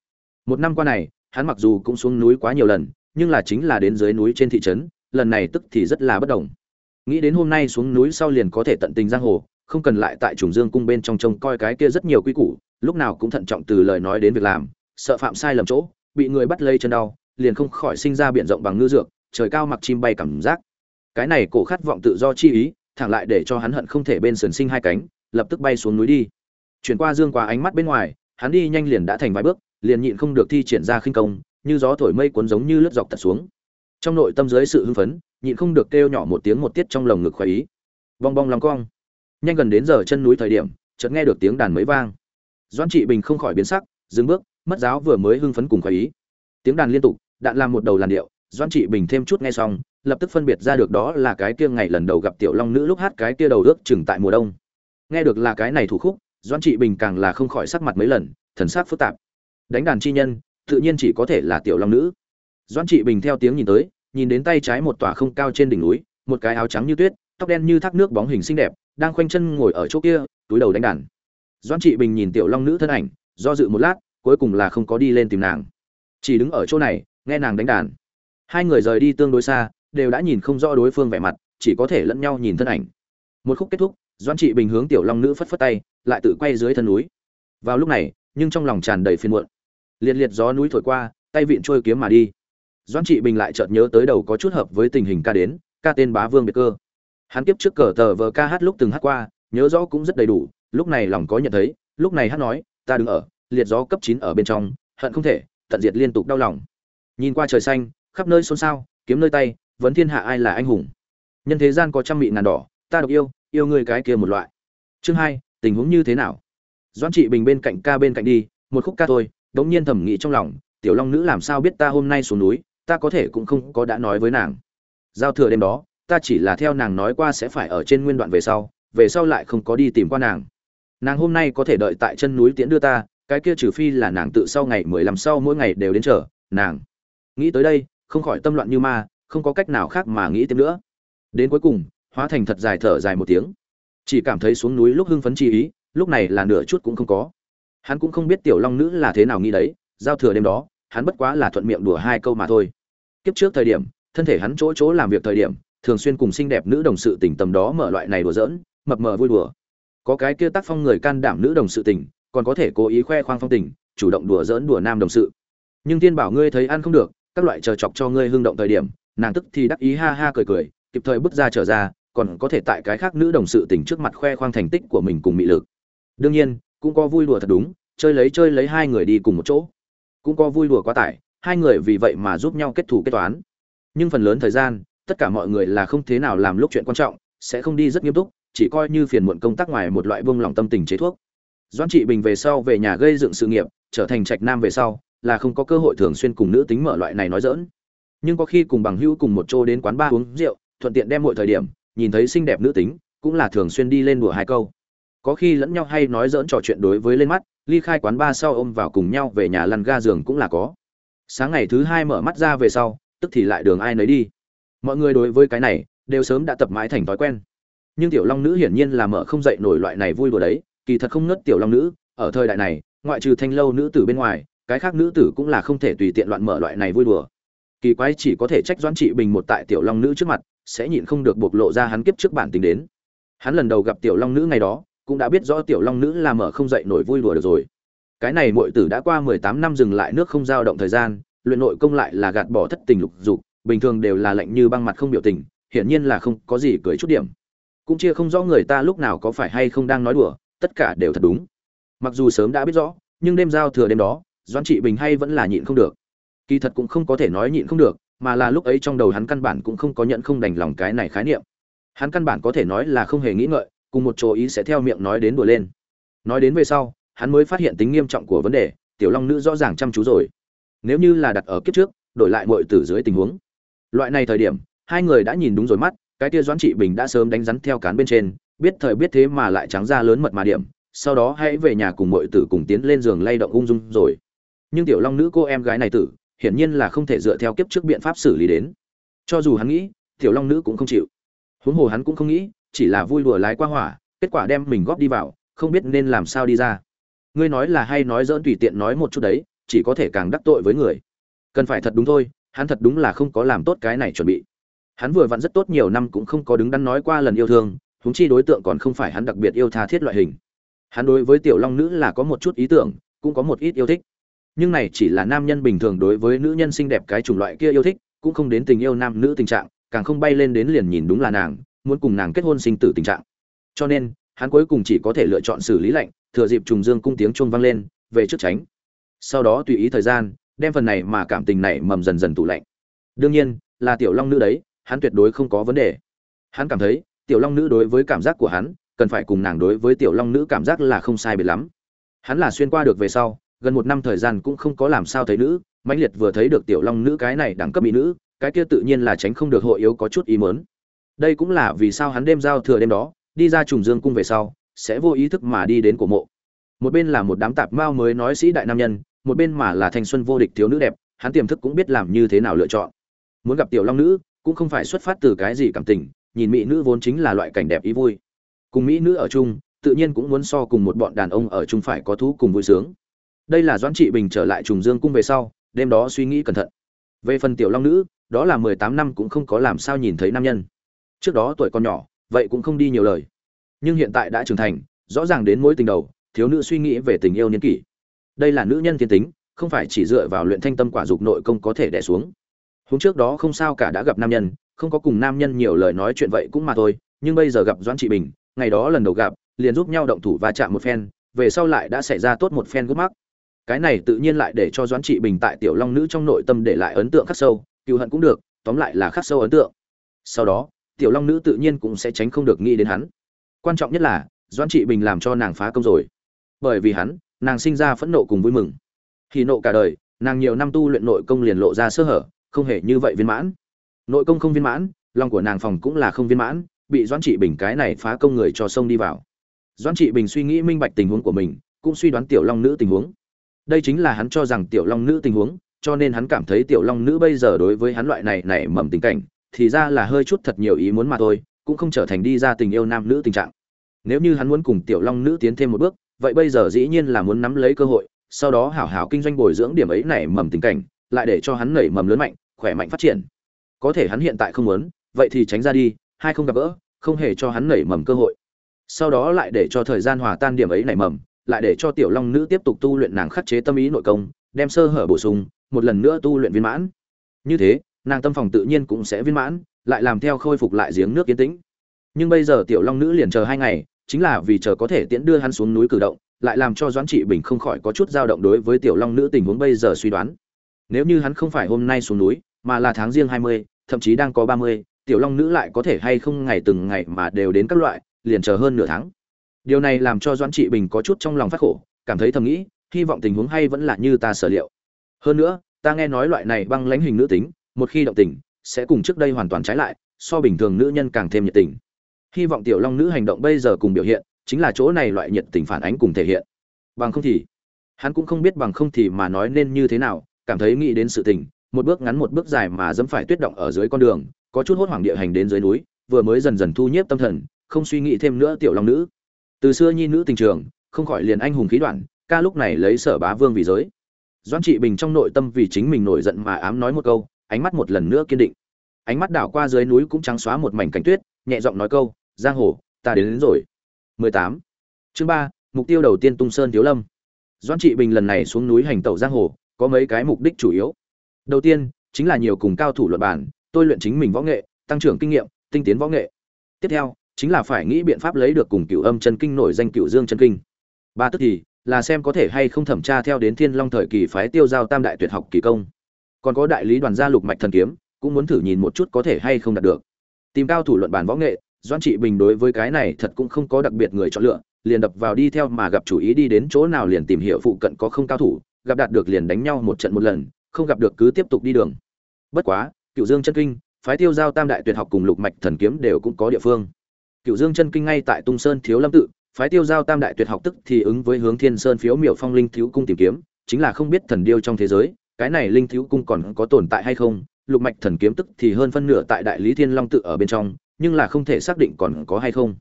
S1: Một năm qua này, hắn mặc dù cũng xuống núi quá nhiều lần nhưng là chính là đến dưới núi trên thị trấn, lần này tức thì rất là bất đồng. Nghĩ đến hôm nay xuống núi sau liền có thể tận tình giang hồ, không cần lại tại trùng dương cung bên trong trông coi cái kia rất nhiều quy củ, lúc nào cũng thận trọng từ lời nói đến việc làm, sợ phạm sai lầm chỗ, bị người bắt lây chân đau, liền không khỏi sinh ra biển rộng bằng ngư dược, trời cao mặc chim bay cảm giác. Cái này cổ khát vọng tự do chi ý, thẳng lại để cho hắn hận không thể bên sườn sinh hai cánh, lập tức bay xuống núi đi. Chuyển qua dương quá ánh mắt bên ngoài, hắn đi nhanh liền đã thành vài bước, liền nhịn không được thi triển ra khinh công như gió thổi mây cuốn giống như lướt dọc tạt xuống. Trong nội tâm dưới sự hưng phấn, nhịn không được kêu nhỏ một tiếng một tiết trong lồng ngực khoái ý. Bong bong lòng cong. Nhanh gần đến giờ chân núi thời điểm, chợt nghe được tiếng đàn mới vang. Doãn trị bình không khỏi biến sắc, dừng bước, mất giáo vừa mới hưng phấn cùng khoái ý. Tiếng đàn liên tục, đạn làm một đầu làn điệu, doãn trị bình thêm chút nghe xong, lập tức phân biệt ra được đó là cái kia ngày lần đầu gặp tiểu long nữ lúc hát cái kia đầu ước chừng tại mùa đông. Nghe được là cái này thủ khúc, doãn trị bình càng là không khỏi sắc mặt mấy lần, thần sắc phức tạp. Đánh đàn chi nhân tự nhiên chỉ có thể là tiểu long nữ. Doãn trị bình theo tiếng nhìn tới, nhìn đến tay trái một tòa không cao trên đỉnh núi, một cái áo trắng như tuyết, tóc đen như thác nước bóng hình xinh đẹp, đang khoanh chân ngồi ở chỗ kia, túi đầu đánh đàn. Doãn trị bình nhìn tiểu long nữ thân ảnh, do dự một lát, cuối cùng là không có đi lên tìm nàng. Chỉ đứng ở chỗ này, nghe nàng đánh đàn. Hai người rời đi tương đối xa, đều đã nhìn không rõ đối phương vẻ mặt, chỉ có thể lẫn nhau nhìn thân ảnh. Một khúc kết thúc, doãn trị bình hướng tiểu long nữ phất phất tay, lại tự quay dưới thân núi. Vào lúc này, nhưng trong lòng tràn đầy phiền muộn liệt liệt gió núi thổi qua, tay vịn trôi kiếm mà đi. Doãn trị bình lại chợt nhớ tới đầu có chút hợp với tình hình ca đến, ca tên bá vương biệt cơ. Hắn kiếp trước cờ tờ vờ ca hát lúc từng hát qua, nhớ rõ cũng rất đầy đủ, lúc này lòng có nhận thấy, lúc này hát nói, ta đứng ở, liệt gió cấp chín ở bên trong, hận không thể, tận diệt liên tục đau lòng. Nhìn qua trời xanh, khắp nơi xôn xao, kiếm nơi tay, vấn thiên hạ ai là anh hùng? Nhân thế gian có trăm mị ngàn đỏ, ta độc yêu yêu người cái kia một loại. Chương hai, tình huống như thế nào? Doãn trị bình bên cạnh ca bên cạnh đi, một khúc ca thôi đống nhiên thầm nghĩ trong lòng, tiểu long nữ làm sao biết ta hôm nay xuống núi, ta có thể cũng không có đã nói với nàng. Giao thừa đêm đó, ta chỉ là theo nàng nói qua sẽ phải ở trên nguyên đoạn về sau về sau lại không có đi tìm qua nàng. Nàng hôm nay có thể đợi tại chân núi tiễn đưa ta, cái kia trừ phi là nàng tự sau ngày mười lăm sau mỗi ngày đều đến chờ, nàng. Nghĩ tới đây, không khỏi tâm loạn như ma, không có cách nào khác mà nghĩ thêm nữa. Đến cuối cùng, hóa thành thật dài thở dài một tiếng. Chỉ cảm thấy xuống núi lúc hưng phấn chi ý, lúc này là nửa chút cũng không có hắn cũng không biết tiểu long nữ là thế nào nghĩ đấy, giao thừa đêm đó, hắn bất quá là thuận miệng đùa hai câu mà thôi. Kiếp trước thời điểm, thân thể hắn chỗ chỗ làm việc thời điểm, thường xuyên cùng xinh đẹp nữ đồng sự tình tầm đó mở loại này đùa giỡn, mập mờ vui đùa. Có cái kia tác phong người can đảm nữ đồng sự tình, còn có thể cố ý khoe khoang phong tình, chủ động đùa giỡn đùa nam đồng sự. Nhưng tiên bảo ngươi thấy ăn không được, các loại chờ chọc cho ngươi hưng động thời điểm, nàng tức thì đắc ý ha ha cười cười, kịp thời bước ra trở ra, còn có thể tại cái khác nữ đồng sự tình trước mặt khoe khoang thành tích của mình cùng mị lực. Đương nhiên cũng có vui đùa thật đúng, chơi lấy chơi lấy hai người đi cùng một chỗ. Cũng có vui đùa quá tải, hai người vì vậy mà giúp nhau kết thù kết toán. Nhưng phần lớn thời gian, tất cả mọi người là không thế nào làm lúc chuyện quan trọng, sẽ không đi rất nghiêm túc, chỉ coi như phiền muộn công tác ngoài một loại vương lòng tâm tình chế thuốc. Doãn trị bình về sau về nhà gây dựng sự nghiệp, trở thành trạch nam về sau, là không có cơ hội thường xuyên cùng nữ tính mở loại này nói dỡn nhưng có khi cùng bằng hữu cùng một chỗ đến quán bar uống rượu, thuận tiện đem mọi thời điểm, nhìn thấy xinh đẹp nữ tính, cũng là thường xuyên đi lên đùa hai câu có khi lẫn nhau hay nói dỡn trò chuyện đối với lên mắt, ly khai quán ba sau ôm vào cùng nhau về nhà lăn ga giường cũng là có. Sáng ngày thứ hai mở mắt ra về sau, tức thì lại đường ai nấy đi. Mọi người đối với cái này, đều sớm đã tập mãi thành thói quen. Nhưng tiểu long nữ hiển nhiên là mở không dậy nổi loại này vui đùa đấy, kỳ thật không nớt tiểu long nữ, ở thời đại này, ngoại trừ thanh lâu nữ tử bên ngoài, cái khác nữ tử cũng là không thể tùy tiện loạn mở loại này vui đùa. Kỳ quái chỉ có thể trách doãn trị bình một tại tiểu long nữ trước mặt, sẽ nhịn không được bộc lộ ra hắn kiếp trước bản tính đến. Hắn lần đầu gặp tiểu long nữ ngày đó cũng đã biết rõ tiểu long nữ là mở không dậy nổi vui đùa được rồi. Cái này muội tử đã qua mười tám năm dừng lại nước không dao động thời gian, luyện nội công lại là gạt bỏ thất tình lục dục, bình thường đều là lạnh như băng mặt không biểu tình, hiển nhiên là không có gì cười chút điểm. Cũng chia không rõ người ta lúc nào có phải hay không đang nói đùa, tất cả đều thật đúng. Mặc dù sớm đã biết rõ, nhưng đêm giao thừa đêm đó, doãn trị bình hay vẫn là nhịn không được. Kỳ thật cũng không có thể nói nhịn không được, mà là lúc ấy trong đầu hắn căn bản cũng không có nhận không đành lòng cái này khái niệm. Hắn căn bản có thể nói là không hề nghĩ ngợi cùng một chỗ ý sẽ theo miệng nói đến đùa lên. Nói đến về sau, hắn mới phát hiện tính nghiêm trọng của vấn đề, tiểu long nữ rõ ràng chăm chú rồi. Nếu như là đặt ở kiếp trước, đổi lại mọi tử dưới tình huống. Loại này thời điểm, hai người đã nhìn đúng rồi mắt, cái tia doãn trị bình đã sớm đánh rắn theo cán bên trên, biết thời biết thế mà lại trắng ra lớn mật mà điểm, sau đó hãy về nhà cùng mọi tử cùng tiến lên giường lay động ung dung rồi. Nhưng tiểu long nữ cô em gái này tử, hiển nhiên là không thể dựa theo kiếp trước biện pháp xử lý đến. Cho dù hắn nghĩ, tiểu long nữ cũng không chịu. Huống hồ hắn cũng không nghĩ chỉ là vui đùa lái qua hỏa, kết quả đem mình góp đi vào, không biết nên làm sao đi ra. Ngươi nói là hay nói dỡn tùy tiện nói một chút đấy, chỉ có thể càng đắc tội với người. Cần phải thật đúng thôi, hắn thật đúng là không có làm tốt cái này chuẩn bị. Hắn vừa vặn rất tốt nhiều năm cũng không có đứng đắn nói qua lần yêu thương, huống chi đối tượng còn không phải hắn đặc biệt yêu tha thiết loại hình. Hắn đối với tiểu long nữ là có một chút ý tưởng, cũng có một ít yêu thích. Nhưng này chỉ là nam nhân bình thường đối với nữ nhân xinh đẹp cái chủng loại kia yêu thích, cũng không đến tình yêu nam nữ tình trạng, càng không bay lên đến liền nhìn đúng là nàng muốn cùng nàng kết hôn sinh tử tình trạng. Cho nên, hắn cuối cùng chỉ có thể lựa chọn xử lý lạnh, thừa dịp trùng dương cung tiếng chuông vang lên, về trước tránh. Sau đó tùy ý thời gian, đem phần này mà cảm tình này mầm dần dần tủ lạnh. Đương nhiên, là tiểu long nữ đấy, hắn tuyệt đối không có vấn đề. Hắn cảm thấy, tiểu long nữ đối với cảm giác của hắn, cần phải cùng nàng đối với tiểu long nữ cảm giác là không sai biệt lắm. Hắn là xuyên qua được về sau, gần một năm thời gian cũng không có làm sao thấy nữ, mãnh liệt vừa thấy được tiểu long nữ cái này đẳng cấp mỹ nữ, cái kia tự nhiên là tránh không được hội yếu có chút ý mớn đây cũng là vì sao hắn đêm giao thừa đêm đó, đi ra trùng dương cung về sau, sẽ vô ý thức mà đi đến cổ mộ. Một bên là một đám tạp mao mới nói sĩ đại nam nhân, một bên mà là thanh xuân vô địch thiếu nữ đẹp, hắn tiềm thức cũng biết làm như thế nào lựa chọn. Muốn gặp tiểu long nữ, cũng không phải xuất phát từ cái gì cảm tình, nhìn mỹ nữ vốn chính là loại cảnh đẹp ý vui. Cùng mỹ nữ ở chung, tự nhiên cũng muốn so cùng một bọn đàn ông ở chung phải có thú cùng vui sướng. Đây là doãn trị bình trở lại trùng dương cung về sau, đêm đó suy nghĩ cẩn thận. Về phần tiểu long nữ, đó là mười tám năm cũng không có làm sao nhìn thấy nam nhân trước đó tuổi còn nhỏ, vậy cũng không đi nhiều lời. Nhưng hiện tại đã trưởng thành, rõ ràng đến mối tình đầu, thiếu nữ suy nghĩ về tình yêu niên kỷ. Đây là nữ nhân thiên tính, không phải chỉ dựa vào luyện thanh tâm quả dục nội công có thể đẻ xuống. Hôm trước đó không sao cả đã gặp nam nhân, không có cùng nam nhân nhiều lời nói chuyện vậy cũng mà thôi, nhưng bây giờ gặp doãn trị bình, ngày đó lần đầu gặp, liền giúp nhau động thủ và chạm một phen, về sau lại đã xảy ra tốt một phen gút mắc. Cái này tự nhiên lại để cho doãn trị bình tại tiểu long nữ trong nội tâm để lại ấn tượng khắc sâu cựu hận cũng được, tóm lại là khắc sâu ấn tượng. Sau đó tiểu long nữ tự nhiên cũng sẽ tránh không được nghĩ đến hắn. Quan trọng nhất là, doãn trị bình làm cho nàng phá công rồi. Bởi vì hắn, nàng sinh ra phẫn nộ cùng vui mừng. Thì nộ cả đời, nàng nhiều năm tu luyện nội công liền lộ ra sơ hở, không hề như vậy viên mãn. Nội công không viên mãn, lòng của nàng phòng cũng là không viên mãn, bị doãn trị bình cái này phá công người cho sông đi vào. Doãn trị bình suy nghĩ minh bạch tình huống của mình, cũng suy đoán tiểu long nữ tình huống. Đây chính là hắn cho rằng tiểu long nữ tình huống, cho nên hắn cảm thấy tiểu long nữ bây giờ đối với hắn loại này nảy mầm tình cảnh thì ra là hơi chút thật nhiều ý muốn mà thôi, cũng không trở thành đi ra tình yêu nam nữ tình trạng. Nếu như hắn muốn cùng tiểu long nữ tiến thêm một bước, vậy bây giờ dĩ nhiên là muốn nắm lấy cơ hội, sau đó hảo hảo kinh doanh bồi dưỡng điểm ấy nảy mầm tình cảnh, lại để cho hắn nảy mầm lớn mạnh, khỏe mạnh phát triển. Có thể hắn hiện tại không muốn, vậy thì tránh ra đi, hai không gặp gỡ, không hề cho hắn nảy mầm cơ hội. Sau đó lại để cho thời gian hòa tan điểm ấy nảy mầm, lại để cho tiểu long nữ tiếp tục tu luyện nàng khắc chế tâm ý nội công, đem sơ hở bổ sung, một lần nữa tu luyện viên mãn. Như thế nàng tâm phòng tự nhiên cũng sẽ viên mãn, lại làm theo khôi phục lại giếng nước yên tĩnh. Nhưng bây giờ tiểu long nữ liền chờ hai ngày, chính là vì chờ có thể tiễn đưa hắn xuống núi cử động, lại làm cho doãn trị bình không khỏi có chút dao động đối với tiểu long nữ tình huống bây giờ suy đoán. Nếu như hắn không phải hôm nay xuống núi, mà là tháng riêng hai mươi, thậm chí đang có ba mươi, tiểu long nữ lại có thể hay không ngày từng ngày mà đều đến các loại, liền chờ hơn nửa tháng. Điều này làm cho doãn trị bình có chút trong lòng phát khổ, cảm thấy thầm nghĩ, hy vọng tình huống hay vẫn là như ta sở liệu. Hơn nữa, ta nghe nói loại này băng lãnh hình nữ tính một khi động tình, sẽ cùng trước đây hoàn toàn trái lại, so bình thường nữ nhân càng thêm nhiệt tình. Hy vọng tiểu long nữ hành động bây giờ cùng biểu hiện, chính là chỗ này loại nhiệt tình phản ánh cùng thể hiện. Bằng không thì, hắn cũng không biết bằng không thì mà nói nên như thế nào, cảm thấy nghĩ đến sự tình, một bước ngắn một bước dài mà dẫm phải tuyết động ở dưới con đường, có chút hốt hoảng địa hành đến dưới núi, vừa mới dần dần thu nhiếp tâm thần, không suy nghĩ thêm nữa tiểu long nữ. Từ xưa nhi nữ tình trường, không khỏi liền anh hùng khí đoạn, ca lúc này lấy sở bá vương vì giới. Doãn trị bình trong nội tâm vì chính mình nổi giận mà ám nói một câu ánh mắt một lần nữa kiên định. Ánh mắt đảo qua dưới núi cũng trắng xóa một mảnh cảnh tuyết nhẹ giọng nói câu giang hồ ta đến, đến rồi. 18. chương 3, mục tiêu đầu tiên tung sơn thiếu lâm. Doãn trị bình lần này xuống núi hành tẩu giang hồ có mấy cái mục đích chủ yếu. Đầu tiên chính là nhiều cùng cao thủ luận bản tôi luyện chính mình võ nghệ tăng trưởng kinh nghiệm tinh tiến võ nghệ. Tiếp theo chính là phải nghĩ biện pháp lấy được cùng cựu âm chân kinh nổi danh cựu dương chân kinh. Ba tức thì là xem có thể hay không thẩm tra theo đến thiên long thời kỳ phái tiêu giao tam đại tuyệt học kỳ công còn có đại lý đoàn gia lục mạch thần kiếm, cũng muốn thử nhìn một chút có thể hay không đạt được. Tìm cao thủ luận bản võ nghệ doan trị bình đối với cái này thật cũng không có đặc biệt người chọn lựa, liền đập vào đi theo mà gặp chủ ý đi đến chỗ nào liền tìm hiểu phụ cận có không cao thủ, gặp đạt được liền đánh nhau một trận một lần, không gặp được cứ tiếp tục đi đường. Bất quá, cựu dương chân kinh, phái tiêu giao tam đại tuyệt học cùng lục mạch thần kiếm đều cũng có địa phương. Cựu dương chân kinh ngay tại tung sơn thiếu lâm tự, phái tiêu giao tam đại tuyệt học tức thì ứng với hướng thiên sơn phiếu miểu phong linh thiếu cung tìm kiếm, chính là không biết thần điêu trong thế giới cái này linh thiếu cung còn có tồn tại hay không? Lục mạch thần kiếm tức thì hơn phân nửa tại đại lý thiên long tự ở bên trong, nhưng là không thể xác định còn có hay không.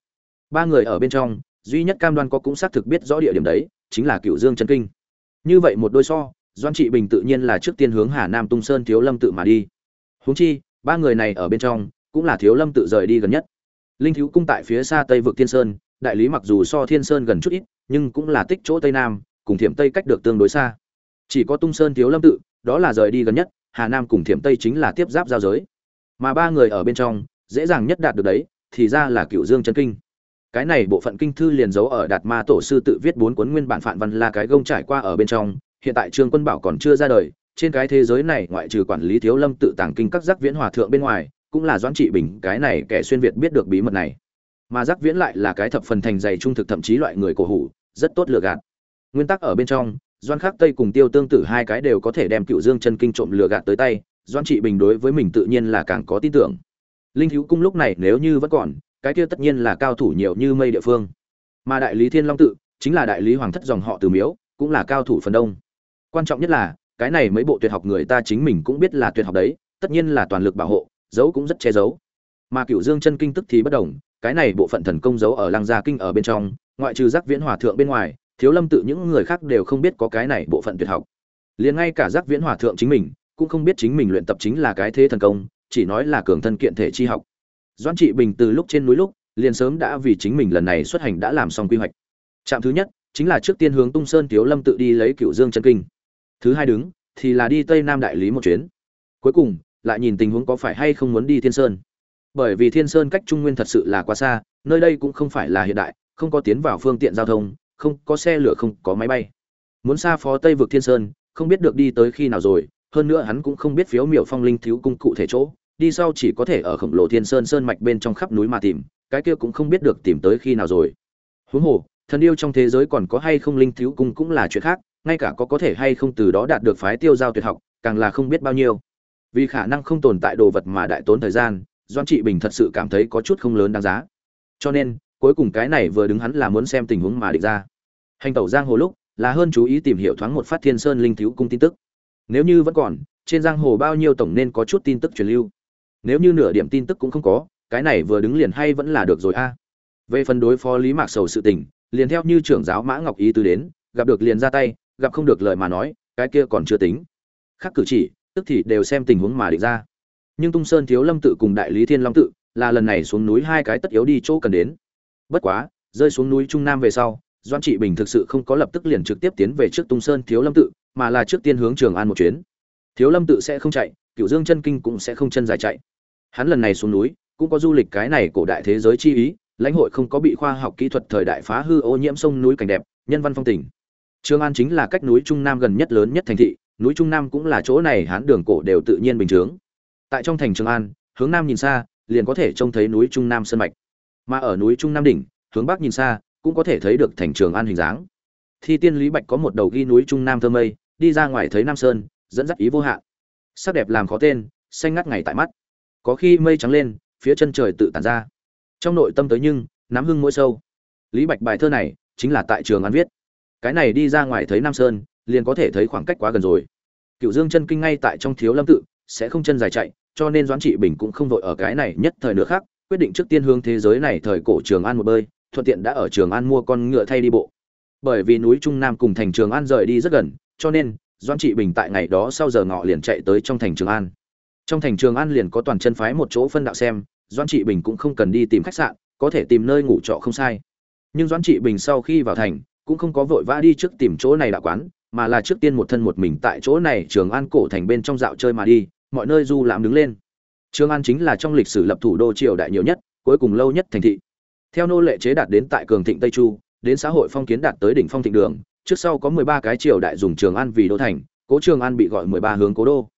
S1: Ba người ở bên trong, duy nhất cam đoan có cũng xác thực biết rõ địa điểm đấy, chính là cựu dương chân kinh. Như vậy một đôi so doan trị bình tự nhiên là trước tiên hướng hà nam tung sơn thiếu lâm tự mà đi. Huống chi, ba người này ở bên trong, cũng là thiếu lâm tự rời đi gần nhất. Linh thiếu cung tại phía xa tây vực thiên sơn, đại lý mặc dù so thiên sơn gần chút ít, nhưng cũng là tích chỗ tây nam, cùng thiểm tây cách được tương đối xa. Chỉ có tung sơn thiếu lâm tự đó là rời đi gần nhất, hà nam cùng thiểm tây chính là tiếp giáp giao giới. Mà ba người ở bên trong, dễ dàng nhất đạt được đấy, thì ra là cựu dương chân kinh. Cái này bộ phận kinh thư liền giấu ở đạt ma tổ sư tự viết bốn cuốn nguyên bản phản văn là cái gông trải qua ở bên trong, hiện tại trương quân bảo còn chưa ra đời, trên cái thế giới này ngoại trừ quản lý thiếu lâm tự tàng kinh các giác viễn hòa thượng bên ngoài, cũng là doãn trị bình, cái này kẻ xuyên việt biết được bí mật này. Mà giác viễn lại là cái thập phần thành dày trung thực thậm chí loại người cổ hủ, rất tốt lừa gạt. Nguyên tắc ở bên trong doan khắc tây cùng tiêu tương tự hai cái đều có thể đem cựu dương chân kinh trộm lừa gạt tới tay, doan trị bình đối với mình tự nhiên là càng có tin tưởng. Linh thiếu cung lúc này nếu như vẫn còn, cái kia tất nhiên là cao thủ nhiều như mây địa phương. Mà đại lý thiên long tự, chính là đại lý hoàng thất dòng họ từ miếu, cũng là cao thủ phần đông. Quan trọng nhất là, cái này mấy bộ tuyệt học người ta chính mình cũng biết là tuyệt học đấy, tất nhiên là toàn lực bảo hộ giấu cũng rất che giấu. Mà cựu dương chân kinh tức thì bất đồng, cái này bộ phận thần công giấu ở lăng gia kinh ở bên trong, ngoại trừ giác viễn hòa thượng bên ngoài thiếu lâm tự những người khác đều không biết có cái này bộ phận tuyệt học. Liền ngay cả giác viễn hòa thượng chính mình, cũng không biết chính mình luyện tập chính là cái thế thần công, chỉ nói là cường thân kiện thể chi học. Doãn trị bình từ lúc trên núi lúc, liền sớm đã vì chính mình lần này xuất hành đã làm xong quy hoạch. Trạm thứ nhất, chính là trước tiên hướng tung sơn thiếu lâm tự đi lấy cựu dương chân kinh. Thứ hai đứng, thì là đi tây nam đại lý một chuyến. Cuối cùng, lại nhìn tình huống có phải hay không muốn đi thiên sơn. Bởi vì thiên sơn cách trung nguyên thật sự là quá xa, nơi đây cũng không phải là hiện đại, không có tiến vào phương tiện giao thông không có xe lửa, không có máy bay. Muốn xa phó tây vực thiên sơn, không biết được đi tới khi nào rồi, hơn nữa hắn cũng không biết phiếu miểu phong linh thiếu cung cụ thể chỗ, đi sau chỉ có thể ở khổng lồ thiên sơn sơn mạch bên trong khắp núi mà tìm, cái kia cũng không biết được tìm tới khi nào rồi. Huống hồ, thần yêu trong thế giới còn có hay không linh thiếu cung cũng là chuyện khác, ngay cả có có thể hay không từ đó đạt được phái tiêu giao tuyệt học, càng là không biết bao nhiêu. Vì khả năng không tồn tại đồ vật mà đại tốn thời gian doan trị bình thật sự cảm thấy có chút không lớn đáng giá. Cho nên cuối cùng cái này vừa đứng hắn là muốn xem tình huống mà định ra. Hành tẩu giang hồ lúc, là hơn chú ý tìm hiểu thoáng một phát thiên sơn linh thiếu cung tin tức. Nếu như vẫn còn, trên giang hồ bao nhiêu tổng nên có chút tin tức truyền lưu. Nếu như nửa điểm tin tức cũng không có, cái này vừa đứng liền hay vẫn là được rồi a. Về phần đối phó lý mạc sầu sự tình, liền theo như trưởng giáo mã ngọc ý tứ đến, gặp được liền ra tay, gặp không được lời mà nói, cái kia còn chưa tính. Khác cử chỉ, tức thì đều xem tình huống mà định ra. Nhưng tung sơn thiếu lâm tự cùng đại lý thiên long tự, là lần này xuống núi hai cái tất yếu đi chỗ cần đến bất quá, rơi xuống núi trung nam về sau doan trị bình thực sự không có lập tức liền trực tiếp tiến về trước tung sơn thiếu lâm tự, mà là trước tiên hướng trường an một chuyến. Thiếu lâm tự sẽ không chạy cựu dương chân kinh cũng sẽ không chân dài chạy. Hắn lần này xuống núi, cũng có du lịch cái này cổ đại thế giới chi ý, lãnh hội không có bị khoa học kỹ thuật thời đại phá hư ô nhiễm sông núi cảnh đẹp, nhân văn phong tình. trường an chính là cách núi trung nam gần nhất lớn nhất thành thị, núi trung nam cũng là chỗ này hán đường cổ đều tự nhiên bình thường tại trong thành trường an, hướng nam nhìn xa, liền có thể trông thấy núi trung nam sơn mạch mà ở núi trung nam đỉnh, hướng bắc nhìn xa, cũng có thể thấy được thành trường an hình dáng. Thi tiên lý bạch có một đầu ghi núi trung nam thơ mây, đi ra ngoài thấy nam sơn, dẫn dắt ý vô hạn. Sắc đẹp làm khó tên, xanh ngắt ngày tại mắt. Có khi mây trắng lên, phía chân trời tự tàn ra. Trong nội tâm tới nhưng, nắm hưng mỗi sâu. Lý bạch bài thơ này, chính là tại trường an viết. Cái này đi ra ngoài thấy nam sơn, liền có thể thấy khoảng cách quá gần rồi. Cựu dương chân kinh ngay tại trong thiếu lâm tự, sẽ không chân dài chạy, cho nên doãn trị bình cũng không vội ở cái này nhất thời nữa khác quyết định trước tiên hướng thế giới này thời cổ trường an một bơi, thuận tiện đã ở trường an mua con ngựa thay đi bộ. Bởi vì núi trung nam cùng thành trường an rời đi rất gần, cho nên, doãn trị bình tại ngày đó sau giờ ngọ liền chạy tới trong thành trường an. Trong thành trường an liền có toàn chân phái một chỗ phân đạo xem, doãn trị bình cũng không cần đi tìm khách sạn, có thể tìm nơi ngủ trọ không sai. Nhưng doãn trị bình sau khi vào thành, cũng không có vội vã đi trước tìm chỗ này đạo quán, mà là trước tiên một thân một mình tại chỗ này trường an cổ thành bên trong dạo chơi mà đi, mọi nơi du lãm đứng lên trường an chính là trong lịch sử lập thủ đô triều đại nhiều nhất, cuối cùng lâu nhất thành thị. Theo nô lệ chế đạt đến tại cường thịnh tây chu, đến xã hội phong kiến đạt tới đỉnh phong thịnh đường, trước sau có mười ba cái triều đại dùng trường an vì đô thành, cố trường an bị gọi mười ba hướng cố đô.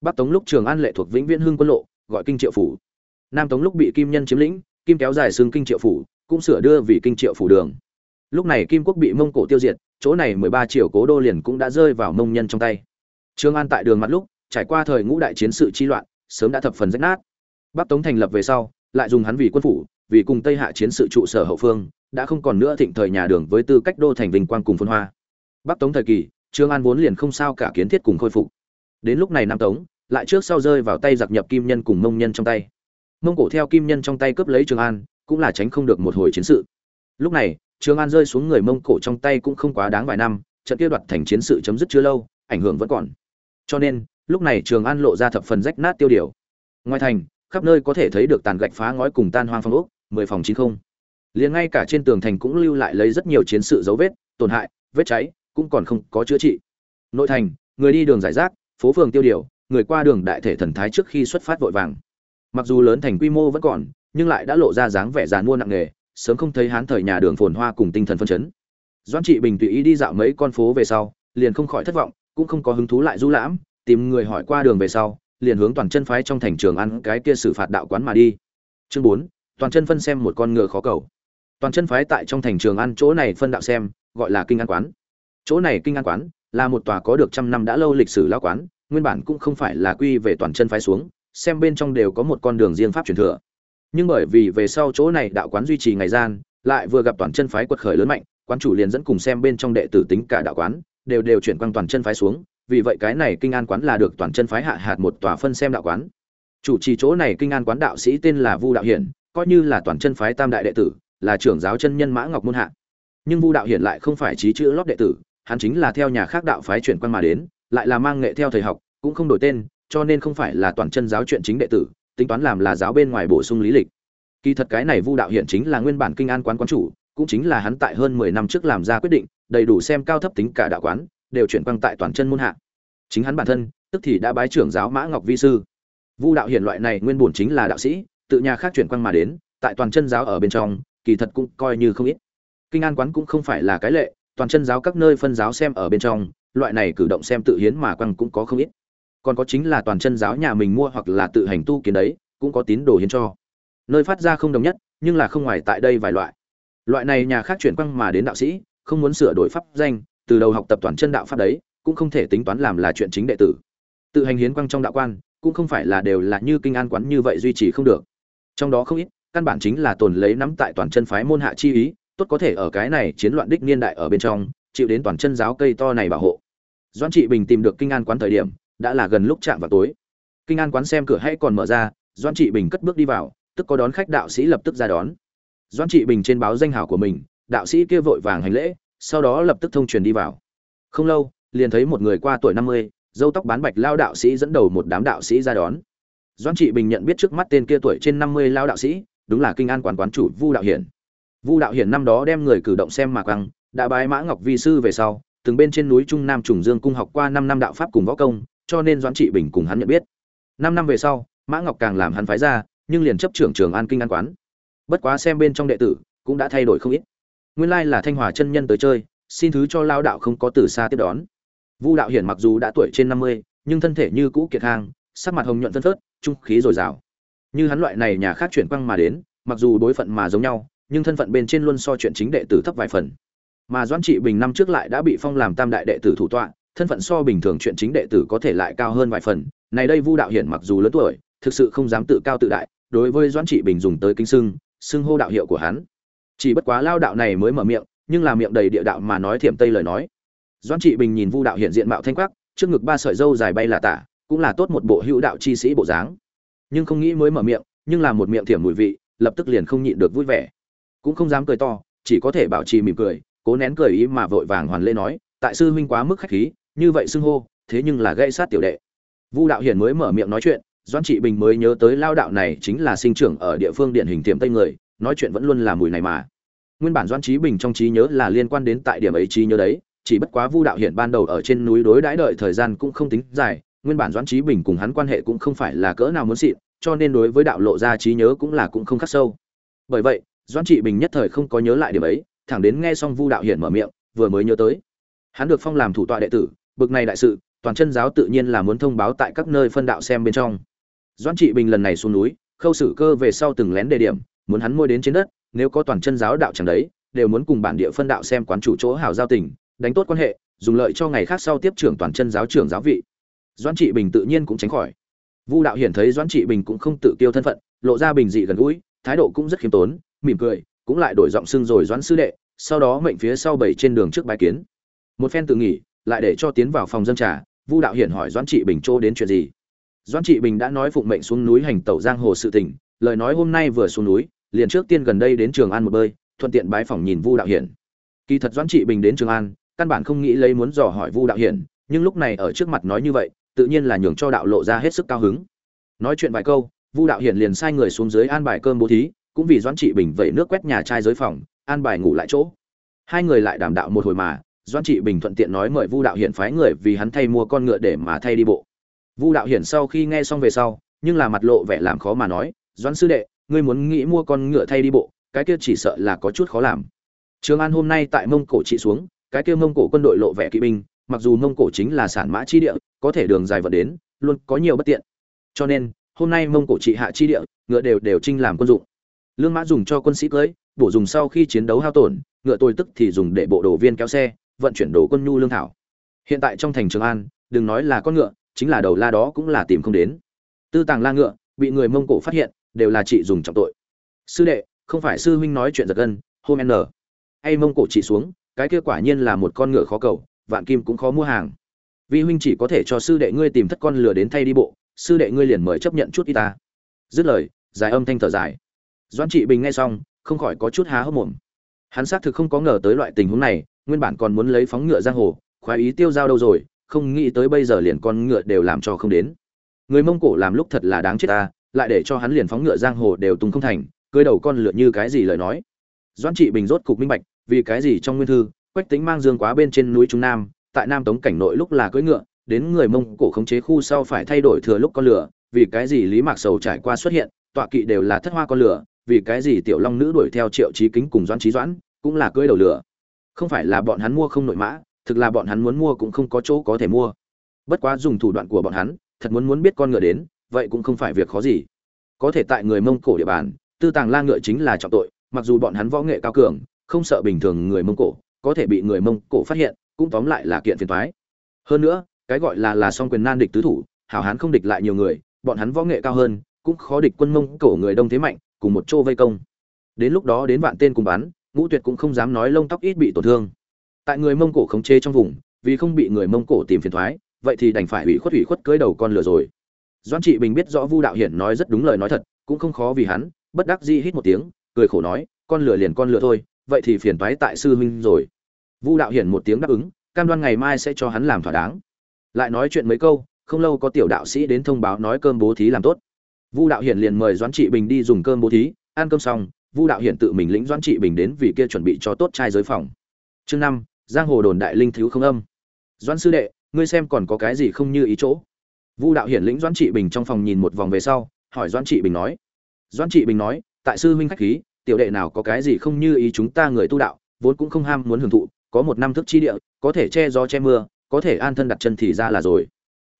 S1: Bắc tống lúc trường an lệ thuộc vĩnh viễn hưng quân lộ, gọi kinh triệu phủ. Nam tống lúc bị kim nhân chiếm lĩnh, kim kéo dài xương kinh triệu phủ, cũng sửa đưa vì kinh triệu phủ đường. Lúc này kim quốc bị mông cổ tiêu diệt, chỗ này mười ba triệu cố đô liền cũng đã rơi vào mông nhân trong tay. Trường an tại đường mặt lúc, trải qua thời ngũ đại chiến sự chi loạn sớm đã thập phần rách nát. Bắc tống thành lập về sau, lại dùng hắn vì quân phủ, vì cùng tây hạ chiến sự trụ sở hậu phương, đã không còn nữa thịnh thời nhà đường với tư cách đô thành vinh quang cùng phân hoa. Bắc tống thời kỳ, trương an vốn liền không sao cả kiến thiết cùng khôi phục. Đến lúc này nam tống, lại trước sau rơi vào tay giặc nhập kim nhân cùng mông nhân trong tay. Mông cổ theo kim nhân trong tay cướp lấy trường an, cũng là tránh không được một hồi chiến sự. Lúc này trường an rơi xuống người mông cổ trong tay cũng không quá đáng vài năm, trận kia đoạt thành chiến sự chấm dứt chưa lâu, ảnh hưởng vẫn còn. Cho nên lúc này trường an lộ ra thập phần rách nát tiêu điều. Ngoài thành, khắp nơi có thể thấy được tàn gạch phá ngói cùng tan hoang phong ốc, mười phòng chín không. Liền ngay cả trên tường thành cũng lưu lại lấy rất nhiều chiến sự dấu vết, tổn hại, vết cháy, cũng còn không có chữa trị. Nội thành, người đi đường giải rác, phố phường tiêu điều, người qua đường đại thể thần thái trước khi xuất phát vội vàng. Mặc dù lớn thành quy mô vẫn còn, nhưng lại đã lộ ra dáng vẻ dàn mua nặng nề, sớm không thấy hán thời nhà đường phồn hoa cùng tinh thần phân chấn. Doãn trị bình tùy ý đi dạo mấy con phố về sau, liền không khỏi thất vọng, cũng không có hứng thú lại du lãm tìm người hỏi qua đường về sau, liền hướng toàn chân phái trong thành trường ăn cái kia xử phạt đạo quán mà đi. Chương bốn, toàn chân phân xem một con ngựa khó cầu. Toàn chân phái tại trong thành trường ăn chỗ này phân đạo xem, gọi là kinh an quán. Chỗ này kinh an quán là một tòa có được trăm năm đã lâu lịch sử lao quán, nguyên bản cũng không phải là quy về toàn chân phái xuống, xem bên trong đều có một con đường riêng pháp truyền thừa. Nhưng bởi vì về sau chỗ này đạo quán duy trì ngày gian, lại vừa gặp toàn chân phái quật khởi lớn mạnh, quán chủ liền dẫn cùng xem bên trong đệ tử tính cả đạo quán, đều đều chuyển quang toàn chân phái xuống vì vậy cái này kinh an quán là được toàn chân phái hạ hạt một tòa phân xem đạo quán. Chủ trì chỗ này kinh an quán đạo sĩ tên là vu đạo hiển, coi như là toàn chân phái tam đại đệ tử, là trưởng giáo chân nhân mã ngọc môn hạ. Nhưng vu đạo hiển lại không phải trí chữ lót đệ tử, hắn chính là theo nhà khác đạo phái chuyển quan mà đến, lại là mang nghệ theo thầy học, cũng không đổi tên, cho nên không phải là toàn chân giáo chuyện chính đệ tử, tính toán làm là giáo bên ngoài bổ sung lý lịch. Kỳ thật cái này vu đạo hiển chính là nguyên bản kinh an quán quán chủ, cũng chính là hắn tại hơn mười năm trước làm ra quyết định, đầy đủ xem cao thấp tính cả đạo quán đều chuyển quang tại toàn chân môn hạ. Chính hắn bản thân, tức thì đã bái trưởng giáo mã ngọc vi sư. Vu đạo hiển loại này nguyên bổn chính là đạo sĩ, tự nhà khác chuyển quang mà đến, tại toàn chân giáo ở bên trong, kỳ thật cũng coi như không ít. Kinh an quán cũng không phải là cái lệ, toàn chân giáo các nơi phân giáo xem ở bên trong, loại này cử động xem tự hiến mà quăng cũng có không ít. Còn có chính là toàn chân giáo nhà mình mua hoặc là tự hành tu kiến đấy, cũng có tín đồ hiến cho. Nơi phát ra không đồng nhất, nhưng là không ngoài tại đây vài loại. Loại này nhà khác chuyển quăng mà đến đạo sĩ, không muốn sửa đổi pháp danh từ đầu học tập toàn chân đạo pháp đấy, cũng không thể tính toán làm là chuyện chính đệ tử. Tự hành hiến quang trong đạo quan, cũng không phải là đều là như kinh an quán như vậy duy trì không được. Trong đó không ít, căn bản chính là tồn lấy nắm tại toàn chân phái môn hạ chi ý, tốt có thể ở cái này chiến loạn đích niên đại ở bên trong, chịu đến toàn chân giáo cây to này bảo hộ. Doãn trị bình tìm được kinh an quán thời điểm, đã là gần lúc chạm vào tối. Kinh an quán xem cửa hay còn mở ra, doãn trị bình cất bước đi vào, tức có đón khách đạo sĩ lập tức ra đón. Doãn trị bình trên báo danh hảo của mình, đạo sĩ kia vội vàng hành lễ sau đó lập tức thông truyền đi vào. Không lâu, liền thấy một người qua tuổi năm mươi, dâu tóc bán bạch lao đạo sĩ dẫn đầu một đám đạo sĩ ra đón. Doãn trị bình nhận biết trước mắt tên kia tuổi trên năm mươi lao đạo sĩ, đúng là kinh an quán quán chủ vu đạo hiển. Vu đạo hiển năm đó đem người cử động xem mà quăng, đã bái mã ngọc vi sư về sau, từng bên trên núi trung nam trùng dương cung học qua năm năm đạo pháp cùng võ công, cho nên doãn trị bình cùng hắn nhận biết. Năm năm về sau, mã ngọc càng làm hắn phái ra, nhưng liền chấp trưởng trường an kinh an quán. Bất quá xem bên trong đệ tử, cũng đã thay đổi không ít nguyên lai là thanh hòa chân nhân tới chơi, xin thứ cho lao đạo không có từ xa tiếp đón. Vu đạo hiển mặc dù đã tuổi trên năm mươi, nhưng thân thể như cũ kiệt hàng sắc mặt hồng nhuận phân phớt, trung khí dồi dào. Như hắn loại này nhà khác chuyển quăng mà đến, mặc dù đối phận mà giống nhau, nhưng thân phận bên trên luôn so chuyện chính đệ tử thấp vài phần. Mà doãn trị bình năm trước lại đã bị phong làm tam đại đệ tử thủ tọa, thân phận so bình thường chuyện chính đệ tử có thể lại cao hơn vài phần. Này đây vu đạo hiển mặc dù lớn tuổi, thực sự không dám tự cao tự đại, đối với doãn trị bình dùng tới kinh sưng, xưng hô đạo hiệu của hắn chỉ bất quá lao đạo này mới mở miệng, nhưng là miệng đầy địa đạo mà nói thiểm tây lời nói. Doãn trị bình nhìn vu đạo hiện diện mạo thanh quắc, trước ngực ba sợi dâu dài bay là tả, cũng là tốt một bộ hữu đạo chi sĩ bộ dáng. Nhưng không nghĩ mới mở miệng, nhưng là một miệng thiểm mùi vị, lập tức liền không nhịn được vui vẻ. Cũng không dám cười to, chỉ có thể bảo trì mỉm cười, cố nén cười ý mà vội vàng hoàn lễ nói, tại sư huynh quá mức khách khí, như vậy xưng hô, thế nhưng là gây sát tiểu đệ. Vu đạo hiển mới mở miệng nói chuyện doan trị bình mới nhớ tới lao đạo này chính là sinh trưởng ở địa phương điển hình tiềm tây người nói chuyện vẫn luôn là mùi này mà. Nguyên bản doan trí bình trong trí nhớ là liên quan đến tại điểm ấy trí nhớ đấy, chỉ bất quá vu đạo hiển ban đầu ở trên núi đối đãi đợi thời gian cũng không tính dài, nguyên bản doan trí bình cùng hắn quan hệ cũng không phải là cỡ nào muốn xịn, cho nên đối với đạo lộ ra trí nhớ cũng là cũng không khắc sâu. Bởi vậy doan trị bình nhất thời không có nhớ lại điểm ấy, thẳng đến nghe xong vu đạo hiển mở miệng, vừa mới nhớ tới. Hắn được phong làm thủ tọa đệ tử, bực này đại sự, toàn chân giáo tự nhiên là muốn thông báo tại các nơi phân đạo xem bên trong. Doan trị bình lần này xuống núi, khâu xử cơ về sau từng lén đề điểm muốn hắn môi đến trên đất, nếu có toàn chân giáo đạo chẳng đấy, đều muốn cùng bản địa phân đạo xem quán chủ chỗ hảo giao tình, đánh tốt quan hệ, dùng lợi cho ngày khác sau tiếp trưởng toàn chân giáo trưởng giáo vị. Doãn trị bình tự nhiên cũng tránh khỏi. Vu đạo hiển thấy Doãn trị bình cũng không tự tiêu thân phận, lộ ra bình dị gần gũi, thái độ cũng rất khiêm tốn, mỉm cười, cũng lại đổi giọng xưng rồi doãn sư đệ, sau đó mệnh phía sau bảy trên đường trước bái kiến. Một phen tự nghỉ, lại để cho tiến vào phòng dân trà, vu đạo hiển hỏi doãn trị bình chỗ đến chuyện gì. Doãn trị bình đã nói phụng mệnh xuống núi hành tẩu giang hồ sự tỉnh lời nói hôm nay vừa xuống núi liền trước tiên gần đây đến trường an một bơi, thuận tiện bái phòng nhìn vu đạo hiển. Kỳ thật doãn trị bình đến trường an, căn bản không nghĩ lấy muốn dò hỏi vu đạo hiển, nhưng lúc này ở trước mặt nói như vậy, tự nhiên là nhường cho đạo lộ ra hết sức cao hứng. Nói chuyện vài câu, vu đạo hiển liền sai người xuống dưới an bài cơm bố thí, cũng vì doãn trị bình vậy nước quét nhà trai giới phòng, an bài ngủ lại chỗ. Hai người lại đàm đạo một hồi mà, doãn trị bình thuận tiện nói mời vu đạo hiển phái người vì hắn thay mua con ngựa để mà thay đi bộ. Vu đạo hiển sau khi nghe xong về sau, nhưng là mặt lộ vẻ làm khó mà nói, doãn sư đệ ngươi muốn nghĩ mua con ngựa thay đi bộ cái kia chỉ sợ là có chút khó làm. Trường an hôm nay tại mông cổ trị xuống cái kia mông cổ quân đội lộ vẻ kỵ binh mặc dù mông cổ chính là sản mã chi địa có thể đường dài vận đến luôn có nhiều bất tiện. Cho nên hôm nay mông cổ trị hạ chi địa ngựa đều đều trinh làm quân dụng. Lương mã dùng cho quân sĩ cưỡi, bổ dùng sau khi chiến đấu hao tổn ngựa tôi tức thì dùng để bộ đồ viên kéo xe vận chuyển đồ quân nhu lương thảo. Hiện tại trong thành trường an đừng nói là con ngựa chính là đầu la đó cũng là tìm không đến. Tư tàng la ngựa bị người mông cổ phát hiện đều là chị dùng trọng tội. Sư đệ, không phải sư huynh nói chuyện giật gân, hôm n hay mông cổ chị xuống, cái kia quả nhiên là một con ngựa khó cầu, vạn kim cũng khó mua hàng. Vi huynh chỉ có thể cho sư đệ ngươi tìm thất con lừa đến thay đi bộ, sư đệ ngươi liền mời chấp nhận chút y ta. Dứt lời, dài âm thanh thở dài. Doãn trị bình nghe xong, không khỏi có chút há hốc mồm. Hắn xác thực không có ngờ tới loại tình huống này, nguyên bản còn muốn lấy phóng ngựa giang hồ, khoái ý tiêu dao đâu rồi, không nghĩ tới bây giờ liền con ngựa đều làm cho không đến. Người mông cổ làm lúc thật là đáng chết ta lại để cho hắn liền phóng ngựa giang hồ đều tung không thành, cưới đầu con lượt như cái gì lời nói. Doãn trị bình rốt cục minh bạch, vì cái gì trong nguyên thư, quách tính mang dương quá bên trên núi trung nam, tại nam tống cảnh nội lúc là cưỡi ngựa, đến người mông cổ khống chế khu sau phải thay đổi thừa lúc con lửa, vì cái gì lý mạc sầu trải qua xuất hiện, tọa kỵ đều là thất hoa con lửa, vì cái gì tiểu long nữ đuổi theo triệu trí kính cùng doãn trí doãn, cũng là cưỡi đầu lửa. Không phải là bọn hắn mua không nội mã, thực là bọn hắn muốn mua cũng không có chỗ có thể mua. Bất quá dùng thủ đoạn của bọn hắn, thật muốn muốn biết con ngựa đến vậy cũng không phải việc khó gì. Có thể tại người mông cổ địa bàn, tư tàng la ngựa chính là trọng tội, mặc dù bọn hắn võ nghệ cao cường, không sợ bình thường người mông cổ, có thể bị người mông cổ phát hiện, cũng tóm lại là kiện phiền toái. Hơn nữa, cái gọi là là song quyền nan địch tứ thủ, hảo hán không địch lại nhiều người, bọn hắn võ nghệ cao hơn, cũng khó địch quân mông cổ người đông thế mạnh, cùng một chỗ vây công. Đến lúc đó đến vạn tên cùng bắn, ngũ tuyệt cũng không dám nói lông tóc ít bị tổn thương. Tại người mông cổ khống chế trong vùng, vì không bị người mông cổ tìm phiền thoái vậy thì đành phải ủy khuất ủy khuất cưới đầu con lửa rồi doan trị bình biết rõ vu đạo hiển nói rất đúng lời nói thật, cũng không khó vì hắn, bất đắc dĩ hít một tiếng, cười khổ nói, con lửa liền con lửa thôi, vậy thì phiền toái tại sư huynh rồi. Vu đạo hiển một tiếng đáp ứng, cam đoan ngày mai sẽ cho hắn làm thỏa đáng. Lại nói chuyện mấy câu, không lâu có tiểu đạo sĩ đến thông báo nói cơm bố thí làm tốt. Vu đạo hiển liền mời doãn trị bình đi dùng cơm bố thí, ăn cơm xong, vu đạo hiển tự mình lĩnh doãn trị bình đến vì kia chuẩn bị cho tốt trai giới phòng. Chương năm, giang hồ đồn đại linh thiếu không âm. Doãn sư đệ, ngươi xem còn có cái gì không như ý chỗ? Vu đạo hiển lĩnh doãn trị bình trong phòng nhìn một vòng về sau, hỏi doãn trị bình nói, doãn trị bình nói, tại sư huynh khách khí, tiểu đệ nào có cái gì không như ý chúng ta người tu đạo, vốn cũng không ham muốn hưởng thụ, có một năm thức chi địa, có thể che gió che mưa, có thể an thân đặt chân thì ra là rồi.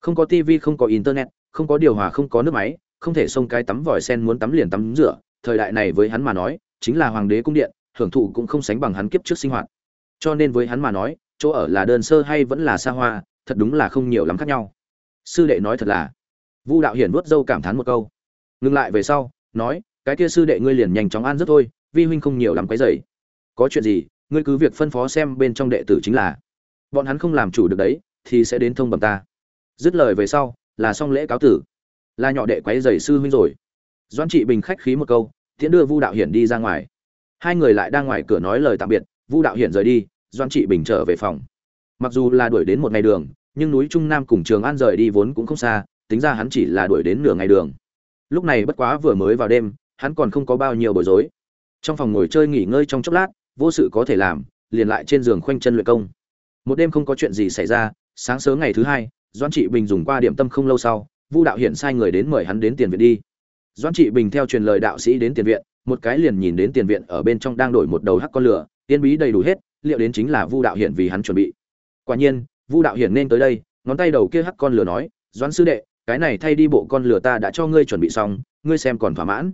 S1: Không có tivi không có internet, không có điều hòa, không có nước máy, không thể xông cái tắm vòi sen muốn tắm liền tắm rửa, thời đại này với hắn mà nói, chính là hoàng đế cung điện, hưởng thụ cũng không sánh bằng hắn kiếp trước sinh hoạt. Cho nên với hắn mà nói, chỗ ở là đơn sơ hay vẫn là xa hoa, thật đúng là không nhiều lắm khác nhau sư đệ nói thật là, vu đạo hiển vuốt dâu cảm thán một câu. Ngừng lại về sau, nói, cái kia sư đệ ngươi liền nhanh chóng ăn rất thôi, vi huynh không nhiều làm cái dày có chuyện gì, ngươi cứ việc phân phó xem bên trong đệ tử chính là. Bọn hắn không làm chủ được đấy, thì sẽ đến thông bẩm ta. Dứt lời về sau, là xong lễ cáo tử. Là nhỏ đệ quấy dày sư huynh rồi. Doan trị bình khách khí một câu, tiễn đưa vu đạo hiển đi ra ngoài. Hai người lại đang ngoài cửa nói lời tạm biệt, vu đạo hiển rời đi doan trị bình trở về phòng. Mặc dù là đuổi đến một ngày đường nhưng núi trung nam cùng trường an rời đi vốn cũng không xa, tính ra hắn chỉ là đuổi đến nửa ngày đường. Lúc này bất quá vừa mới vào đêm, hắn còn không có bao nhiêu bối rối. Trong phòng ngồi chơi nghỉ ngơi trong chốc lát, vô sự có thể làm, liền lại trên giường khoanh chân luyện công. Một đêm không có chuyện gì xảy ra, sáng sớm ngày thứ hai doan trị bình dùng qua điểm tâm không lâu sau, vu đạo hiển sai người đến mời hắn đến tiền viện đi. Doan trị bình theo truyền lời đạo sĩ đến tiền viện, một cái liền nhìn đến tiền viện ở bên trong đang đổi một đầu hắc con lửa tiên bí đầy đủ hết, liệu đến chính là vu đạo hiển vì hắn chuẩn bị. Quả nhiên vu đạo hiển nên tới đây, ngón tay đầu kia hắc con lửa nói, Doãn sư đệ, cái này thay đi bộ con lửa ta đã cho ngươi chuẩn bị xong, ngươi xem còn thỏa mãn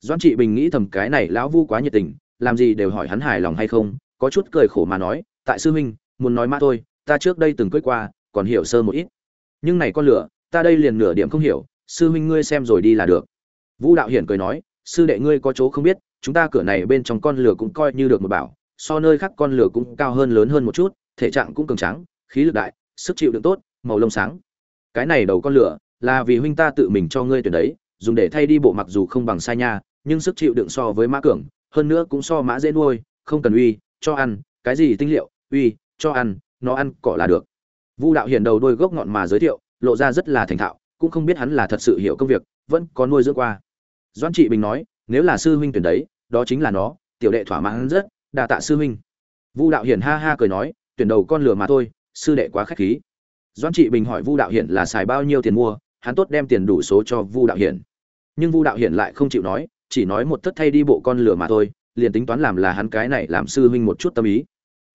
S1: Doãn trị bình nghĩ thầm cái này lão vu quá nhiệt tình, làm gì đều hỏi hắn hài lòng hay không, có chút cười khổ mà nói, tại sư huynh, muốn nói mà thôi, ta trước đây từng cưới qua, còn hiểu sơ một ít nhưng này con lửa, ta đây liền nửa điểm không hiểu, sư huynh ngươi xem rồi đi là được vũ đạo hiển cười nói, sư đệ ngươi có chỗ không biết, chúng ta cửa này bên trong con lửa cũng coi như được một bảo, so nơi khác con lửa cũng cao hơn lớn hơn một chút, thể trạng cũng cường tráng khí lực đại, sức chịu đựng tốt, màu lông sáng. Cái này đầu con lửa, là vì huynh ta tự mình cho ngươi tuyển đấy, dùng để thay đi bộ mặc dù không bằng sai nha, nhưng sức chịu đựng so với mã cường, hơn nữa cũng so mã dễ nuôi, không cần uy, cho ăn, cái gì tinh liệu, uy, cho ăn, nó ăn cỏ là được. Vu đạo hiển đầu đôi gốc ngọn mà giới thiệu, lộ ra rất là thành thạo, cũng không biết hắn là thật sự hiểu công việc, vẫn có nuôi dưỡng qua. Doãn trị bình nói, nếu là sư huynh tuyển đấy, đó chính là nó, tiểu đệ thỏa mãn rất đà tạ sư huynh. Vu đạo hiển ha ha cười nói, tuyển đầu con lửa mà thôi sư đệ quá khách khí. Doãn trị bình hỏi vu đạo hiển là xài bao nhiêu tiền mua, hắn tốt đem tiền đủ số cho vu đạo hiển. Nhưng vu đạo hiển lại không chịu nói, chỉ nói một thất thay đi bộ con lửa mà thôi, liền tính toán làm là hắn cái này làm sư huynh một chút tâm ý.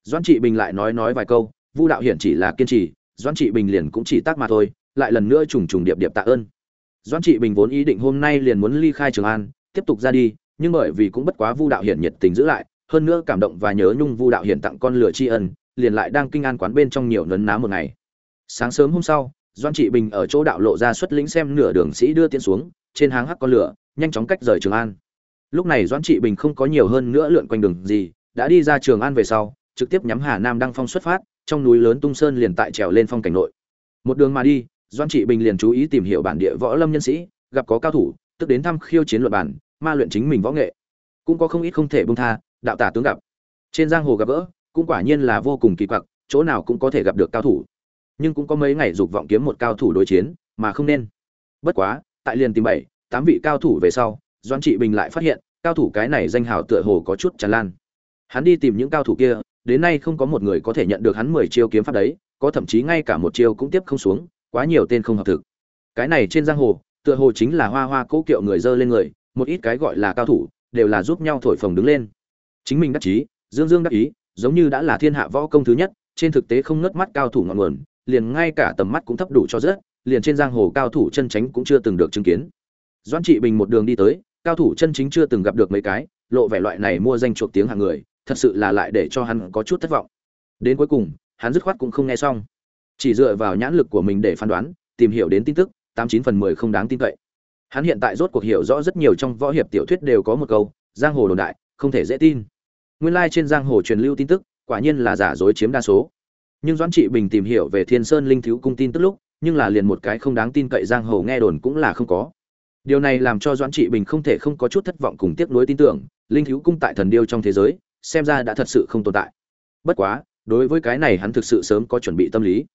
S1: Doãn trị bình lại nói nói vài câu, vu đạo hiển chỉ là kiên trì, doãn trị bình liền cũng chỉ tác mà thôi, lại lần nữa trùng trùng điệp điệp tạ ơn. Doãn trị bình vốn ý định hôm nay liền muốn ly khai trường an, tiếp tục ra đi, nhưng bởi vì cũng bất quá vu đạo hiển nhiệt tình giữ lại, hơn nữa cảm động và nhớ nhung vu đạo hiển tặng con lửa tri ân liền lại đang kinh an quán bên trong nhiều nấn ná một ngày. Sáng sớm hôm sau doãn trị bình ở chỗ đạo lộ ra xuất lĩnh xem nửa đường sĩ đưa tiến xuống, trên háng hắc con lửa, nhanh chóng cách rời trường an. Lúc này doãn trị bình không có nhiều hơn nữa lượn quanh đường gì, đã đi ra trường an về sau, trực tiếp nhắm hà nam đăng phong xuất phát, trong núi lớn tung sơn liền tại trèo lên phong cảnh nội. Một đường mà đi doãn trị bình liền chú ý tìm hiểu bản địa võ lâm nhân sĩ, gặp có cao thủ, tức đến thăm khiêu chiến luận bản ma luyện chính mình võ nghệ. Cũng có không ít không thể bông tha, đạo tả tướng gặp. Trên giang hồ gặp gỡ cũng quả nhiên là vô cùng kỳ quặc, chỗ nào cũng có thể gặp được cao thủ. Nhưng cũng có mấy ngày dục vọng kiếm một cao thủ đối chiến, mà không nên. Bất quá, tại liền tìm bảy, tám vị cao thủ về sau doan trị bình lại phát hiện, cao thủ cái này danh hào tựa hồ có chút tràn lan. Hắn đi tìm những cao thủ kia, đến nay không có một người có thể nhận được hắn mười chiêu kiếm pháp đấy, có thậm chí ngay cả một chiêu cũng tiếp không xuống, quá nhiều tên không hợp thực. Cái này trên giang hồ, tựa hồ chính là hoa hoa cố kiệu người dơ lên người, một ít cái gọi là cao thủ, đều là giúp nhau thổi phồng đứng lên. Chính mình đắc chí, dương dương đắc ý giống như đã là thiên hạ võ công thứ nhất, trên thực tế không ngớt mắt cao thủ ngọn nguồn, liền ngay cả tầm mắt cũng thấp đủ cho rất liền trên giang hồ cao thủ chân chính cũng chưa từng được chứng kiến. Doãn trị bình một đường đi tới, cao thủ chân chính chưa từng gặp được mấy cái, lộ vẻ loại này mua danh chuộc tiếng hàng người, thật sự là lại để cho hắn có chút thất vọng. Đến cuối cùng, hắn dứt khoát cũng không nghe xong. Chỉ dựa vào nhãn lực của mình để phán đoán, tìm hiểu đến tin tức, tám chín phần mười không đáng tin cậy. Hắn hiện tại rốt cuộc hiểu rõ rất nhiều trong võ hiệp tiểu thuyết đều có một câu, giang hồ đồn đại, không thể dễ tin nguyên lai trên giang hồ truyền lưu tin tức, quả nhiên là giả dối chiếm đa số. Nhưng doãn trị bình tìm hiểu về thiên sơn linh thiếu cung tin tức lúc, nhưng là liền một cái không đáng tin cậy giang hồ nghe đồn cũng là không có. Điều này làm cho doãn trị bình không thể không có chút thất vọng cùng tiếc nuối tin tưởng, linh thiếu cung tại thần điêu trong thế giới, xem ra đã thật sự không tồn tại. Bất quá, đối với cái này hắn thực sự sớm có chuẩn bị tâm lý.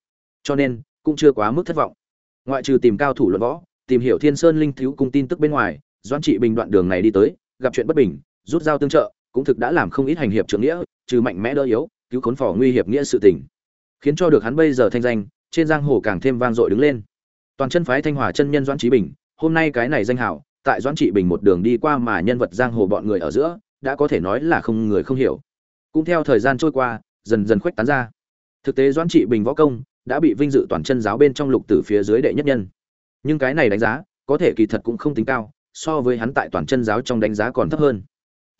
S1: Cho nên, cũng chưa quá mức thất vọng. Ngoại trừ tìm cao thủ luận võ, tìm hiểu thiên sơn linh thiếu cung tin tức bên ngoài, doãn trị bình đoạn đường này đi tới, gặp chuyện bất bình, rút dao tương trợ cũng thực đã làm không ít hành hiệp trưởng nghĩa trừ mạnh mẽ đỡ yếu cứu khốn phò nguy hiệp nghĩa sự tình. Khiến cho được hắn bây giờ thanh danh trên giang hồ càng thêm vang dội đứng lên. Toàn chân phái thanh hòa chân nhân doãn trị bình hôm nay cái này danh hào, tại doãn trị bình một đường đi qua mà nhân vật giang hồ bọn người ở giữa đã có thể nói là không người không hiểu. Cũng theo thời gian trôi qua dần dần khuếch tán ra. Thực tế doãn trị bình võ công đã bị vinh dự toàn chân giáo bên trong lục tử phía dưới đệ nhất nhân. Nhưng cái này đánh giá có thể kỳ thật cũng không tính cao so với hắn tại toàn chân giáo trong đánh giá còn thấp hơn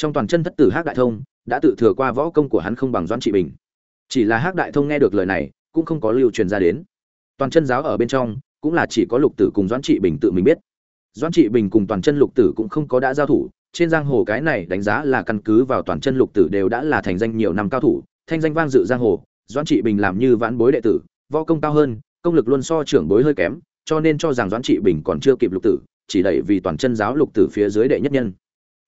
S1: trong toàn chân thất tử hắc đại thông, đã tự thừa qua võ công của hắn không bằng doãn trị bình. Chỉ là hắc đại thông nghe được lời này, cũng không có lưu truyền ra đến. Toàn chân giáo ở bên trong, cũng là chỉ có lục tử cùng doãn trị bình tự mình biết. Doãn trị bình cùng toàn chân lục tử cũng không có đã giao thủ, trên giang hồ cái này đánh giá là căn cứ vào toàn chân lục tử đều đã là thành danh nhiều năm cao thủ, thanh danh vang dự giang hồ, doãn trị bình làm như vãn bối đệ tử, võ công cao hơn, công lực luôn so trưởng bối hơi kém, cho nên cho rằng doãn trị bình còn chưa kịp lục tử, chỉ đẩy vì toàn chân giáo lục tử phía dưới đệ nhất nhân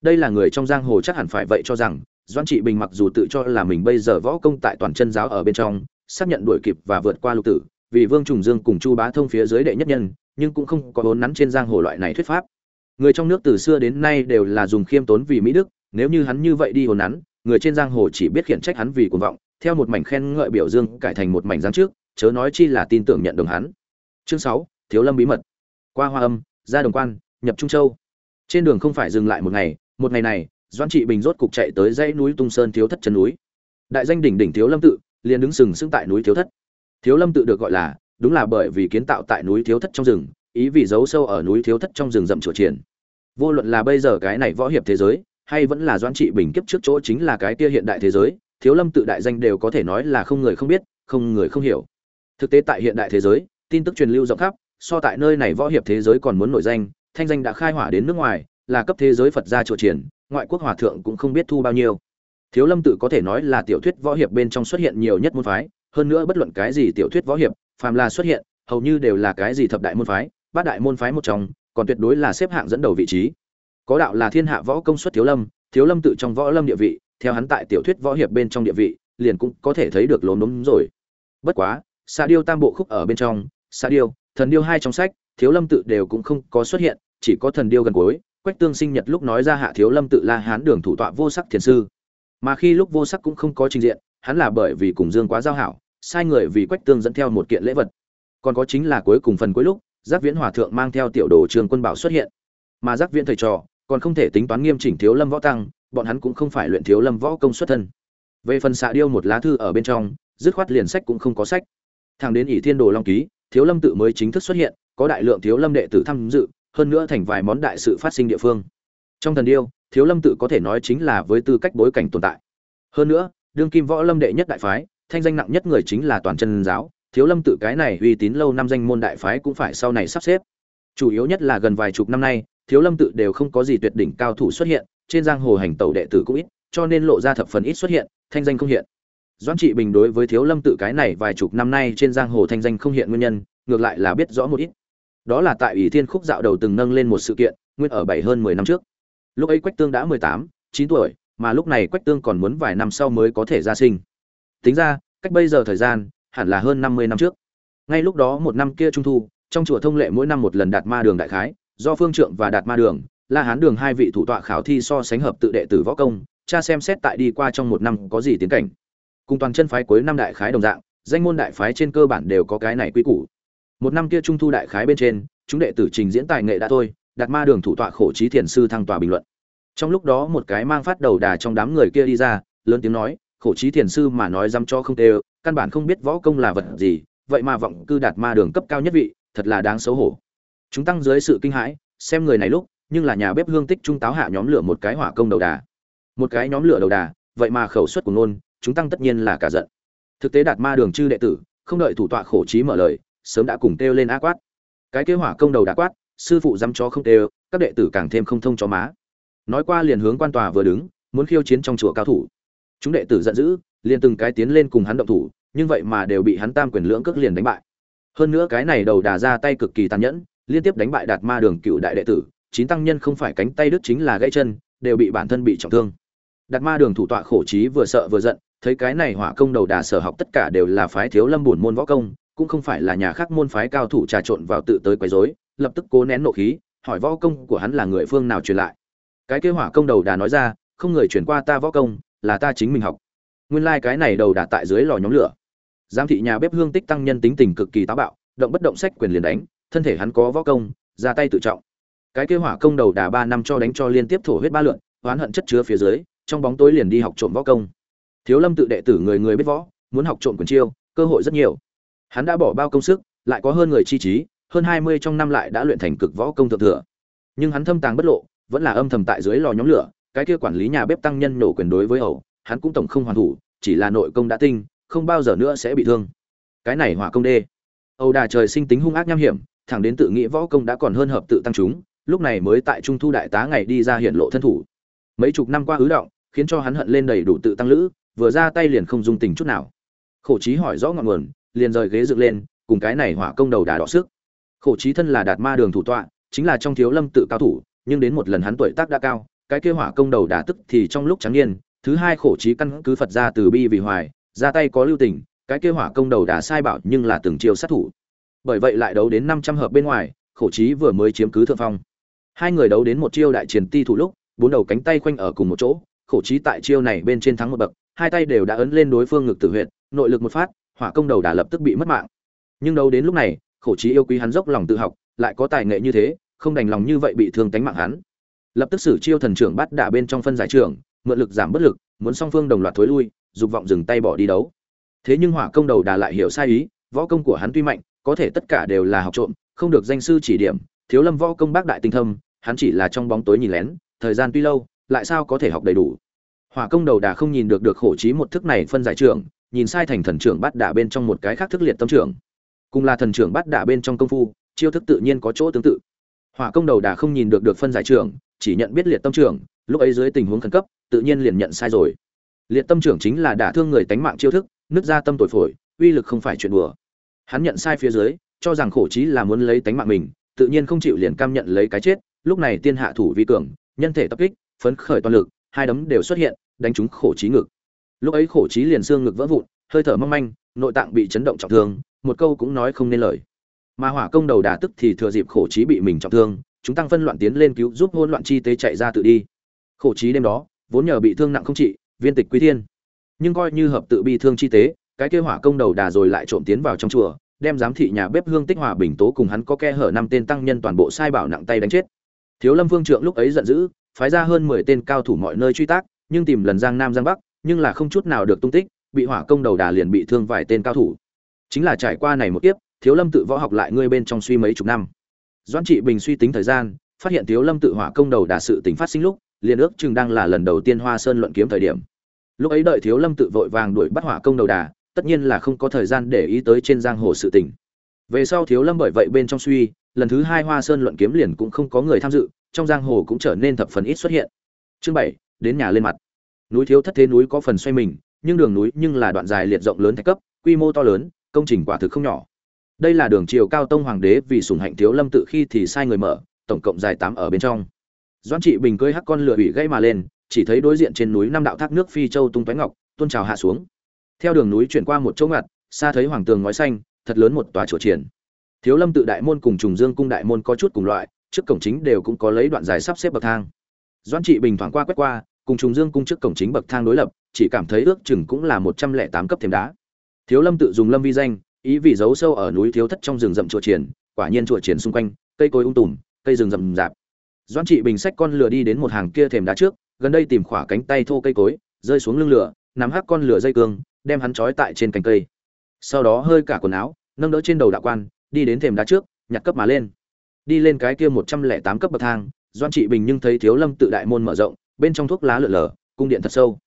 S1: đây là người trong giang hồ chắc hẳn phải vậy cho rằng, doãn trị bình mặc dù tự cho là mình bây giờ võ công tại toàn chân giáo ở bên trong, xác nhận đuổi kịp và vượt qua lục tử, vì vương trùng dương cùng chu bá thông phía dưới đệ nhất nhân, nhưng cũng không có vốn nắn trên giang hồ loại này thuyết pháp. Người trong nước từ xưa đến nay đều là dùng khiêm tốn vì mỹ đức, nếu như hắn như vậy đi hồn nắn, người trên giang hồ chỉ biết khiển trách hắn vì cuồng vọng, theo một mảnh khen ngợi biểu dương cải thành một mảnh giáng trước, chớ nói chi là tin tưởng nhận đồng hắn. Chương sáu, thiếu lâm bí mật. Qua hoa âm, ra đồng quan, nhập trung châu. Trên đường không phải dừng lại một ngày một ngày này, doãn trị bình rốt cục chạy tới dãy núi tung sơn thiếu thất chân núi. Đại danh đỉnh đỉnh thiếu lâm tự, liền đứng sừng sững tại núi thiếu thất. Thiếu lâm tự được gọi là, đúng là bởi vì kiến tạo tại núi thiếu thất trong rừng, ý vì giấu sâu ở núi thiếu thất trong rừng rậm chùa triển. Vô luận là bây giờ cái này võ hiệp thế giới, hay vẫn là doãn trị bình kiếp trước chỗ chính là cái kia hiện đại thế giới, thiếu lâm tự đại danh đều có thể nói là không người không biết, không người không hiểu. Thực tế tại hiện đại thế giới, tin tức truyền lưu rộng khắp, so tại nơi này võ hiệp thế giới còn muốn nổi danh, thanh danh đã khai hỏa đến nước ngoài là cấp thế giới phật gia chùa triển, ngoại quốc hòa thượng cũng không biết thu bao nhiêu. Thiếu lâm tự có thể nói là tiểu thuyết võ hiệp bên trong xuất hiện nhiều nhất môn phái, hơn nữa bất luận cái gì tiểu thuyết võ hiệp, phàm là xuất hiện, hầu như đều là cái gì thập đại môn phái, bát đại môn phái một trong, còn tuyệt đối là xếp hạng dẫn đầu vị trí. Có đạo là thiên hạ võ công suất thiếu lâm thiếu lâm tự trong võ lâm địa vị, theo hắn tại tiểu thuyết võ hiệp bên trong địa vị, liền cũng có thể thấy được lốm đốm rồi. Bất quá xa điêu tam bộ khúc ở bên trong xa điêu, thần điêu hai trong sách, thiếu lâm tự đều cũng không có xuất hiện, chỉ có thần điêu gần cuối quách tương sinh nhật lúc nói ra hạ thiếu lâm tự la hán đường thủ tọa vô sắc thiền sư. Mà khi lúc vô sắc cũng không có trình diện, hắn là bởi vì cùng dương quá giao hảo, sai người vì quách tương dẫn theo một kiện lễ vật. Còn có chính là cuối cùng phần cuối lúc, giác viễn hòa thượng mang theo tiểu đồ trường quân bảo xuất hiện. Mà giác viễn thầy trò, còn không thể tính toán nghiêm chỉnh thiếu lâm võ tăng, bọn hắn cũng không phải luyện thiếu lâm võ công xuất thân. Về phần xạ điêu một lá thư ở bên trong, dứt khoát liền sách cũng không có sách. Thẳng đến ỷ thiên đồ long ký, thiếu lâm tự mới chính thức xuất hiện, có đại lượng thiếu lâm đệ tử tham dự hơn nữa thành vài món đại sự phát sinh địa phương. Trong thần điêu, thiếu lâm tự có thể nói chính là với tư cách bối cảnh tồn tại. Hơn nữa, đương kim võ lâm đệ nhất đại phái, thanh danh nặng nhất người chính là toàn chân giáo, thiếu lâm tự cái này uy tín lâu năm danh môn đại phái cũng phải sau này sắp xếp. Chủ yếu nhất là gần vài chục năm nay, thiếu lâm tự đều không có gì tuyệt đỉnh cao thủ xuất hiện, trên giang hồ hành tẩu đệ tử cũng ít, cho nên lộ ra thập phần ít xuất hiện, thanh danh không hiện. Doãn trị bình đối với thiếu lâm tự cái này vài chục năm nay trên giang hồ thanh danh không hiện nguyên nhân, ngược lại là biết rõ một ít đó là tại ủy thiên khúc dạo đầu từng nâng lên một sự kiện, nguyên ở bảy hơn mười năm trước. Lúc ấy quách tương đã mười tám, chín tuổi, mà lúc này quách tương còn muốn vài năm sau mới có thể ra sinh. Tính ra, cách bây giờ thời gian, hẳn là hơn năm mươi năm trước. Ngay lúc đó một năm kia trung thu, trong chùa thông lệ mỗi năm một lần đạt ma đường đại khái, do phương trượng và đạt ma đường, la hán đường hai vị thủ tọa khảo thi so sánh hợp tự đệ tử võ công cha xem xét tại đi qua trong một năm có gì tiến cảnh. Cùng toàn chân phái cuối năm đại khái đồng dạng, danh môn đại phái trên cơ bản đều có cái này quy củ một năm kia trung thu đại khái bên trên, chúng đệ tử trình diễn tài nghệ đã thôi, đạt ma đường thủ tọa khổ trí thiền sư thăng tòa bình luận. Trong lúc đó một cái mang phát đầu đà trong đám người kia đi ra, lớn tiếng nói, khổ trí thiền sư mà nói dăm cho không tê căn bản không biết võ công là vật gì, vậy mà vọng cư đạt ma đường cấp cao nhất vị, thật là đáng xấu hổ. Chúng tăng dưới sự kinh hãi, xem người này lúc, nhưng là nhà bếp hương tích trung táo hạ nhóm lửa một cái hỏa công đầu đà. Một cái nhóm lửa đầu đà, vậy mà khẩu suất của nôn chúng tăng tất nhiên là cả giận. Thực tế đạt ma đường chư đệ tử, không đợi thủ tọa khổ trí mở lời sớm đã cùng kêu lên á quát. Cái kế hỏa công đầu đã quát, sư phụ dăm cho không kêu, các đệ tử càng thêm không thông cho má. Nói qua liền hướng quan tòa vừa đứng, muốn khiêu chiến trong chùa cao thủ. Chúng đệ tử giận dữ, liền từng cái tiến lên cùng hắn động thủ, nhưng vậy mà đều bị hắn tam quyền lưỡng cước liền đánh bại. Hơn nữa cái này đầu đà ra tay cực kỳ tàn nhẫn, liên tiếp đánh bại đạt ma đường cựu đại đệ tử, chín tăng nhân không phải cánh tay đứt chính là gãy chân, đều bị bản thân bị trọng thương. Đạt ma đường thủ tọa khổ trí vừa sợ vừa giận, thấy cái này hỏa công đầu đà sở học tất cả đều là phái thiếu lâm buồn môn võ công cũng không phải là nhà khác môn phái cao thủ trà trộn vào tự tới quấy rối, lập tức cố nén nộ khí, hỏi võ công của hắn là người phương nào truyền lại. Cái kế hỏa công đầu đà nói ra, không người truyền qua ta võ công, là ta chính mình học. Nguyên lai like cái này đầu đà tại dưới lò nhóm lửa. Giám thị nhà bếp hương tích tăng nhân tính tình cực kỳ táo bạo, động bất động sách quyền liền đánh, thân thể hắn có võ công, ra tay tự trọng. Cái kế hỏa công đầu đà ba năm cho đánh cho liên tiếp thổ huyết ba lượn, oán hận chất chứa phía dưới, trong bóng tối liền đi học trộm võ công. Thiếu lâm tự đệ tử người người biết võ, muốn học trộm quyền chiêu, cơ hội rất nhiều hắn đã bỏ bao công sức, lại có hơn người chi trí, hơn hai mươi trong năm lại đã luyện thành cực võ công thượng thừa. Nhưng hắn thâm tàng bất lộ, vẫn là âm thầm tại dưới lò nhóm lửa, cái kia quản lý nhà bếp tăng nhân nổ quyền đối với ẩu, hắn cũng tổng không hoàn thủ, chỉ là nội công đã tinh, không bao giờ nữa sẽ bị thương. Cái này hỏa công đê. Âu đà trời sinh tính hung ác nham hiểm, thẳng đến tự nghĩ võ công đã còn hơn hợp tự tăng chúng, lúc này mới tại trung thu đại tá ngày đi ra hiện lộ thân thủ. Mấy chục năm qua ứ động, khiến cho hắn hận lên đầy đủ tự tăng lữ, vừa ra tay liền không dung tình chút nào. Khổ trí hỏi rõ ngọn nguồn liền rời ghế dựng lên, cùng cái này hỏa công đầu đà đỏ sức. Khổ trí thân là đạt ma đường thủ tọa, chính là trong thiếu lâm tự cao thủ, nhưng đến một lần hắn tuổi tác đã cao, cái kia hỏa công đầu đà tức thì trong lúc trắng niên, thứ hai khổ trí căn cứ phật ra từ bi vì hoài, ra tay có lưu tình, cái kia hỏa công đầu đà sai bảo nhưng là từng chiêu sát thủ. Bởi vậy lại đấu đến năm trăm hợp bên ngoài, khổ trí vừa mới chiếm cứ thượng phong. Hai người đấu đến một chiêu đại chiến ti thủ lúc, bốn đầu cánh tay khoanh ở cùng một chỗ, khổ trí tại chiêu này bên trên thắng một bậc, hai tay đều đã ấn lên đối phương ngực tử huyệt, nội lực một phát hỏa công đầu đà lập tức bị mất mạng. Nhưng đâu đến lúc này, khổ trí yêu quý hắn dốc lòng tự học, lại có tài nghệ như thế, không đành lòng như vậy bị thương tánh mạng hắn. Lập tức sử chiêu thần trưởng bắt đả bên trong phân giải trưởng, mượn lực giảm bất lực, muốn song phương đồng loạt thối lui, dục vọng dừng tay bỏ đi đấu. Thế nhưng hỏa công đầu đà lại hiểu sai ý, võ công của hắn tuy mạnh, có thể tất cả đều là học trộm, không được danh sư chỉ điểm, thiếu lâm võ công bác đại tinh thâm, hắn chỉ là trong bóng tối nhìn lén, thời gian tuy lâu, lại sao có thể học đầy đủ. Hỏa công đầu đà không nhìn được được khổ trí một thức này phân giải trưởng nhìn sai thành thần trưởng bắt đả bên trong một cái khác thức liệt tâm trưởng. Cùng là thần trưởng bắt đả bên trong công phu, chiêu thức tự nhiên có chỗ tương tự. Hỏa công đầu đà không nhìn được được phân giải trưởng, chỉ nhận biết liệt tâm trưởng, lúc ấy dưới tình huống khẩn cấp, tự nhiên liền nhận sai rồi. Liệt tâm trưởng chính là đả thương người tánh mạng chiêu thức, nứt ra tâm tội phổi, uy lực không phải chuyện đùa. Hắn nhận sai phía dưới, cho rằng khổ trí là muốn lấy tánh mạng mình, tự nhiên không chịu liền cam nhận lấy cái chết, lúc này tiên hạ thủ vi cường, nhân thể tập kích, phấn khởi toàn lực, hai đấm đều xuất hiện, đánh trúng khổ trí ngực lúc ấy khổ trí liền xương ngực vỡ vụn, hơi thở mong manh, nội tạng bị chấn động trọng thương, một câu cũng nói không nên lời. Mà hỏa công đầu đà tức thì thừa dịp khổ trí bị mình trọng thương, chúng tăng phân loạn tiến lên cứu giúp hôn loạn chi tế chạy ra tự đi. Khổ trí đêm đó, vốn nhờ bị thương nặng không trị, viên tịch quý thiên. Nhưng coi như hợp tự bi thương chi tế, cái kêu hỏa công đầu đà rồi lại trộm tiến vào trong chùa, đem giám thị nhà bếp hương tích hòa bình tố cùng hắn có khe hở năm tên tăng nhân toàn bộ sai bảo nặng tay đánh chết. Thiếu lâm vương trượng lúc ấy giận dữ, phái ra hơn mười tên cao thủ mọi nơi truy tác, nhưng tìm lần giang nam giang bắc nhưng là không chút nào được tung tích, bị hỏa công đầu đà liền bị thương vài tên cao thủ. Chính là trải qua này một kiếp, thiếu lâm tự võ học lại ngươi bên trong suy mấy chục năm. Doãn trị bình suy tính thời gian, phát hiện thiếu lâm tự hỏa công đầu đà sự tính phát sinh lúc, liền ước chừng đang là lần đầu tiên hoa sơn luận kiếm thời điểm. Lúc ấy đợi thiếu lâm tự vội vàng đuổi bắt hỏa công đầu đà, tất nhiên là không có thời gian để ý tới trên giang hồ sự tình. Về sau thiếu lâm bởi vậy bên trong suy, lần thứ hai hoa sơn luận kiếm liền cũng không có người tham dự, trong giang hồ cũng trở nên thập phần ít xuất hiện. Chương bảy, đến nhà lên mặt núi thiếu thất thế núi có phần xoay mình, nhưng đường núi nhưng là đoạn dài liệt rộng lớn thạch cấp, quy mô to lớn, công trình quả thực không nhỏ. Đây là đường triều cao tông hoàng đế vì sủng hạnh thiếu lâm tự khi thì sai người mở, tổng cộng dài tám ở bên trong. Doãn trị bình cưỡi hắc con lửa bị gây mà lên, chỉ thấy đối diện trên núi năm đạo thác nước phi châu tung toái ngọc tôn trào hạ xuống. Theo đường núi chuyển qua một chỗ ngặt, xa thấy hoàng tường ngói xanh, thật lớn một tòa chùa triển thiếu lâm tự đại môn cùng trùng dương cung đại môn có chút cùng loại, trước cổng chính đều cũng có lấy đoạn dài sắp xếp bậc thang. Doãn trị bình thoáng qua quét qua cùng trùng dương cung trước cổng chính bậc thang đối lập, chỉ cảm thấy ước chừng cũng là một trăm lẻ tám cấp thềm đá. Thiếu lâm tự dùng lâm vi danh, ý vì giấu sâu ở núi thiếu thất trong rừng rậm chùa triển, quả nhiên chùa triển xung quanh, cây cối ung tùm, cây rừng rậm rạp. Doãn trị bình sách con lửa đi đến một hàng kia thềm đá trước, gần đây tìm khỏa cánh tay thô cây cối, rơi xuống lưng lửa, nắm hắc con lửa dây cương, đem hắn trói tại trên cành cây. Sau đó hơi cả quần áo, nâng đỡ trên đầu đạo quan, đi đến thềm đá trước, nhặt cấp mà lên. Đi lên cái kia một trăm lẻ tám cấp bậc thang doan trị bình nhưng thấy thiếu lâm tự đại môn mở rộng bên trong thuốc lá lượn lờ cung điện thật sâu.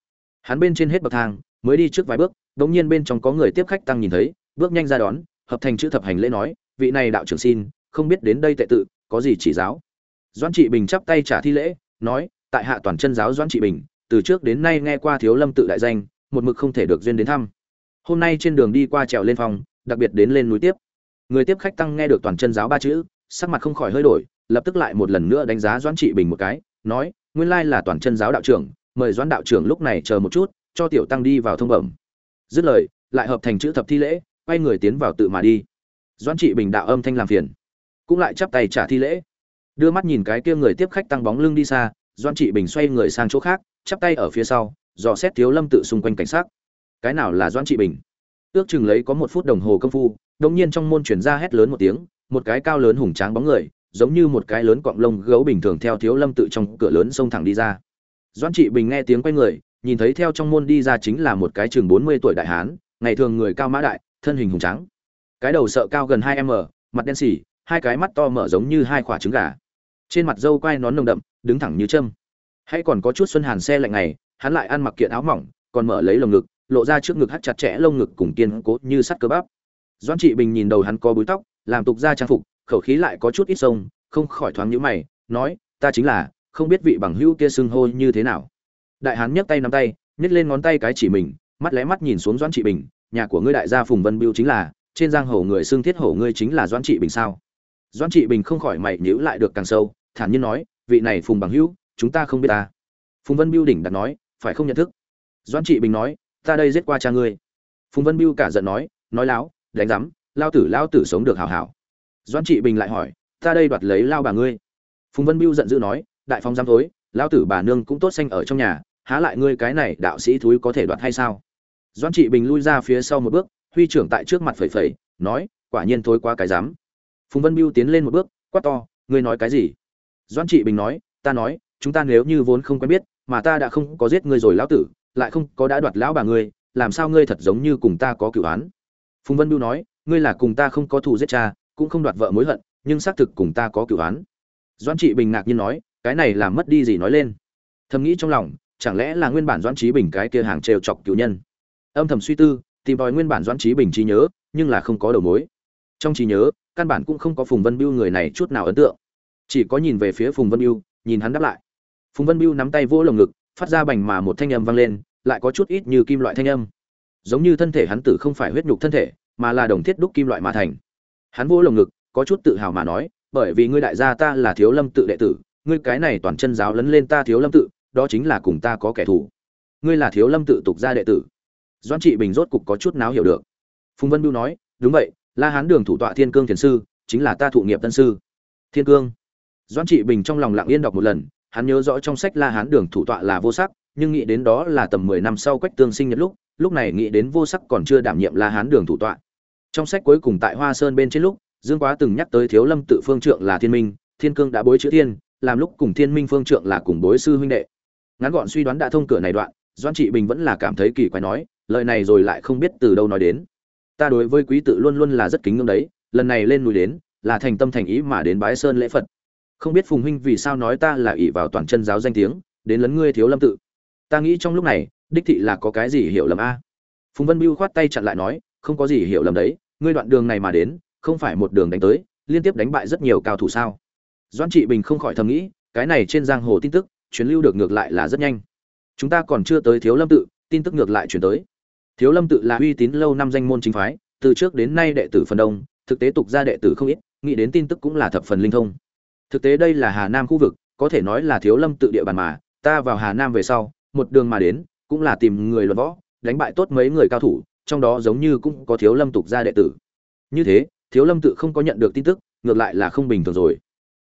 S1: Hắn bên trên hết bậc thang, mới đi trước vài bước đống nhiên bên trong có người tiếp khách tăng nhìn thấy, bước nhanh ra đón, hợp thành chữ thập hành lễ nói, vị này đạo trưởng xin, không biết đến đây tệ tự, có gì chỉ giáo? Doãn trị bình chắp tay trả thi lễ, nói, tại hạ toàn chân giáo Doãn trị bình, từ trước đến nay nghe qua thiếu lâm tự đại danh, một mực không thể được duyên đến thăm. Hôm nay trên đường đi qua trèo lên phòng, đặc biệt đến lên núi tiếp. Người tiếp khách tăng nghe được toàn chân giáo ba chữ, sắc mặt không khỏi hơi đổi, lập tức lại một lần nữa đánh giá doãn trị bình một cái, nói nguyên lai là toàn chân giáo đạo trưởng, mời doãn đạo trưởng lúc này chờ một chút, cho tiểu tăng đi vào thông bẩm. Dứt lời, lại hợp thành chữ thập thi lễ, quay người tiến vào tự mà đi. Doãn trị bình đạo âm thanh làm phiền, cũng lại chắp tay trả thi lễ. Đưa mắt nhìn cái kia người tiếp khách tăng bóng lưng đi xa, doãn trị bình xoay người sang chỗ khác, chắp tay ở phía sau, dò xét thiếu lâm tự xung quanh cảnh sát cái nào là doãn trị bình? Ước chừng lấy có một phút đồng hồ công phu, đột nhiên trong môn truyền ra hét lớn một tiếng, một cái cao lớn hùng tráng bóng người giống như một cái lớn cọng lông gấu bình thường theo thiếu lâm tự trong cửa lớn xông thẳng đi ra. Doãn trị bình nghe tiếng quay người, nhìn thấy theo trong môn đi ra chính là một cái chừng bốn mươi tuổi đại hán, ngày thường người cao mã đại, thân hình hùng trắng cái đầu sợ cao gần hai m, mặt đen xỉ, hai cái mắt to mở giống như hai quả trứng gà. Trên mặt dâu quai nón nồng đậm, đứng thẳng như châm. Hay còn có chút xuân hàn xe lạnh này hắn lại ăn mặc kiện áo mỏng, còn mở lấy lồng ngực, lộ ra trước ngực hắt chặt chẽ lông ngực cùng kiên cố như sắt cơ bắp. Doãn trị bình nhìn đầu hắn có búi tóc, làm tục ra trang phục khẩu khí lại có chút ít sông, không khỏi thoáng nhíu mày, nói, ta chính là, không biết vị bằng hữu kia xưng hô như thế nào. Đại hán nhấc tay nắm tay nhấc lên ngón tay cái chỉ mình, mắt lẽ mắt nhìn xuống doãn trị bình, nhà của ngươi đại gia phùng vân biêu chính là, trên giang hồ người xưng thiết hổ ngươi chính là doãn trị bình sao? Doãn trị bình không khỏi mày nhíu lại được càng sâu, thản nhiên nói, vị này phùng bằng hữu, chúng ta không biết ta. Phùng vân biêu đỉnh đặt nói, phải không nhận thức? Doãn trị bình nói, ta đây giết qua cha ngươi. Phùng vân biêu cả giận nói nói láo, đánh rắm lao tử lao tử sống được hảo hảo doãn trị bình lại hỏi, ta đây đoạt lấy lao bà ngươi? Phùng vân biêu giận dữ nói, đại phong giám thối lao tử bà nương cũng tốt xanh ở trong nhà, há lại ngươi cái này đạo sĩ thúi có thể đoạt hay sao? Doãn trị bình lui ra phía sau một bước, huy trưởng tại trước mặt phẩy phẩy, nói, quả nhiên thối quá cái dám phùng vân biêu tiến lên một bước, quát to, ngươi nói cái gì? Doãn trị bình nói, ta nói, chúng ta nếu như vốn không quen biết, mà ta đã không có giết ngươi rồi lão tử, lại không có đã đoạt lão bà ngươi, làm sao ngươi thật giống như cùng ta có cửu án? Phùng vân biêu nói, ngươi là cùng ta không có thù giết cha cũng không đoạt vợ mối hận, nhưng xác thực cùng ta có cửu án. Doãn trị bình ngạc nhiên nói, cái này làm mất đi gì nói lên. Thầm nghĩ trong lòng, chẳng lẽ là nguyên bản doãn trí bình cái kia hàng trêu chọc cửu nhân? Âm thầm suy tư, tìm tòi nguyên bản doãn trí bình trí nhớ, nhưng là không có đầu mối. Trong trí nhớ, căn bản cũng không có phùng vân biêu người này chút nào ấn tượng. Chỉ có nhìn về phía phùng vân biêu nhìn hắn đáp lại. Phùng vân biêu nắm tay vỗ lồng ngực, phát ra bành mà một thanh âm vang lên, lại có chút ít như kim loại thanh âm. Giống như thân thể hắn tử không phải huyết nhục thân thể, mà là đồng thiết đúc kim loại mà thành hắn vỗ lồng ngực, có chút tự hào mà nói, bởi vì ngươi đại gia ta là thiếu lâm tự đệ tử, ngươi cái này toàn chân giáo lấn lên ta thiếu lâm tự, đó chính là cùng ta có kẻ thù. Ngươi là thiếu lâm tự tục gia đệ tử. Doan trị bình rốt cục có chút náo hiểu được. Phùng vân biêu nói, đúng vậy, la hán đường thủ tọa thiên cương thiền sư, chính là ta thụ nghiệp tân sư. Thiên cương. Doan trị bình trong lòng lặng yên đọc một lần, hắn nhớ rõ trong sách la hán đường thủ tọa là vô sắc, nhưng nghĩ đến đó là tầm mười năm sau quách tương sinh nhật lúc lúc này nghĩ đến vô sắc còn chưa đảm nhiệm la hán đường thủ tọa trong sách cuối cùng tại hoa sơn bên trên lúc, dương quá từng nhắc tới thiếu lâm tự phương trượng là thiên minh, thiên cương đã bối chữ thiên, làm lúc cùng thiên minh phương trượng là cùng bối sư huynh đệ. Ngắn gọn suy đoán đã thông cửa này đoạn doan trị bình vẫn là cảm thấy kỳ quái nói, lời này rồi lại không biết từ đâu nói đến. Ta đối với quý tự luôn luôn là rất kính ngưỡng đấy, lần này lên núi đến, là thành tâm thành ý mà đến bái sơn lễ phật. Không biết phùng huynh vì sao nói ta là ỷ vào toàn chân giáo danh tiếng, đến lấn ngươi thiếu lâm tự. Ta nghĩ trong lúc này, đích thị là có cái gì hiểu lầm a? Phùng vân biêu khoát tay chặn lại nói không có gì hiểu lầm đấy, ngươi đoạn đường này mà đến, không phải một đường đánh tới, liên tiếp đánh bại rất nhiều cao thủ sao? Doan trị bình không khỏi thầm nghĩ, cái này trên giang hồ tin tức chuyến lưu được ngược lại là rất nhanh. Chúng ta còn chưa tới thiếu lâm tự, tin tức ngược lại chuyển tới. Thiếu lâm tự là uy tín lâu năm danh môn chính phái, từ trước đến nay đệ tử phần đông, thực tế tục ra đệ tử không ít, nghĩ đến tin tức cũng là thập phần linh thông. Thực tế đây là hà nam khu vực, có thể nói là thiếu lâm tự địa bàn mà, ta vào hà nam về sau, một đường mà đến, cũng là tìm người luận võ, đánh bại tốt mấy người cao thủ trong đó giống như cũng có thiếu lâm tục gia đệ tử. Như thế, thiếu lâm tự không có nhận được tin tức, ngược lại là không bình thường rồi.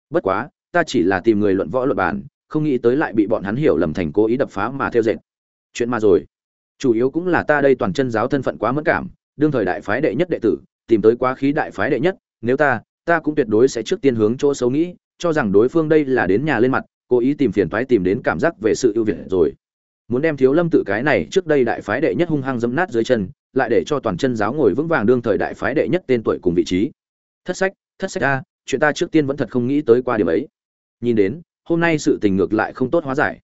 S1: Bất quá, ta chỉ là tìm người luận võ luận bàn, không nghĩ tới lại bị bọn hắn hiểu lầm thành cố ý đập phá mà theo dệt. Chuyện mà rồi. Chủ yếu cũng là ta đây toàn chân giáo thân phận quá mất cảm, đương thời đại phái đệ nhất đệ tử, tìm tới quá khí đại phái đệ nhất, nếu ta ta cũng tuyệt đối sẽ trước tiên hướng chỗ xấu nghĩ, cho rằng đối phương đây là đến nhà lên mặt, cố ý tìm phiền toái tìm đến cảm giác về sự ưu việt rồi. Muốn đem thiếu lâm tự cái này trước đây đại phái đệ nhất hung hăng dẫm nát dưới chân lại để cho toàn chân giáo ngồi vững vàng đương thời đại phái đệ nhất tên tuổi cùng vị trí. Thất sách thất sách a, chuyện ta trước tiên vẫn thật không nghĩ tới qua điểm ấy. Nhìn đến, hôm nay sự tình ngược lại không tốt hóa giải.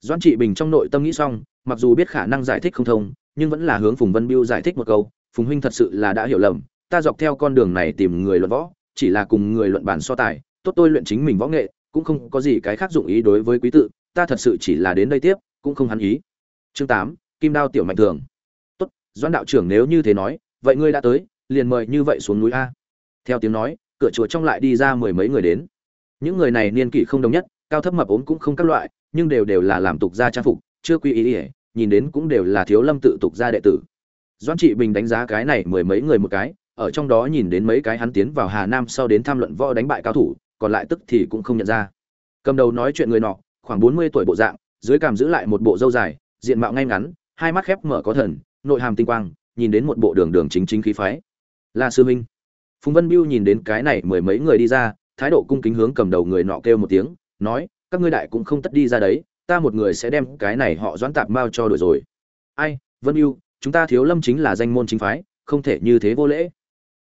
S1: Doãn trị bình trong nội tâm nghĩ xong, mặc dù biết khả năng giải thích không thông, nhưng vẫn là hướng phùng vân biêu giải thích một câu, phùng huynh thật sự là đã hiểu lầm, ta dọc theo con đường này tìm người luận võ, chỉ là cùng người luận bản so tài, tốt tôi luyện chính mình võ nghệ, cũng không có gì cái khác dụng ý đối với quý tự, ta thật sự chỉ là đến đây tiếp, cũng không hắn ý. Chương tám, kim đao tiểu mạnh thường doãn đạo trưởng nếu như thế nói, vậy ngươi đã tới, liền mời như vậy xuống núi a. Theo tiếng nói, cửa chùa trong lại đi ra mười mấy người đến. Những người này niên kỷ không đồng nhất, cao thấp mập ốm cũng không các loại, nhưng đều đều là làm tục gia trang phục, chưa quy ý ỉa nhìn đến cũng đều là thiếu lâm tự tục gia đệ tử. Doãn trị bình đánh giá cái này mười mấy người một cái, ở trong đó nhìn đến mấy cái hắn tiến vào hà nam sau đến tham luận võ đánh bại cao thủ, còn lại tức thì cũng không nhận ra. Cầm đầu nói chuyện người nọ, khoảng bốn mươi tuổi bộ dạng, dưới cằm giữ lại một bộ râu dài, diện mạo ngay ngắn, hai mắt khép mở có thần nội hàm tinh quang, nhìn đến một bộ đường đường chính chính khí phái. La sư huynh. Phùng vân biêu nhìn đến cái này mười mấy người đi ra, thái độ cung kính hướng cầm đầu người nọ kêu một tiếng, nói, các ngươi đại cũng không tất đi ra đấy, ta một người sẽ đem cái này họ doãn tạp mao cho đổi rồi. Ai, vân biêu chúng ta thiếu lâm chính là danh môn chính phái, không thể như thế vô lễ.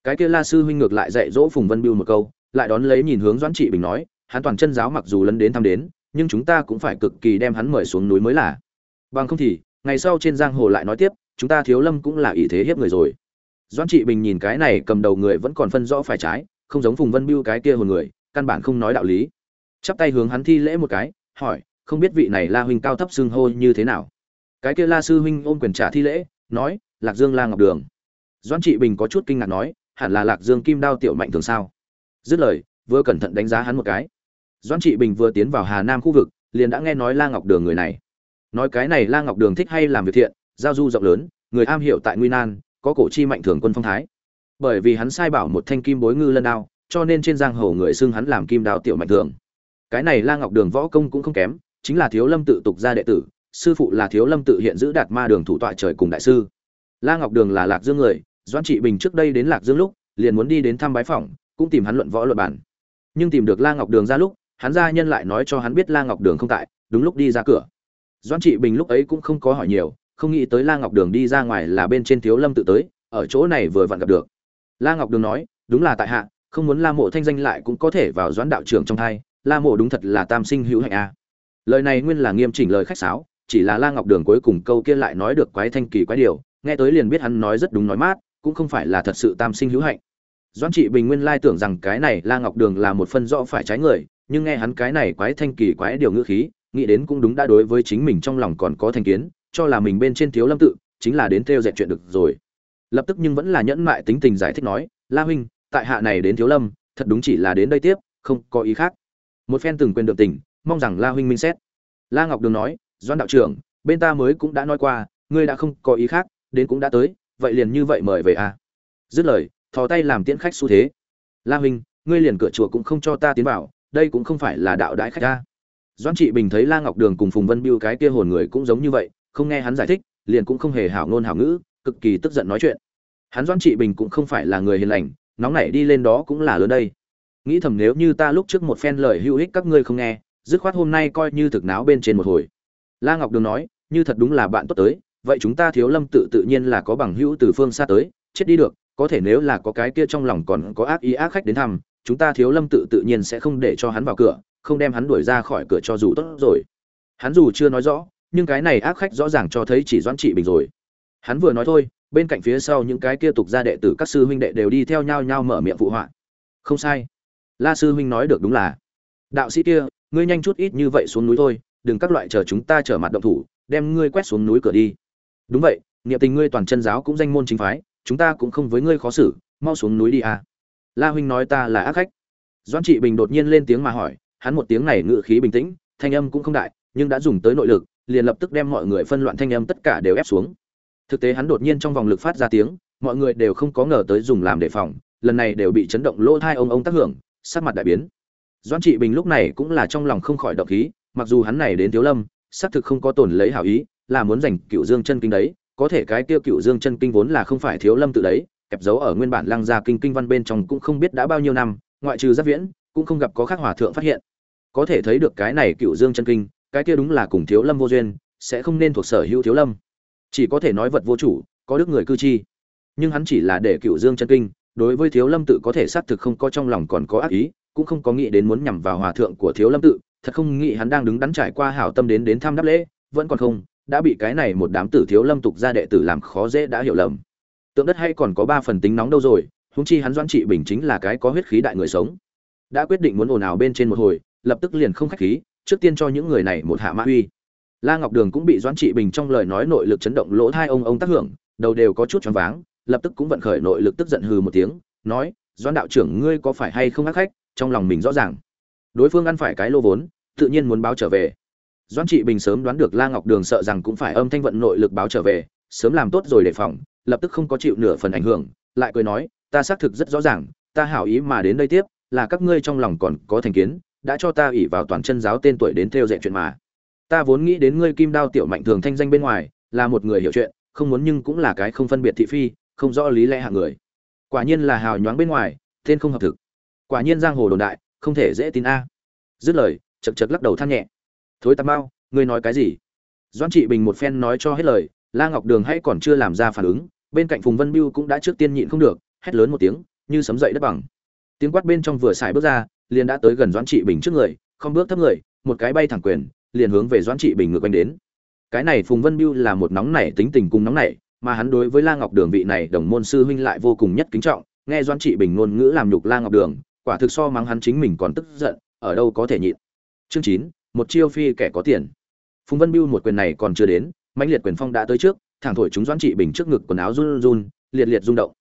S1: Cái kia la sư huynh ngược lại dạy dỗ phùng vân biêu một câu, lại đón lấy nhìn hướng doãn trị bình nói, hắn toàn chân giáo mặc dù lấn đến thăm đến, nhưng chúng ta cũng phải cực kỳ đem hắn mời xuống núi mới là. Bằng không thì, ngày sau trên giang hồ lại nói tiếp chúng ta thiếu lâm cũng là ý thế hiếp người rồi. Doãn trị bình nhìn cái này cầm đầu người vẫn còn phân rõ phải trái, không giống phùng vân biêu cái kia hồn người, căn bản không nói đạo lý. Chắp tay hướng hắn thi lễ một cái, hỏi, không biết vị này la huynh cao thấp xưng hô như thế nào? Cái kia la sư huynh ôm quyền trả thi lễ, nói, lạc dương la ngọc đường. Doãn trị bình có chút kinh ngạc nói, hẳn là lạc dương kim đao tiểu mạnh thường sao? Dứt lời, vừa cẩn thận đánh giá hắn một cái. Doãn trị bình vừa tiến vào hà nam khu vực, liền đã nghe nói la ngọc đường người này. Nói cái này la ngọc đường thích hay làm việc thiện giao du rộng lớn, người am hiểu tại nguy nan, có cổ chi mạnh thường quân phong thái. Bởi vì hắn sai bảo một thanh kim bối ngư lân đao, cho nên trên giang hồ người xưng hắn làm kim đao tiểu mạnh thường. Cái này la ngọc đường võ công cũng không kém, chính là thiếu lâm tự tục gia đệ tử, sư phụ là thiếu lâm tự hiện giữ đạt ma đường thủ tọa trời cùng đại sư. La ngọc đường là lạc dương người, doãn trị bình trước đây đến lạc dương lúc, liền muốn đi đến thăm bái phỏng, cũng tìm hắn luận võ luận bản nhưng tìm được la ngọc đường ra lúc, hắn gia nhân lại nói cho hắn biết la ngọc đường không tại, đúng lúc đi ra cửa. Doãn trị bình lúc ấy cũng không có hỏi nhiều không nghĩ tới la ngọc đường đi ra ngoài là bên trên thiếu lâm tự tới, ở chỗ này vừa vặn gặp được. La ngọc đường nói, đúng là tại hạ, không muốn la mộ thanh danh lại cũng có thể vào doãn đạo trưởng trong thai, la mộ đúng thật là tam sinh hữu hạnh a. Lời này nguyên là nghiêm chỉnh lời khách sáo, chỉ là la ngọc đường cuối cùng câu kia lại nói được quái thanh kỳ quái điều, nghe tới liền biết hắn nói rất đúng nói mát, cũng không phải là thật sự tam sinh hữu hạnh. Doãn trị bình nguyên lai tưởng rằng cái này la ngọc đường là một phân rõ phải trái người, nhưng nghe hắn cái này quái thanh kỳ quái điều ngữ khí, nghĩ đến cũng đúng đã đối với chính mình trong lòng còn có thành kiến cho là mình bên trên thiếu lâm tự, chính là đến theo dệt chuyện được rồi. Lập tức nhưng vẫn là nhẫn mại tính tình giải thích nói, la huynh, tại hạ này đến thiếu lâm, thật đúng chỉ là đến đây tiếp, không có ý khác. Một phen từng quên được tình, mong rằng la huynh minh xét. La ngọc đường nói doan đạo trưởng, bên ta mới cũng đã nói qua, ngươi đã không có ý khác, đến cũng đã tới, vậy liền như vậy mời về à? Dứt lời, thò tay làm tiễn khách xu thế. La huynh, ngươi liền cửa chùa cũng không cho ta tiến vào, đây cũng không phải là đạo đãi khách ta. Doan trị bình thấy la ngọc đường cùng phùng vân biêu cái kia hồn người cũng giống như vậy không nghe hắn giải thích, liền cũng không hề hảo ngôn hảo ngữ, cực kỳ tức giận nói chuyện. Hắn doãn trị bình cũng không phải là người hiền lành, nóng nảy đi lên đó cũng là lớn đây. Nghĩ thầm nếu như ta lúc trước một phen lời hữu ích các ngươi không nghe, dứt khoát hôm nay coi như thực náo bên trên một hồi. La ngọc đường nói, như thật đúng là bạn tốt tới, vậy chúng ta thiếu lâm tự tự nhiên là có bằng hữu từ phương xa tới, chết đi được, có thể nếu là có cái kia trong lòng còn có ác ý ác khách đến thăm, chúng ta thiếu lâm tự tự nhiên sẽ không để cho hắn vào cửa, không đem hắn đuổi ra khỏi cửa cho dù tốt rồi. Hắn dù chưa nói rõ nhưng cái này ác khách rõ ràng cho thấy chỉ doãn trị bình rồi. Hắn vừa nói thôi, bên cạnh phía sau những cái kia tục gia đệ tử các sư huynh đệ đều đi theo nhau nhau mở miệng phụ họa. Không sai. La sư huynh nói được đúng là. Đạo sĩ kia, ngươi nhanh chút ít như vậy xuống núi thôi, đừng các loại chờ chúng ta trở mặt động thủ, đem ngươi quét xuống núi cửa đi. Đúng vậy, niệm tình ngươi toàn chân giáo cũng danh môn chính phái, chúng ta cũng không với ngươi khó xử, mau xuống núi đi à. La huynh nói ta là ác khách. Doan trị bình đột nhiên lên tiếng mà hỏi, hắn một tiếng này ngự khí bình tĩnh, thanh âm cũng không đại, nhưng đã dùng tới nội lực liền lập tức đem mọi người phân loạn thanh âm tất cả đều ép xuống. Thực tế hắn đột nhiên trong vòng lực phát ra tiếng, mọi người đều không có ngờ tới dùng làm đề phòng, lần này đều bị chấn động lỗ thai ông ông tác hưởng, sắc mặt đại biến. Doan trị bình lúc này cũng là trong lòng không khỏi động khí, mặc dù hắn này đến thiếu lâm, xác thực không có tổn lấy hảo ý, là muốn giành cựu dương chân kinh đấy, có thể cái tiêu cựu dương chân kinh vốn là không phải thiếu lâm tự đấy kẹp dấu ở nguyên bản lăng gia kinh kinh văn bên trong cũng không biết đã bao nhiêu năm, ngoại trừ giáp viễn, cũng không gặp có khác hòa thượng phát hiện. Có thể thấy được cái này cựu dương chân kinh cái kia đúng là cùng thiếu lâm vô duyên, sẽ không nên thuộc sở hữu thiếu lâm. Chỉ có thể nói vật vô chủ, có đức người cư chi. Nhưng hắn chỉ là để cựu dương chân kinh, đối với thiếu lâm tự có thể xác thực không có trong lòng còn có ác ý, cũng không có nghĩ đến muốn nhằm vào hòa thượng của thiếu lâm tự, thật không nghĩ hắn đang đứng đắn trải qua hảo tâm đến đến thăm đáp lễ, vẫn còn không, đã bị cái này một đám tử thiếu lâm tục gia đệ tử làm khó dễ đã hiểu lầm. Tượng đất hay còn có ba phần tính nóng đâu rồi húng chi hắn doãn trị bình chính là cái có huyết khí đại người sống. Đã quyết định muốn ồn ào bên trên một hồi, lập tức liền không khách khí trước tiên cho những người này một hạ mã uy. La ngọc đường cũng bị doãn trị bình trong lời nói nội lực chấn động lỗ thai ông ông tác hưởng, đầu đều có chút choáng váng, lập tức cũng vận khởi nội lực tức giận hừ một tiếng, nói, doãn đạo trưởng ngươi có phải hay không ác khách? Trong lòng mình rõ ràng. Đối phương ăn phải cái lô vốn, tự nhiên muốn báo trở về. Doãn trị bình sớm đoán được la ngọc đường sợ rằng cũng phải âm thanh vận nội lực báo trở về, sớm làm tốt rồi đề phòng, lập tức không có chịu nửa phần ảnh hưởng, lại cười nói, ta xác thực rất rõ ràng, ta hảo ý mà đến đây tiếp, là các ngươi trong lòng còn có thành kiến đã cho ta ủy vào toàn chân giáo tên tuổi đến theo dạy chuyện mà. Ta vốn nghĩ đến ngươi kim đao tiểu mạnh thường thanh danh bên ngoài, là một người hiểu chuyện, không muốn nhưng cũng là cái không phân biệt thị phi, không rõ lý lẽ hạng người. Quả nhiên là hào nhoáng bên ngoài, tên không hợp thực. Quả nhiên giang hồ đồn đại, không thể dễ tin a. Dứt lời chật chật lắc đầu than nhẹ. Thối tà bao ngươi nói cái gì? Doan trị bình một phen nói cho hết lời, la ngọc đường hay còn chưa làm ra phản ứng, bên cạnh phùng vân biêu cũng đã trước tiên nhịn không được, hét lớn một tiếng, như sấm dậy đất bằng. Tiếng quát bên trong vừa xài bước ra liền đã tới gần doãn trị bình trước người, không bước thấp người, một cái bay thẳng quyền, liền hướng về doãn trị bình ngược quanh đến. Cái này phùng vân biêu là một nóng nảy, tính tình cùng nóng nảy, mà hắn đối với la ngọc đường vị này đồng môn sư huynh lại vô cùng nhất kính trọng, nghe doãn trị bình ngôn ngữ làm nhục la ngọc đường, quả thực so mắng hắn chính mình còn tức giận, ở đâu có thể nhịn. Chương chín, một chiêu phi kẻ có tiền. Phùng vân biêu một quyền này còn chưa đến, mãnh liệt quyền phong đã tới trước, thẳng thổi chúng doãn trị bình trước ngực quần áo run run, liệt liệt rung động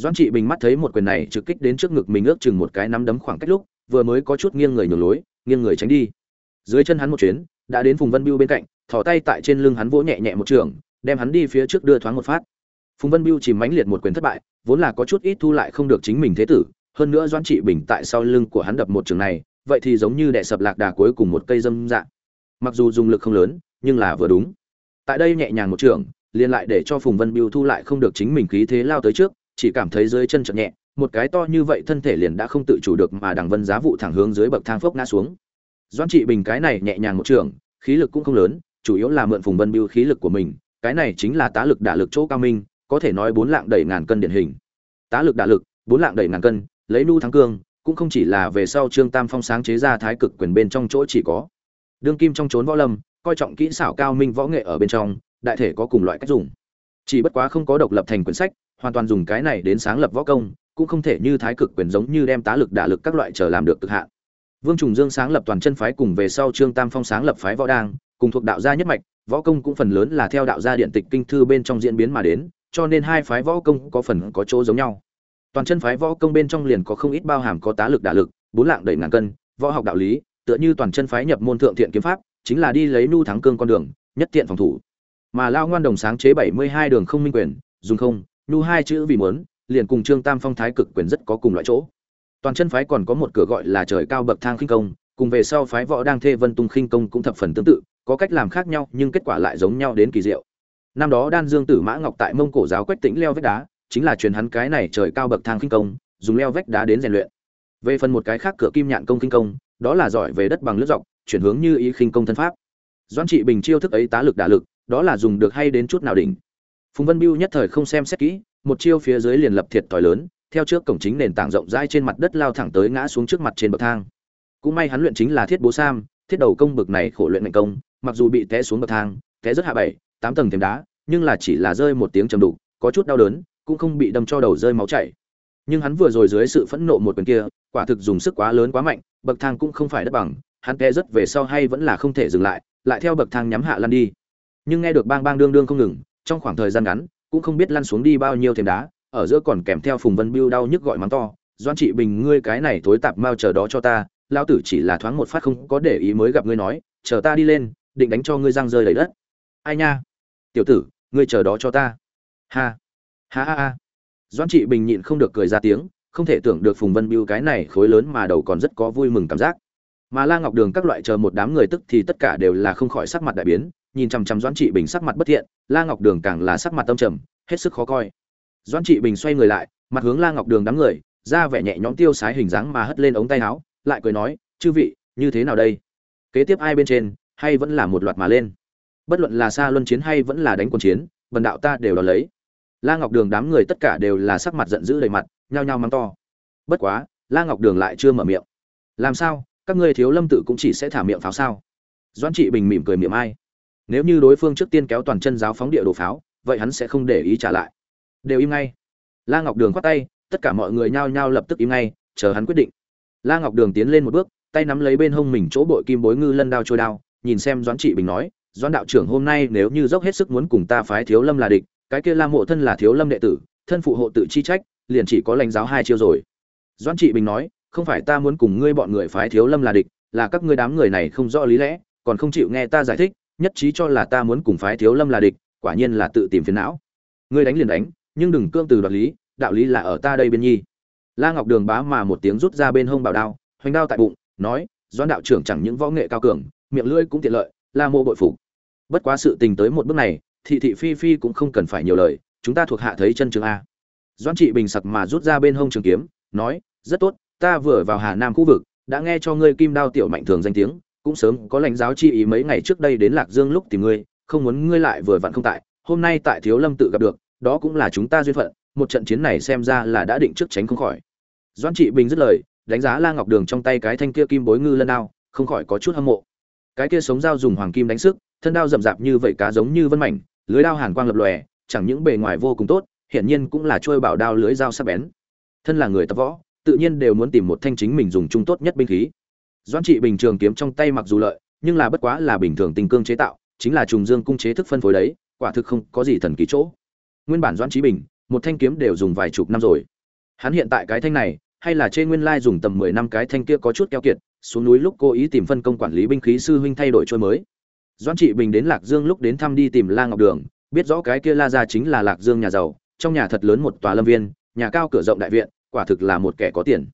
S1: doãn trị bình mắt thấy một quyền này trực kích đến trước ngực mình ước chừng một cái nắm đấm khoảng cách lúc, vừa mới có chút nghiêng người nhường lối, nghiêng người tránh đi. Dưới chân hắn một chuyến, đã đến phùng vân biêu bên cạnh, thò tay tại trên lưng hắn vỗ nhẹ nhẹ một trường, đem hắn đi phía trước đưa thoáng một phát. Phùng vân biêu chìm mãnh liệt một quyền thất bại, vốn là có chút ít thu lại không được chính mình thế tử, hơn nữa doãn trị bình tại sau lưng của hắn đập một trường này, vậy thì giống như đè sập lạc đà cuối cùng một cây dâm dạng mặc dù dùng lực không lớn, nhưng là vừa đúng. Tại đây nhẹ nhàng một trường, liền lại để cho phùng vân biêu thu lại không được chính mình khí thế lao tới trước chỉ cảm thấy dưới chân chợt nhẹ, một cái to như vậy thân thể liền đã không tự chủ được mà đằng vân giá vụ thẳng hướng dưới bậc thang phốc ngã xuống. Doãn trị bình cái này nhẹ nhàng một trường, khí lực cũng không lớn, chủ yếu là mượn phùng vân biêu khí lực của mình, cái này chính là tá lực đả lực chỗ cao minh, có thể nói bốn lạng đẩy ngàn cân điển hình. Tá lực đả lực, bốn lạng đẩy ngàn cân, lấy nu thắng cương, cũng không chỉ là về sau trương tam phong sáng chế ra thái cực quyền bên trong chỗ chỉ có. Đương kim trong trốn võ lâm, coi trọng kỹ xảo cao minh võ nghệ ở bên trong, đại thể có cùng loại cách dùng. Chỉ bất quá không có độc lập thành quyển sách hoàn toàn dùng cái này đến sáng lập võ công cũng không thể như thái cực quyền giống như đem tá lực đả lực các loại trở làm được cực hạn Vương Trùng Dương sáng lập toàn chân phái cùng về sau Trương Tam Phong sáng lập phái võ đang, cùng thuộc đạo gia nhất mạch, võ công cũng phần lớn là theo đạo gia điện tịch kinh thư bên trong diễn biến mà đến, cho nên hai phái võ công có phần có chỗ giống nhau. Toàn chân phái võ công bên trong liền có không ít bao hàm có tá lực đả lực, bốn lạng đẩy ngàn cân, võ học đạo lý, tựa như toàn chân phái nhập môn thượng thiện kiếm pháp, chính là đi lấy nu thắng cương con đường, nhất tiện phòng thủ. Mà Lao Ngoan Đồng sáng chế 72 đường không minh quyền, dùng không, nhu hai chữ vì muốn, liền cùng Trương Tam Phong thái cực quyền rất có cùng loại chỗ. Toàn chân phái còn có một cửa gọi là trời cao bậc thang khinh công, cùng về sau phái võ đang thê vân tung khinh công cũng thập phần tương tự, có cách làm khác nhau nhưng kết quả lại giống nhau đến kỳ diệu. Năm đó Đan Dương Tử Mã Ngọc tại Mông Cổ giáo Quách Tĩnh leo vách đá, chính là truyền hắn cái này trời cao bậc thang khinh công, dùng leo vách đá đến rèn luyện. Về phần một cái khác cửa kim nhạn công khinh công, đó là giỏi về đất bằng lướt dọc, chuyển hướng như ý khinh công thân pháp. doan Trị Bình chiêu thức ấy tá lực đả lực, đó là dùng được hay đến chút nào đỉnh. Phùng Vân Biêu nhất thời không xem xét kỹ, một chiêu phía dưới liền lập thiệt tỏi lớn, theo trước cổng chính nền tảng rộng rãi trên mặt đất lao thẳng tới ngã xuống trước mặt trên bậc thang. Cũng may hắn luyện chính là thiết bố sam, thiết đầu công bực này khổ luyện mệnh công, mặc dù bị té xuống bậc thang, té rất hạ bảy, tám tầng thềm đá, nhưng là chỉ là rơi một tiếng trầm đục, có chút đau đớn, cũng không bị đâm cho đầu rơi máu chảy. Nhưng hắn vừa rồi dưới sự phẫn nộ một quyền kia, quả thực dùng sức quá lớn quá mạnh, bậc thang cũng không phải đất bằng, hắn té rất về sau hay vẫn là không thể dừng lại, lại theo bậc thang nhắm hạ lăn đi. Nhưng nghe được bang bang đương đương không ngừng, trong khoảng thời gian ngắn, cũng không biết lăn xuống đi bao nhiêu thềm đá, ở giữa còn kèm theo Phùng Vân Biêu đau nhức gọi mắng to, "Doãn Trị Bình ngươi cái này thối tạp mau chờ đó cho ta, lão tử chỉ là thoáng một phát không có để ý mới gặp ngươi nói, chờ ta đi lên, định đánh cho ngươi răng rơi đầy đất." Ai nha? Tiểu tử, ngươi chờ đó cho ta. Ha. Ha ha ha. Doãn Trị Bình nhịn không được cười ra tiếng, không thể tưởng được Phùng Vân Biêu cái này khối lớn mà đầu còn rất có vui mừng cảm giác. Mà La Ngọc Đường các loại chờ một đám người tức thì tất cả đều là không khỏi sắc mặt đại biến, nhìn chằm chằm Doãn Trị Bình sắc mặt bất thiện, La Ngọc Đường càng là sắc mặt tâm trầm, hết sức khó coi. Doãn Trị Bình xoay người lại, mặt hướng La Ngọc Đường đám người, ra vẻ nhẹ nhõm tiêu sái hình dáng mà hất lên ống tay áo, lại cười nói, "Chư vị, như thế nào đây? Kế tiếp ai bên trên, hay vẫn là một loạt mà lên? Bất luận là xa luân chiến hay vẫn là đánh quân chiến, bần đạo ta đều đón lấy." La Ngọc Đường đám người tất cả đều là sắc mặt giận dữ đầy mặt, nhao nhao mắng to. Bất quá, La Ngọc Đường lại chưa mở miệng. "Làm sao? Các ngươi thiếu lâm tự cũng chỉ sẽ thả miệng pháo sao?" Doãn Trị Bình mỉm cười miệng ai. Nếu như đối phương trước tiên kéo toàn chân giáo phóng địa đồ pháo, vậy hắn sẽ không để ý trả lại. Đều im ngay. La ngọc đường khoát tay tất cả mọi người nhao nhao lập tức im ngay chờ hắn quyết định. La ngọc đường tiến lên một bước tay nắm lấy bên hông mình chỗ bội kim bối ngư lân đao trôi đao nhìn xem doãn trị bình nói doãn đạo trưởng hôm nay nếu như dốc hết sức muốn cùng ta phái thiếu lâm là địch cái kia la mộ thân là thiếu lâm đệ tử thân phụ hộ tự chi trách liền chỉ có lãnh giáo hai chiêu rồi. Doãn trị bình nói không phải ta muốn cùng ngươi bọn người phái thiếu lâm là địch là các ngươi đám người này không rõ lý lẽ còn không chịu nghe ta giải thích nhất trí cho là ta muốn cùng phái thiếu lâm là địch, quả nhiên là tự tìm phiền não. Ngươi đánh liền đánh, nhưng đừng cương từ đoạt lý, đạo lý là ở ta đây bên nhi. La ngọc đường bá mà một tiếng rút ra bên hông bảo đao, hoành đao tại bụng, nói, doãn đạo trưởng chẳng những võ nghệ cao cường, miệng lưỡi cũng tiện lợi, la mô bội phục. Bất quá sự tình tới một bước này, thị thị phi phi cũng không cần phải nhiều lời, chúng ta thuộc hạ thấy chân trường a. Doãn trị bình sặc mà rút ra bên hông trường kiếm, nói, rất tốt, ta vừa vào hà nam khu vực, đã nghe cho ngươi kim đao tiểu mạnh thường danh tiếng cũng sớm có lãnh giáo chi ý mấy ngày trước đây đến lạc dương lúc tìm ngươi, không muốn ngươi lại vừa vặn không tại, hôm nay tại thiếu lâm tự gặp được, đó cũng là chúng ta duyên phận, một trận chiến này xem ra là đã định trước tránh không khỏi. Doan trị bình dứt lời, đánh giá la ngọc đường trong tay cái thanh kia kim bối ngư lân đao, không khỏi có chút hâm mộ. Cái kia sống dao dùng hoàng kim đánh sức, thân đao rậm rạp như vậy cá giống như vân mảnh, lưới đao hàn quang lập lòe, chẳng những bề ngoài vô cùng tốt, hiển nhiên cũng là trôi bảo đao lưới dao sắc bén. Thân là người tập võ, tự nhiên đều muốn tìm một thanh chính mình dùng chung tốt nhất binh khí. Doãn trị bình trường kiếm trong tay mặc dù lợi, nhưng là bất quá là bình thường tình cương chế tạo, chính là trùng dương cung chế thức phân phối đấy, quả thực không có gì thần kỳ chỗ. Nguyên bản doãn trí bình, một thanh kiếm đều dùng vài chục năm rồi. Hắn hiện tại cái thanh này, hay là trên nguyên lai dùng tầm mười năm cái thanh kia có chút keo kiệt, xuống núi lúc cố ý tìm phân công quản lý binh khí sư huynh thay đổi trôi mới. Doãn trị bình đến lạc dương lúc đến thăm đi tìm la ngọc đường, biết rõ cái kia la gia chính là lạc dương nhà giàu, trong nhà thật lớn một tòa lâm viên, nhà cao cửa rộng đại viện, quả thực là một kẻ có tiền.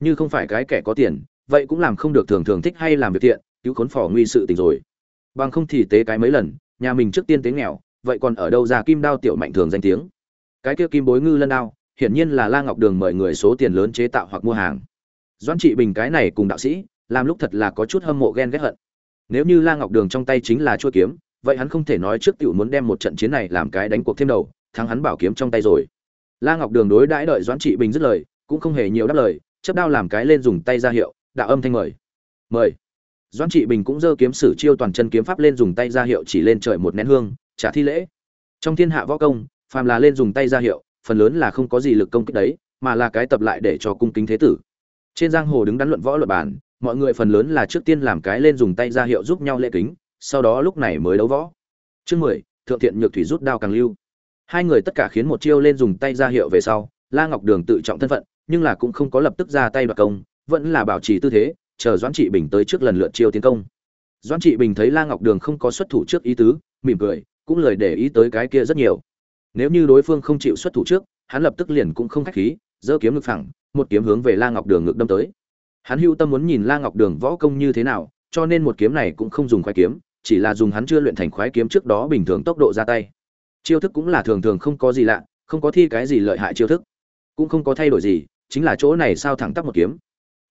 S1: Như không phải cái kẻ có tiền vậy cũng làm không được thường thường thích hay làm việc thiện, cứu khốn phò nguy sự tình rồi. Bằng không thì tế cái mấy lần, nhà mình trước tiên tế nghèo, vậy còn ở đâu ra kim đao tiểu mạnh thường danh tiếng? Cái kia kim bối ngư lân đao, hiển nhiên là la ngọc đường mời người số tiền lớn chế tạo hoặc mua hàng. Doãn trị bình cái này cùng đạo sĩ, làm lúc thật là có chút hâm mộ ghen ghét hận. Nếu như la ngọc đường trong tay chính là chua kiếm, vậy hắn không thể nói trước tiểu muốn đem một trận chiến này làm cái đánh cuộc thêm đầu, thắng hắn bảo kiếm trong tay rồi. La ngọc đường đối đãi đợi doãn trị bình dứt lời, cũng không hề nhiều đáp lời, chấp đao làm cái lên dùng tay ra hiệu đạo âm thanh mời. Mời. Doãn trị bình cũng giơ kiếm sử chiêu toàn chân kiếm pháp lên dùng tay ra hiệu chỉ lên trời một nén hương, trả thi lễ. Trong thiên hạ võ công, phàm là lên dùng tay ra hiệu, phần lớn là không có gì lực công kích đấy, mà là cái tập lại để cho cung kính thế tử. Trên giang hồ đứng đắn luận võ luận bản mọi người phần lớn là trước tiên làm cái lên dùng tay ra hiệu giúp nhau lễ kính, sau đó lúc này mới đấu võ. Chương mười, thượng thiện nhược thủy rút đao càng lưu. Hai người tất cả khiến một chiêu lên dùng tay ra hiệu về sau, la ngọc đường tự trọng thân phận, nhưng là cũng không có lập tức ra tay đoạt công vẫn là bảo trì tư thế, chờ doãn trị bình tới trước lần lượt chiêu tiến công. Doãn trị bình thấy la ngọc đường không có xuất thủ trước ý tứ, mỉm cười, cũng lời để ý tới cái kia rất nhiều. Nếu như đối phương không chịu xuất thủ trước, hắn lập tức liền cũng không khách khí, giơ kiếm ngực phẳng, một kiếm hướng về la ngọc đường ngực đâm tới. Hắn hưu tâm muốn nhìn la ngọc đường võ công như thế nào, cho nên một kiếm này cũng không dùng khoái kiếm, chỉ là dùng hắn chưa luyện thành khoái kiếm trước đó bình thường tốc độ ra tay. Chiêu thức cũng là thường thường không có gì lạ, không có thi cái gì lợi hại chiêu thức. Cũng không có thay đổi gì, chính là chỗ này sao thẳng tắp một kiếm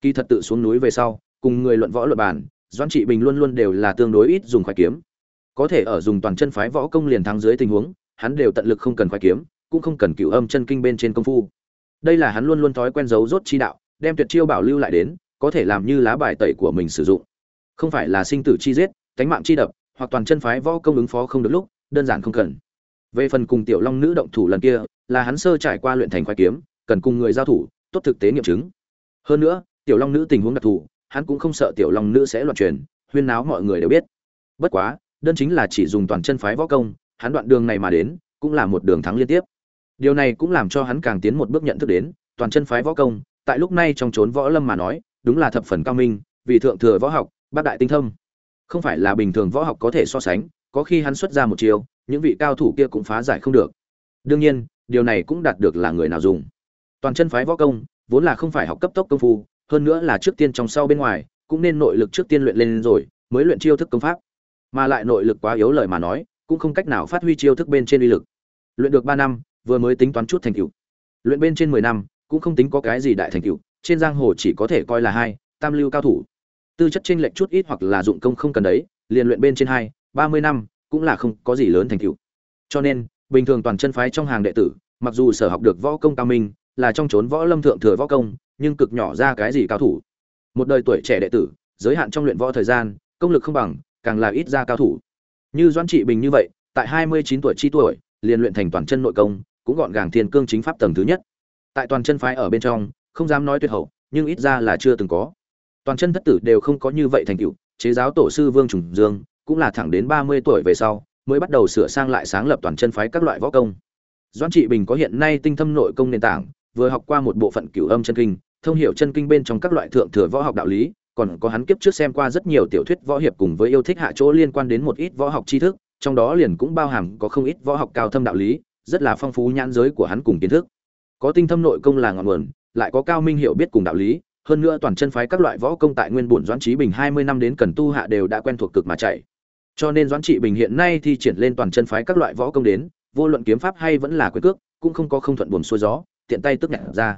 S1: kỳ thật tự xuống núi về sau, cùng người luận võ luận bàn, doãn trị bình luôn luôn đều là tương đối ít dùng khoái kiếm. Có thể ở dùng toàn chân phái võ công liền thắng dưới tình huống, hắn đều tận lực không cần khoái kiếm, cũng không cần cựu âm chân kinh bên trên công phu. Đây là hắn luôn luôn thói quen giấu rốt chi đạo, đem tuyệt chiêu bảo lưu lại đến, có thể làm như lá bài tẩy của mình sử dụng. Không phải là sinh tử chi giết, tánh mạng chi đập, hoặc toàn chân phái võ công ứng phó không được lúc, đơn giản không cần. Về phần cùng tiểu long nữ động thủ lần kia, là hắn sơ trải qua luyện thành khoái kiếm, cần cùng người giao thủ, tốt thực tế nghiệm chứng. Hơn nữa tiểu long nữ tình huống đặc thù hắn cũng không sợ tiểu long nữ sẽ loạn truyền huyên náo mọi người đều biết. Bất quá đơn chính là chỉ dùng toàn chân phái võ công hắn đoạn đường này mà đến cũng là một đường thắng liên tiếp. Điều này cũng làm cho hắn càng tiến một bước nhận thức đến toàn chân phái võ công tại lúc này trong trốn võ lâm mà nói đúng là thập phần cao minh vì thượng thừa võ học bát đại tinh thông, không phải là bình thường võ học có thể so sánh có khi hắn xuất ra một chiều những vị cao thủ kia cũng phá giải không được. Đương nhiên điều này cũng đạt được là người nào dùng. Toàn chân phái võ công vốn là không phải học cấp tốc công phu hơn nữa là trước tiên trong sau bên ngoài, cũng nên nội lực trước tiên luyện lên rồi, mới luyện chiêu thức công pháp. Mà lại nội lực quá yếu lời mà nói, cũng không cách nào phát huy chiêu thức bên trên uy lực. Luyện được ba năm, vừa mới tính toán chút thành tựu. Luyện bên trên mười năm, cũng không tính có cái gì đại thành tựu, trên giang hồ chỉ có thể coi là hai, tam lưu cao thủ. Tư chất chênh lệch chút ít hoặc là dụng công không cần đấy, liền luyện bên trên hai, ba mươi năm, cũng là không có gì lớn thành tựu. Cho nên, bình thường toàn chân phái trong hàng đệ tử, mặc dù sở học được võ công cao minh, là trong chốn võ lâm thượng thừa võ công nhưng cực nhỏ ra cái gì cao thủ? Một đời tuổi trẻ đệ tử, giới hạn trong luyện võ thời gian, công lực không bằng, càng là ít ra cao thủ. Như doãn trị bình như vậy, tại hai mươi chín tuổi chi tuổi, liền luyện thành toàn chân nội công, cũng gọn gàng thiên cương chính pháp tầng thứ nhất. Tại toàn chân phái ở bên trong, không dám nói tuyệt hậu, nhưng ít ra là chưa từng có. Toàn chân thất tử đều không có như vậy thành tựu, chế giáo tổ sư vương trùng dương, cũng là thẳng đến ba mươi tuổi về sau, mới bắt đầu sửa sang lại sáng lập toàn chân phái các loại võ công. Doãn trị bình có hiện nay tinh thâm nội công nền tảng, vừa học qua một bộ phận cửu âm chân kinh thông hiểu chân kinh bên trong các loại thượng thừa võ học đạo lý, còn có hắn kiếp trước xem qua rất nhiều tiểu thuyết võ hiệp cùng với yêu thích hạ chỗ liên quan đến một ít võ học tri thức, trong đó liền cũng bao hàm có không ít võ học cao thâm đạo lý, rất là phong phú nhãn giới của hắn cùng kiến thức. Có tinh thâm nội công là ngọn nguồn, lại có cao minh hiểu biết cùng đạo lý, hơn nữa toàn chân phái các loại võ công tại nguyên bổn doãn trí bình hai mươi năm đến cần tu hạ đều đã quen thuộc cực mà chạy. Cho nên doãn trị bình hiện nay thi triển lên toàn chân phái các loại võ công đến, vô luận kiếm pháp hay vẫn là quyền cước, cũng không có không thuận buồn xuôi gió, tiện tay tức nhặt ra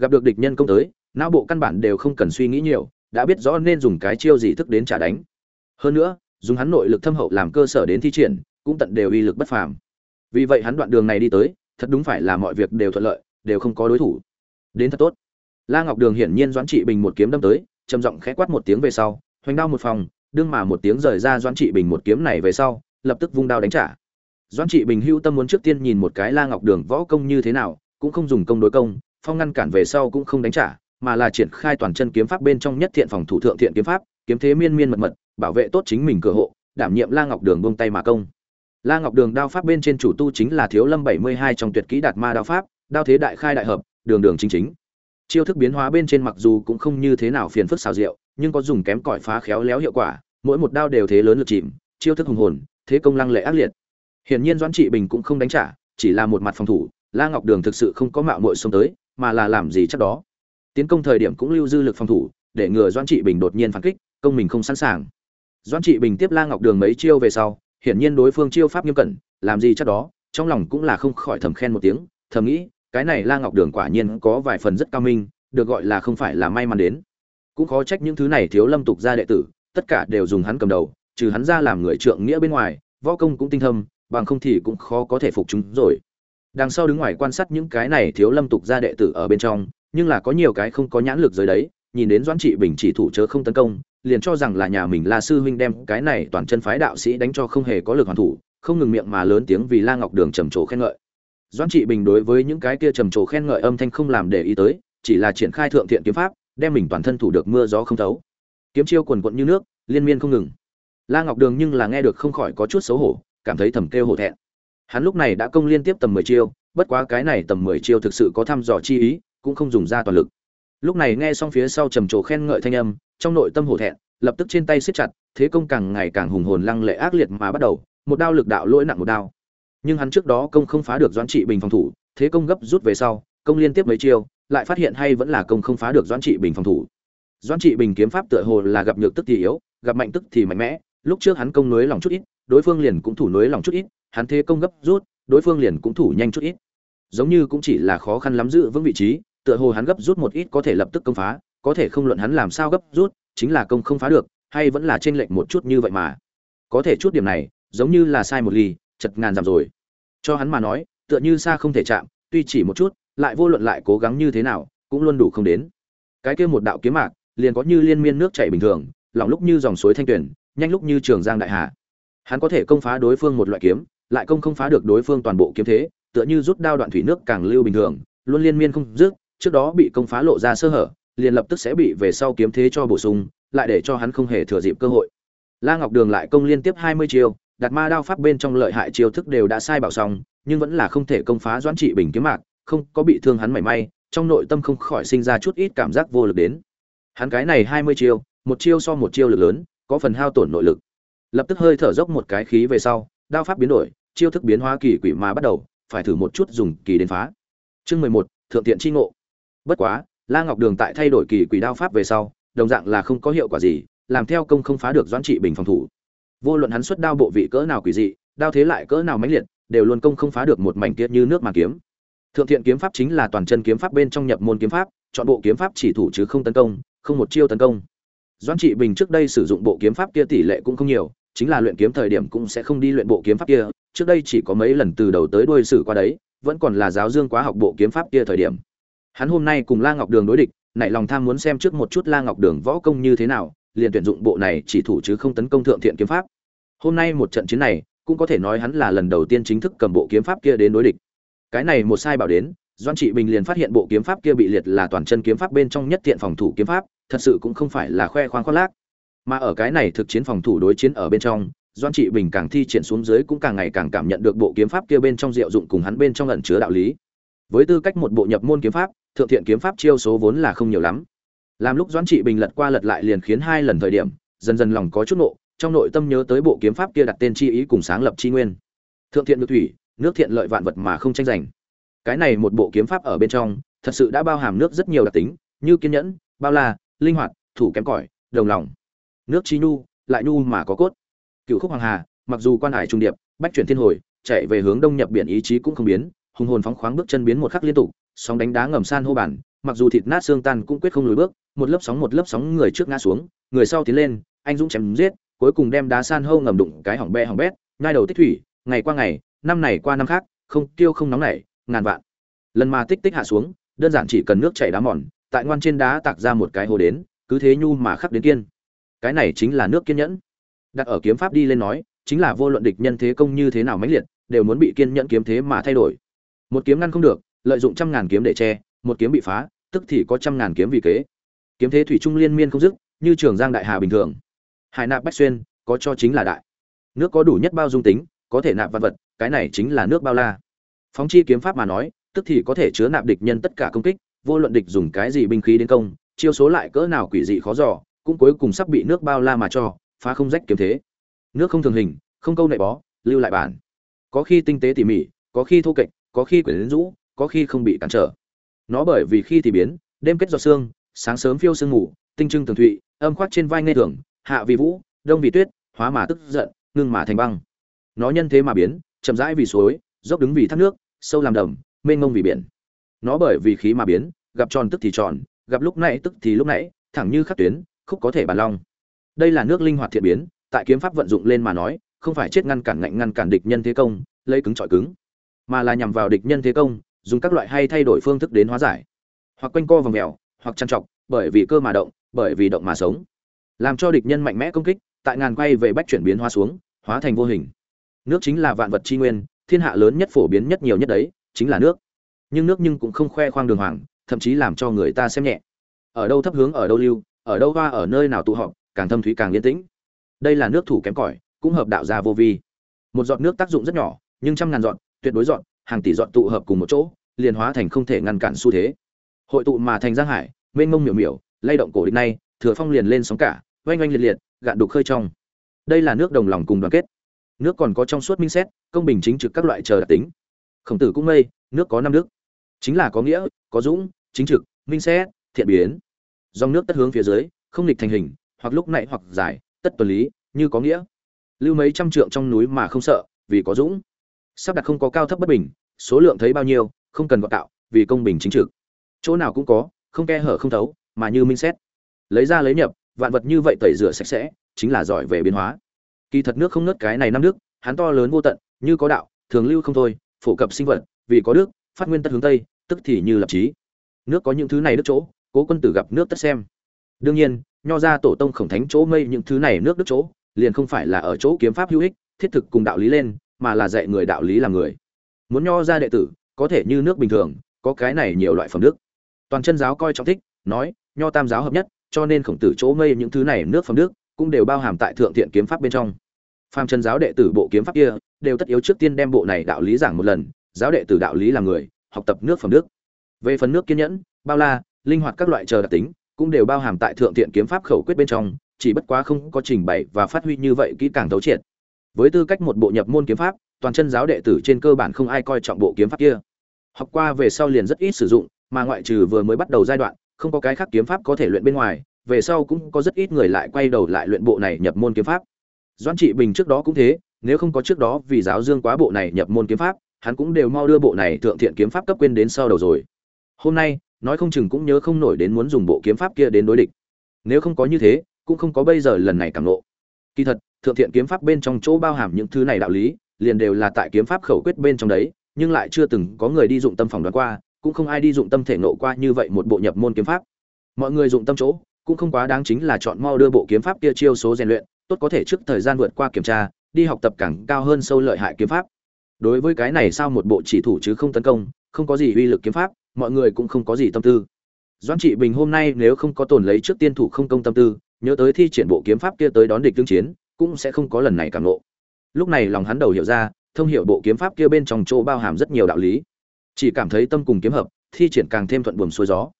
S1: gặp được địch nhân công tới, não bộ căn bản đều không cần suy nghĩ nhiều, đã biết rõ nên dùng cái chiêu gì thức đến trả đánh. Hơn nữa, dùng hắn nội lực thâm hậu làm cơ sở đến thi triển, cũng tận đều uy lực bất phàm. Vì vậy hắn đoạn đường này đi tới, thật đúng phải là mọi việc đều thuận lợi, đều không có đối thủ. Đến thật tốt. La ngọc đường hiển nhiên doãn trị bình một kiếm đâm tới, trầm giọng khẽ quát một tiếng về sau, hoành đao một phòng, đương mà một tiếng rời ra doãn trị bình một kiếm này về sau, lập tức vung đao đánh trả. Doãn trị bình hưu tâm muốn trước tiên nhìn một cái la ngọc đường võ công như thế nào, cũng không dùng công đối công phong ngăn cản về sau cũng không đánh trả, mà là triển khai toàn chân kiếm pháp bên trong nhất thiện phòng thủ thượng thiện kiếm pháp, kiếm thế miên miên mật mật, bảo vệ tốt chính mình cửa hộ, đảm nhiệm la ngọc đường buông tay mà công. La ngọc đường đao pháp bên trên chủ tu chính là thiếu lâm bảy mươi hai trong tuyệt kỹ đạt ma đao pháp, đao thế đại khai đại hợp, đường đường chính chính. Chiêu thức biến hóa bên trên mặc dù cũng không như thế nào phiền phức xào rượu, nhưng có dùng kém cỏi phá khéo léo hiệu quả, mỗi một đao đều thế lớn lực chìm, chiêu thức hùng hồn, thế công lăng lệ ác liệt. Hiển nhiên doãn trị bình cũng không đánh trả, chỉ là một mặt phòng thủ, la ngọc đường thực sự không có mạo muội xông tới mà là làm gì chắc đó. Tiến công thời điểm cũng lưu dư lực phòng thủ, để ngừa Doan trị bình đột nhiên phản kích, công mình không sẵn sàng. Doan trị bình tiếp la ngọc đường mấy chiêu về sau, hiển nhiên đối phương chiêu pháp nghiêm cẩn, làm gì chắc đó, trong lòng cũng là không khỏi thầm khen một tiếng, thầm nghĩ, cái này la ngọc đường quả nhiên có vài phần rất cao minh, được gọi là không phải là may mắn đến. Cũng khó trách những thứ này thiếu lâm tục gia đệ tử, tất cả đều dùng hắn cầm đầu, trừ hắn ra làm người trượng nghĩa bên ngoài, võ công cũng tinh thâm, bằng không thì cũng khó có thể phục chúng rồi đằng sau đứng ngoài quan sát những cái này thiếu lâm tục gia đệ tử ở bên trong, nhưng là có nhiều cái không có nhãn lực dưới đấy, nhìn đến doãn trị bình chỉ thủ chớ không tấn công, liền cho rằng là nhà mình la sư huynh đem cái này toàn chân phái đạo sĩ đánh cho không hề có lực hoàn thủ, không ngừng miệng mà lớn tiếng vì la ngọc đường trầm trồ khen ngợi. Doãn trị bình đối với những cái kia trầm trồ khen ngợi âm thanh không làm để ý tới, chỉ là triển khai thượng thiện kiếm pháp, đem mình toàn thân thủ được mưa gió không thấu. Kiếm chiêu quần quận như nước, liên miên không ngừng. La ngọc đường nhưng là nghe được không khỏi có chút xấu hổ, cảm thấy thầm kêu hổ thẹn hắn lúc này đã công liên tiếp tầm mười chiêu, bất quá cái này tầm mười chiêu thực sự có thăm dò chi ý, cũng không dùng ra toàn lực. Lúc này nghe xong phía sau trầm trồ khen ngợi thanh âm, trong nội tâm hổ thẹn, lập tức trên tay siết chặt, thế công càng ngày càng hùng hồn lăng lệ ác liệt mà bắt đầu, một đao lực đạo lỗi nặng một đao. Nhưng hắn trước đó công không phá được doãn trị bình phòng thủ, thế công gấp rút về sau, công liên tiếp mấy chiêu, lại phát hiện hay vẫn là công không phá được doãn trị bình phòng thủ. Doãn trị bình kiếm pháp tựa hồ là gặp nhược tức thì yếu, gặp mạnh tức thì mạnh mẽ, lúc trước hắn công nối lòng chút ít, đối phương liền cũng thủ nối lòng chút ít hắn thế công gấp rút, đối phương liền cũng thủ nhanh chút ít. Giống như cũng chỉ là khó khăn lắm giữ vững vị trí, tựa hồ hắn gấp rút một ít có thể lập tức công phá, có thể không luận hắn làm sao gấp rút, chính là công không phá được, hay vẫn là trên lệch một chút như vậy mà. Có thể chút điểm này, giống như là sai một ly, chật ngàn dặm rồi. Cho hắn mà nói, tựa như xa không thể chạm, tuy chỉ một chút, lại vô luận lại cố gắng như thế nào, cũng luôn đủ không đến. Cái kia một đạo kiếm mạc, liền có như liên miên nước chảy bình thường, lỏng lúc như dòng suối thanh tuyển nhanh lúc như trường giang đại hà. Hắn có thể công phá đối phương một loại kiếm lại công không phá được đối phương toàn bộ kiếm thế, tựa như rút đao đoạn thủy nước càng lưu bình thường, luôn liên miên không dứt, trước đó bị công phá lộ ra sơ hở, liền lập tức sẽ bị về sau kiếm thế cho bổ sung, lại để cho hắn không hề thừa dịp cơ hội. La ngọc đường lại công liên tiếp hai mươi chiêu đặt ma đao pháp bên trong lợi hại chiêu thức đều đã sai bảo xong, nhưng vẫn là không thể công phá doãn trị bình kiếm mạc, không có bị thương hắn mảy may, trong nội tâm không khỏi sinh ra chút ít cảm giác vô lực đến. Hắn cái này hai mươi chiêu, một chiêu so một chiêu lực lớn, có phần hao tổn nội lực. Lập tức hơi thở dốc một cái khí về sau, đao pháp biến đổi chiêu thức biến hóa kỳ quỷ mà bắt đầu, phải thử một chút dùng kỳ đến phá. Chương mười một, thượng tiện chi ngộ. Bất quá, la ngọc đường tại thay đổi kỳ quỷ đao pháp về sau, đồng dạng là không có hiệu quả gì, làm theo công không phá được doãn trị bình phòng thủ. Vô luận hắn xuất đao bộ vị cỡ nào quỷ dị, đao thế lại cỡ nào mãnh liệt, đều luôn công không phá được một mảnh kiệt như nước mà kiếm. Thượng thiện kiếm pháp chính là toàn chân kiếm pháp bên trong nhập môn kiếm pháp, chọn bộ kiếm pháp chỉ thủ chứ không tấn công, không một chiêu tấn công. Doãn trị bình trước đây sử dụng bộ kiếm pháp kia tỷ lệ cũng không nhiều, chính là luyện kiếm thời điểm cũng sẽ không đi luyện bộ kiếm pháp kia trước đây chỉ có mấy lần từ đầu tới đuôi sử qua đấy, vẫn còn là giáo dương quá học bộ kiếm pháp kia thời điểm. Hắn hôm nay cùng la ngọc đường đối địch, nảy lòng tham muốn xem trước một chút la ngọc đường võ công như thế nào, liền tuyển dụng bộ này chỉ thủ chứ không tấn công thượng thiện kiếm pháp. Hôm nay một trận chiến này, cũng có thể nói hắn là lần đầu tiên chính thức cầm bộ kiếm pháp kia đến đối địch. Cái này một sai bảo đến doan trị bình liền phát hiện bộ kiếm pháp kia bị liệt là toàn chân kiếm pháp bên trong nhất thiện phòng thủ kiếm pháp, thật sự cũng không phải là khoe khoang khoác lác. Mà ở cái này thực chiến phòng thủ đối chiến ở bên trong doan trị bình càng thi triển xuống dưới cũng càng ngày càng cảm nhận được bộ kiếm pháp kia bên trong diệu dụng cùng hắn bên trong ẩn chứa đạo lý. Với tư cách một bộ nhập môn kiếm pháp, thượng thiện kiếm pháp chiêu số vốn là không nhiều lắm. Làm lúc Doan trị bình lật qua lật lại liền khiến hai lần thời điểm, dần dần lòng có chút nộ, trong nội tâm nhớ tới bộ kiếm pháp kia đặt tên chi ý cùng sáng lập chi nguyên. Thượng thiện nước thủy, nước thiện lợi vạn vật mà không tranh giành. Cái này một bộ kiếm pháp ở bên trong, thật sự đã bao hàm nước rất nhiều đặc tính, như kiên nhẫn, bao la, linh hoạt, thủ kém cỏi, đồng lòng. Nước chi nhu, lại nhu mà có cốt cựu khúc hoàng hà, mặc dù quan hải trung điệp, bách chuyển thiên hồi, chạy về hướng đông nhập biển ý chí cũng không biến, hùng hồn phóng khoáng bước chân biến một khắc liên tục, sóng đánh đá ngầm san hô bản, mặc dù thịt nát xương tan cũng quyết không lùi bước, một lớp sóng một lớp sóng người trước ngã xuống, người sau tiến lên, anh dũng chém giết, cuối cùng đem đá san hô ngầm đụng cái hỏng bẹ hỏng bét ngay đầu tích thủy, ngày qua ngày, năm này qua năm khác, không tiêu không nóng nảy, ngàn vạn. Lần mà tích tích hạ xuống, đơn giản chỉ cần nước chảy đá mòn, tại ngoan trên đá tạc ra một cái hồ đến, cứ thế nhu mà khắc đến kiên. Cái này chính là nước kiên nhẫn đặt ở kiếm pháp đi lên nói, chính là vô luận địch nhân thế công như thế nào mãnh liệt, đều muốn bị kiên nhẫn kiếm thế mà thay đổi. Một kiếm ngăn không được, lợi dụng trăm ngàn kiếm để che, một kiếm bị phá, tức thì có trăm ngàn kiếm vì kế. Kiếm thế thủy trung liên miên không dứt, như trường giang đại hà bình thường. Hải nạp bách xuyên, có cho chính là đại. Nước có đủ nhất bao dung tính, có thể nạp văn vật, cái này chính là nước bao la. Phóng chi kiếm pháp mà nói, tức thì có thể chứa nạp địch nhân tất cả công kích, vô luận địch dùng cái gì binh khí đến công, chiêu số lại cỡ nào quỷ dị khó dò, cũng cuối cùng sắp bị nước bao la mà cho phá không rách kiếm thế. Nước không thường hình, không câu nệ bó, lưu lại bản. Có khi tinh tế tỉ mỉ, có khi thô kệch, có khi quyển rũ, có khi không bị cản trở. Nó bởi vì khi thì biến, đêm kết giọt sương, sáng sớm phiêu sương ngủ, tinh trưng tường thụy, âm khoác trên vai nghe thường, hạ vì vũ, đông vì tuyết, hóa mà tức giận, ngưng mà thành băng. Nó nhân thế mà biến, chậm rãi vì suối, dốc đứng vì thác nước, sâu làm đầm, mênh mông vì biển. Nó bởi vì khí mà biến, gặp tròn tức thì tròn, gặp lúc nãy tức thì lúc nãy, thẳng như khắc tuyến, khúc có thể bàn long đây là nước linh hoạt thiện biến, tại kiếm pháp vận dụng lên mà nói, không phải chết ngăn cản ngạnh ngăn cản địch nhân thế công, lấy cứng trọi cứng, mà là nhằm vào địch nhân thế công, dùng các loại hay thay đổi phương thức đến hóa giải. Hoặc quanh co vòng mèo, hoặc chăn trọc, bởi vì cơ mà động, bởi vì động mà sống. Làm cho địch nhân mạnh mẽ công kích, tại ngàn quay về bách chuyển biến hóa xuống, hóa thành vô hình. Nước chính là vạn vật chi nguyên, thiên hạ lớn nhất phổ biến nhất nhiều nhất đấy, chính là nước. Nhưng nước nhưng cũng không khoe khoang đường hoàng, thậm chí làm cho người ta xem nhẹ. Ở đâu thấp hướng ở đâu lưu, ở đâu hoa ở nơi nào tụ họp càng thâm thúy càng yên tĩnh. Đây là nước thủ kém cỏi, cũng hợp đạo ra vô vi. Một giọt nước tác dụng rất nhỏ, nhưng trăm ngàn giọt, tuyệt đối giọt, hàng tỷ giọt tụ hợp cùng một chỗ, liền hóa thành không thể ngăn cản xu thế. Hội tụ mà thành giang hải, mênh mông miểu miểu, lay động cổ địch nay thừa phong liền lên sóng cả, oanh oanh liệt liệt, gạn đục khơi trong. Đây là nước đồng lòng cùng đoàn kết. Nước còn có trong suốt minh xét, công bình chính trực các loại chờ đặc tính. Khổng tử cũng mây, nước có năm đức. Chính là có nghĩa, có dũng, chính trực, minh xét, thiện biến. Dòng nước tất hướng phía dưới, không nghịch thành hình hoặc lúc nãy hoặc dài, tất tuần lý, như có nghĩa. Lưu mấy trăm trượng trong núi mà không sợ, vì có dũng. Sắp đặt không có cao thấp bất bình, số lượng thấy bao nhiêu, không cần gọi tạo, vì công bình chính trực. Chỗ nào cũng có, không khe hở không thấu, mà như minh xét. Lấy ra lấy nhập, vạn vật như vậy tẩy rửa sạch sẽ, chính là giỏi về biến hóa. Kỳ thật nước không nớt cái này năm nước, hắn to lớn vô tận, như có đạo, thường lưu không thôi, phổ cập sinh vật, vì có đức, phát nguyên tất hướng tây, tức thì như lập trí nước có những thứ này đức chỗ, cố quân tử gặp nước tất xem đương nhiên, nho ra tổ tông khổng thánh chỗ mây những thứ này nước đức chỗ, liền không phải là ở chỗ kiếm pháp hữu ích, thiết thực cùng đạo lý lên, mà là dạy người đạo lý làm người. Muốn nho ra đệ tử, có thể như nước bình thường, có cái này nhiều loại phẩm đức. Toàn chân giáo coi trọng thích, nói, nho tam giáo hợp nhất, cho nên khổng tử chỗ mây những thứ này nước phẩm đức, cũng đều bao hàm tại thượng thiện kiếm pháp bên trong. Phàm chân giáo đệ tử bộ kiếm pháp kia, đều tất yếu trước tiên đem bộ này đạo lý giảng một lần, giáo đệ tử đạo lý làm người, học tập nước phẩm đức. Về phần nước kiên nhẫn, bao la, linh hoạt các loại chờ đặc tính cũng đều bao hàm tại thượng thiện kiếm pháp khẩu quyết bên trong, chỉ bất quá không có trình bày và phát huy như vậy kỹ càng thấu triệt. Với tư cách một bộ nhập môn kiếm pháp, toàn chân giáo đệ tử trên cơ bản không ai coi trọng bộ kiếm pháp kia. Học qua về sau liền rất ít sử dụng, mà ngoại trừ vừa mới bắt đầu giai đoạn, không có cái khác kiếm pháp có thể luyện bên ngoài, về sau cũng có rất ít người lại quay đầu lại luyện bộ này nhập môn kiếm pháp. Doãn trị bình trước đó cũng thế, nếu không có trước đó vì giáo dương quá bộ này nhập môn kiếm pháp, hắn cũng đều mau đưa bộ này thượng thiện kiếm pháp cấp quên đến sau đầu rồi. Hôm nay nói không chừng cũng nhớ không nổi đến muốn dùng bộ kiếm pháp kia đến đối địch. Nếu không có như thế, cũng không có bây giờ lần này cảm nộ kỳ thật, thượng thiện kiếm pháp bên trong chỗ bao hàm những thứ này đạo lý, liền đều là tại kiếm pháp khẩu quyết bên trong đấy, nhưng lại chưa từng có người đi dụng tâm phỏng đoán qua, cũng không ai đi dụng tâm thể nộ qua như vậy một bộ nhập môn kiếm pháp. Mọi người dụng tâm chỗ, cũng không quá đáng chính là chọn mau đưa bộ kiếm pháp kia chiêu số rèn luyện, tốt có thể trước thời gian vượt qua kiểm tra, đi học tập càng cao hơn sâu lợi hại kiếm pháp. Đối với cái này sao một bộ chỉ thủ chứ không tấn công, không có gì uy lực kiếm pháp mọi người cũng không có gì tâm tư. Doãn trị bình hôm nay nếu không có tồn lấy trước tiên thủ không công tâm tư, nhớ tới thi triển bộ kiếm pháp kia tới đón địch tương chiến, cũng sẽ không có lần này cảm lộ. lúc này lòng hắn đầu hiểu ra, thông hiểu bộ kiếm pháp kia bên trong chỗ bao hàm rất nhiều đạo lý. Chỉ cảm thấy tâm cùng kiếm hợp, thi triển càng thêm thuận buồm xuôi gió.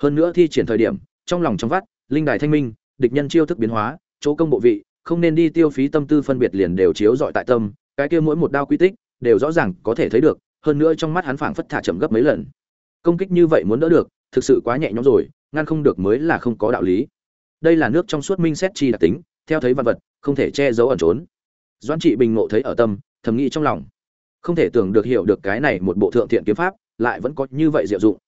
S1: Hơn nữa thi triển thời điểm, trong lòng trong vắt, linh đài thanh minh, địch nhân chiêu thức biến hóa, chỗ công bộ vị, không nên đi tiêu phí tâm tư phân biệt liền đều chiếu dọi tại tâm, cái kia mỗi một đao quy tích, đều rõ ràng có thể thấy được, hơn nữa trong mắt hắn phảng phất thả chậm gấp mấy lần công kích như vậy muốn đỡ được, thực sự quá nhẹ nhõm rồi, ngăn không được mới là không có đạo lý. Đây là nước trong suốt minh xét chi đặc tính, theo thấy vật vật, không thể che giấu ẩn trốn. Doãn trị bình ngộ thấy ở tâm, thầm nghĩ trong lòng. Không thể tưởng được hiểu được cái này một bộ thượng thiện kiếm pháp, lại vẫn có như vậy diệu dụng.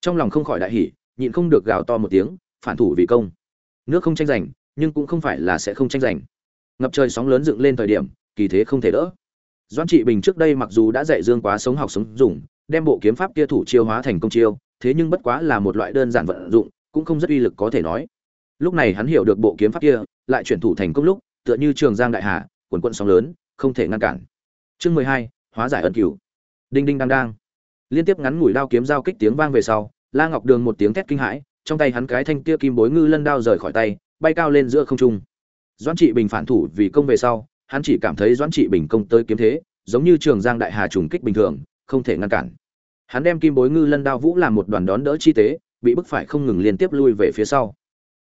S1: Trong lòng không khỏi đại hỉ, nhịn không được gào to một tiếng, phản thủ vì công. Nước không tranh giành, nhưng cũng không phải là sẽ không tranh giành. Ngập trời sóng lớn dựng lên thời điểm, kỳ thế không thể đỡ. Doãn trị bình trước đây mặc dù đã dạy dương quá sống học sống dùng đem bộ kiếm pháp kia thủ chiêu hóa thành công chiêu, thế nhưng bất quá là một loại đơn giản vận dụng, cũng không rất uy lực có thể nói. Lúc này hắn hiểu được bộ kiếm pháp kia, lại chuyển thủ thành công lúc, tựa như trường giang đại hà cuồn cuộn sóng lớn, không thể ngăn cản. Chương mười hai, hóa giải ân cửu. Đinh đinh đang đang. Liên tiếp ngắn ngủi đao kiếm giao kích tiếng vang về sau, la ngọc đường một tiếng thét kinh hãi, trong tay hắn cái thanh kia kim bối ngư lân đao rời khỏi tay, bay cao lên giữa không trung. Doãn trị bình phản thủ vì công về sau, hắn chỉ cảm thấy doãn trị bình công tới kiếm thế, giống như trường giang đại hà trùng kích bình thường không thể ngăn cản. Hắn đem kim bối ngư lân đao vũ làm một đoàn đón đỡ chi tế, bị bức phải không ngừng liên tiếp lui về phía sau.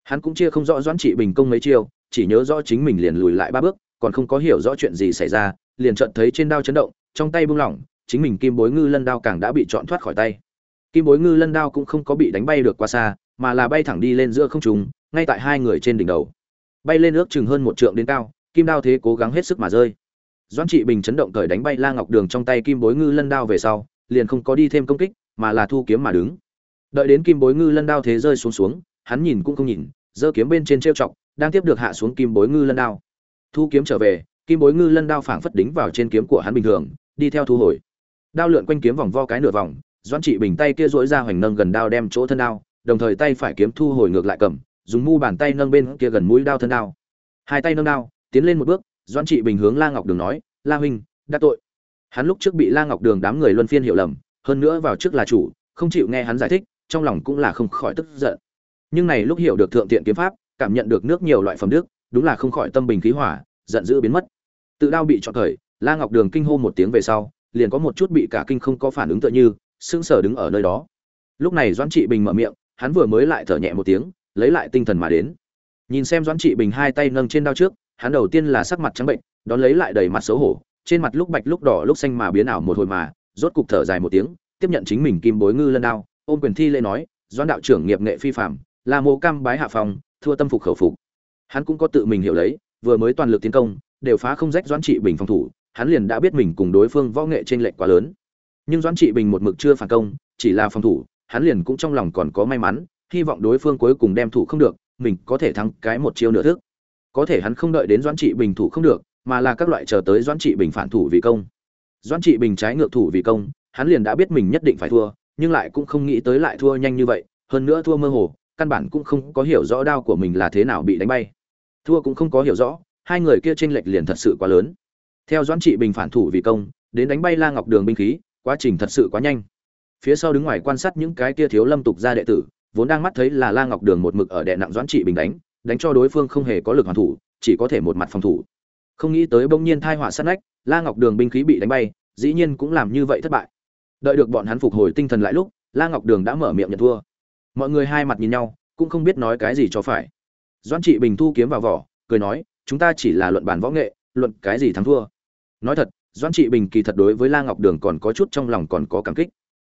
S1: Hắn cũng chia không rõ doãn trị bình công mấy chiêu, chỉ nhớ rõ chính mình liền lùi lại ba bước, còn không có hiểu rõ chuyện gì xảy ra, liền chợt thấy trên đao chấn động, trong tay buông lỏng, chính mình kim bối ngư lân đao càng đã bị chọn thoát khỏi tay. Kim bối ngư lân đao cũng không có bị đánh bay được qua xa, mà là bay thẳng đi lên giữa không trung, ngay tại hai người trên đỉnh đầu. Bay lên ước chừng hơn một trượng đến cao, kim đao thế cố gắng hết sức mà rơi doãn trị bình chấn động cởi đánh bay la ngọc đường trong tay kim bối ngư lân đao về sau, liền không có đi thêm công kích, mà là thu kiếm mà đứng. Đợi đến kim bối ngư lân đao thế rơi xuống xuống, hắn nhìn cũng không nhìn, giơ kiếm bên trên trêu chọc, đang tiếp được hạ xuống kim bối ngư lân đao. Thu kiếm trở về, kim bối ngư lân đao phảng phất đính vào trên kiếm của hắn bình thường, đi theo thu hồi. Đao lượn quanh kiếm vòng vo cái nửa vòng, doãn trị bình tay kia duỗi ra hoành nâng gần đao đem chỗ thân đao, đồng thời tay phải kiếm thu hồi ngược lại cầm, dùng mu bàn tay nâng bên kia gần mũi đao thân đao. Hai tay nâng đao, tiến lên một bước doãn trị bình hướng la ngọc đường nói, la huynh, đã tội. Hắn lúc trước bị la ngọc đường đám người luân phiên hiểu lầm, hơn nữa vào trước là chủ, không chịu nghe hắn giải thích, trong lòng cũng là không khỏi tức giận. Nhưng này lúc hiểu được thượng tiện kiếm pháp, cảm nhận được nước nhiều loại phẩm nước đúng là không khỏi tâm bình khí hỏa giận dữ biến mất. Tự đao bị trọn khởi la ngọc đường kinh hô một tiếng về sau, liền có một chút bị cả kinh không có phản ứng tựa như, sững sờ đứng ở nơi đó. Lúc này doãn trị bình mở miệng, hắn vừa mới lại thở nhẹ một tiếng, lấy lại tinh thần mà đến. Nhìn xem doãn trị bình hai tay nâng trên đao trước hắn đầu tiên là sắc mặt trắng bệnh, đón lấy lại đầy mặt xấu hổ, trên mặt lúc bạch lúc đỏ lúc xanh mà biến ảo một hồi mà, rốt cục thở dài một tiếng, tiếp nhận chính mình kim bối ngư lân đao, ôm quyền thi lễ nói, doãn đạo trưởng nghiệp nghệ phi phạm là mô cam bái hạ phòng thua tâm phục khẩu phục. Hắn cũng có tự mình hiểu lấy, vừa mới toàn lực tiến công, đều phá không rách doãn trị bình phòng thủ, hắn liền đã biết mình cùng đối phương võ nghệ trên lệch quá lớn. Nhưng doãn trị bình một mực chưa phản công, chỉ là phòng thủ, hắn liền cũng trong lòng còn có may mắn, hy vọng đối phương cuối cùng đem thủ không được, mình có thể thắng cái một chiêu nửa thức có thể hắn không đợi đến doãn trị bình thủ không được, mà là các loại chờ tới doãn trị bình phản thủ vì công. Doãn trị bình trái ngược thủ vì công, hắn liền đã biết mình nhất định phải thua, nhưng lại cũng không nghĩ tới lại thua nhanh như vậy, hơn nữa thua mơ hồ, căn bản cũng không có hiểu rõ đao của mình là thế nào bị đánh bay. Thua cũng không có hiểu rõ, hai người kia tranh lệch liền thật sự quá lớn. Theo doãn trị bình phản thủ vì công, đến đánh bay la ngọc đường binh khí, quá trình thật sự quá nhanh. Phía sau đứng ngoài quan sát những cái kia thiếu lâm tục gia đệ tử, vốn đang mắt thấy là la ngọc đường một mực ở đệ nặng doãn trị bình đánh đánh cho đối phương không hề có lực hoàn thủ, chỉ có thể một mặt phòng thủ. Không nghĩ tới bỗng nhiên thai họa sát nách, la ngọc đường binh khí bị đánh bay, dĩ nhiên cũng làm như vậy thất bại. Đợi được bọn hắn phục hồi tinh thần lại lúc, la ngọc đường đã mở miệng nhận thua. Mọi người hai mặt nhìn nhau, cũng không biết nói cái gì cho phải. Doãn trị bình thu kiếm vào vỏ, cười nói, chúng ta chỉ là luận bàn võ nghệ, luận cái gì thắng thua. Nói thật, doãn trị bình kỳ thật đối với la ngọc đường còn có chút trong lòng còn có cảm kích.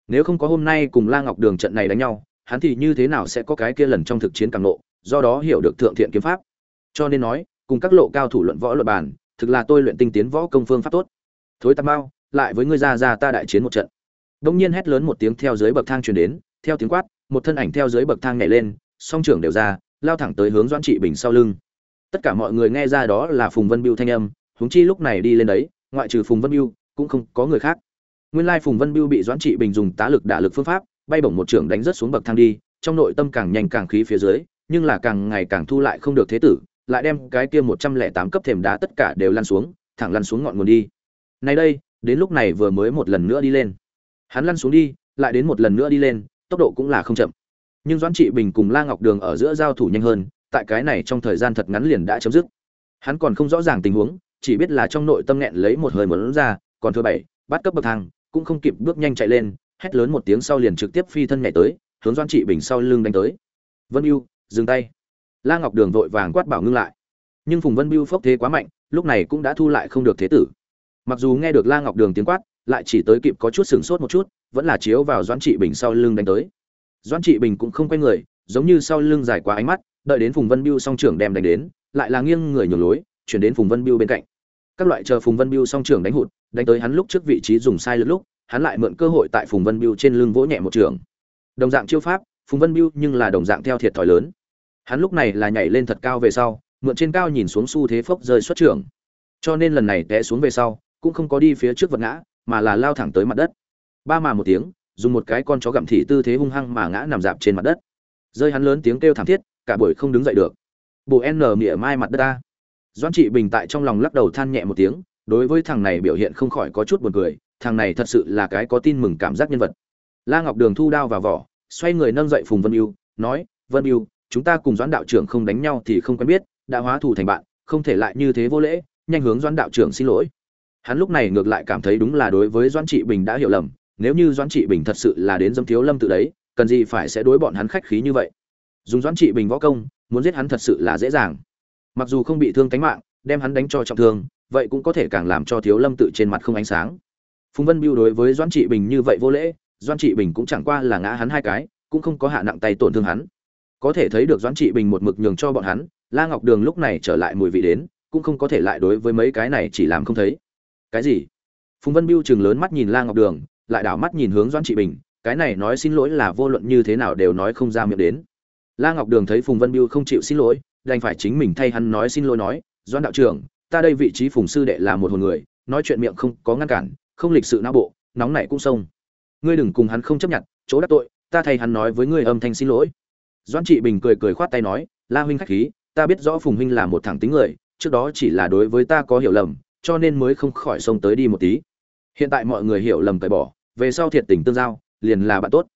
S1: Nếu không có hôm nay cùng la ngọc đường trận này đánh nhau, hắn thì như thế nào sẽ có cái kia lần trong thực chiến càng nộ do đó hiểu được thượng thiện kiếm pháp. Cho nên nói, cùng các lộ cao thủ luận võ luận bàn, thực là tôi luyện tinh tiến võ công phương pháp tốt. Thối tam bao lại với ngươi ra ra ta đại chiến một trận. Đông nhiên hét lớn một tiếng theo dưới bậc thang truyền đến, theo tiếng quát, một thân ảnh theo dưới bậc thang nhảy lên, song trưởng đều ra, lao thẳng tới hướng doãn trị bình sau lưng. Tất cả mọi người nghe ra đó là phùng vân biêu thanh âm, huống chi lúc này đi lên đấy, ngoại trừ phùng vân biêu cũng không có người khác. Nguyên lai phùng vân biêu bị doãn trị bình dùng tá lực đả lực phương pháp, bay bổng một trưởng đánh rất xuống bậc thang đi, trong nội tâm càng nhanh càng khí phía dưới nhưng là càng ngày càng thu lại không được thế tử, lại đem cái kia một trăm lẻ tám cấp thềm đá tất cả đều lăn xuống, thẳng lăn xuống ngọn nguồn đi. Nay đây, đến lúc này vừa mới một lần nữa đi lên. Hắn lăn xuống đi, lại đến một lần nữa đi lên, tốc độ cũng là không chậm. Nhưng doãn trị bình cùng la ngọc đường ở giữa giao thủ nhanh hơn, tại cái này trong thời gian thật ngắn liền đã chấm dứt. Hắn còn không rõ ràng tình huống, chỉ biết là trong nội tâm nghẹn lấy một hơi muốn ra, còn thứ bảy, bắt cấp bậc thang, cũng không kịp bước nhanh chạy lên, hét lớn một tiếng sau liền trực tiếp phi thân nhảy tới, hướng doãn trị bình sau lưng đánh tới. Vân ưu dừng tay. La ngọc đường vội vàng quát bảo ngưng lại. Nhưng phùng vân biêu phốc thế quá mạnh, lúc này cũng đã thu lại không được thế tử. Mặc dù nghe được la ngọc đường tiếng quát, lại chỉ tới kịp có chút sừng sốt một chút, vẫn là chiếu vào doãn trị bình sau lưng đánh tới. Doãn trị bình cũng không quay người, giống như sau lưng dài quá ánh mắt, đợi đến phùng vân biêu song trưởng đem đánh đến, lại là nghiêng người nhường lối, chuyển đến phùng vân biêu bên cạnh. Các loại chờ phùng vân biêu song trưởng đánh hụt, đánh tới hắn lúc trước vị trí dùng sai lượt lúc, hắn lại mượn cơ hội tại phùng vân biêu trên lưng vỗ nhẹ một trường. Đồng dạng chiêu pháp phùng vân biêu nhưng là đồng dạng theo thiệt thòi lớn. Hắn lúc này là nhảy lên thật cao về sau, mượn trên cao nhìn xuống xu thế phốc rơi xuất trưởng cho nên lần này té xuống về sau, cũng không có đi phía trước vật ngã, mà là lao thẳng tới mặt đất. Ba mà một tiếng, dùng một cái con chó gặm thị tư thế hung hăng mà ngã nằm dạp trên mặt đất. Rơi hắn lớn tiếng kêu thảm thiết, cả buổi không đứng dậy được. Bộ n mỉa mai mặt đất ta. Doan trị bình tại trong lòng lắc đầu than nhẹ một tiếng, đối với thằng này biểu hiện không khỏi có chút buồn cười, thằng này thật sự là cái có tin mừng cảm giác nhân vật. La ngọc đường thu đao vào vỏ xoay người nâng dậy phùng vân Ưu, nói vân Ưu, chúng ta cùng doãn đạo trưởng không đánh nhau thì không quen biết đã hóa thù thành bạn không thể lại như thế vô lễ nhanh hướng doãn đạo trưởng xin lỗi. Hắn lúc này ngược lại cảm thấy đúng là đối với doãn trị bình đã hiểu lầm nếu như doãn trị bình thật sự là đến dâm thiếu lâm tự đấy cần gì phải sẽ đối bọn hắn khách khí như vậy. Dùng doãn trị bình võ công muốn giết hắn thật sự là dễ dàng. Mặc dù không bị thương tánh mạng đem hắn đánh cho trọng thương vậy cũng có thể càng làm cho thiếu lâm tự trên mặt không ánh sáng. Phùng vân biêu đối với doãn trị bình như vậy vô lễ doãn trị bình cũng chẳng qua là ngã hắn hai cái, cũng không có hạ nặng tay tổn thương hắn. Có thể thấy được doãn trị bình một mực nhường cho bọn hắn, la ngọc đường lúc này trở lại mùi vị đến, cũng không có thể lại đối với mấy cái này chỉ làm không thấy. Cái gì? Phùng vân biêu chừng lớn mắt nhìn la ngọc đường, lại đảo mắt nhìn hướng doãn trị bình, cái này nói xin lỗi là vô luận như thế nào đều nói không ra miệng đến. La ngọc đường thấy phùng vân biêu không chịu xin lỗi, đành phải chính mình thay hắn nói xin lỗi nói, doãn đạo trưởng, ta đây vị trí phùng sư đệ là một hồn người, nói chuyện miệng không có ngăn cản, không lịch sự não bộ, nóng nảy cũng xông ngươi đừng cùng hắn không chấp nhận, chỗ đắc tội, ta thay hắn nói với ngươi âm thanh xin lỗi. Doãn trị bình cười cười khoát tay nói, la huynh khách khí, ta biết rõ phùng huynh là một thẳng tính người, trước đó chỉ là đối với ta có hiểu lầm, cho nên mới không khỏi xông tới đi một tí. Hiện tại mọi người hiểu lầm cởi bỏ, về sau thiệt tình tương giao, liền là bạn tốt.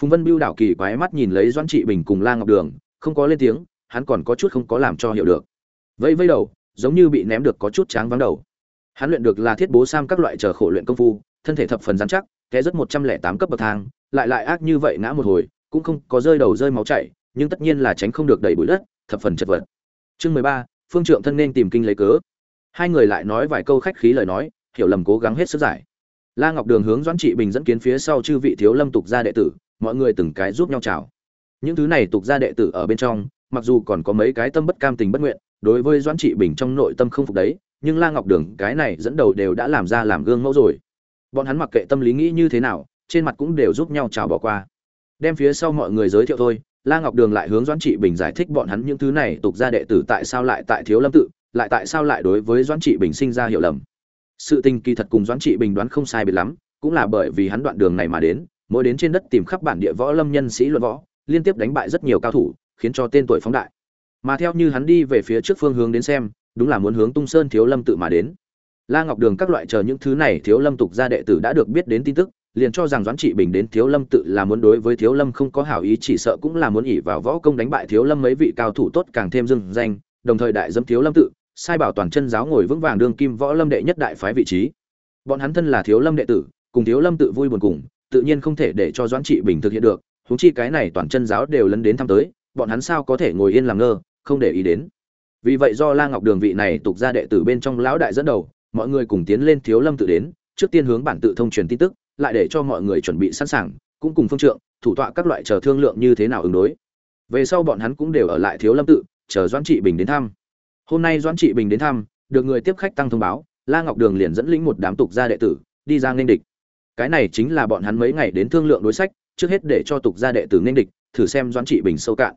S1: Phùng vân biêu đảo kỳ quái mắt nhìn lấy doãn trị bình cùng la ngọc đường, không có lên tiếng, hắn còn có chút không có làm cho hiểu được. Vẫy vẫy đầu, giống như bị ném được có chút tráng vắng đầu. Hắn luyện được là thiết bố sam các loại chờ khổ luyện công phu, thân thể thập phần dán chắc té rất một trăm lẻ tám cấp bậc thang, lại lại ác như vậy ngã một hồi, cũng không có rơi đầu rơi máu chảy, nhưng tất nhiên là tránh không được đầy bụi đất, thập phần chật vật. Chương mười ba, phương trượng thân nên tìm kinh lấy cớ. Hai người lại nói vài câu khách khí lời nói, hiểu lầm cố gắng hết sức giải. La ngọc đường hướng doãn trị bình dẫn kiến phía sau chư vị thiếu lâm tục gia đệ tử, mọi người từng cái giúp nhau chào. Những thứ này tục gia đệ tử ở bên trong, mặc dù còn có mấy cái tâm bất cam tình bất nguyện, đối với doãn trị bình trong nội tâm không phục đấy, nhưng la ngọc đường cái này dẫn đầu đều đã làm ra làm gương mẫu rồi bọn hắn mặc kệ tâm lý nghĩ như thế nào, trên mặt cũng đều giúp nhau chào bỏ qua. Đem phía sau mọi người giới thiệu thôi, la ngọc đường lại hướng doãn trị bình giải thích bọn hắn những thứ này tục gia đệ tử tại sao lại tại thiếu lâm tự, lại tại sao lại đối với doãn trị bình sinh ra hiểu lầm. Sự tình kỳ thật cùng doãn trị bình đoán không sai biệt lắm, cũng là bởi vì hắn đoạn đường này mà đến, mỗi đến trên đất tìm khắp bản địa võ lâm nhân sĩ luận võ, liên tiếp đánh bại rất nhiều cao thủ, khiến cho tên tuổi phóng đại. Mà theo như hắn đi về phía trước phương hướng đến xem, đúng là muốn hướng tung sơn thiếu lâm tự mà đến la ngọc đường các loại chờ những thứ này thiếu lâm tục gia đệ tử đã được biết đến tin tức, liền cho rằng doãn trị bình đến thiếu lâm tự là muốn đối với thiếu lâm không có hảo ý, chỉ sợ cũng là muốn ỉ vào võ công đánh bại thiếu lâm mấy vị cao thủ tốt càng thêm dưng danh, đồng thời đại dâm thiếu lâm tự, sai bảo toàn chân giáo ngồi vững vàng đương kim võ lâm đệ nhất đại phái vị trí. Bọn hắn thân là thiếu lâm đệ tử, cùng thiếu lâm tự vui buồn cùng, tự nhiên không thể để cho doãn trị bình thực hiện được, huống chi cái này toàn chân giáo đều lấn đến thăm tới, bọn hắn sao có thể ngồi yên làm ngơ, không để ý đến. Vì vậy do la ngọc đường vị này tục ra đệ tử bên trong lão đại dẫn đầu mọi người cùng tiến lên thiếu lâm tự đến, trước tiên hướng bản tự thông truyền tin tức, lại để cho mọi người chuẩn bị sẵn sàng, cũng cùng phương trượng, thủ tọa các loại chờ thương lượng như thế nào ứng đối. Về sau bọn hắn cũng đều ở lại thiếu lâm tự, chờ doãn trị bình đến thăm. Hôm nay doãn trị bình đến thăm, được người tiếp khách tăng thông báo, la ngọc đường liền dẫn lĩnh một đám tục gia đệ tử, đi ra nghênh địch. Cái này chính là bọn hắn mấy ngày đến thương lượng đối sách, trước hết để cho tục gia đệ tử nghênh địch, thử xem doãn trị bình sâu cạn.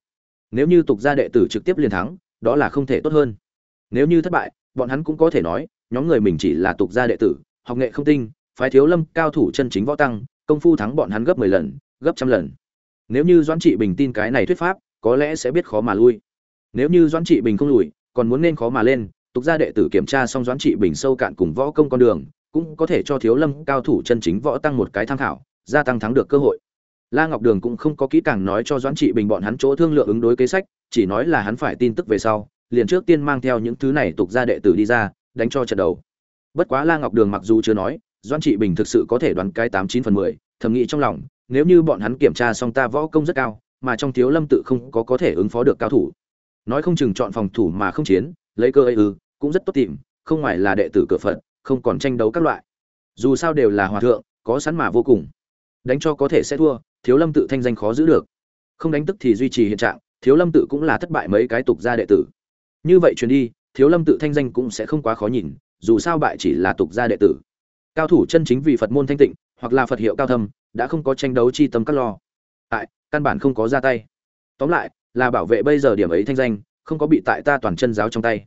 S1: Nếu như tục gia đệ tử trực tiếp liền thắng, đó là không thể tốt hơn. Nếu như thất bại, bọn hắn cũng có thể nói nhóm người mình chỉ là tục gia đệ tử, học nghệ không tinh, phái thiếu lâm cao thủ chân chính võ tăng, công phu thắng bọn hắn gấp mười lần, gấp trăm lần. Nếu như doãn trị bình tin cái này thuyết pháp, có lẽ sẽ biết khó mà lui. Nếu như doãn trị bình không lùi, còn muốn nên khó mà lên, tục gia đệ tử kiểm tra xong doãn trị bình sâu cạn cùng võ công con đường, cũng có thể cho thiếu lâm cao thủ chân chính võ tăng một cái tham khảo, gia tăng thắng được cơ hội. La ngọc đường cũng không có kỹ càng nói cho doãn trị bình bọn hắn chỗ thương lượng ứng đối kế sách, chỉ nói là hắn phải tin tức về sau, liền trước tiên mang theo những thứ này tục gia đệ tử đi ra đánh cho trận đầu. Bất quá la ngọc đường mặc dù chưa nói Doan trị bình thực sự có thể đoán cái tám chín phần mười, thầm nghĩ trong lòng, nếu như bọn hắn kiểm tra xong ta võ công rất cao, mà trong thiếu lâm tự không có có thể ứng phó được cao thủ. Nói không chừng chọn phòng thủ mà không chiến, lấy cơ ấy ư, cũng rất tốt tìm, không ngoài là đệ tử cửa phận không còn tranh đấu các loại. Dù sao đều là hòa thượng, có sẵn mà vô cùng. Đánh cho có thể sẽ thua, thiếu lâm tự thanh danh khó giữ được. Không đánh tức thì duy trì hiện trạng, thiếu lâm tự cũng là thất bại mấy cái tục gia đệ tử. Như vậy truyền đi thiếu lâm tự thanh danh cũng sẽ không quá khó nhìn, dù sao bại chỉ là tục gia đệ tử. Cao thủ chân chính vì phật môn thanh tịnh, hoặc là phật hiệu cao thâm, đã không có tranh đấu chi tâm các lo. Tại, căn bản không có ra tay. Tóm lại, là bảo vệ bây giờ điểm ấy thanh danh, không có bị tại ta toàn chân giáo trong tay.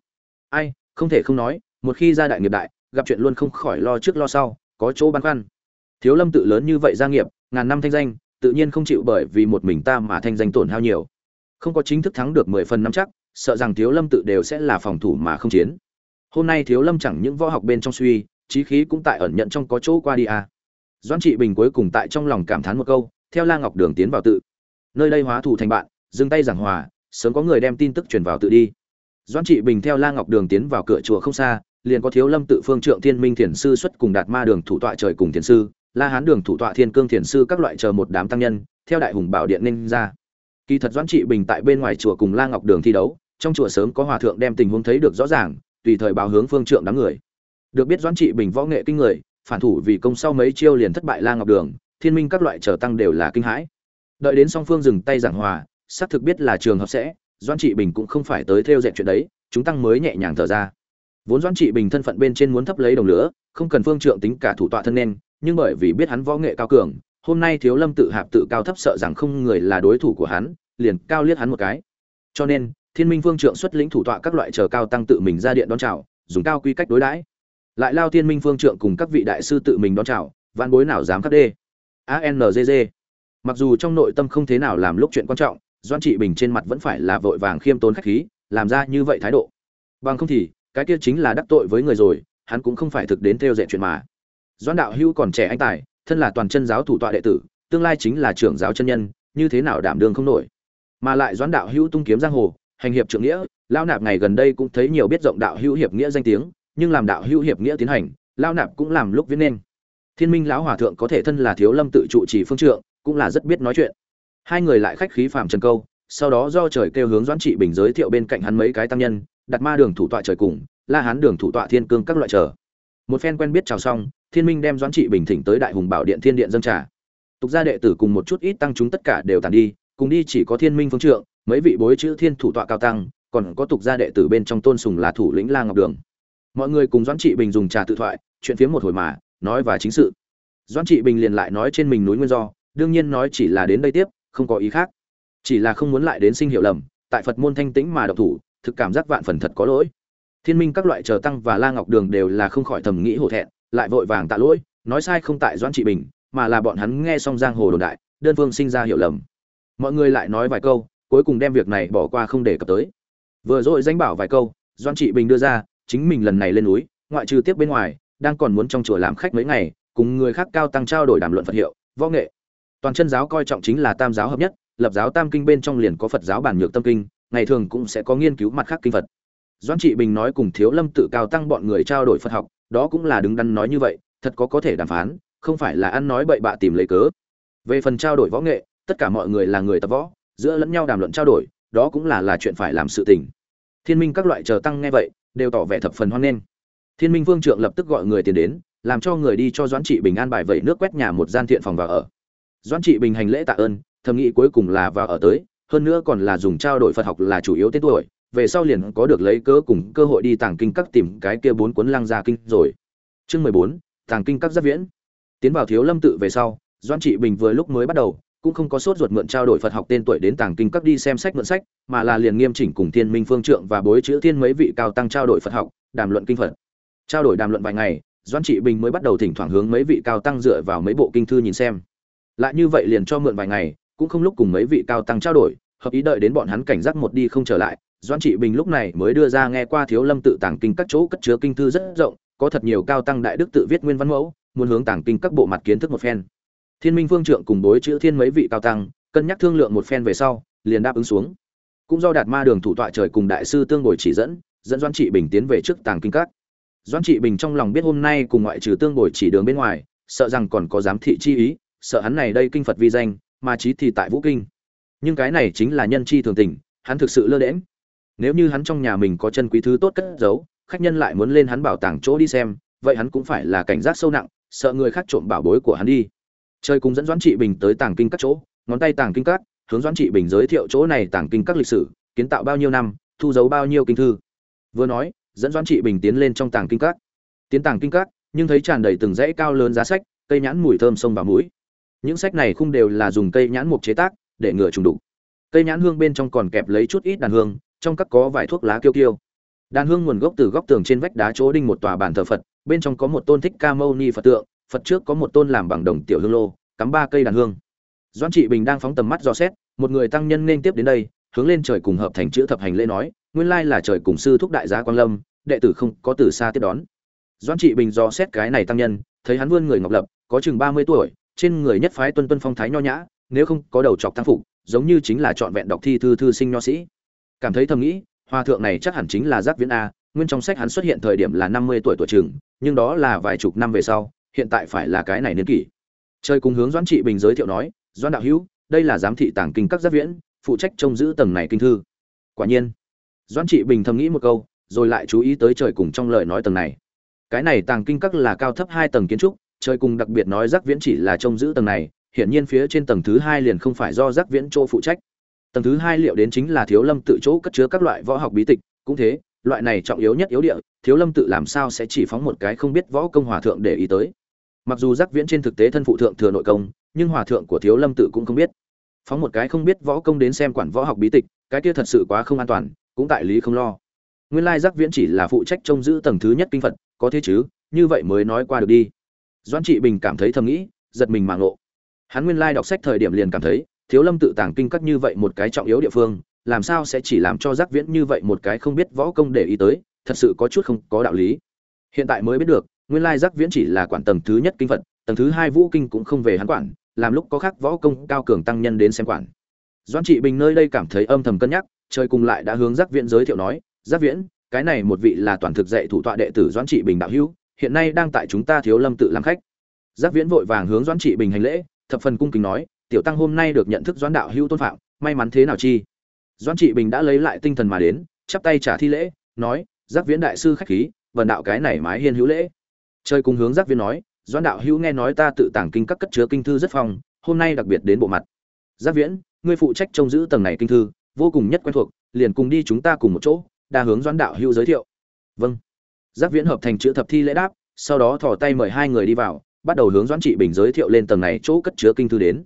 S1: Ai, không thể không nói, một khi ra đại nghiệp đại, gặp chuyện luôn không khỏi lo trước lo sau, có chỗ băn khoăn. Thiếu lâm tự lớn như vậy gia nghiệp, ngàn năm thanh danh, tự nhiên không chịu bởi vì một mình ta mà thanh danh tổn hao nhiều. Không có chính thức thắng được mười phần năm chắc sợ rằng thiếu lâm tự đều sẽ là phòng thủ mà không chiến. Hôm nay thiếu lâm chẳng những võ học bên trong suy trí khí cũng tại ẩn nhận trong có chỗ qua đi à. doãn trị bình cuối cùng tại trong lòng cảm thán một câu, theo la ngọc đường tiến vào tự. Nơi đây hóa thủ thành bạn, dừng tay giảng hòa, sớm có người đem tin tức truyền vào tự đi. Doãn trị bình theo la ngọc đường tiến vào cửa chùa không xa, liền có thiếu lâm tự phương trượng thiên minh thiền sư xuất cùng đạt ma đường thủ tọa trời cùng thiền sư, la hán đường thủ tọa thiên cương thiền sư các loại chờ một đám tăng nhân, theo đại hùng bảo điện ninh ra. Kỳ thật doãn trị bình tại bên ngoài chùa cùng la ngọc đường thi đấu trong chùa sớm có hòa thượng đem tình huống thấy được rõ ràng, tùy thời báo hướng phương trượng đám người. Được biết doãn trị bình võ nghệ kinh người, phản thủ vì công sau mấy chiêu liền thất bại la ngọc đường, thiên minh các loại trở tăng đều là kinh hãi. Đợi đến song phương dừng tay giảng hòa, xác thực biết là trường hợp sẽ, doãn trị bình cũng không phải tới theo dệt chuyện đấy, chúng tăng mới nhẹ nhàng thở ra. Vốn doãn trị bình thân phận bên trên muốn thấp lấy đồng lửa, không cần phương trượng tính cả thủ tọa thân nên, nhưng bởi vì biết hắn võ nghệ cao cường, hôm nay thiếu lâm tự hạp tự cao thấp sợ rằng không người là đối thủ của hắn, liền cao liếc hắn một cái. Cho nên thiên minh phương trượng xuất lĩnh thủ tọa các loại chờ cao tăng tự mình ra điện đón chào, dùng cao quy cách đối đãi. Lại lao thiên minh phương trượng cùng các vị đại sư tự mình đón chào văn bối nào dám khắc đê? Anzg mặc dù trong nội tâm không thế nào làm lúc chuyện quan trọng doan trị bình trên mặt vẫn phải là vội vàng khiêm tốn khách khí, làm ra như vậy thái độ. Bằng không thì, cái kia chính là đắc tội với người rồi, hắn cũng không phải thực đến theo dệt chuyện mà. Doan đạo hưu còn trẻ anh tài, thân là toàn chân giáo thủ tọa đệ tử, tương lai chính là trưởng giáo chân nhân, như thế nào đảm đương không nổi? Mà lại doãn đạo hữu tung kiếm giang hồ hành hiệp trượng nghĩa, lao nạp ngày gần đây cũng thấy nhiều biết rộng đạo hữu hiệp nghĩa danh tiếng, nhưng làm đạo hữu hiệp nghĩa tiến hành, lao nạp cũng làm lúc viết nên. Thiên minh lão hòa thượng có thể thân là thiếu lâm tự trụ trì phương trượng, cũng là rất biết nói chuyện. Hai người lại khách khí phạm trần câu, sau đó do trời kêu hướng doãn trị bình giới thiệu bên cạnh hắn mấy cái tăng nhân, đặt ma đường thủ tọa trời cùng, la hán đường thủ tọa thiên cương các loại trở một phen quen biết chào xong, thiên minh đem doãn trị bình thỉnh tới đại hùng bảo điện thiên điện dân trà. Tục gia đệ tử cùng một chút ít tăng chúng tất cả đều tàn đi, cùng đi chỉ có thiên minh phương trượng mấy vị bối chữ thiên thủ tọa cao tăng, còn có tục gia đệ tử bên trong tôn sùng là thủ lĩnh la ngọc đường. Mọi người cùng doãn trị bình dùng trà tự thoại, chuyện phiếm một hồi mà, nói và chính sự. Doãn trị bình liền lại nói trên mình núi nguyên do, đương nhiên nói chỉ là đến đây tiếp, không có ý khác. Chỉ là không muốn lại đến sinh hiểu lầm, tại phật môn thanh tĩnh mà độc thủ, thực cảm giác vạn phần thật có lỗi. Thiên minh các loại chờ tăng và la ngọc đường đều là không khỏi thầm nghĩ hổ thẹn, lại vội vàng tạ lỗi, nói sai không tại doãn trị bình, mà là bọn hắn nghe xong giang hồ đồn đại, đơn phương sinh ra hiểu lầm. Mọi người lại nói vài câu cuối cùng đem việc này bỏ qua không để cập tới. Vừa rồi danh bảo vài câu doan trị bình đưa ra, chính mình lần này lên núi, ngoại trừ tiếp bên ngoài, đang còn muốn trong chùa làm khách mấy ngày, cùng người khác cao tăng trao đổi đàm luận phật hiệu, võ nghệ. Toàn chân giáo coi trọng chính là tam giáo hợp nhất, lập giáo tam kinh bên trong liền có phật giáo bản nhược tâm kinh, ngày thường cũng sẽ có nghiên cứu mặt khác kinh phật. Doãn trị bình nói cùng thiếu lâm tự cao tăng bọn người trao đổi phật học, đó cũng là đứng đắn nói như vậy, thật có có thể đàm phán, không phải là ăn nói bậy bạ tìm lấy cớ. Về phần trao đổi võ nghệ, tất cả mọi người là người tập võ giữa lẫn nhau đàm luận trao đổi, đó cũng là là chuyện phải làm sự tình. Thiên minh các loại chờ tăng nghe vậy, đều tỏ vẻ thập phần hoan nghênh. Thiên minh vương trượng lập tức gọi người tiền đến, làm cho người đi cho doãn trị bình an bài vẩy nước quét nhà một gian thiện phòng vào ở. Doãn trị bình hành lễ tạ ơn, thầm nghĩ cuối cùng là vào ở tới, hơn nữa còn là dùng trao đổi phật học là chủ yếu tên tuổi, về sau liền có được lấy cớ cùng cơ hội đi tàng kinh các tìm cái kia bốn cuốn lăng gia kinh rồi. Chương mười bốn, tàng kinh các giáp viễn. Tiến vào thiếu lâm tự về sau, Doãn trị bình vừa lúc mới bắt đầu cũng không có sốt ruột mượn trao đổi phật học tên tuổi đến tàng kinh các đi xem sách mượn sách, mà là liền nghiêm chỉnh cùng thiên minh phương trượng và bối chữ thiên mấy vị cao tăng trao đổi phật học, đàm luận kinh phật. Trao đổi đàm luận vài ngày, Doãn trị bình mới bắt đầu thỉnh thoảng hướng mấy vị cao tăng dựa vào mấy bộ kinh thư nhìn xem. Lại như vậy liền cho mượn vài ngày, cũng không lúc cùng mấy vị cao tăng trao đổi, hợp ý đợi đến bọn hắn cảnh giác một đi không trở lại, Doãn trị bình lúc này mới đưa ra nghe qua thiếu lâm tự tàng kinh các chỗ cất chứa kinh thư rất rộng, có thật nhiều cao tăng đại đức tự viết nguyên văn mẫu, muốn hướng tàng kinh các bộ mặt kiến thức một phen thiên minh phương trượng cùng đối chữ thiên mấy vị cao tăng, cân nhắc thương lượng một phen về sau, liền đáp ứng xuống. Cũng do đạt ma đường thủ tọa trời cùng đại sư tương ngồi chỉ dẫn dẫn doan trị bình tiến về trước tàng kinh các. Doan trị bình trong lòng biết hôm nay cùng ngoại trừ tương ngồi chỉ đường bên ngoài, sợ rằng còn có giám thị chi ý, sợ hắn này đây kinh phật vi danh, mà trí thì tại vũ kinh. Nhưng cái này chính là nhân chi thường tình, hắn thực sự lơ đễm nếu như hắn trong nhà mình có chân quý thứ tốt cất giấu, khách nhân lại muốn lên hắn bảo tàng chỗ đi xem, vậy hắn cũng phải là cảnh giác sâu nặng, sợ người khác trộm bảo bối của hắn đi chơi cùng dẫn doãn trị bình tới tàng kinh các chỗ, ngón tay tàng kinh các, hướng doãn trị bình giới thiệu chỗ này tàng kinh các lịch sử, kiến tạo bao nhiêu năm, thu giấu bao nhiêu kinh thư. Vừa nói, dẫn doãn trị bình tiến lên trong tàng kinh các. Tiến tàng kinh các, nhưng thấy tràn đầy từng dãy cao lớn giá sách, cây nhãn mùi thơm sông vào mũi. Những sách này không đều là dùng cây nhãn mục chế tác, để ngừa trùng đục. Cây nhãn hương bên trong còn kẹp lấy chút ít đàn hương, trong các có vài thuốc lá kiêu kiêu. Đàn hương nguồn gốc từ góc tường trên vách đá chỗ đinh một tòa bàn thờ phật, bên trong có một tôn thích ca mâu ni phật tượng phật trước có một tôn làm bằng đồng tiểu hương lô, cắm ba cây đàn hương. Doan trị bình đang phóng tầm mắt dò xét, một người tăng nhân nên tiếp đến đây, hướng lên trời cùng hợp thành chữ thập hành lễ nói, nguyên lai là trời cùng sư thúc đại giá quan lâm, đệ tử không có từ xa tiếp đón. Doan trị bình dò xét cái này tăng nhân, thấy hắn vươn người ngọc lập, có chừng ba mươi tuổi, trên người nhất phái tuân tuân phong thái nho nhã, nếu không có đầu chọc tăng phục, giống như chính là trọn vẹn đọc thi thư thư sinh nho sĩ. Cảm thấy thầm nghĩ, hòa thượng này chắc hẳn chính là giác viễn a, nguyên trong sách hắn xuất hiện thời điểm là năm mươi tuổi tuổi trường nhưng đó là vài chục năm về sau hiện tại phải là cái này niên kỷ. Chơi cùng hướng doãn trị bình giới thiệu nói, doãn đạo hữu, đây là giám thị tàng kinh các giác viễn, phụ trách trông giữ tầng này kinh thư. Quả nhiên, doãn trị bình thầm nghĩ một câu, rồi lại chú ý tới trời cùng trong lời nói tầng này. Cái này tàng kinh các là cao thấp hai tầng kiến trúc, trời cùng đặc biệt nói giác viễn chỉ là trông giữ tầng này, hiển nhiên phía trên tầng thứ hai liền không phải do giác viễn chỗ phụ trách. Tầng thứ hai liệu đến chính là thiếu lâm tự chỗ cất chứa các loại võ học bí tịch, cũng thế, loại này trọng yếu nhất yếu địa, thiếu lâm tự làm sao sẽ chỉ phóng một cái không biết võ công hòa thượng để ý tới mặc dù giác viễn trên thực tế thân phụ thượng thừa nội công, nhưng hòa thượng của thiếu lâm tự cũng không biết. Phóng một cái không biết võ công đến xem quản võ học bí tịch, cái kia thật sự quá không an toàn, cũng tại lý không lo. Nguyên lai giác viễn chỉ là phụ trách trông giữ tầng thứ nhất kinh phật, có thế chứ, như vậy mới nói qua được đi. Doãn trị bình cảm thấy thầm nghĩ, giật mình mạng ngộ. Hắn nguyên lai đọc sách thời điểm liền cảm thấy, thiếu lâm tự tàng kinh các như vậy một cái trọng yếu địa phương, làm sao sẽ chỉ làm cho giác viễn như vậy một cái không biết võ công để ý tới, thật sự có chút không có đạo lý. Hiện tại mới biết được nguyên lai giác viễn chỉ là quản tầng thứ nhất kinh phật, tầng thứ hai vũ kinh cũng không về hắn quản, làm lúc có khác võ công cao cường tăng nhân đến xem quản. Doan trị bình nơi đây cảm thấy âm thầm cân nhắc, trời cùng lại đã hướng giác viễn giới thiệu nói, giác viễn, cái này một vị là toàn thực dạy thủ tọa đệ tử doãn trị bình đạo hữu, hiện nay đang tại chúng ta thiếu lâm tự làm khách. Giác viễn vội vàng hướng doãn trị bình hành lễ, thập phần cung kính nói, tiểu tăng hôm nay được nhận thức doãn đạo hữu tôn phạm, may mắn thế nào chi? Doãn trị bình đã lấy lại tinh thần mà đến, chắp tay trả thi lễ, nói, giác viễn đại sư khách khí, vần đạo cái này mái hiên hữu lễ chơi cùng hướng giác viễn nói, doãn đạo hữu nghe nói ta tự tàng kinh các cất chứa kinh thư rất phong, hôm nay đặc biệt đến bộ mặt. Giác viễn, ngươi phụ trách trông giữ tầng này kinh thư, vô cùng nhất quen thuộc, liền cùng đi chúng ta cùng một chỗ, đa hướng doãn đạo hữu giới thiệu. Vâng. Giác viễn hợp thành chữ thập thi lễ đáp, sau đó thò tay mời hai người đi vào, bắt đầu hướng doãn trị bình giới thiệu lên tầng này chỗ cất chứa kinh thư đến.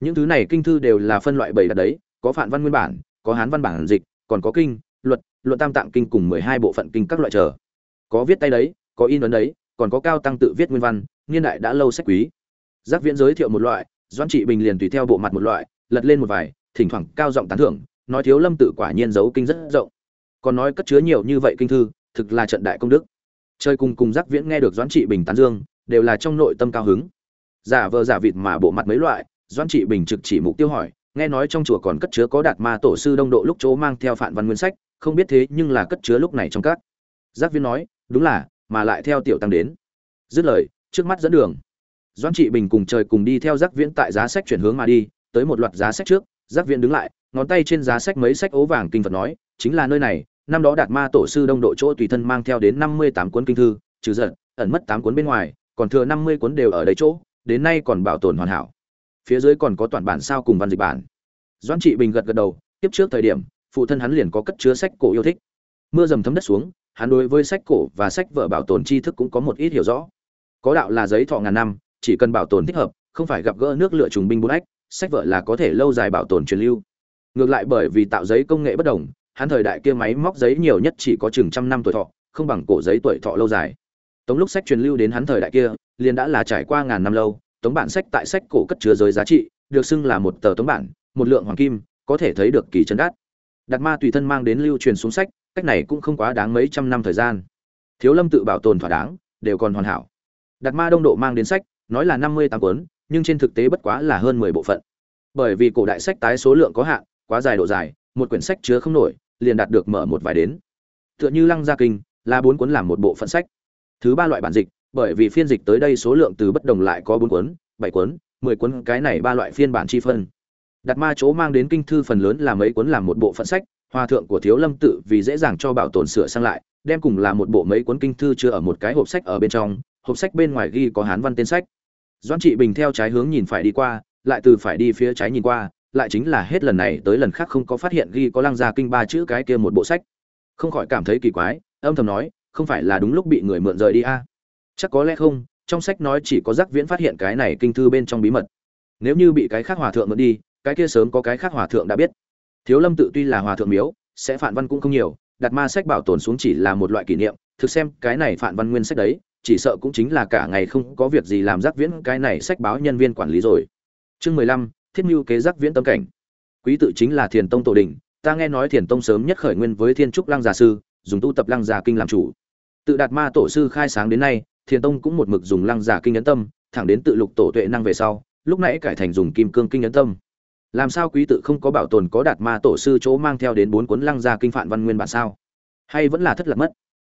S1: Những thứ này kinh thư đều là phân loại bảy đặt đấy, có phản văn nguyên bản, có hán văn bản dịch, còn có kinh, luật, luận tam tạng kinh cùng mười hai bộ phận kinh các loại trở có viết tay đấy, có in ấn đấy còn có cao tăng tự viết nguyên văn, niên đại đã lâu sách quý. Giác viễn giới thiệu một loại, doãn trị bình liền tùy theo bộ mặt một loại, lật lên một vài, thỉnh thoảng cao giọng tán thưởng, nói thiếu lâm tự quả nhiên giấu kinh rất rộng. Còn nói cất chứa nhiều như vậy kinh thư, thực là trận đại công đức. Chơi cùng cùng giác viễn nghe được doãn trị bình tán dương, đều là trong nội tâm cao hứng. Giả vờ giả vịt mà bộ mặt mấy loại, doãn trị bình trực chỉ mục tiêu hỏi, nghe nói trong chùa còn cất chứa có đạt ma tổ sư đông độ lúc chỗ mang theo phản văn nguyên sách, không biết thế nhưng là cất chứa lúc này trong các. Giác viên nói, đúng là mà lại theo tiểu tăng đến. Dứt lời, trước mắt dẫn đường. Doãn trị bình cùng trời cùng đi theo giác viễn tại giá sách chuyển hướng mà đi, tới một loạt giá sách trước, giác viễn đứng lại, ngón tay trên giá sách mấy sách ố vàng kinh phật nói, chính là nơi này, năm đó đạt ma tổ sư đông độ chỗ tùy thân mang theo đến năm mươi tám cuốn kinh thư, trừ giận ẩn mất tám cuốn bên ngoài, còn thừa năm mươi cuốn đều ở đấy chỗ, đến nay còn bảo tồn hoàn hảo. Phía dưới còn có toàn bản sao cùng văn dịch bản. Doãn trị bình gật gật đầu, tiếp trước thời điểm, phụ thân hắn liền có cất chứa sách cổ yêu thích. Mưa dầm thấm đất xuống hắn đối với sách cổ và sách vở bảo tồn tri thức cũng có một ít hiểu rõ. Có đạo là giấy thọ ngàn năm, chỉ cần bảo tồn thích hợp, không phải gặp gỡ nước lựa trùng binh bốn ách, sách vở là có thể lâu dài bảo tồn truyền lưu. Ngược lại bởi vì tạo giấy công nghệ bất đồng, hắn thời đại kia máy móc giấy nhiều nhất chỉ có chừng trăm năm tuổi thọ, không bằng cổ giấy tuổi thọ lâu dài. Tống lúc sách truyền lưu đến hắn thời đại kia, liền đã là trải qua ngàn năm lâu, tống bản sách tại sách cổ cất chứa giới giá trị, được xưng là một tờ tống bản, một lượng hoàng kim, có thể thấy được kỳ chân đắt đặt ma tùy thân mang đến lưu truyền xuống sách cách này cũng không quá đáng mấy trăm năm thời gian. Thiếu lâm tự bảo tồn thỏa đáng, đều còn hoàn hảo. Đặt ma đông độ mang đến sách, nói là năm mươi tám cuốn, nhưng trên thực tế bất quá là hơn mười bộ phận. Bởi vì cổ đại sách tái số lượng có hạn, quá dài độ dài, một quyển sách chứa không nổi, liền đạt được mở một vài đến. Tựa như lăng gia kinh, là bốn cuốn làm một bộ phận sách. Thứ ba loại bản dịch, bởi vì phiên dịch tới đây số lượng từ bất đồng lại có bốn cuốn, bảy cuốn, mười cuốn, cái này ba loại phiên bản chi phân. Đặt ma chỗ mang đến kinh thư phần lớn là mấy cuốn làm một bộ phận sách hòa thượng của thiếu lâm tự vì dễ dàng cho bảo tồn sửa sang lại, đem cùng là một bộ mấy cuốn kinh thư chứa ở một cái hộp sách ở bên trong, hộp sách bên ngoài ghi có hán văn tên sách. Doãn trị bình theo trái hướng nhìn phải đi qua, lại từ phải đi phía trái nhìn qua, lại chính là hết lần này tới lần khác không có phát hiện ghi có lăng gia kinh ba chữ cái kia một bộ sách. Không khỏi cảm thấy kỳ quái, âm thầm nói, không phải là đúng lúc bị người mượn rời đi a? À? chắc có lẽ không, trong sách nói chỉ có giác viễn phát hiện cái này kinh thư bên trong bí mật. Nếu như bị cái khác hòa thượng mượn đi, cái kia sớm có cái khác hòa thượng đã biết thiếu lâm tự tuy là hòa thượng miếu, sẽ phản văn cũng không nhiều, đặt ma sách bảo tồn xuống chỉ là một loại kỷ niệm, thực xem cái này phản văn nguyên sách đấy, chỉ sợ cũng chính là cả ngày không có việc gì làm giác viễn cái này sách báo nhân viên quản lý rồi. Chương mười lăm, thiết mưu kế giác viễn tâm cảnh. Quý tự chính là thiền tông tổ đình, ta nghe nói thiền tông sớm nhất khởi nguyên với thiên trúc lăng gia sư, dùng tu tập lăng gia kinh làm chủ. Tự đạt ma tổ sư khai sáng đến nay, thiền tông cũng một mực dùng lăng giả kinh nhấn tâm, thẳng đến tự lục tổ tuệ năng về sau, lúc nãy cải thành dùng kim cương kinh nhấn tâm làm sao quý tự không có bảo tồn có đạt ma tổ sư chỗ mang theo đến bốn cuốn lăng gia kinh phản văn nguyên bản sao? Hay vẫn là thất lạc mất?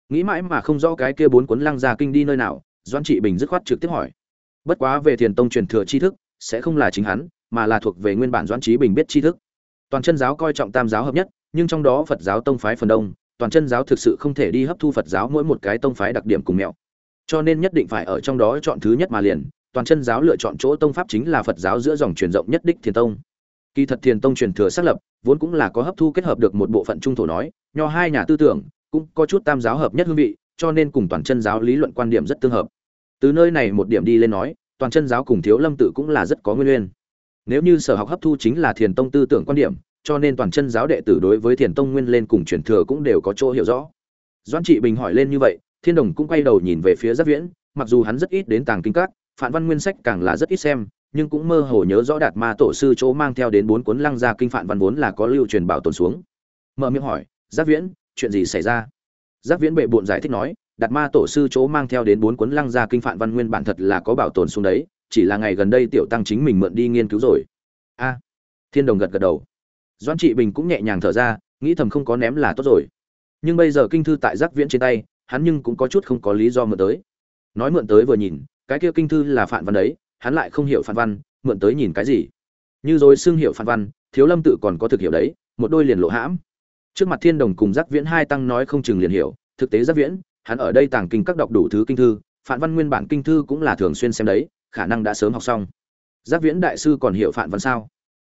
S1: Nghĩ mãi mà không rõ cái kia bốn cuốn lăng gia kinh đi nơi nào doan trị bình dứt khoát trực tiếp hỏi. Bất quá về thiền tông truyền thừa tri thức, sẽ không là chính hắn, mà là thuộc về nguyên bản doãn trí bình biết tri thức. Toàn chân giáo coi trọng tam giáo hợp nhất, nhưng trong đó phật giáo tông phái phần đông, toàn chân giáo thực sự không thể đi hấp thu phật giáo mỗi một cái tông phái đặc điểm cùng mẹo. Cho nên nhất định phải ở trong đó chọn thứ nhất mà liền, toàn chân giáo lựa chọn chỗ tông pháp chính là phật giáo giữa dòng truyền rộng nhất đích thiền tông kỳ thật thiền tông truyền thừa xác lập, vốn cũng là có hấp thu kết hợp được một bộ phận trung thổ nói, nho hai nhà tư tưởng, cũng có chút tam giáo hợp nhất hương vị, cho nên cùng toàn chân giáo lý luận quan điểm rất tương hợp. Từ nơi này một điểm đi lên nói, toàn chân giáo cùng thiếu lâm tự cũng là rất có nguyên nguyên. Nếu như sở học hấp thu chính là thiền tông tư tưởng quan điểm, cho nên toàn chân giáo đệ tử đối với thiền tông nguyên lên cùng truyền thừa cũng đều có chỗ hiểu rõ. Doãn trị bình hỏi lên như vậy, thiên đồng cũng quay đầu nhìn về phía giáp viễn, mặc dù hắn rất ít đến tàng kinh các phản văn nguyên sách càng là rất ít xem nhưng cũng mơ hồ nhớ rõ đạt ma tổ sư chỗ mang theo đến bốn cuốn lăng gia kinh phạn văn vốn là có lưu truyền bảo tồn xuống. Mở miệng hỏi, giáp viễn, chuyện gì xảy ra? Giáp viễn bệ bộn giải thích nói, đạt ma tổ sư chỗ mang theo đến bốn cuốn lăng gia kinh phạn văn nguyên bản thật là có bảo tồn xuống đấy, chỉ là ngày gần đây tiểu tăng chính mình mượn đi nghiên cứu rồi. A, thiên đồng gật gật đầu. Doan trị bình cũng nhẹ nhàng thở ra, nghĩ thầm không có ném là tốt rồi. Nhưng bây giờ kinh thư tại giác viễn trên tay, hắn nhưng cũng có chút không có lý do mượn tới. Nói mượn tới vừa nhìn, cái kia kinh thư là phạn văn đấy hắn lại không hiểu phản văn mượn tới nhìn cái gì. Như rồi xưng hiểu phản văn thiếu lâm tự còn có thực hiểu đấy một đôi liền lộ hãm. Trước mặt thiên đồng cùng giác viễn hai tăng nói không chừng liền hiểu thực tế giác viễn hắn ở đây tàng kinh các đọc đủ thứ kinh thư phản văn nguyên bản kinh thư cũng là thường xuyên xem đấy khả năng đã sớm học xong. Giác viễn đại sư còn hiểu phản văn sao?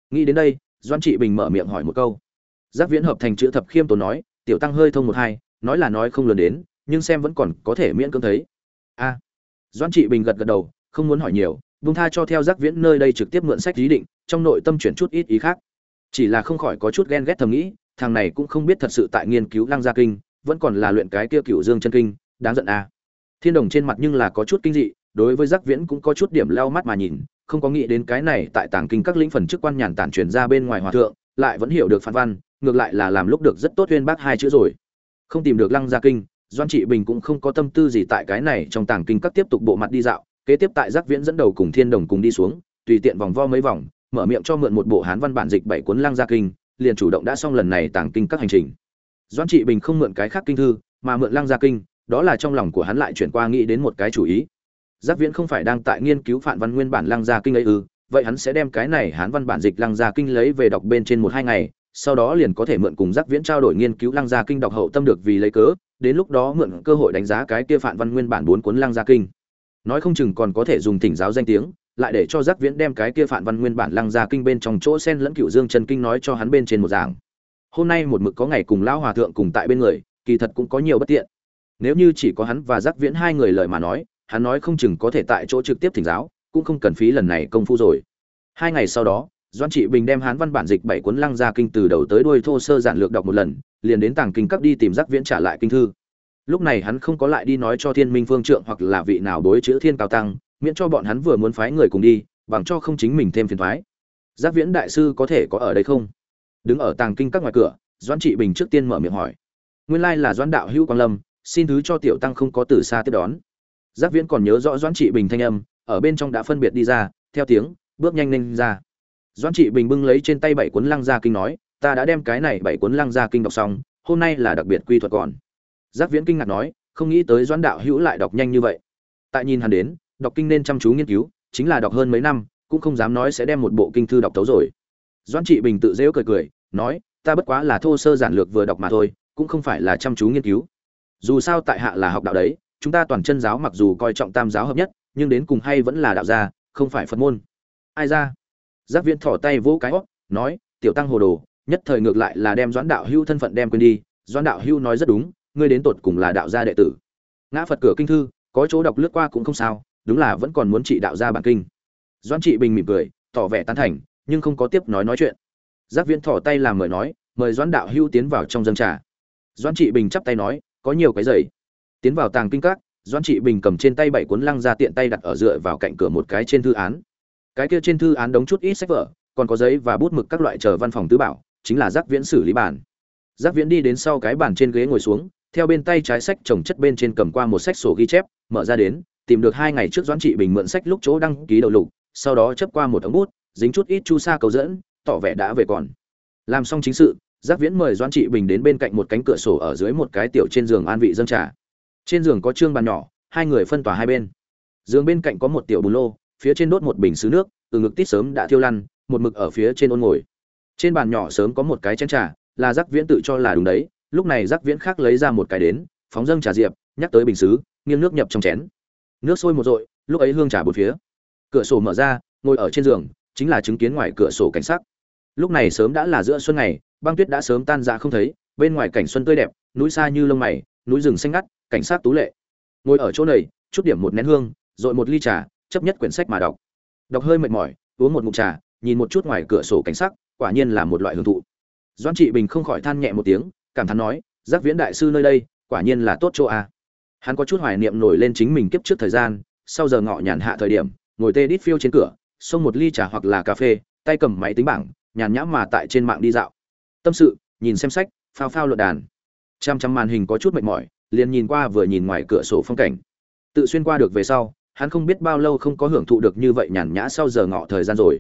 S1: Nghĩ đến đây doan trị bình mở miệng hỏi một câu. Giác viễn hợp thành chữ thập khiêm tốn nói tiểu tăng hơi thông một hai nói là nói không lớn đến nhưng xem vẫn còn có thể miễn cưỡng thấy. A. À, doan trị bình gật gật đầu không muốn hỏi nhiều Bung tha cho theo giác viễn nơi đây trực tiếp mượn sách lý định, trong nội tâm chuyển chút ít ý khác. Chỉ là không khỏi có chút ghen ghét thầm nghĩ, thằng này cũng không biết thật sự tại nghiên cứu lăng gia kinh, vẫn còn là luyện cái kia cựu dương chân kinh, đáng giận a thiên đồng trên mặt nhưng là có chút kinh dị, đối với giác viễn cũng có chút điểm leo mắt mà nhìn, không có nghĩ đến cái này tại tàng kinh các lĩnh phần chức quan nhàn tản truyền ra bên ngoài hòa thượng, lại vẫn hiểu được phản văn, ngược lại là làm lúc được rất tốt uyên bác hai chữ rồi. Không tìm được lăng gia kinh, doan trị bình cũng không có tâm tư gì tại cái này trong tàng kinh các tiếp tục bộ mặt đi dạo kế tiếp tại giác viễn dẫn đầu cùng thiên đồng cùng đi xuống, tùy tiện vòng vo mấy vòng, mở miệng cho mượn một bộ hán văn bản dịch bảy cuốn Lang gia kinh, liền chủ động đã xong lần này tàng kinh các hành trình. Doan trị bình không mượn cái khác kinh thư, mà mượn Lang gia kinh, đó là trong lòng của hắn lại chuyển qua nghĩ đến một cái chủ ý. Giác viễn không phải đang tại nghiên cứu phản văn nguyên bản Lang gia kinh ấy ư, vậy hắn sẽ đem cái này hán văn bản dịch Lang gia kinh lấy về đọc bên trên một hai ngày, sau đó liền có thể mượn cùng giác viễn trao đổi nghiên cứu Lang gia kinh đọc hậu tâm được vì lấy cớ, đến lúc đó mượn cơ hội đánh giá cái kia phản văn nguyên bản bốn cuốn Lang gia kinh nói không chừng còn có thể dùng thỉnh giáo danh tiếng, lại để cho giác viễn đem cái kia phản văn nguyên bản lăng gia kinh bên trong chỗ sen lẫn cựu dương trần kinh nói cho hắn bên trên một giảng hôm nay một mực có ngày cùng lão hòa thượng cùng tại bên người, kỳ thật cũng có nhiều bất tiện. Nếu như chỉ có hắn và giác viễn hai người lời mà nói, hắn nói không chừng có thể tại chỗ trực tiếp thỉnh giáo, cũng không cần phí lần này công phu rồi. Hai ngày sau đó doan trị bình đem hán văn bản dịch bảy cuốn lăng ra kinh từ đầu tới đuôi thô sơ giản lược đọc một lần, liền đến tàng kinh cấp đi tìm giác viễn trả lại kinh thư lúc này hắn không có lại đi nói cho thiên minh phương trượng hoặc là vị nào đối chữ thiên cao tăng, miễn cho bọn hắn vừa muốn phái người cùng đi, bằng cho không chính mình thêm phiền thoái giác viễn đại sư có thể có ở đây không? Đứng ở tàng kinh các ngoài cửa, doãn trị bình trước tiên mở miệng hỏi. Nguyên lai là doãn đạo hữu quang lâm, xin thứ cho tiểu tăng không có từ xa tiếp đón. Giác viễn còn nhớ rõ doãn trị bình thanh âm, ở bên trong đã phân biệt đi ra, theo tiếng, bước nhanh lên ra. Doãn trị bình bưng lấy trên tay bảy cuốn lăng gia kinh nói, ta đã đem cái này bảy cuốn lăng gia kinh đọc xong, hôm nay là đặc biệt quy thuật còn giác viễn kinh ngạc nói, không nghĩ tới doãn đạo hữu lại đọc nhanh như vậy. Tại nhìn hắn đến, đọc kinh nên chăm chú nghiên cứu, chính là đọc hơn mấy năm, cũng không dám nói sẽ đem một bộ kinh thư đọc tấu rồi. Doãn trị bình tự dễu cười cười, nói, ta bất quá là thô sơ giản lược vừa đọc mà thôi, cũng không phải là chăm chú nghiên cứu. Dù sao tại hạ là học đạo đấy, chúng ta toàn chân giáo mặc dù coi trọng tam giáo hợp nhất, nhưng đến cùng hay vẫn là đạo gia, không phải phật môn. Ai ra? Giác viễn thỏ tay vỗ cái hót, nói, tiểu tăng hồ đồ, nhất thời ngược lại là đem doãn đạo hưu thân phận đem quên đi. Doãn đạo hưu nói rất đúng ngươi đến tột cùng là đạo gia đệ tử. Ngã phật cửa kinh thư, có chỗ đọc lướt qua cũng không sao, đúng là vẫn còn muốn trị đạo gia bản kinh. Doãn trị bình mỉm cười, tỏ vẻ tán thành, nhưng không có tiếp nói nói chuyện. Giác viễn thỏ tay làm mời nói, mời doãn đạo hưu tiến vào trong dân trà. Doãn trị bình chắp tay nói, có nhiều cái giày. Tiến vào tàng kinh các doan trị bình cầm trên tay bảy cuốn lăng ra tiện tay đặt ở dựa vào cạnh cửa một cái trên thư án. Cái kia trên thư án đóng chút ít sách vở, còn có giấy và bút mực các loại chờ văn phòng tứ bảo, chính là giác viễn xử lý bản giác viễn đi đến sau cái bàn trên ghế ngồi xuống theo bên tay trái sách chồng chất bên trên cầm qua một sách sổ ghi chép, mở ra đến, tìm được hai ngày trước doãn trị bình mượn sách lúc chỗ đăng ký đầu lục, sau đó chấp qua một ống bút, dính chút ít chu sa cầu dẫn, tỏ vẻ đã về còn. Làm xong chính sự, giác viễn mời doãn trị bình đến bên cạnh một cánh cửa sổ ở dưới một cái tiểu trên giường an vị dâng trà. Trên giường có trương bàn nhỏ, hai người phân tỏa hai bên. Giường bên cạnh có một tiểu bùn lô, phía trên đốt một bình xứ nước, từ ngực tít sớm đã thiêu lăn, một mực ở phía trên ôn ngồi. Trên bàn nhỏ sớm có một cái chén trà, là giác viễn tự cho là đúng đấy lúc này giác viễn khác lấy ra một cái đến, phóng dâng trà diệp, nhắc tới bình xứ, nghiêng nước nhập trong chén. Nước sôi một dội lúc ấy hương trà bốn phía. Cửa sổ mở ra, ngồi ở trên giường, chính là chứng kiến ngoài cửa sổ cảnh sắc. Lúc này sớm đã là giữa xuân ngày, băng tuyết đã sớm tan ra không thấy, bên ngoài cảnh xuân tươi đẹp, núi xa như lông mày, núi rừng xanh ngắt, cảnh sát tú lệ. Ngồi ở chỗ này, chút điểm một nén hương rồi một ly trà, chấp nhất quyển sách mà đọc. Đọc hơi mệt mỏi, uống một ngụm trà, nhìn một chút ngoài cửa sổ cảnh sắc, quả nhiên là một loại hưởng thụ. Doan trị bình không khỏi than nhẹ một tiếng cảm thán nói, giác viễn đại sư nơi đây, quả nhiên là tốt chỗ a. Hắn có chút hoài niệm nổi lên chính mình kiếp trước thời gian, sau giờ ngọ nhàn hạ thời điểm, ngồi tê đít phiêu trên cửa, xông một ly trà hoặc là cà phê, tay cầm máy tính bảng, nhàn nhã mà tại trên mạng đi dạo. Tâm sự, nhìn xem sách, phao phao luận đàn. Trăm trăm màn hình có chút mệt mỏi, liền nhìn qua vừa nhìn ngoài cửa sổ phong cảnh. Tự xuyên qua được về sau, hắn không biết bao lâu không có hưởng thụ được như vậy nhàn nhã sau giờ ngọ thời gian rồi.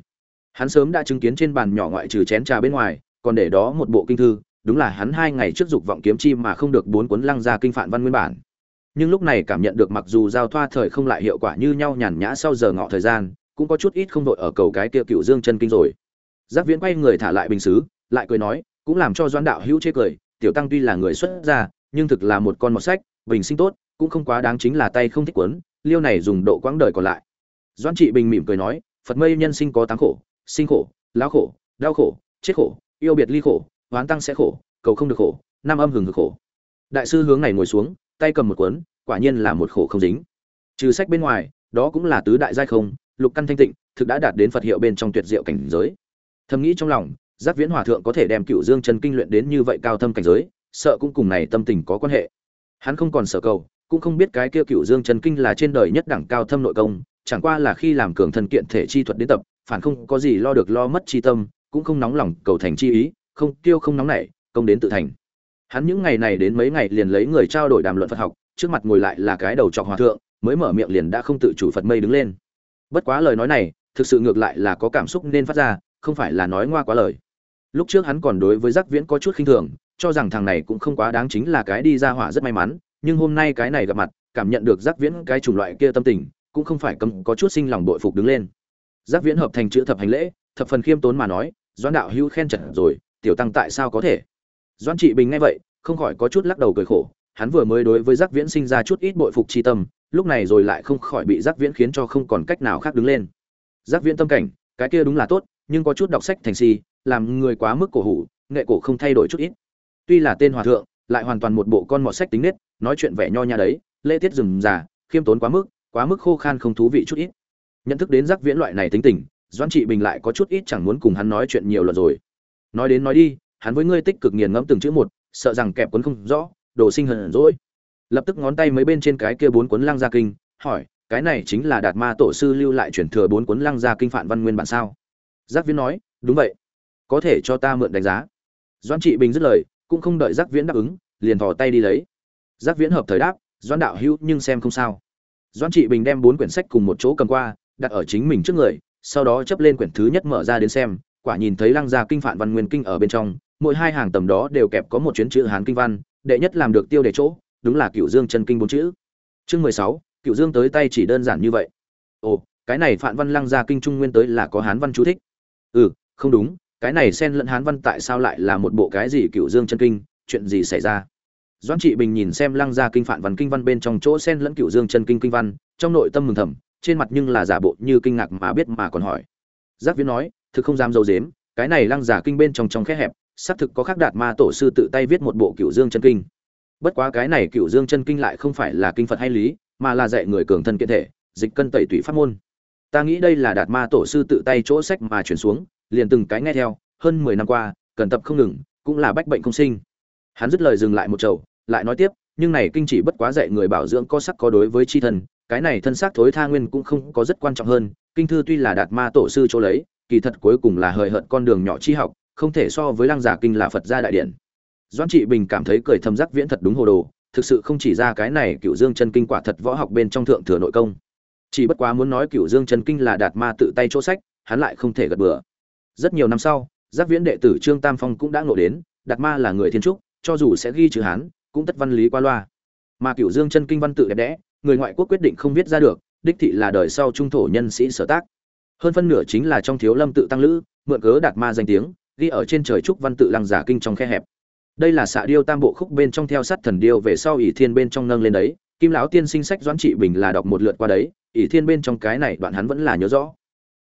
S1: Hắn sớm đã chứng kiến trên bàn nhỏ ngoại trừ chén trà bên ngoài, còn để đó một bộ kinh thư đúng là hắn hai ngày trước dục vọng kiếm chi mà không được bốn cuốn lăng ra kinh phạn văn nguyên bản. Nhưng lúc này cảm nhận được mặc dù giao thoa thời không lại hiệu quả như nhau nhàn nhã sau giờ ngọ thời gian, cũng có chút ít không đội ở cầu cái kia cựu dương chân kinh rồi. Giác viễn quay người thả lại bình xứ, lại cười nói, cũng làm cho doãn đạo hữu chê cười, tiểu tăng tuy là người xuất gia, nhưng thực là một con mọt sách, bình sinh tốt, cũng không quá đáng chính là tay không thích quấn, liêu này dùng độ quãng đời còn lại. Doãn trị bình mỉm cười nói, phật mây nhân sinh có tám khổ, sinh khổ lão khổ, đau khổ, chết khổ, yêu biệt ly khổ hoán tăng sẽ khổ, cầu không được khổ năm âm hừng hực khổ. Đại sư hướng này ngồi xuống, tay cầm một cuốn, quả nhiên là một khổ không dính. Trừ sách bên ngoài, đó cũng là tứ đại giai không, lục căn thanh tịnh, thực đã đạt đến phật hiệu bên trong tuyệt diệu cảnh giới. Thầm nghĩ trong lòng, giác viễn hòa thượng có thể đem cựu dương chân kinh luyện đến như vậy cao thâm cảnh giới, sợ cũng cùng này tâm tình có quan hệ. Hắn không còn sợ cầu, cũng không biết cái kia cựu dương chân kinh là trên đời nhất đẳng cao thâm nội công, chẳng qua là khi làm cường thân kiện thể chi thuật đến tập, phản không có gì lo được lo mất chi tâm, cũng không nóng lòng cầu thành chi ý không tiêu không nóng nảy, công đến tự thành. Hắn những ngày này đến mấy ngày liền lấy người trao đổi đàm luận phật học, trước mặt ngồi lại là cái đầu trọc hòa thượng, mới mở miệng liền đã không tự chủ phật mây đứng lên. Bất quá lời nói này, thực sự ngược lại là có cảm xúc nên phát ra, không phải là nói ngoa quá lời. Lúc trước hắn còn đối với giác viễn có chút khinh thường, cho rằng thằng này cũng không quá đáng chính là cái đi ra hỏa rất may mắn, nhưng hôm nay cái này gặp mặt, cảm nhận được giác viễn cái chủng loại kia tâm tình, cũng không phải cầm có chút sinh lòng bội phục đứng lên. Giác viễn hợp thành chữ thập hành lễ, thập phần khiêm tốn mà nói, doãn đạo hữu khen chật rồi tiểu tăng tại sao có thể? Doãn trị bình nghe vậy, không khỏi có chút lắc đầu cười khổ, hắn vừa mới đối với giác viễn sinh ra chút ít bội phục chi tâm, lúc này rồi lại không khỏi bị giác viễn khiến cho không còn cách nào khác đứng lên. Giác viễn tâm cảnh, cái kia đúng là tốt, nhưng có chút đọc sách thành si, làm người quá mức cổ hủ, nghệ cổ không thay đổi chút ít. Tuy là tên hòa thượng, lại hoàn toàn một bộ con mọt sách tính nết, nói chuyện vẻ nho nhã đấy, lễ tiết rừng già, khiêm tốn quá mức quá mức khô khan không thú vị chút ít. Nhận thức đến giác viễn loại này tính tình, doãn trị bình lại có chút ít chẳng muốn cùng hắn nói chuyện nhiều lần rồi nói đến nói đi, hắn với ngươi tích cực nghiền ngẫm từng chữ một, sợ rằng kẹp cuốn không rõ, đồ sinh hờn rỗi lập tức ngón tay mấy bên trên cái kia bốn cuốn lăng gia kinh, hỏi, cái này chính là đạt ma tổ sư lưu lại chuyển thừa bốn cuốn lăng gia kinh phản văn nguyên bản sao? Giác viễn nói, đúng vậy. Có thể cho ta mượn đánh giá. Doãn trị bình dứt lời, cũng không đợi giác viễn đáp ứng, liền thò tay đi lấy. Giác viễn hợp thời đáp, doãn đạo hữu, nhưng xem không sao. Doãn trị bình đem bốn quyển sách cùng một chỗ cầm qua, đặt ở chính mình trước người, sau đó chấp lên quyển thứ nhất mở ra đến xem quả nhìn thấy lăng gia kinh phạn văn nguyên kinh ở bên trong, mỗi hai hàng tầm đó đều kẹp có một chuyến chữ hán kinh văn, đệ nhất làm được tiêu đề chỗ, đúng là cựu dương chân kinh bốn chữ. Chương mười sáu cựu dương tới tay chỉ đơn giản như vậy. Ồ, cái này phạn văn lăng gia kinh trung nguyên tới là có hán văn chú thích. Ừ không đúng, cái này xen lẫn hán văn tại sao lại là một bộ cái gì cựu dương chân kinh, chuyện gì xảy ra? Doãn trị bình nhìn xem lăng gia kinh phạn văn kinh văn bên trong chỗ xen lẫn cựu dương chân kinh kinh văn, trong nội tâm mừng thầm, trên mặt nhưng là giả bộ như kinh ngạc mà biết mà còn hỏi. Giác viễn nói thực không dám dâu dếm, cái này lăng giả kinh bên trong trong khe hẹp, xác thực có khắc đạt ma tổ sư tự tay viết một bộ cựu dương chân kinh. Bất quá cái này cựu dương chân kinh lại không phải là kinh phật hay lý, mà là dạy người cường thân kiện thể, dịch cân tẩy tủy pháp môn. Ta nghĩ đây là đạt ma tổ sư tự tay chỗ sách mà chuyển xuống, liền từng cái nghe theo, hơn mười năm qua, cần tập không ngừng, cũng là bách bệnh không sinh. Hắn dứt lời dừng lại một chầu, lại nói tiếp, nhưng này kinh chỉ bất quá dạy người bảo dưỡng có sắc có đối với chi thân, cái này thân xác thối tha nguyên cũng không có rất quan trọng hơn, kinh thư tuy là đạt ma tổ sư chỗ lấy kỳ thật cuối cùng là hời hợt con đường nhỏ chi học, không thể so với lăng giả kinh là phật gia đại điển doãn trị bình cảm thấy cười thầm giác viễn thật đúng hồ đồ, thực sự không chỉ ra cái này cựu dương chân kinh quả thật võ học bên trong thượng thừa nội công. Chỉ bất quá muốn nói cựu dương chân kinh là đạt ma tự tay chỗ sách, hắn lại không thể gật bừa. Rất nhiều năm sau, giác viễn đệ tử trương tam phong cũng đã ngộ đến, đạt ma là người thiên trúc, cho dù sẽ ghi chữ hán, cũng tất văn lý qua loa. Mà cựu dương chân kinh văn tự đẹp đẽ, người ngoại quốc quyết định không viết ra được, đích thị là đời sau trung thổ nhân sĩ sở tác hơn phân nửa chính là trong thiếu lâm tự tăng lữ, mượn cớ đạt ma danh tiếng, ghi ở trên trời trúc văn tự lăng giả kinh trong khe hẹp. Đây là xạ điêu tam bộ khúc bên trong theo sát thần điêu về sau ỷ thiên bên trong nâng lên đấy, kim lão tiên sinh sách doãn trị bình là đọc một lượt qua đấy, ỷ thiên bên trong cái này đoạn hắn vẫn là nhớ rõ.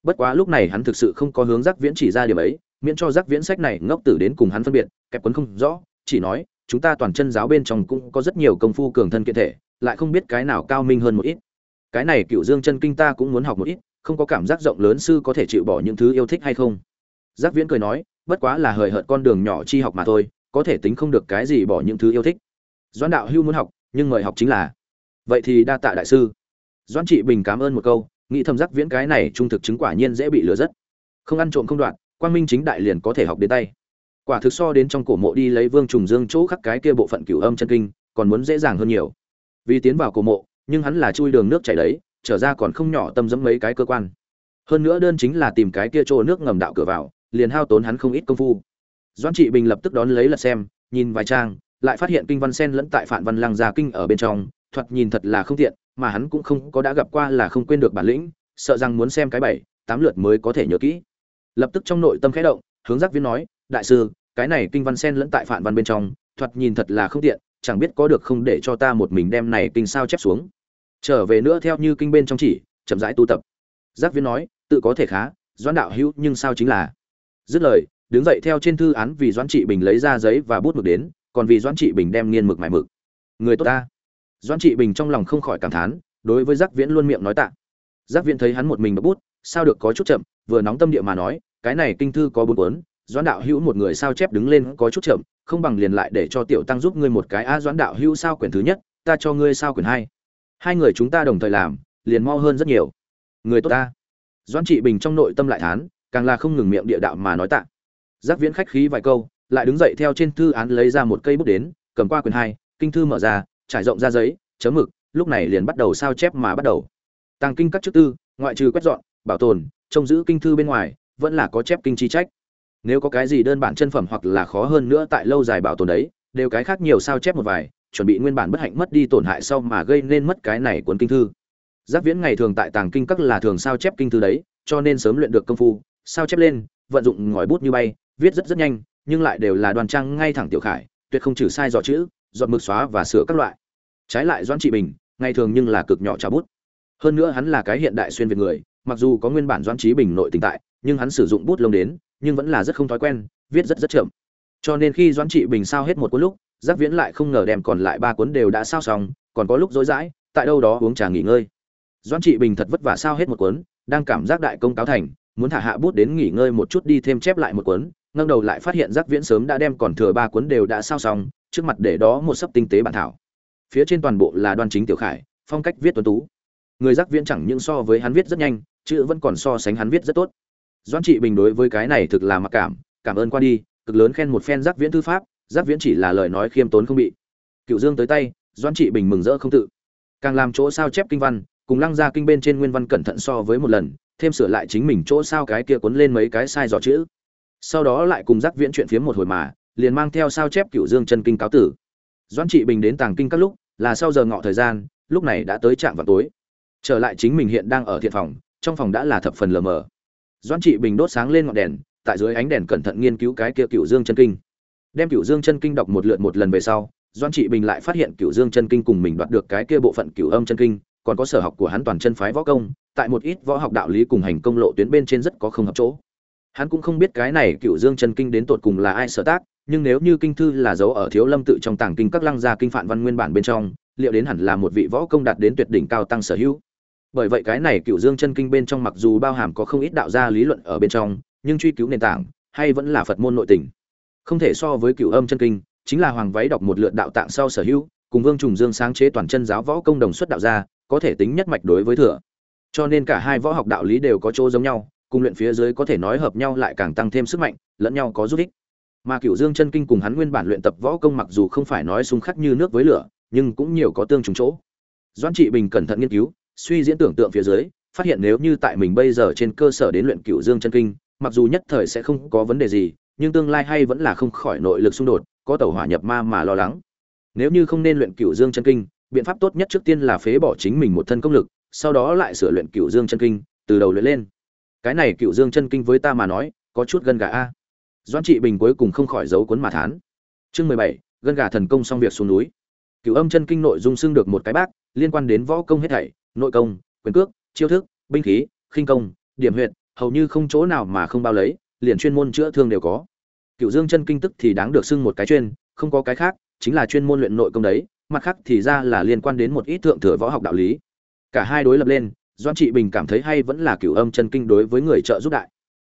S1: Bất quá lúc này hắn thực sự không có hướng giác viễn chỉ ra điểm ấy, miễn cho giác viễn sách này ngốc tử đến cùng hắn phân biệt, kẹp quấn không rõ, chỉ nói, chúng ta toàn chân giáo bên trong cũng có rất nhiều công phu cường thân kiện thể, lại không biết cái nào cao minh hơn một ít. Cái này cựu dương chân kinh ta cũng muốn học một ít không có cảm giác rộng lớn sư có thể chịu bỏ những thứ yêu thích hay không? Giác viễn cười nói, bất quá là hời hợt con đường nhỏ chi học mà thôi, có thể tính không được cái gì bỏ những thứ yêu thích. Doãn đạo hưu muốn học, nhưng mời học chính là. Vậy thì đa tạ đại sư. Doãn trị bình cảm ơn một câu, nghĩ thầm giác viễn cái này trung thực chứng quả nhiên dễ bị lừa rất. Không ăn trộm không đoạn, quang minh chính đại liền có thể học đến tay. Quả thực so đến trong cổ mộ đi lấy vương trùng dương chỗ khắc cái kia bộ phận cửu âm chân kinh, còn muốn dễ dàng hơn nhiều. Vì tiến vào cổ mộ, nhưng hắn là chui đường nước chảy đấy trở ra còn không nhỏ tâm dẫm mấy cái cơ quan. Hơn nữa đơn chính là tìm cái kia chỗ nước ngầm đạo cửa vào, liền hao tốn hắn không ít công phu. Doãn trị bình lập tức đón lấy lật xem, nhìn vài trang, lại phát hiện kinh văn sen lẫn tại phản văn lăng gia kinh ở bên trong, thoạt nhìn thật là không tiện, mà hắn cũng không có đã gặp qua là không quên được bản lĩnh, sợ rằng muốn xem cái bảy, tám lượt mới có thể nhớ kỹ. Lập tức trong nội tâm khẽ động, hướng giác viên nói, đại sư, cái này kinh văn sen lẫn tại phản văn bên trong, thoạt nhìn thật là không tiện, chẳng biết có được không để cho ta một mình đem này kinh sao chép xuống trở về nữa theo như kinh bên trong chỉ, chậm rãi tu tập. Giác viên nói, tự có thể khá, doãn đạo hữu nhưng sao chính là? Dứt lời, đứng dậy theo trên thư án vì doãn trị bình lấy ra giấy và bút mực đến, còn vì doãn trị bình đem nghiên mực mài mực. Người tốt ta. Doãn trị bình trong lòng không khỏi cảm thán, đối với giác viễn luôn miệng nói tạ. Giác viễn thấy hắn một mình bút bút, sao được có chút chậm, vừa nóng tâm địa mà nói, cái này kinh thư có bốn cuốn, doãn đạo hữu một người sao chép đứng lên có chút chậm, không bằng liền lại để cho tiểu tăng giúp ngươi một cái. A, doãn đạo hữu sao quyển thứ nhất, ta cho ngươi sao quyển hai hai người chúng ta đồng thời làm, liền mo hơn rất nhiều. Người tốt ta. Doãn trị bình trong nội tâm lại thán, càng là không ngừng miệng địa đạo mà nói tạ. Giác viễn khách khí vài câu, lại đứng dậy theo trên thư án lấy ra một cây bút đến, cầm qua quyển hai, kinh thư mở ra, trải rộng ra giấy, chấm mực, lúc này liền bắt đầu sao chép mà bắt đầu. Tàng kinh các chức tư, ngoại trừ quét dọn, bảo tồn, trông giữ kinh thư bên ngoài, vẫn là có chép kinh chi trách. Nếu có cái gì đơn bản chân phẩm hoặc là khó hơn nữa tại lâu dài bảo tồn đấy, đều cái khác nhiều sao chép một vài chuẩn bị nguyên bản bất hạnh mất đi tổn hại sau mà gây nên mất cái này cuốn kinh thư. Giác viễn ngày thường tại tàng kinh các là thường sao chép kinh thư đấy, cho nên sớm luyện được công phu, sao chép lên, vận dụng ngòi bút như bay, viết rất rất nhanh, nhưng lại đều là đoàn trang ngay thẳng tiểu khải, tuyệt không trừ sai dọ chữ dọn mực xóa và sửa các loại. Trái lại doãn trị bình, ngày thường nhưng là cực nhỏ trà bút. Hơn nữa hắn là cái hiện đại xuyên việt người, mặc dù có nguyên bản doãn trí bình nội tình tại, nhưng hắn sử dụng bút lông đến, nhưng vẫn là rất không thói quen, viết rất rất chậm. Cho nên khi doãn trị bình sao hết một cuốn lúc giác viễn lại không ngờ đem còn lại ba cuốn đều đã sao xong, còn có lúc dối dãi tại đâu đó uống trà nghỉ ngơi. Doãn trị bình thật vất vả sao hết một cuốn, đang cảm giác đại công cáo thành, muốn thả hạ bút đến nghỉ ngơi một chút đi thêm chép lại một cuốn, ngẩng đầu lại phát hiện giác viễn sớm đã đem còn thừa ba cuốn đều đã sao xong, trước mặt để đó một sấp tinh tế bản thảo. Phía trên toàn bộ là đoan chính tiểu khải, phong cách viết tuấn tú. Người giác viễn chẳng những so với hắn viết rất nhanh, chữ vẫn còn so sánh hắn viết rất tốt. Doãn trị bình đối với cái này thực là mặc cảm cảm ơn qua đi, cực lớn khen một phen giác viễn thư pháp giác viễn chỉ là lời nói khiêm tốn không bị. Cựu dương tới tay, doãn trị bình mừng rỡ không tự. Càng làm chỗ sao chép kinh văn, cùng lăng ra kinh bên trên nguyên văn cẩn thận so với một lần, thêm sửa lại chính mình chỗ sao cái kia cuốn lên mấy cái sai dò chữ. Sau đó lại cùng giác viễn chuyện phiếm một hồi mà, liền mang theo sao chép cựu dương chân kinh cáo tử. Doãn trị bình đến tàng kinh các lúc, là sau giờ ngọ thời gian, lúc này đã tới trạm vào tối. Trở lại chính mình hiện đang ở thiện phòng, trong phòng đã là thập phần lờ mờ. Doãn trị bình đốt sáng lên ngọn đèn, tại dưới ánh đèn cẩn thận nghiên cứu cái kia cựu dương chân kinh đem cựu dương chân kinh đọc một lượt một lần về sau doan trị bình lại phát hiện cựu dương chân kinh cùng mình đoạt được cái kia bộ phận cựu âm chân kinh, còn có sở học của hắn toàn chân phái võ công, tại một ít võ học đạo lý cùng hành công lộ tuyến bên trên rất có không hợp chỗ. Hắn cũng không biết cái này cựu dương chân kinh đến tột cùng là ai sở tác, nhưng nếu như kinh thư là dấu ở thiếu lâm tự trong tàng kinh các lăng gia kinh phạn văn nguyên bản bên trong, liệu đến hẳn là một vị võ công đạt đến tuyệt đỉnh cao tăng sở hữu. Bởi vậy cái này cựu dương chân kinh bên trong mặc dù bao hàm có không ít đạo gia lý luận ở bên trong, nhưng truy cứu nền tảng, hay vẫn là phật môn nội tình không thể so với cựu âm chân kinh, chính là hoàng váy đọc một lượt đạo tạng sau sở hữu, cùng vương trùng dương sáng chế toàn chân giáo võ công đồng xuất đạo gia, có thể tính nhất mạch đối với thừa. Cho nên cả hai võ học đạo lý đều có chỗ giống nhau, cùng luyện phía dưới có thể nói hợp nhau lại càng tăng thêm sức mạnh, lẫn nhau có giúp ích. Mà cựu dương chân kinh cùng hắn nguyên bản luyện tập võ công mặc dù không phải nói xung khắc như nước với lửa, nhưng cũng nhiều có tương trùng chỗ. Doan trị bình cẩn thận nghiên cứu, suy diễn tưởng tượng phía dưới, phát hiện nếu như tại mình bây giờ trên cơ sở đến luyện cựu dương chân kinh, mặc dù nhất thời sẽ không có vấn đề gì nhưng tương lai hay vẫn là không khỏi nội lực xung đột, có tàu hỏa nhập ma mà lo lắng. Nếu như không nên luyện cựu dương chân kinh, biện pháp tốt nhất trước tiên là phế bỏ chính mình một thân công lực, sau đó lại sửa luyện cựu dương chân kinh, từ đầu luyện lên. Cái này cựu dương chân kinh với ta mà nói, có chút gân gà a. Doan trị bình cuối cùng không khỏi giấu cuốn mà thán. Chương mười bảy, gân gà thần công xong việc xuống núi. Cựu âm chân kinh nội dung xưng được một cái bác, liên quan đến võ công hết thảy, nội công, quyền cước, chiêu thức, binh khí, khinh công, điểm huyệt, hầu như không chỗ nào mà không bao lấy, liền chuyên môn chữa thương đều có cựu dương chân kinh tức thì đáng được xưng một cái chuyên, không có cái khác, chính là chuyên môn luyện nội công đấy, mặt khác thì ra là liên quan đến một ít thượng thừa võ học đạo lý. Cả hai đối lập lên doan trị bình cảm thấy hay vẫn là cửu âm chân kinh đối với người trợ giúp đại.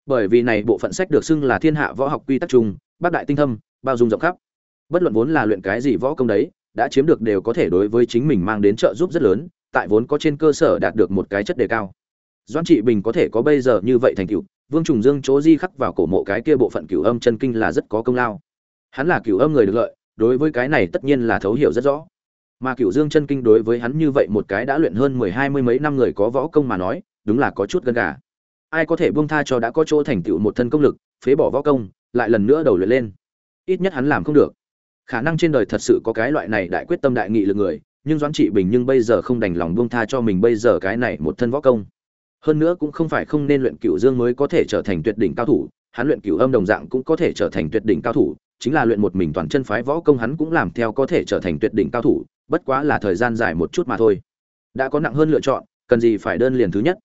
S1: Bởi vì này bộ phận sách được xưng là thiên hạ võ học quy tắc chung, bác đại tinh thâm, bao dung rộng khắp. Bất luận vốn là luyện cái gì võ công đấy, đã chiếm được đều có thể đối với chính mình mang đến trợ giúp rất lớn, tại vốn có trên cơ sở đạt được một cái chất đề cao. Doan trị bình có thể có bây giờ như vậy thành cựu vương trùng dương chỗ di khắc vào cổ mộ cái kia bộ phận cửu âm chân kinh là rất có công lao. Hắn là cửu âm người được lợi, đối với cái này tất nhiên là thấu hiểu rất rõ. Mà cửu dương chân kinh đối với hắn như vậy một cái đã luyện hơn mười hai mươi mấy năm người có võ công mà nói, đúng là có chút gần gà. Ai có thể buông tha cho đã có chỗ thành tựu một thân công lực, phế bỏ võ công, lại lần nữa đầu luyện lên? Ít nhất hắn làm không được. Khả năng trên đời thật sự có cái loại này đại quyết tâm đại nghị lực người, nhưng doãn trị bình nhưng bây giờ không đành lòng buông tha cho mình bây giờ cái này một thân võ công hơn nữa cũng không phải không nên luyện cựu dương mới có thể trở thành tuyệt đỉnh cao thủ, hắn luyện cựu âm đồng dạng cũng có thể trở thành tuyệt đỉnh cao thủ, chính là luyện một mình toàn chân phái võ công hắn cũng làm theo có thể trở thành tuyệt đỉnh cao thủ, bất quá là thời gian dài một chút mà thôi. Đã có nặng hơn lựa chọn, cần gì phải đơn liền thứ nhất.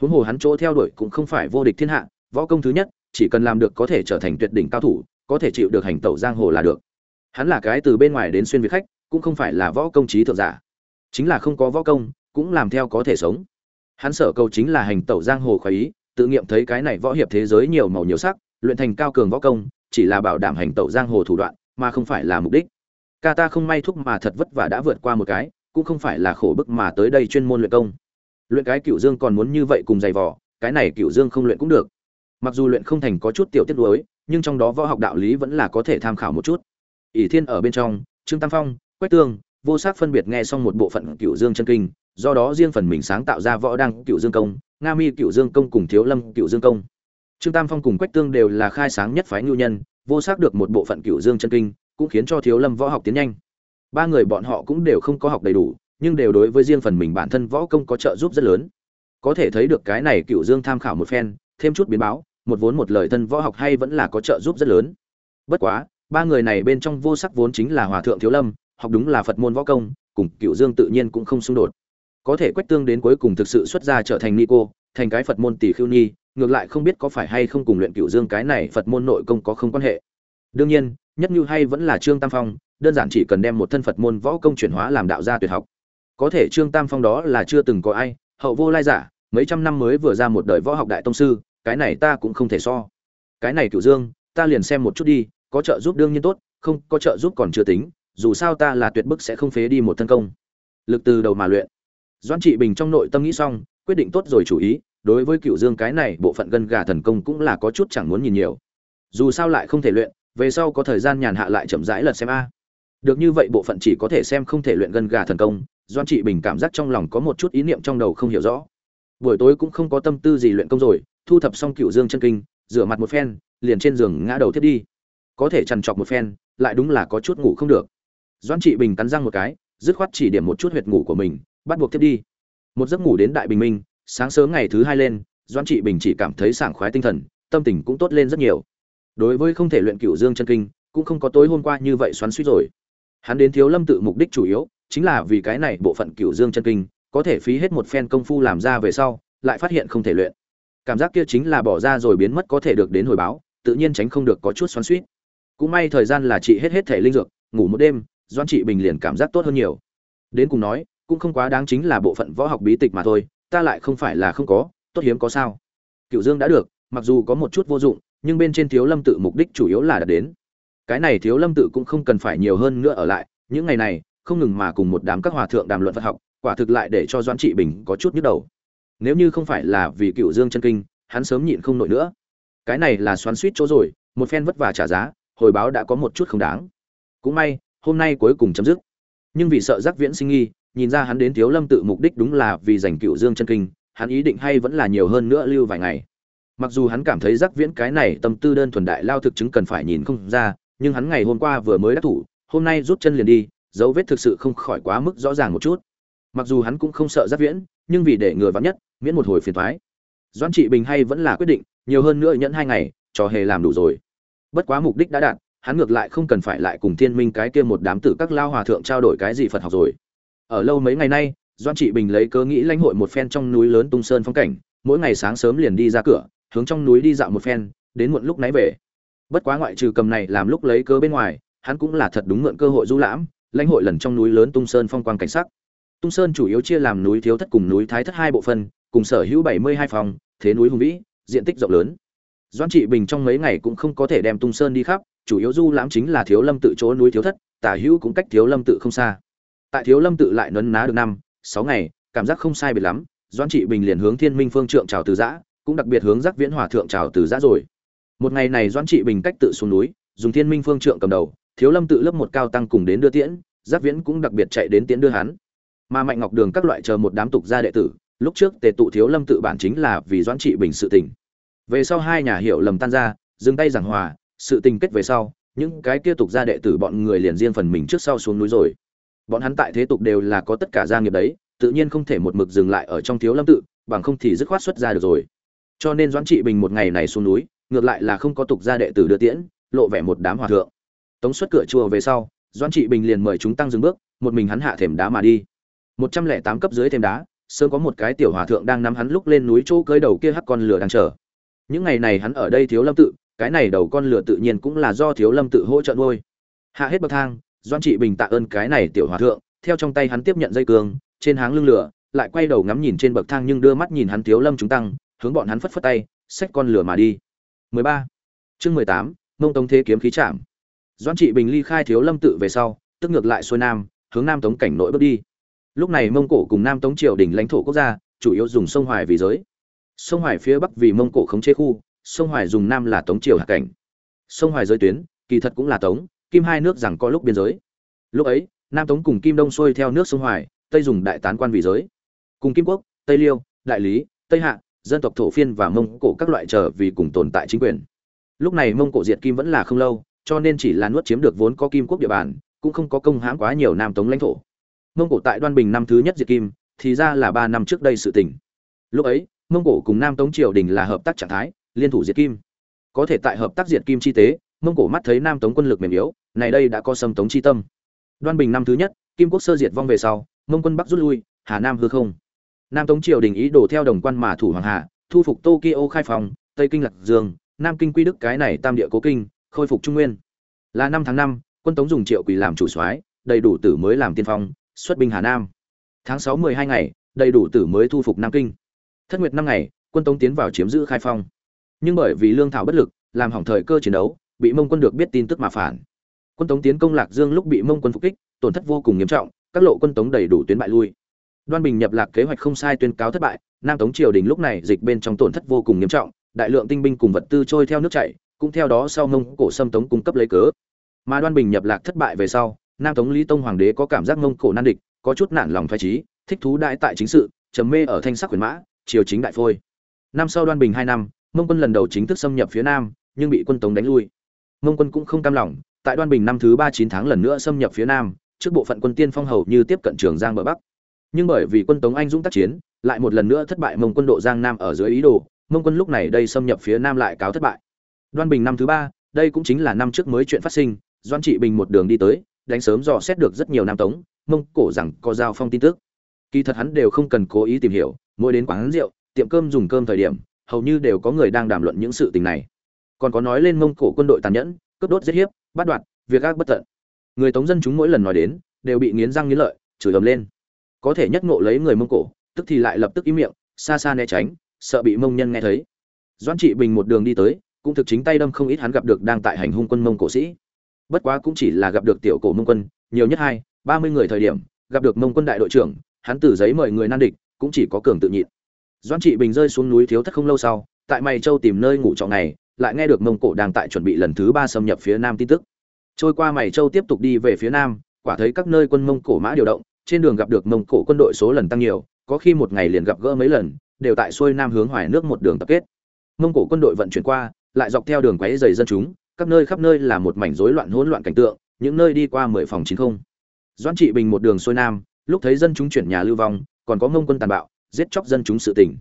S1: Huống hồ hắn chỗ theo đuổi cũng không phải vô địch thiên hạ, võ công thứ nhất, chỉ cần làm được có thể trở thành tuyệt đỉnh cao thủ, có thể chịu được hành tẩu giang hồ là được. Hắn là cái từ bên ngoài đến xuyên việt khách, cũng không phải là võ công trí thượng giả. Chính là không có võ công, cũng làm theo có thể sống hắn sở cầu chính là hành tẩu giang hồ khoái ý, tự nghiệm thấy cái này võ hiệp thế giới nhiều màu nhiều sắc, luyện thành cao cường võ công, chỉ là bảo đảm hành tẩu giang hồ thủ đoạn, mà không phải là mục đích. Ca ta không may thúc mà thật vất vả đã vượt qua một cái, cũng không phải là khổ bức mà tới đây chuyên môn luyện công. Luyện cái cựu dương còn muốn như vậy cùng giày vò, cái này cựu dương không luyện cũng được. Mặc dù luyện không thành có chút tiểu tiết đối nhưng trong đó võ học đạo lý vẫn là có thể tham khảo một chút. Ỷ thiên ở bên trong, trương tam phong, quách tương, vô sắc phân biệt nghe xong một bộ phận cựu dương chân kinh do đó riêng phần mình sáng tạo ra võ đăng cựu dương công, nga mi cựu dương công cùng thiếu lâm cựu dương công. Trương tam phong cùng quách tương đều là khai sáng nhất phái nhu nhân, vô sắc được một bộ phận cựu dương chân kinh, cũng khiến cho thiếu lâm võ học tiến nhanh. Ba người bọn họ cũng đều không có học đầy đủ, nhưng đều đối với riêng phần mình bản thân võ công có trợ giúp rất lớn. Có thể thấy được cái này cựu dương tham khảo một phen, thêm chút biến báo, một vốn một lời thân võ học hay vẫn là có trợ giúp rất lớn. Bất quá, ba người này bên trong vô sắc vốn chính là hòa thượng thiếu lâm, học đúng là phật môn võ công, cùng cựu dương tự nhiên cũng không xung đột có thể quách tương đến cuối cùng thực sự xuất ra trở thành ni cô, thành cái phật môn tỷ khưu nhi, ngược lại không biết có phải hay không cùng luyện cựu dương cái này phật môn nội công có không quan hệ. Đương nhiên, nhất như hay vẫn là trương tam phong, đơn giản chỉ cần đem một thân phật môn võ công chuyển hóa làm đạo gia tuyệt học. Có thể trương tam phong đó là chưa từng có ai, hậu vô lai giả, mấy trăm năm mới vừa ra một đời võ học đại tông sư, cái này ta cũng không thể so. Cái này cựu dương, ta liền xem một chút đi, có trợ giúp đương nhiên tốt, không có trợ giúp còn chưa tính, dù sao ta là tuyệt bức sẽ không phế đi một thân công. Lực từ đầu mà luyện doãn trị bình trong nội tâm nghĩ xong, quyết định tốt rồi chủ ý, đối với cựu dương cái này bộ phận gân gà thần công cũng là có chút chẳng muốn nhìn nhiều. Dù sao lại không thể luyện, về sau có thời gian nhàn hạ lại chậm rãi lật xem a. Được như vậy bộ phận chỉ có thể xem không thể luyện gân gà thần công doan trị bình cảm giác trong lòng có một chút ý niệm trong đầu không hiểu rõ. Buổi tối cũng không có tâm tư gì luyện công rồi, thu thập xong cựu dương chân kinh, rửa mặt một phen, liền trên giường ngã đầu thiết đi. Có thể trằn trọc một phen, lại đúng là có chút ngủ không được. Doan trị bình cắn răng một cái, dứt khoát chỉ điểm một chút huyệt ngủ của mình bắt buộc tiếp đi. Một giấc ngủ đến đại bình minh, sáng sớm ngày thứ hai lên doan trị bình chỉ cảm thấy sảng khoái tinh thần, tâm tình cũng tốt lên rất nhiều. Đối với không thể luyện cựu dương chân kinh, cũng không có tối hôm qua như vậy xoắn suýt rồi. Hắn đến thiếu lâm tự mục đích chủ yếu, chính là vì cái này bộ phận cựu dương chân kinh, có thể phí hết một phen công phu làm ra về sau, lại phát hiện không thể luyện. Cảm giác kia chính là bỏ ra rồi biến mất có thể được đến hồi báo, tự nhiên tránh không được có chút xoắn suýt cũng may thời gian là chị hết hết thể linh dược, ngủ một đêm doan trị bình liền cảm giác tốt hơn nhiều. Đến cùng nói cũng không quá đáng chính là bộ phận võ học bí tịch mà thôi, ta lại không phải là không có, tốt hiếm có sao. Cựu dương đã được, mặc dù có một chút vô dụng, nhưng bên trên thiếu lâm tự mục đích chủ yếu là đạt đến. Cái này thiếu lâm tự cũng không cần phải nhiều hơn nữa ở lại, những ngày này, không ngừng mà cùng một đám các hòa thượng đàm luận phật học, quả thực lại để cho doãn trị bình có chút nhức đầu. Nếu như không phải là vì cựu dương chân kinh, hắn sớm nhịn không nổi nữa. Cái này là xoắn suýt chỗ rồi, một phen vất vả trả giá, hồi báo đã có một chút không đáng. Cũng may, hôm nay cuối cùng chấm dứt. Nhưng vì sợ giác viễn sinh nghi nhìn ra hắn đến thiếu lâm tự mục đích đúng là vì giành cựu dương chân kinh, hắn ý định hay vẫn là nhiều hơn nữa lưu vài ngày. Mặc dù hắn cảm thấy giác viễn cái này tâm tư đơn thuần đại lao thực chứng cần phải nhìn không ra, nhưng hắn ngày hôm qua vừa mới đắc thủ, hôm nay rút chân liền đi, dấu vết thực sự không khỏi quá mức rõ ràng một chút. Mặc dù hắn cũng không sợ giác viễn, nhưng vì để ngừa vắn nhất, miễn một hồi phiền thoái doan trị bình hay vẫn là quyết định, nhiều hơn nữa nhẫn hai ngày trò hề làm đủ rồi. Bất quá mục đích đã đạt, hắn ngược lại không cần phải lại cùng thiên minh cái kia một đám tử các lao hòa thượng trao đổi cái gì phật học rồi ở lâu mấy ngày nay doan trị bình lấy cớ nghĩ lãnh hội một phen trong núi lớn tung sơn phong cảnh, mỗi ngày sáng sớm liền đi ra cửa, hướng trong núi đi dạo một phen, đến muộn lúc nãy về. Bất quá ngoại trừ cầm này làm lúc lấy cớ bên ngoài, hắn cũng là thật đúng mượn cơ hội du lãm, lãnh hội lần trong núi lớn tung sơn phong quang cảnh sắc. Tung sơn chủ yếu chia làm núi thiếu thất cùng núi thái thất hai bộ phân cùng sở hữu bảy mươi hai phòng, thế núi hùng vĩ, diện tích rộng lớn. Doan trị bình trong mấy ngày cũng không có thể đem tung sơn đi khắp, chủ yếu du lãm chính là thiếu lâm tự chỗ núi thiếu thất, tả hữu cũng cách thiếu lâm tự không xa tại thiếu lâm tự lại nấn ná được năm, sáu ngày, cảm giác không sai biệt lắm doan trị bình liền hướng thiên minh phương trượng chào từ giã, cũng đặc biệt hướng giác viễn hòa thượng chào từ giã rồi. Một ngày này doan trị bình cách tự xuống núi, dùng thiên minh phương trượng cầm đầu, thiếu lâm tự lớp một cao tăng cùng đến đưa tiễn, giác viễn cũng đặc biệt chạy đến tiễn đưa hắn. Mà mạnh ngọc đường các loại chờ một đám tục gia đệ tử, lúc trước tề tụ thiếu lâm tự bản chính là vì doãn trị bình sự tình. Về sau hai nhà hiểu lầm tan ra, dừng tay giảng hòa, sự tình kết về sau, những cái kia tục gia đệ tử bọn người liền riêng phần mình trước sau xuống núi rồi bọn hắn tại thế tục đều là có tất cả gia nghiệp đấy, tự nhiên không thể một mực dừng lại ở trong thiếu lâm tự, bằng không thì dứt khoát xuất ra được rồi. Cho nên doãn trị bình một ngày này xuống núi, ngược lại là không có tục gia đệ tử đưa tiễn, lộ vẻ một đám hòa thượng. Tống xuất cửa chùa về sau, doãn trị bình liền mời chúng tăng dừng bước, một mình hắn hạ thềm đá mà đi. Một trăm lẻ tám cấp dưới thềm đá, sớm có một cái tiểu hòa thượng đang nắm hắn lúc lên núi chỗ cưới đầu kia hắc con lửa đang chờ. Những ngày này hắn ở đây thiếu lâm tự, cái này đầu con lửa tự nhiên cũng là do thiếu lâm tự hỗ trợ nuôi. Hạ hết bậc thang doan trị bình tạ ơn cái này tiểu hòa thượng theo trong tay hắn tiếp nhận dây cương trên háng lưng lửa lại quay đầu ngắm nhìn trên bậc thang nhưng đưa mắt nhìn hắn thiếu lâm chúng tăng hướng bọn hắn phất phất tay xách con lửa mà đi. 13. chương 18, mông tống thế kiếm khí chạm doan trị bình ly khai thiếu lâm tự về sau tức ngược lại xuôi nam hướng nam tống cảnh nội bước đi. Lúc này mông cổ cùng nam tống triều đình lãnh thổ quốc gia chủ yếu dùng sông hoài vì giới. Sông hoài phía bắc vì mông cổ khống chế khu sông hoài dùng nam là tống triều hạ cảnh. Sông hoài giới tuyến kỳ thật cũng là tống kim hai nước rằng có lúc biên giới. Lúc ấy, nam tống cùng kim đông xuôi theo nước sông hoài, tây dùng đại tán quan vì giới. Cùng kim quốc, tây liêu, đại lý, tây hạ, dân tộc thổ phiên và mông cổ các loại trở vì cùng tồn tại chính quyền. Lúc này mông cổ diệt kim vẫn là không lâu, cho nên chỉ là nuốt chiếm được vốn có kim quốc địa bàn, cũng không có công hãm quá nhiều nam tống lãnh thổ. Mông cổ tại đoan bình năm thứ nhất diệt kim, thì ra là ba năm trước đây sự tình. Lúc ấy, mông cổ cùng nam tống triều đình là hợp tác trạng thái, liên thủ diệt kim. Có thể tại hợp tác diệt kim chi tế, mông cổ mắt thấy nam tống quân lực mềm yếu này đây đã có sâm tống chi tâm. Đoan bình năm thứ nhất, kim quốc sơ diệt vong về sau, mông quân bắc rút lui, hà nam hư không. Nam tống triều đình ý đổ theo đồng quan mà thủ hoàng hà, thu phục tokyo khai phòng, tây kinh lạc dương, nam kinh quy đức cái này tam địa cố kinh, khôi phục trung nguyên. Là năm tháng năm, quân tống dùng triệu quỷ làm chủ soái, đầy đủ tử mới làm tiên phong, xuất binh hà nam. Tháng sáu mười hai ngày, đầy đủ tử mới thu phục nam kinh. Thất nguyệt năm ngày, quân tống tiến vào chiếm giữ khai phong. Nhưng bởi vì lương thảo bất lực, làm hỏng thời cơ chiến đấu, bị mông quân được biết tin tức mà phản quân tống tiến công lạc dương lúc bị mông quân phục kích, tổn thất vô cùng nghiêm trọng, các lộ quân tống đầy đủ tuyến bại lui. Đoan bình nhập lạc kế hoạch không sai tuyên cáo thất bại, nam tống triều đình lúc này dịch bên trong tổn thất vô cùng nghiêm trọng, đại lượng tinh binh cùng vật tư trôi theo nước chảy, cũng theo đó sau mông cổ xâm tống cung cấp lấy cớ. Mà đoan bình nhập lạc thất bại về sau, nam tống lý tông hoàng đế có cảm giác mông cổ nan địch, có chút nản lòng thoái trí thích thú đại tại chính sự, trầm mê ở thanh sắc quyền mã, triều chính đại phôi. Năm sau đoan bình hai năm, mông quân lần đầu chính thức xâm nhập phía nam, nhưng bị quân tống đánh lui. Mông quân cũng không cam lòng tại đoan bình năm thứ ba chín tháng lần nữa xâm nhập phía nam, trước bộ phận quân tiên phong hầu như tiếp cận trường giang bờ bắc. Nhưng bởi vì quân tống anh dũng tác chiến, lại một lần nữa thất bại mông quân độ giang nam ở dưới ý đồ, mông quân lúc này đây xâm nhập phía nam lại cáo thất bại. Đoan bình năm thứ ba, đây cũng chính là năm trước mới chuyện phát sinh doan trị bình một đường đi tới, đánh sớm dò xét được rất nhiều nam tống, mông cổ rằng có giao phong tin tức. Kỳ thật hắn đều không cần cố ý tìm hiểu, mỗi đến quán rượu, tiệm cơm dùng cơm thời điểm, hầu như đều có người đang đàm luận những sự tình này. Còn có nói lên mông cổ quân đội tàn nhẫn, cướp đốt giết hiếp bắt đoạt, việc ác bất tận. Người tống dân chúng mỗi lần nói đến, đều bị nghiến răng nghiến lợi, chửi ầm lên. Có thể nhất ngộ lấy người mông cổ, tức thì lại lập tức im miệng, xa xa né tránh, sợ bị mông nhân nghe thấy. Doãn trị bình một đường đi tới, cũng thực chính tay đâm không ít hắn gặp được đang tại hành hung quân mông cổ sĩ. Bất quá cũng chỉ là gặp được tiểu cổ mông quân, nhiều nhất hai, ba mươi người thời điểm, gặp được mông quân đại đội trưởng, hắn từ giấy mời người nan địch, cũng chỉ có cường tự nhịn. Doãn trị bình rơi xuống núi thiếu thất không lâu sau, tại mày châu tìm nơi ngủ trọ này lại nghe được mông cổ đang tại chuẩn bị lần thứ ba xâm nhập phía nam tin tức. Trôi qua mày châu tiếp tục đi về phía nam, quả thấy các nơi quân mông cổ mã điều động, trên đường gặp được mông cổ quân đội số lần tăng nhiều, có khi một ngày liền gặp gỡ mấy lần, đều tại xuôi nam hướng hoài nước một đường tập kết. Mông cổ quân đội vận chuyển qua, lại dọc theo đường quấy dày dân chúng, các nơi khắp nơi là một mảnh rối loạn hỗn loạn cảnh tượng, những nơi đi qua mười phòng chín không. Doãn trị bình một đường xuôi nam, lúc thấy dân chúng chuyển nhà lưu vong, còn có mông quân tàn bạo, giết chóc dân chúng sự tình.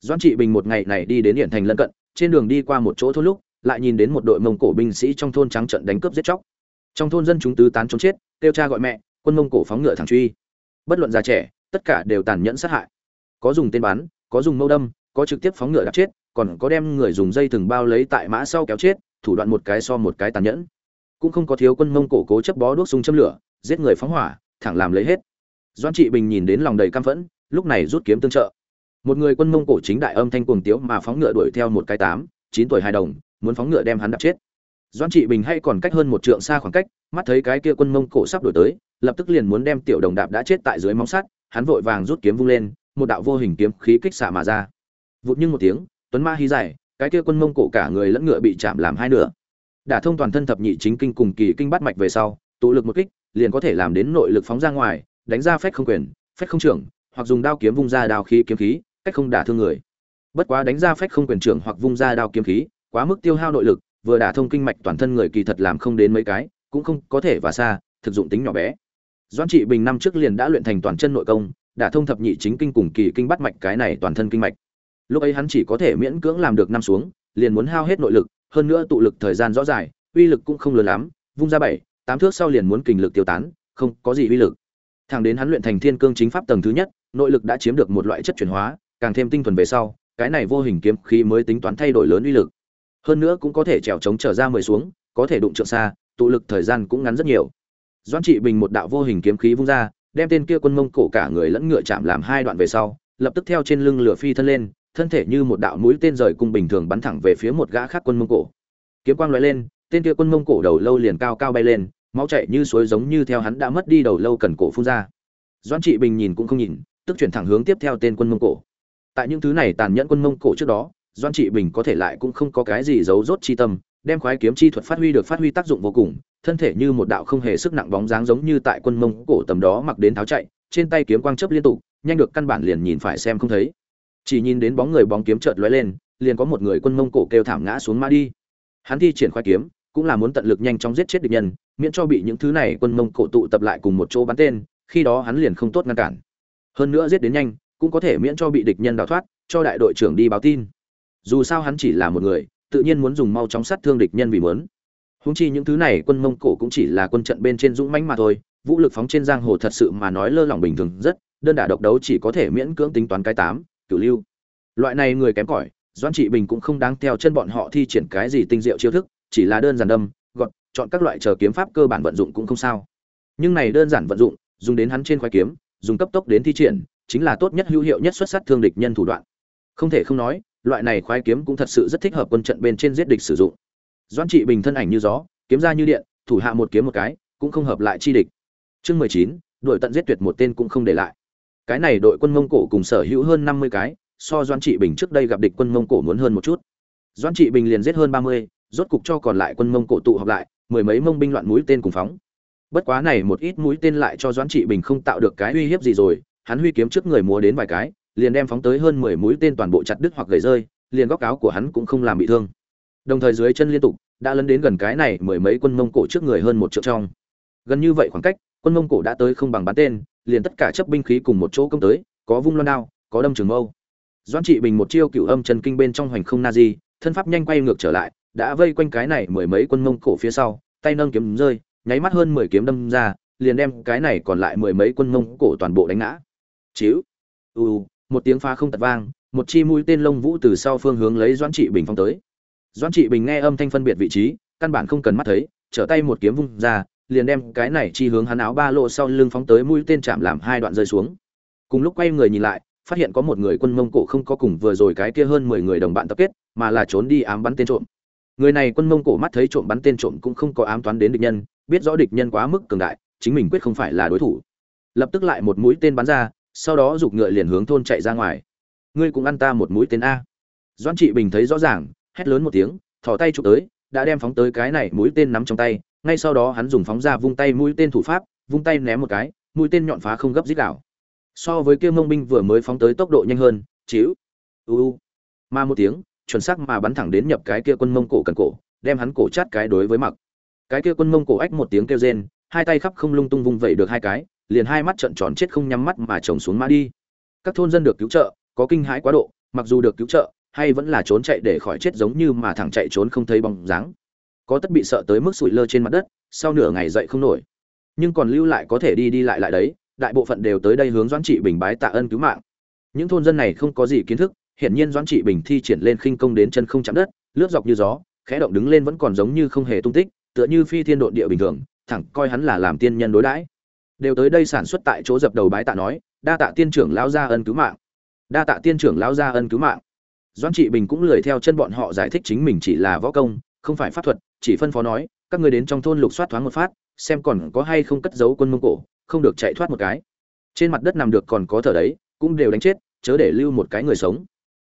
S1: Doãn trị bình một ngày này đi đến hiện thành lân cận trên đường đi qua một chỗ thôn lúc, lại nhìn đến một đội mông cổ binh sĩ trong thôn trắng trận đánh cướp giết chóc. Trong thôn dân chúng tứ tán trốn chết, kêu cha gọi mẹ, quân mông cổ phóng ngựa thẳng truy. Bất luận già trẻ, tất cả đều tàn nhẫn sát hại. Có dùng tên bắn, có dùng mâu đâm, có trực tiếp phóng ngựa đạp chết, còn có đem người dùng dây thừng bao lấy tại mã sau kéo chết, thủ đoạn một cái so một cái tàn nhẫn. Cũng không có thiếu quân mông cổ cố chấp bó đuốc súng châm lửa, giết người phóng hỏa, thẳng làm lấy hết. Doan trị bình nhìn đến lòng đầy căm phẫn, lúc này rút kiếm tương trợ một người quân mông cổ chính đại âm thanh cuồng tiếu mà phóng ngựa đuổi theo một cái tám, chín tuổi hài đồng, muốn phóng ngựa đem hắn đập chết. Doan trị bình hay còn cách hơn một trượng xa khoảng cách, mắt thấy cái kia quân mông cổ sắp đuổi tới, lập tức liền muốn đem tiểu đồng đạp đã chết tại dưới móng sắt, hắn vội vàng rút kiếm vung lên, một đạo vô hình kiếm khí kích xạ mà ra. Vụt nhưng một tiếng, tuấn ma hí dài, cái kia quân mông cổ cả người lẫn ngựa bị chạm làm hai nửa. Đả thông toàn thân thập nhị chính kinh cùng kỳ kinh bắt mạch về sau, tụ lực một kích, liền có thể làm đến nội lực phóng ra ngoài, đánh ra phách không quyền, phách không trưởng, hoặc dùng đao kiếm vung ra đao khí kiếm khí cách không đả thương người. Bất quá đánh ra phách không quyền trưởng hoặc vung ra đao kiếm khí, quá mức tiêu hao nội lực, vừa đả thông kinh mạch toàn thân người kỳ thật làm không đến mấy cái, cũng không có thể và xa, thực dụng tính nhỏ bé. Doãn trị bình năm trước liền đã luyện thành toàn chân nội công, đả thông thập nhị chính kinh cùng kỳ kinh bắt mạch cái này toàn thân kinh mạch. Lúc ấy hắn chỉ có thể miễn cưỡng làm được năm xuống, liền muốn hao hết nội lực, hơn nữa tụ lực thời gian rõ dài uy lực cũng không lớn lắm, vung ra bảy, tám thước sau liền muốn kình lực tiêu tán, không có gì uy lực. Thẳng đến hắn luyện thành thiên cương chính pháp tầng thứ nhất, nội lực đã chiếm được một loại chất chuyển hóa càng thêm tinh thuần về sau, cái này vô hình kiếm khí mới tính toán thay đổi lớn uy lực. Hơn nữa cũng có thể trèo chống trở ra mười xuống, có thể đụng trượng xa, tụ lực thời gian cũng ngắn rất nhiều. Doãn trị bình một đạo vô hình kiếm khí vung ra, đem tên kia quân mông cổ cả người lẫn ngựa chạm làm hai đoạn về sau, lập tức theo trên lưng lửa phi thân lên, thân thể như một đạo mũi tên rời cung bình thường bắn thẳng về phía một gã khác quân mông cổ. Kiếm quang lóe lên, tên kia quân mông cổ đầu lâu liền cao cao bay lên, máu chảy như suối giống như theo hắn đã mất đi đầu lâu cần cổ phun ra. Doãn trị bình nhìn cũng không nhìn, tức chuyển thẳng hướng tiếp theo tên quân mông cổ tại những thứ này tàn nhẫn quân mông cổ trước đó, doan trị bình có thể lại cũng không có cái gì giấu rốt chi tâm, đem khoái kiếm chi thuật phát huy được phát huy tác dụng vô cùng, thân thể như một đạo không hề sức nặng bóng dáng giống như tại quân mông cổ tầm đó mặc đến tháo chạy, trên tay kiếm quang chớp liên tục, nhanh được căn bản liền nhìn phải xem không thấy. Chỉ nhìn đến bóng người bóng kiếm chợt lóe lên, liền có một người quân mông cổ kêu thảm ngã xuống mã đi. Hắn thi triển khoái kiếm, cũng là muốn tận lực nhanh chóng giết chết địch nhân, miễn cho bị những thứ này quân mông cổ tụ tập lại cùng một chỗ bắn tên, khi đó hắn liền không tốt ngăn cản. Hơn nữa giết đến nhanh cũng có thể miễn cho bị địch nhân đào thoát, cho đại đội trưởng đi báo tin. Dù sao hắn chỉ là một người, tự nhiên muốn dùng mau chóng sát thương địch nhân vì muốn. Húng chi những thứ này quân mông cổ cũng chỉ là quân trận bên trên dũng mãnh mà thôi, vũ lực phóng trên giang hồ thật sự mà nói lơ lỏng bình thường rất, đơn đả độc đấu chỉ có thể miễn cưỡng tính toán cái tám, cửu lưu. Loại này người kém cỏi, doãn trị bình cũng không đáng theo chân bọn họ thi triển cái gì tinh diệu chiêu thức, chỉ là đơn giản đâm, gọt, chọn các loại chờ kiếm pháp cơ bản vận dụng cũng không sao. Nhưng này đơn giản vận dụng, dùng đến hắn trên khoai kiếm, dùng cấp tốc đến thi triển chính là tốt nhất hữu hiệu nhất xuất sắc thương địch nhân thủ đoạn. Không thể không nói, loại này khoái kiếm cũng thật sự rất thích hợp quân trận bên trên giết địch sử dụng. Doãn trị bình thân ảnh như gió, kiếm ra như điện, thủ hạ một kiếm một cái, cũng không hợp lại chi địch. Chương mười chín đội tận giết tuyệt một tên cũng không để lại. Cái này đội quân mông cổ cùng sở hữu hơn năm mươi cái, so doãn trị bình trước đây gặp địch quân mông cổ muốn hơn một chút. Doãn trị bình liền giết hơn ba mươi, rốt cục cho còn lại quân mông cổ tụ họp lại, mười mấy mông binh loạn mũi tên cùng phóng. Bất quá này một ít mũi tên lại cho doãn trị bình không tạo được cái uy hiếp gì rồi hắn huy kiếm trước người múa đến vài cái, liền đem phóng tới hơn mười mũi tên toàn bộ chặt đứt hoặc gãy rơi, liền góc áo của hắn cũng không làm bị thương. Đồng thời dưới chân liên tục, đã lấn đến gần cái này mười mấy quân mông cổ trước người hơn một triệu trong. Gần như vậy khoảng cách, quân mông cổ đã tới không bằng bắn tên, liền tất cả chấp binh khí cùng một chỗ công tới, có vung loan đao, có đâm trường mâu. Doãn trị bình một chiêu cửu âm chân kinh bên trong hoành không na di, thân pháp nhanh quay ngược trở lại, đã vây quanh cái này mười mấy quân mông cổ phía sau, tay nâng kiếm rơi, nháy mắt hơn mười kiếm đâm ra, liền đem cái này còn lại mười mấy quân mông cổ toàn bộ đánh ngã chiếu. U một tiếng phá không tật vang, một chi mũi tên lông vũ từ sau phương hướng lấy doãn trị bình phong tới. Doãn trị bình nghe âm thanh phân biệt vị trí, căn bản không cần mắt thấy, trở tay một kiếm vung ra, liền đem cái này chi hướng hắn áo ba lô sau lưng phóng tới mũi tên chạm làm hai đoạn rơi xuống. Cùng lúc quay người nhìn lại, phát hiện có một người quân mông cổ không có cùng vừa rồi cái kia hơn mười người đồng bạn tập kết, mà là trốn đi ám bắn tên trộm. Người này quân mông cổ mắt thấy trộm bắn tên trộm cũng không có ám toán đến địch nhân, biết rõ địch nhân quá mức cường đại, chính mình quyết không phải là đối thủ. Lập tức lại một mũi tên bắn ra sau đó giục ngựa liền hướng thôn chạy ra ngoài. Ngươi cũng ăn ta một mũi tên a. Doãn trị bình thấy rõ ràng, hét lớn một tiếng, thò tay chụp tới, đã đem phóng tới cái này mũi tên nắm trong tay, ngay sau đó hắn dùng phóng ra vung tay mũi tên thủ pháp, vung tay ném một cái, mũi tên nhọn phá không gấp dít đảo. So với kia mông binh vừa mới phóng tới tốc độ nhanh hơn chiếu u ma một tiếng, chuẩn xác mà bắn thẳng đến nhập cái kia quân mông cổ cần cổ, đem hắn cổ chát cái đối với mặc cái kia quân mông cổ ách một tiếng kêu rên, hai tay khắp không lung tung vung vẩy được hai cái liền hai mắt trợn tròn chết không nhắm mắt mà chồng xuống mã đi. Các thôn dân được cứu trợ, có kinh hãi quá độ, mặc dù được cứu trợ, hay vẫn là trốn chạy để khỏi chết giống như mà thẳng chạy trốn không thấy bóng dáng. Có tất bị sợ tới mức sủi lơ trên mặt đất, sau nửa ngày dậy không nổi. Nhưng còn lưu lại có thể đi đi lại lại đấy, đại bộ phận đều tới đây hướng doãn trị bình bái tạ ơn cứu mạng. Những thôn dân này không có gì kiến thức, hiển nhiên doãn trị bình thi triển lên khinh công đến chân không chạm đất, lướt dọc như gió, khẽ động đứng lên vẫn còn giống như không hề tung tích, tựa như phi thiên độn địa bình thường, thẳng coi hắn là làm tiên nhân đối đãi đều tới đây sản xuất tại chỗ dập đầu bái tạ nói, đa tạ tiên trưởng lão gia ân cứu mạng. Đa tạ tiên trưởng lão gia ân cứu mạng. Doãn trị bình cũng lười theo chân bọn họ giải thích chính mình chỉ là võ công, không phải pháp thuật, chỉ phân phó nói, các người đến trong thôn lục soát thoáng một phát, xem còn có hay không cất giấu quân mông cổ, không được chạy thoát một cái. Trên mặt đất nằm được còn có thở đấy, cũng đều đánh chết, chớ để lưu một cái người sống.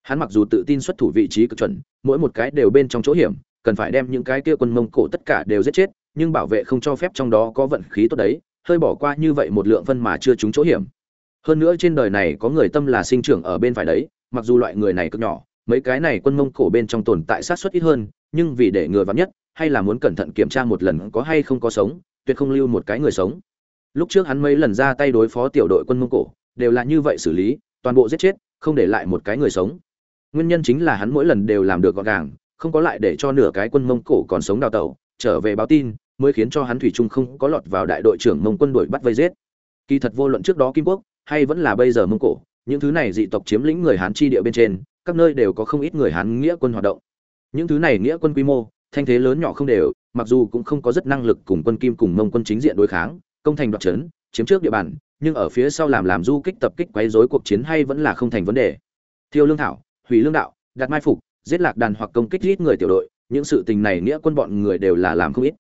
S1: Hắn mặc dù tự tin xuất thủ vị trí cực chuẩn, mỗi một cái đều bên trong chỗ hiểm, cần phải đem những cái kia quân mông cổ tất cả đều giết chết, nhưng bảo vệ không cho phép trong đó có vận khí tốt đấy hơi bỏ qua như vậy một lượng phân mà chưa trúng chỗ hiểm. Hơn nữa trên đời này có người tâm là sinh trưởng ở bên phải đấy, mặc dù loại người này cực nhỏ, mấy cái này quân mông cổ bên trong tồn tại sát suất ít hơn, nhưng vì để ngừa vắn nhất, hay là muốn cẩn thận kiểm tra một lần có hay không có sống, tuyệt không lưu một cái người sống. Lúc trước hắn mấy lần ra tay đối phó tiểu đội quân mông cổ, đều là như vậy xử lý, toàn bộ giết chết, không để lại một cái người sống. Nguyên nhân chính là hắn mỗi lần đều làm được gọn gàng, không có lại để cho nửa cái quân mông cổ còn sống đào tẩu, trở về báo tin mới khiến cho hắn thủy trung không có lọt vào đại đội trưởng mông quân đuổi bắt vây giết. Kỳ thật vô luận trước đó kim quốc, hay vẫn là bây giờ mông cổ, những thứ này dị tộc chiếm lĩnh người hán chi địa bên trên, các nơi đều có không ít người hán nghĩa quân hoạt động. Những thứ này nghĩa quân quy mô, thanh thế lớn nhỏ không đều, mặc dù cũng không có rất năng lực cùng quân kim cùng mông quân chính diện đối kháng, công thành đoạt trấn chiếm trước địa bàn, nhưng ở phía sau làm làm du kích tập kích quấy rối cuộc chiến hay vẫn là không thành vấn đề. Thiêu lương thảo, hủy lương đạo đặt mai phục, giết lạc đàn hoặc công kích ít người tiểu đội, những sự tình này nghĩa quân bọn người đều là làm không ít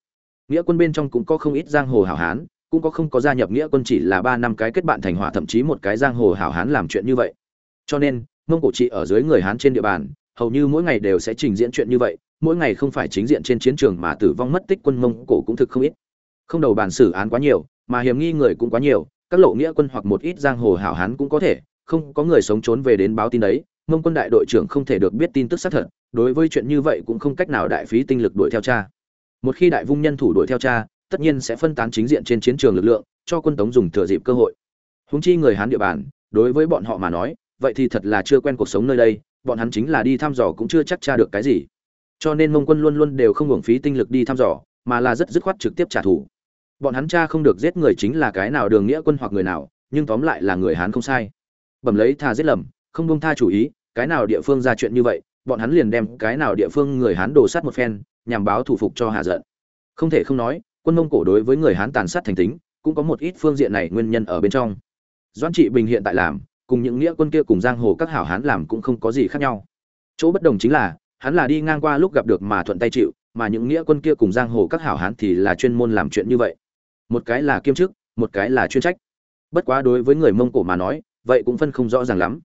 S1: nghĩa quân bên trong cũng có không ít giang hồ hảo hán, cũng có không có gia nhập nghĩa quân chỉ là ba năm cái kết bạn thành hỏa thậm chí một cái giang hồ hảo hán làm chuyện như vậy. Cho nên, mông cổ trị ở dưới người hán trên địa bàn, hầu như mỗi ngày đều sẽ trình diễn chuyện như vậy, mỗi ngày không phải chính diện trên chiến trường mà tử vong mất tích quân mông cổ cũng thực không ít. Không đầu bàn xử án quá nhiều, mà hiểm nghi người cũng quá nhiều, các lộ nghĩa quân hoặc một ít giang hồ hảo hán cũng có thể, không có người sống trốn về đến báo tin đấy, mông quân đại đội trưởng không thể được biết tin tức xác thật, đối với chuyện như vậy cũng không cách nào đại phí tinh lực đuổi theo cha một khi đại vung nhân thủ đuổi theo cha, tất nhiên sẽ phân tán chính diện trên chiến trường lực lượng, cho quân tống dùng thừa dịp cơ hội. Húng chi người hán địa bàn, đối với bọn họ mà nói, vậy thì thật là chưa quen cuộc sống nơi đây, bọn hắn chính là đi thăm dò cũng chưa chắc tra được cái gì. Cho nên mông quân luôn luôn đều không hưởng phí tinh lực đi thăm dò, mà là rất dứt khoát trực tiếp trả thù. Bọn hắn cha không được giết người chính là cái nào đường nghĩa quân hoặc người nào, nhưng tóm lại là người hán không sai. Bẩm lấy tha giết lầm, không bông tha chủ ý, cái nào địa phương ra chuyện như vậy, bọn hắn liền đem cái nào địa phương người hán đổ sát một phen nhằm báo thủ phục cho hạ giận. Không thể không nói, quân mông cổ đối với người hán tàn sát thành tính, cũng có một ít phương diện này nguyên nhân ở bên trong. Doãn trị bình hiện tại làm, cùng những nghĩa quân kia cùng giang hồ các hảo hán làm cũng không có gì khác nhau. Chỗ bất đồng chính là, hắn là đi ngang qua lúc gặp được mà thuận tay chịu, mà những nghĩa quân kia cùng giang hồ các hảo hán thì là chuyên môn làm chuyện như vậy. Một cái là kiêm chức, một cái là chuyên trách. Bất quá đối với người mông cổ mà nói, vậy cũng phân không rõ ràng lắm.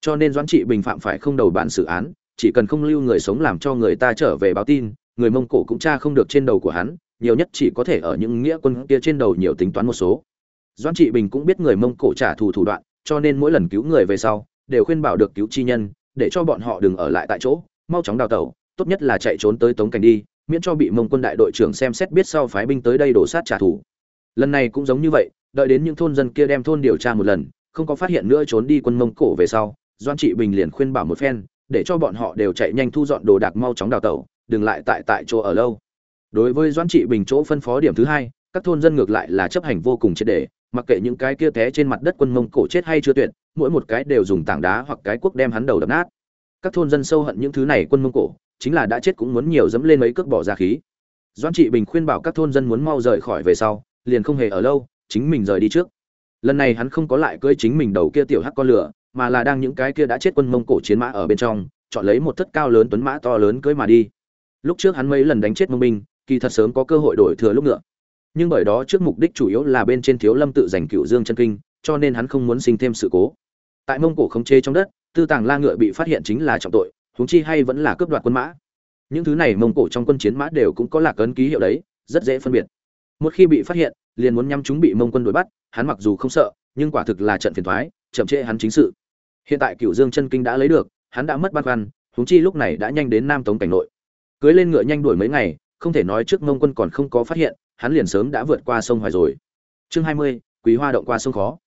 S1: Cho nên doãn trị bình phạm phải không đầu bản xử án, chỉ cần không lưu người sống làm cho người ta trở về báo tin người mông cổ cũng tra không được trên đầu của hắn, nhiều nhất chỉ có thể ở những nghĩa quân kia trên đầu nhiều tính toán một số. Doãn trị bình cũng biết người mông cổ trả thù thủ đoạn, cho nên mỗi lần cứu người về sau, đều khuyên bảo được cứu chi nhân, để cho bọn họ đừng ở lại tại chỗ, mau chóng đào tẩu, tốt nhất là chạy trốn tới tống cảnh đi, miễn cho bị mông quân đại đội trưởng xem xét biết sau phái binh tới đây đổ sát trả thù. Lần này cũng giống như vậy, đợi đến những thôn dân kia đem thôn điều tra một lần, không có phát hiện nữa trốn đi quân mông cổ về sau doan trị bình liền khuyên bảo một phen, để cho bọn họ đều chạy nhanh thu dọn đồ đạc mau chóng đào tẩu đừng lại tại tại chỗ ở lâu. Đối với Doãn trị bình chỗ phân phó điểm thứ hai, các thôn dân ngược lại là chấp hành vô cùng triệt đề mặc kệ những cái kia té trên mặt đất quân mông cổ chết hay chưa tuyệt, mỗi một cái đều dùng tảng đá hoặc cái cuốc đem hắn đầu đập nát. Các thôn dân sâu hận những thứ này quân mông cổ, chính là đã chết cũng muốn nhiều dẫm lên mấy cước bỏ ra khí. Doãn trị bình khuyên bảo các thôn dân muốn mau rời khỏi về sau, liền không hề ở lâu, chính mình rời đi trước. Lần này hắn không có lại cưỡi chính mình đầu kia tiểu hắc con lửa, mà là đang những cái kia đã chết quân mông cổ chiến mã ở bên trong, chọn lấy một thất cao lớn tuấn mã to lớn cưỡi mà đi lúc trước hắn mấy lần đánh chết mông binh kỳ thật sớm có cơ hội đổi thừa lúc nữa nhưng bởi đó trước mục đích chủ yếu là bên trên thiếu lâm tự giành cựu dương chân kinh, cho nên hắn không muốn sinh thêm sự cố. Tại mông cổ khống chế trong đất, tư tàng la ngựa bị phát hiện chính là trọng tội, huống chi hay vẫn là cướp đoạt quân mã. Những thứ này mông cổ trong quân chiến mã đều cũng có lạc ấn ký hiệu đấy, rất dễ phân biệt. Một khi bị phát hiện, liền muốn nhắm chúng bị mông quân đuổi bắt, hắn mặc dù không sợ, nhưng quả thực là trận phiền thoái chậm trễ hắn chính sự. Hiện tại cựu dương chân kinh đã lấy được, hắn đã mất băn khoăn huống chi lúc này đã nhanh đến nam tống cảnh nội cưới lên ngựa nhanh đuổi mấy ngày, không thể nói trước mông quân còn không có phát hiện, hắn liền sớm đã vượt qua sông hoài rồi. Chương hai mươi, quý hoa động qua sông khó.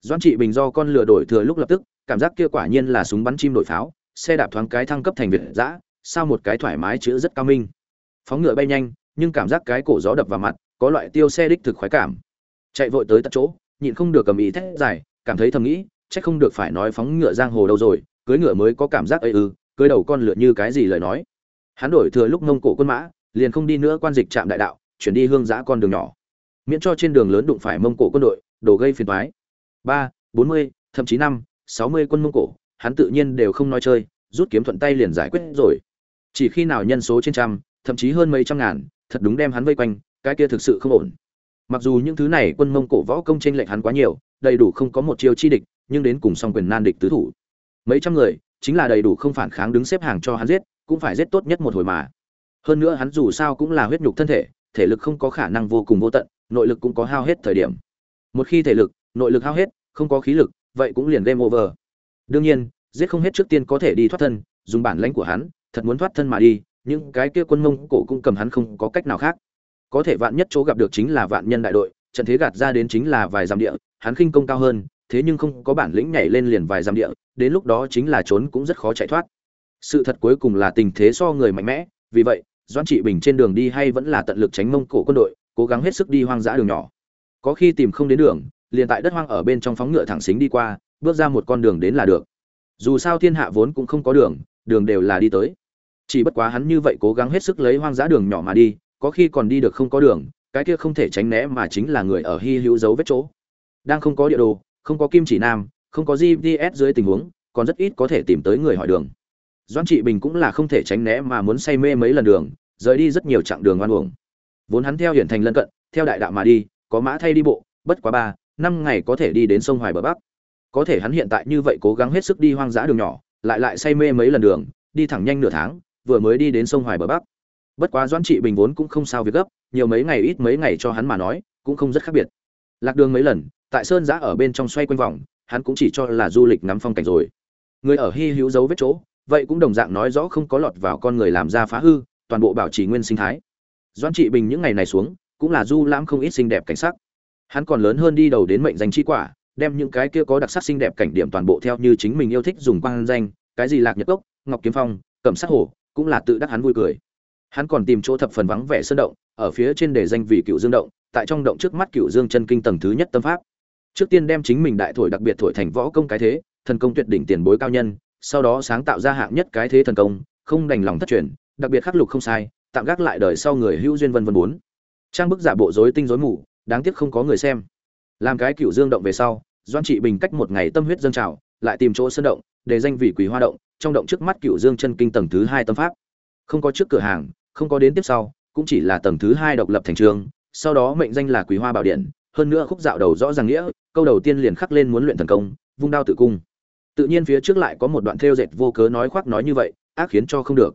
S1: Doan trị bình do con lửa đổi thừa lúc lập tức, cảm giác kia quả nhiên là súng bắn chim đổi pháo, xe đạp thoáng cái thăng cấp thành việt giã sao một cái thoải mái chữ rất cao minh. Phóng ngựa bay nhanh, nhưng cảm giác cái cổ gió đập vào mặt, có loại tiêu xe đích thực khoái cảm. Chạy vội tới tận chỗ, nhịn không được cầm ý thét dài, cảm thấy thầm nghĩ, chắc không được phải nói phóng ngựa giang hồ đâu rồi, cưới ngựa mới có cảm giác ấy ư, cưới đầu con lựa như cái gì lời nói hắn đổi thừa lúc mông cổ quân mã, liền không đi nữa quan dịch trạm đại đạo, chuyển đi hương giã con đường nhỏ. Miễn cho trên đường lớn đụng phải mông cổ quân đội đồ gây phiền thoái ba, bốn mươi, thậm chí năm, sáu mươi quân mông cổ, hắn tự nhiên đều không nói chơi, rút kiếm thuận tay liền giải quyết rồi. Chỉ khi nào nhân số trên trăm, thậm chí hơn mấy trăm ngàn, thật đúng đem hắn vây quanh, cái kia thực sự không ổn. Mặc dù những thứ này quân mông cổ võ công tranh lệch hắn quá nhiều, đầy đủ không có một chiêu chi địch, nhưng đến cùng song quyền nan địch tứ thủ. Mấy trăm người, chính là đầy đủ không phản kháng đứng xếp hàng cho hắn giết cũng phải giết tốt nhất một hồi mà. Hơn nữa hắn dù sao cũng là huyết nhục thân thể thể lực không có khả năng vô cùng vô tận, nội lực cũng có hao hết thời điểm. Một khi thể lực, nội lực hao hết, không có khí lực, vậy cũng liền game over. Đương nhiên, giết không hết trước tiên có thể đi thoát thân, dùng bản lãnh của hắn, thật muốn thoát thân mà đi những cái kia quân mông cổ cũng cầm hắn không có cách nào khác. Có thể vạn nhất chỗ gặp được chính là vạn nhân đại đội, trận thế gạt ra đến chính là vài dặm địa, hắn khinh công cao hơn, thế nhưng không có bản lĩnh nhảy lên liền vài dặm địa, đến lúc đó chính là trốn cũng rất khó chạy thoát sự thật cuối cùng là tình thế so người mạnh mẽ, vì vậy Doan trị bình trên đường đi hay vẫn là tận lực tránh mông cổ quân đội, cố gắng hết sức đi hoang dã đường nhỏ. Có khi tìm không đến đường, liền tại đất hoang ở bên trong phóng ngựa thẳng xính đi qua, bước ra một con đường đến là được. Dù sao thiên hạ vốn cũng không có đường đường đều là đi tới. Chỉ bất quá hắn như vậy cố gắng hết sức lấy hoang dã đường nhỏ mà đi, có khi còn đi được không có đường, cái kia không thể tránh né mà chính là người ở hy hữu dấu vết chỗ. Đang không có địa đồ, không có kim chỉ nam, không có gps dưới tình huống, còn rất ít có thể tìm tới người hỏi đường doan trị bình cũng là không thể tránh né mà muốn say mê mấy lần đường, rời đi rất nhiều chặng đường oan uổng. Vốn hắn theo hiển thành lân cận, theo đại đạo mà đi, có mã thay đi bộ, bất quá ba, năm ngày có thể đi đến sông hoài bờ bắc. Có thể hắn hiện tại như vậy cố gắng hết sức đi hoang dã đường nhỏ, lại lại say mê mấy lần đường, đi thẳng nhanh nửa tháng, vừa mới đi đến sông hoài bờ bắc. Bất quá doãn trị bình vốn cũng không sao việc gấp, nhiều mấy ngày ít mấy ngày cho hắn mà nói, cũng không rất khác biệt. Lạc đường mấy lần, tại sơn giã ở bên trong xoay quanh vòng, hắn cũng chỉ cho là du lịch ngắm phong cảnh rồi. Người ở hy hữu dấu vết chỗ vậy cũng đồng dạng nói rõ không có lọt vào con người làm ra phá hư, toàn bộ bảo trì nguyên sinh thái. Doan trị bình những ngày này xuống, cũng là du lãm không ít xinh đẹp cảnh sắc. Hắn còn lớn hơn đi đầu đến mệnh danh chi quả, đem những cái kia có đặc sắc xinh đẹp cảnh điểm toàn bộ theo như chính mình yêu thích dùng quang danh, cái gì lạc nhật cốc, ngọc kiếm phong, cẩm sát hổ cũng là tự đắc hắn vui cười. Hắn còn tìm chỗ thập phần vắng vẻ sơn động, ở phía trên để danh vị cựu dương động, tại trong động trước mắt cựu dương chân kinh tầng thứ nhất tâm pháp. Trước tiên đem chính mình đại thổi đặc biệt thổi thành võ công cái thế, thần công tuyệt đỉnh tiền bối cao nhân sau đó sáng tạo ra hạng nhất cái thế thần công, không đành lòng thất truyền, đặc biệt khắc lục không sai, tạm gác lại đời sau người hữu duyên vân vân bốn. Trang bức giả bộ rối tinh rối mù, đáng tiếc không có người xem. Làm cái cựu dương động về sau doan trị bình cách một ngày tâm huyết dâng trào, lại tìm chỗ sơn động, để danh vị quý hoa động, trong động trước mắt cựu dương chân kinh tầng thứ hai tâm pháp. Không có trước cửa hàng, không có đến tiếp sau, cũng chỉ là tầng thứ hai độc lập thành trường, sau đó mệnh danh là quý hoa bảo điện, hơn nữa khúc dạo đầu rõ ràng nghĩa, câu đầu tiên liền khắc lên muốn luyện thần công, vung đao tự cung tự nhiên phía trước lại có một đoạn thêu dệt vô cớ nói khoác nói như vậy, ác khiến cho không được.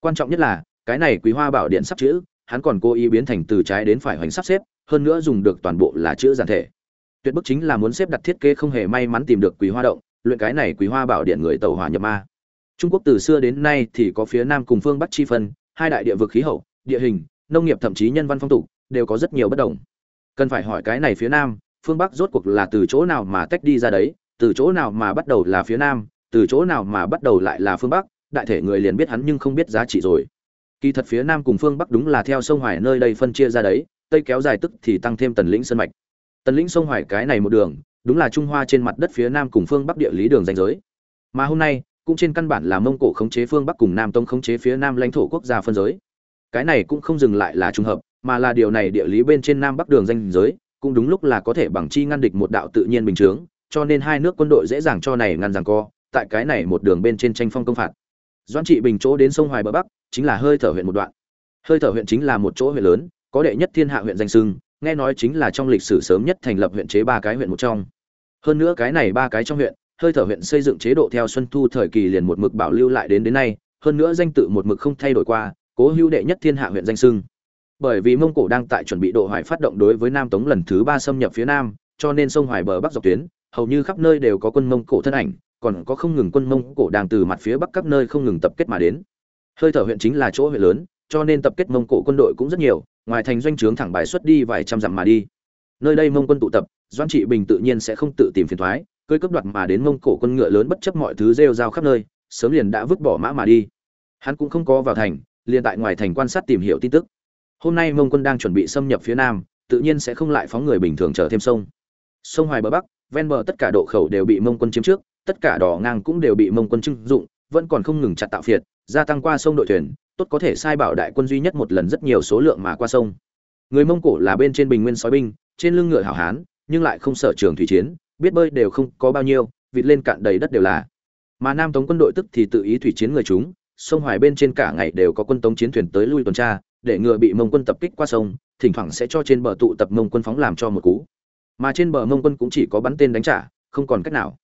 S1: Quan trọng nhất là, cái này quý hoa bảo điện sắp chữ, hắn còn cố ý biến thành từ trái đến phải hoành sắp xếp, hơn nữa dùng được toàn bộ là chữ giản thể. Tuyệt bức chính là muốn xếp đặt thiết kế không hề may mắn tìm được quý hoa động, luyện cái này quý hoa bảo điện người tàu hỏa nhập ma. Trung quốc từ xưa đến nay thì có phía nam cùng phương bắc chi phân, hai đại địa vực khí hậu, địa hình, nông nghiệp thậm chí nhân văn phong tục, đều có rất nhiều bất đồng. Cần phải hỏi cái này phía nam, phương bắc rốt cuộc là từ chỗ nào mà tách đi ra đấy từ chỗ nào mà bắt đầu là phía nam, từ chỗ nào mà bắt đầu lại là phương bắc, đại thể người liền biết hắn nhưng không biết giá trị rồi. Kỳ thật phía nam cùng phương bắc đúng là theo sông hoài nơi đây phân chia ra đấy, tây kéo dài tức thì tăng thêm tần lĩnh sơn mạch. Tần lĩnh sông hoài cái này một đường, đúng là trung hoa trên mặt đất phía nam cùng phương bắc địa lý đường danh giới. Mà hôm nay, cũng trên căn bản là mông cổ khống chế phương bắc cùng nam tông khống chế phía nam lãnh thổ quốc gia phân giới. Cái này cũng không dừng lại là trùng hợp, mà là điều này địa lý bên trên nam bắc đường danh giới, cũng đúng lúc là có thể bằng chi ngăn địch một đạo tự nhiên bình chướng cho nên hai nước quân đội dễ dàng cho này ngăn rằng co, tại cái này một đường bên trên tranh phong công phạt. Doãn trị bình chỗ đến sông hoài bờ bắc, chính là hơi thở huyện một đoạn. Hơi thở huyện chính là một chỗ huyện lớn, có đệ nhất thiên hạ huyện danh sưng, nghe nói chính là trong lịch sử sớm nhất thành lập huyện chế ba cái huyện một trong. Hơn nữa cái này ba cái trong huyện, hơi thở huyện xây dựng chế độ theo xuân thu thời kỳ liền một mực bảo lưu lại đến đến nay, hơn nữa danh tự một mực không thay đổi qua, cố hữu đệ nhất thiên hạ huyện danh sưng. Bởi vì mông cổ đang tại chuẩn bị độ hoài phát động đối với nam tống lần thứ ba xâm nhập phía nam, cho nên sông hoài bờ bắc dọc tuyến hầu như khắp nơi đều có quân mông cổ thân ảnh, còn có không ngừng quân mông cổ đang từ mặt phía bắc các nơi không ngừng tập kết mà đến. Hơi thở huyện chính là chỗ huyện lớn, cho nên tập kết mông cổ quân đội cũng rất nhiều, ngoài thành doanh trướng thẳng bài xuất đi vài trăm dặm mà đi. Nơi đây mông quân tụ tập doan trị bình tự nhiên sẽ không tự tìm phiền thoái cơi cấp đoạt mà đến mông cổ quân ngựa lớn bất chấp mọi thứ rêu rao khắp nơi, sớm liền đã vứt bỏ mã mà đi. Hắn cũng không có vào thành, liền tại ngoài thành quan sát tìm hiểu tin tức. Hôm nay mông quân đang chuẩn bị xâm nhập phía nam, tự nhiên sẽ không lại phóng người bình thường trở thêm sông. Sông hoài bờ bắc ven bờ tất cả độ khẩu đều bị mông quân chiếm trước, tất cả đỏ ngang cũng đều bị mông quân trưng dụng, vẫn còn không ngừng chặt tạo phiệt, gia tăng qua sông đội thuyền, tốt có thể sai bảo đại quân duy nhất một lần rất nhiều số lượng mà qua sông. Người mông cổ là bên trên bình nguyên sói binh, trên lưng ngựa hảo hán, nhưng lại không sợ trường thủy chiến, biết bơi đều không có bao nhiêu, vịt lên cạn đầy đất đều là. Mà nam tống quân đội tức thì tự ý thủy chiến người chúng, sông hoài bên trên cả ngày đều có quân tống chiến thuyền tới lui tuần tra, để ngựa bị mông quân tập kích qua sông, thỉnh thoảng sẽ cho trên bờ tụ tập mông quân phóng làm cho một cú mà trên bờ mông quân cũng chỉ có bắn tên đánh trả, không còn cách nào.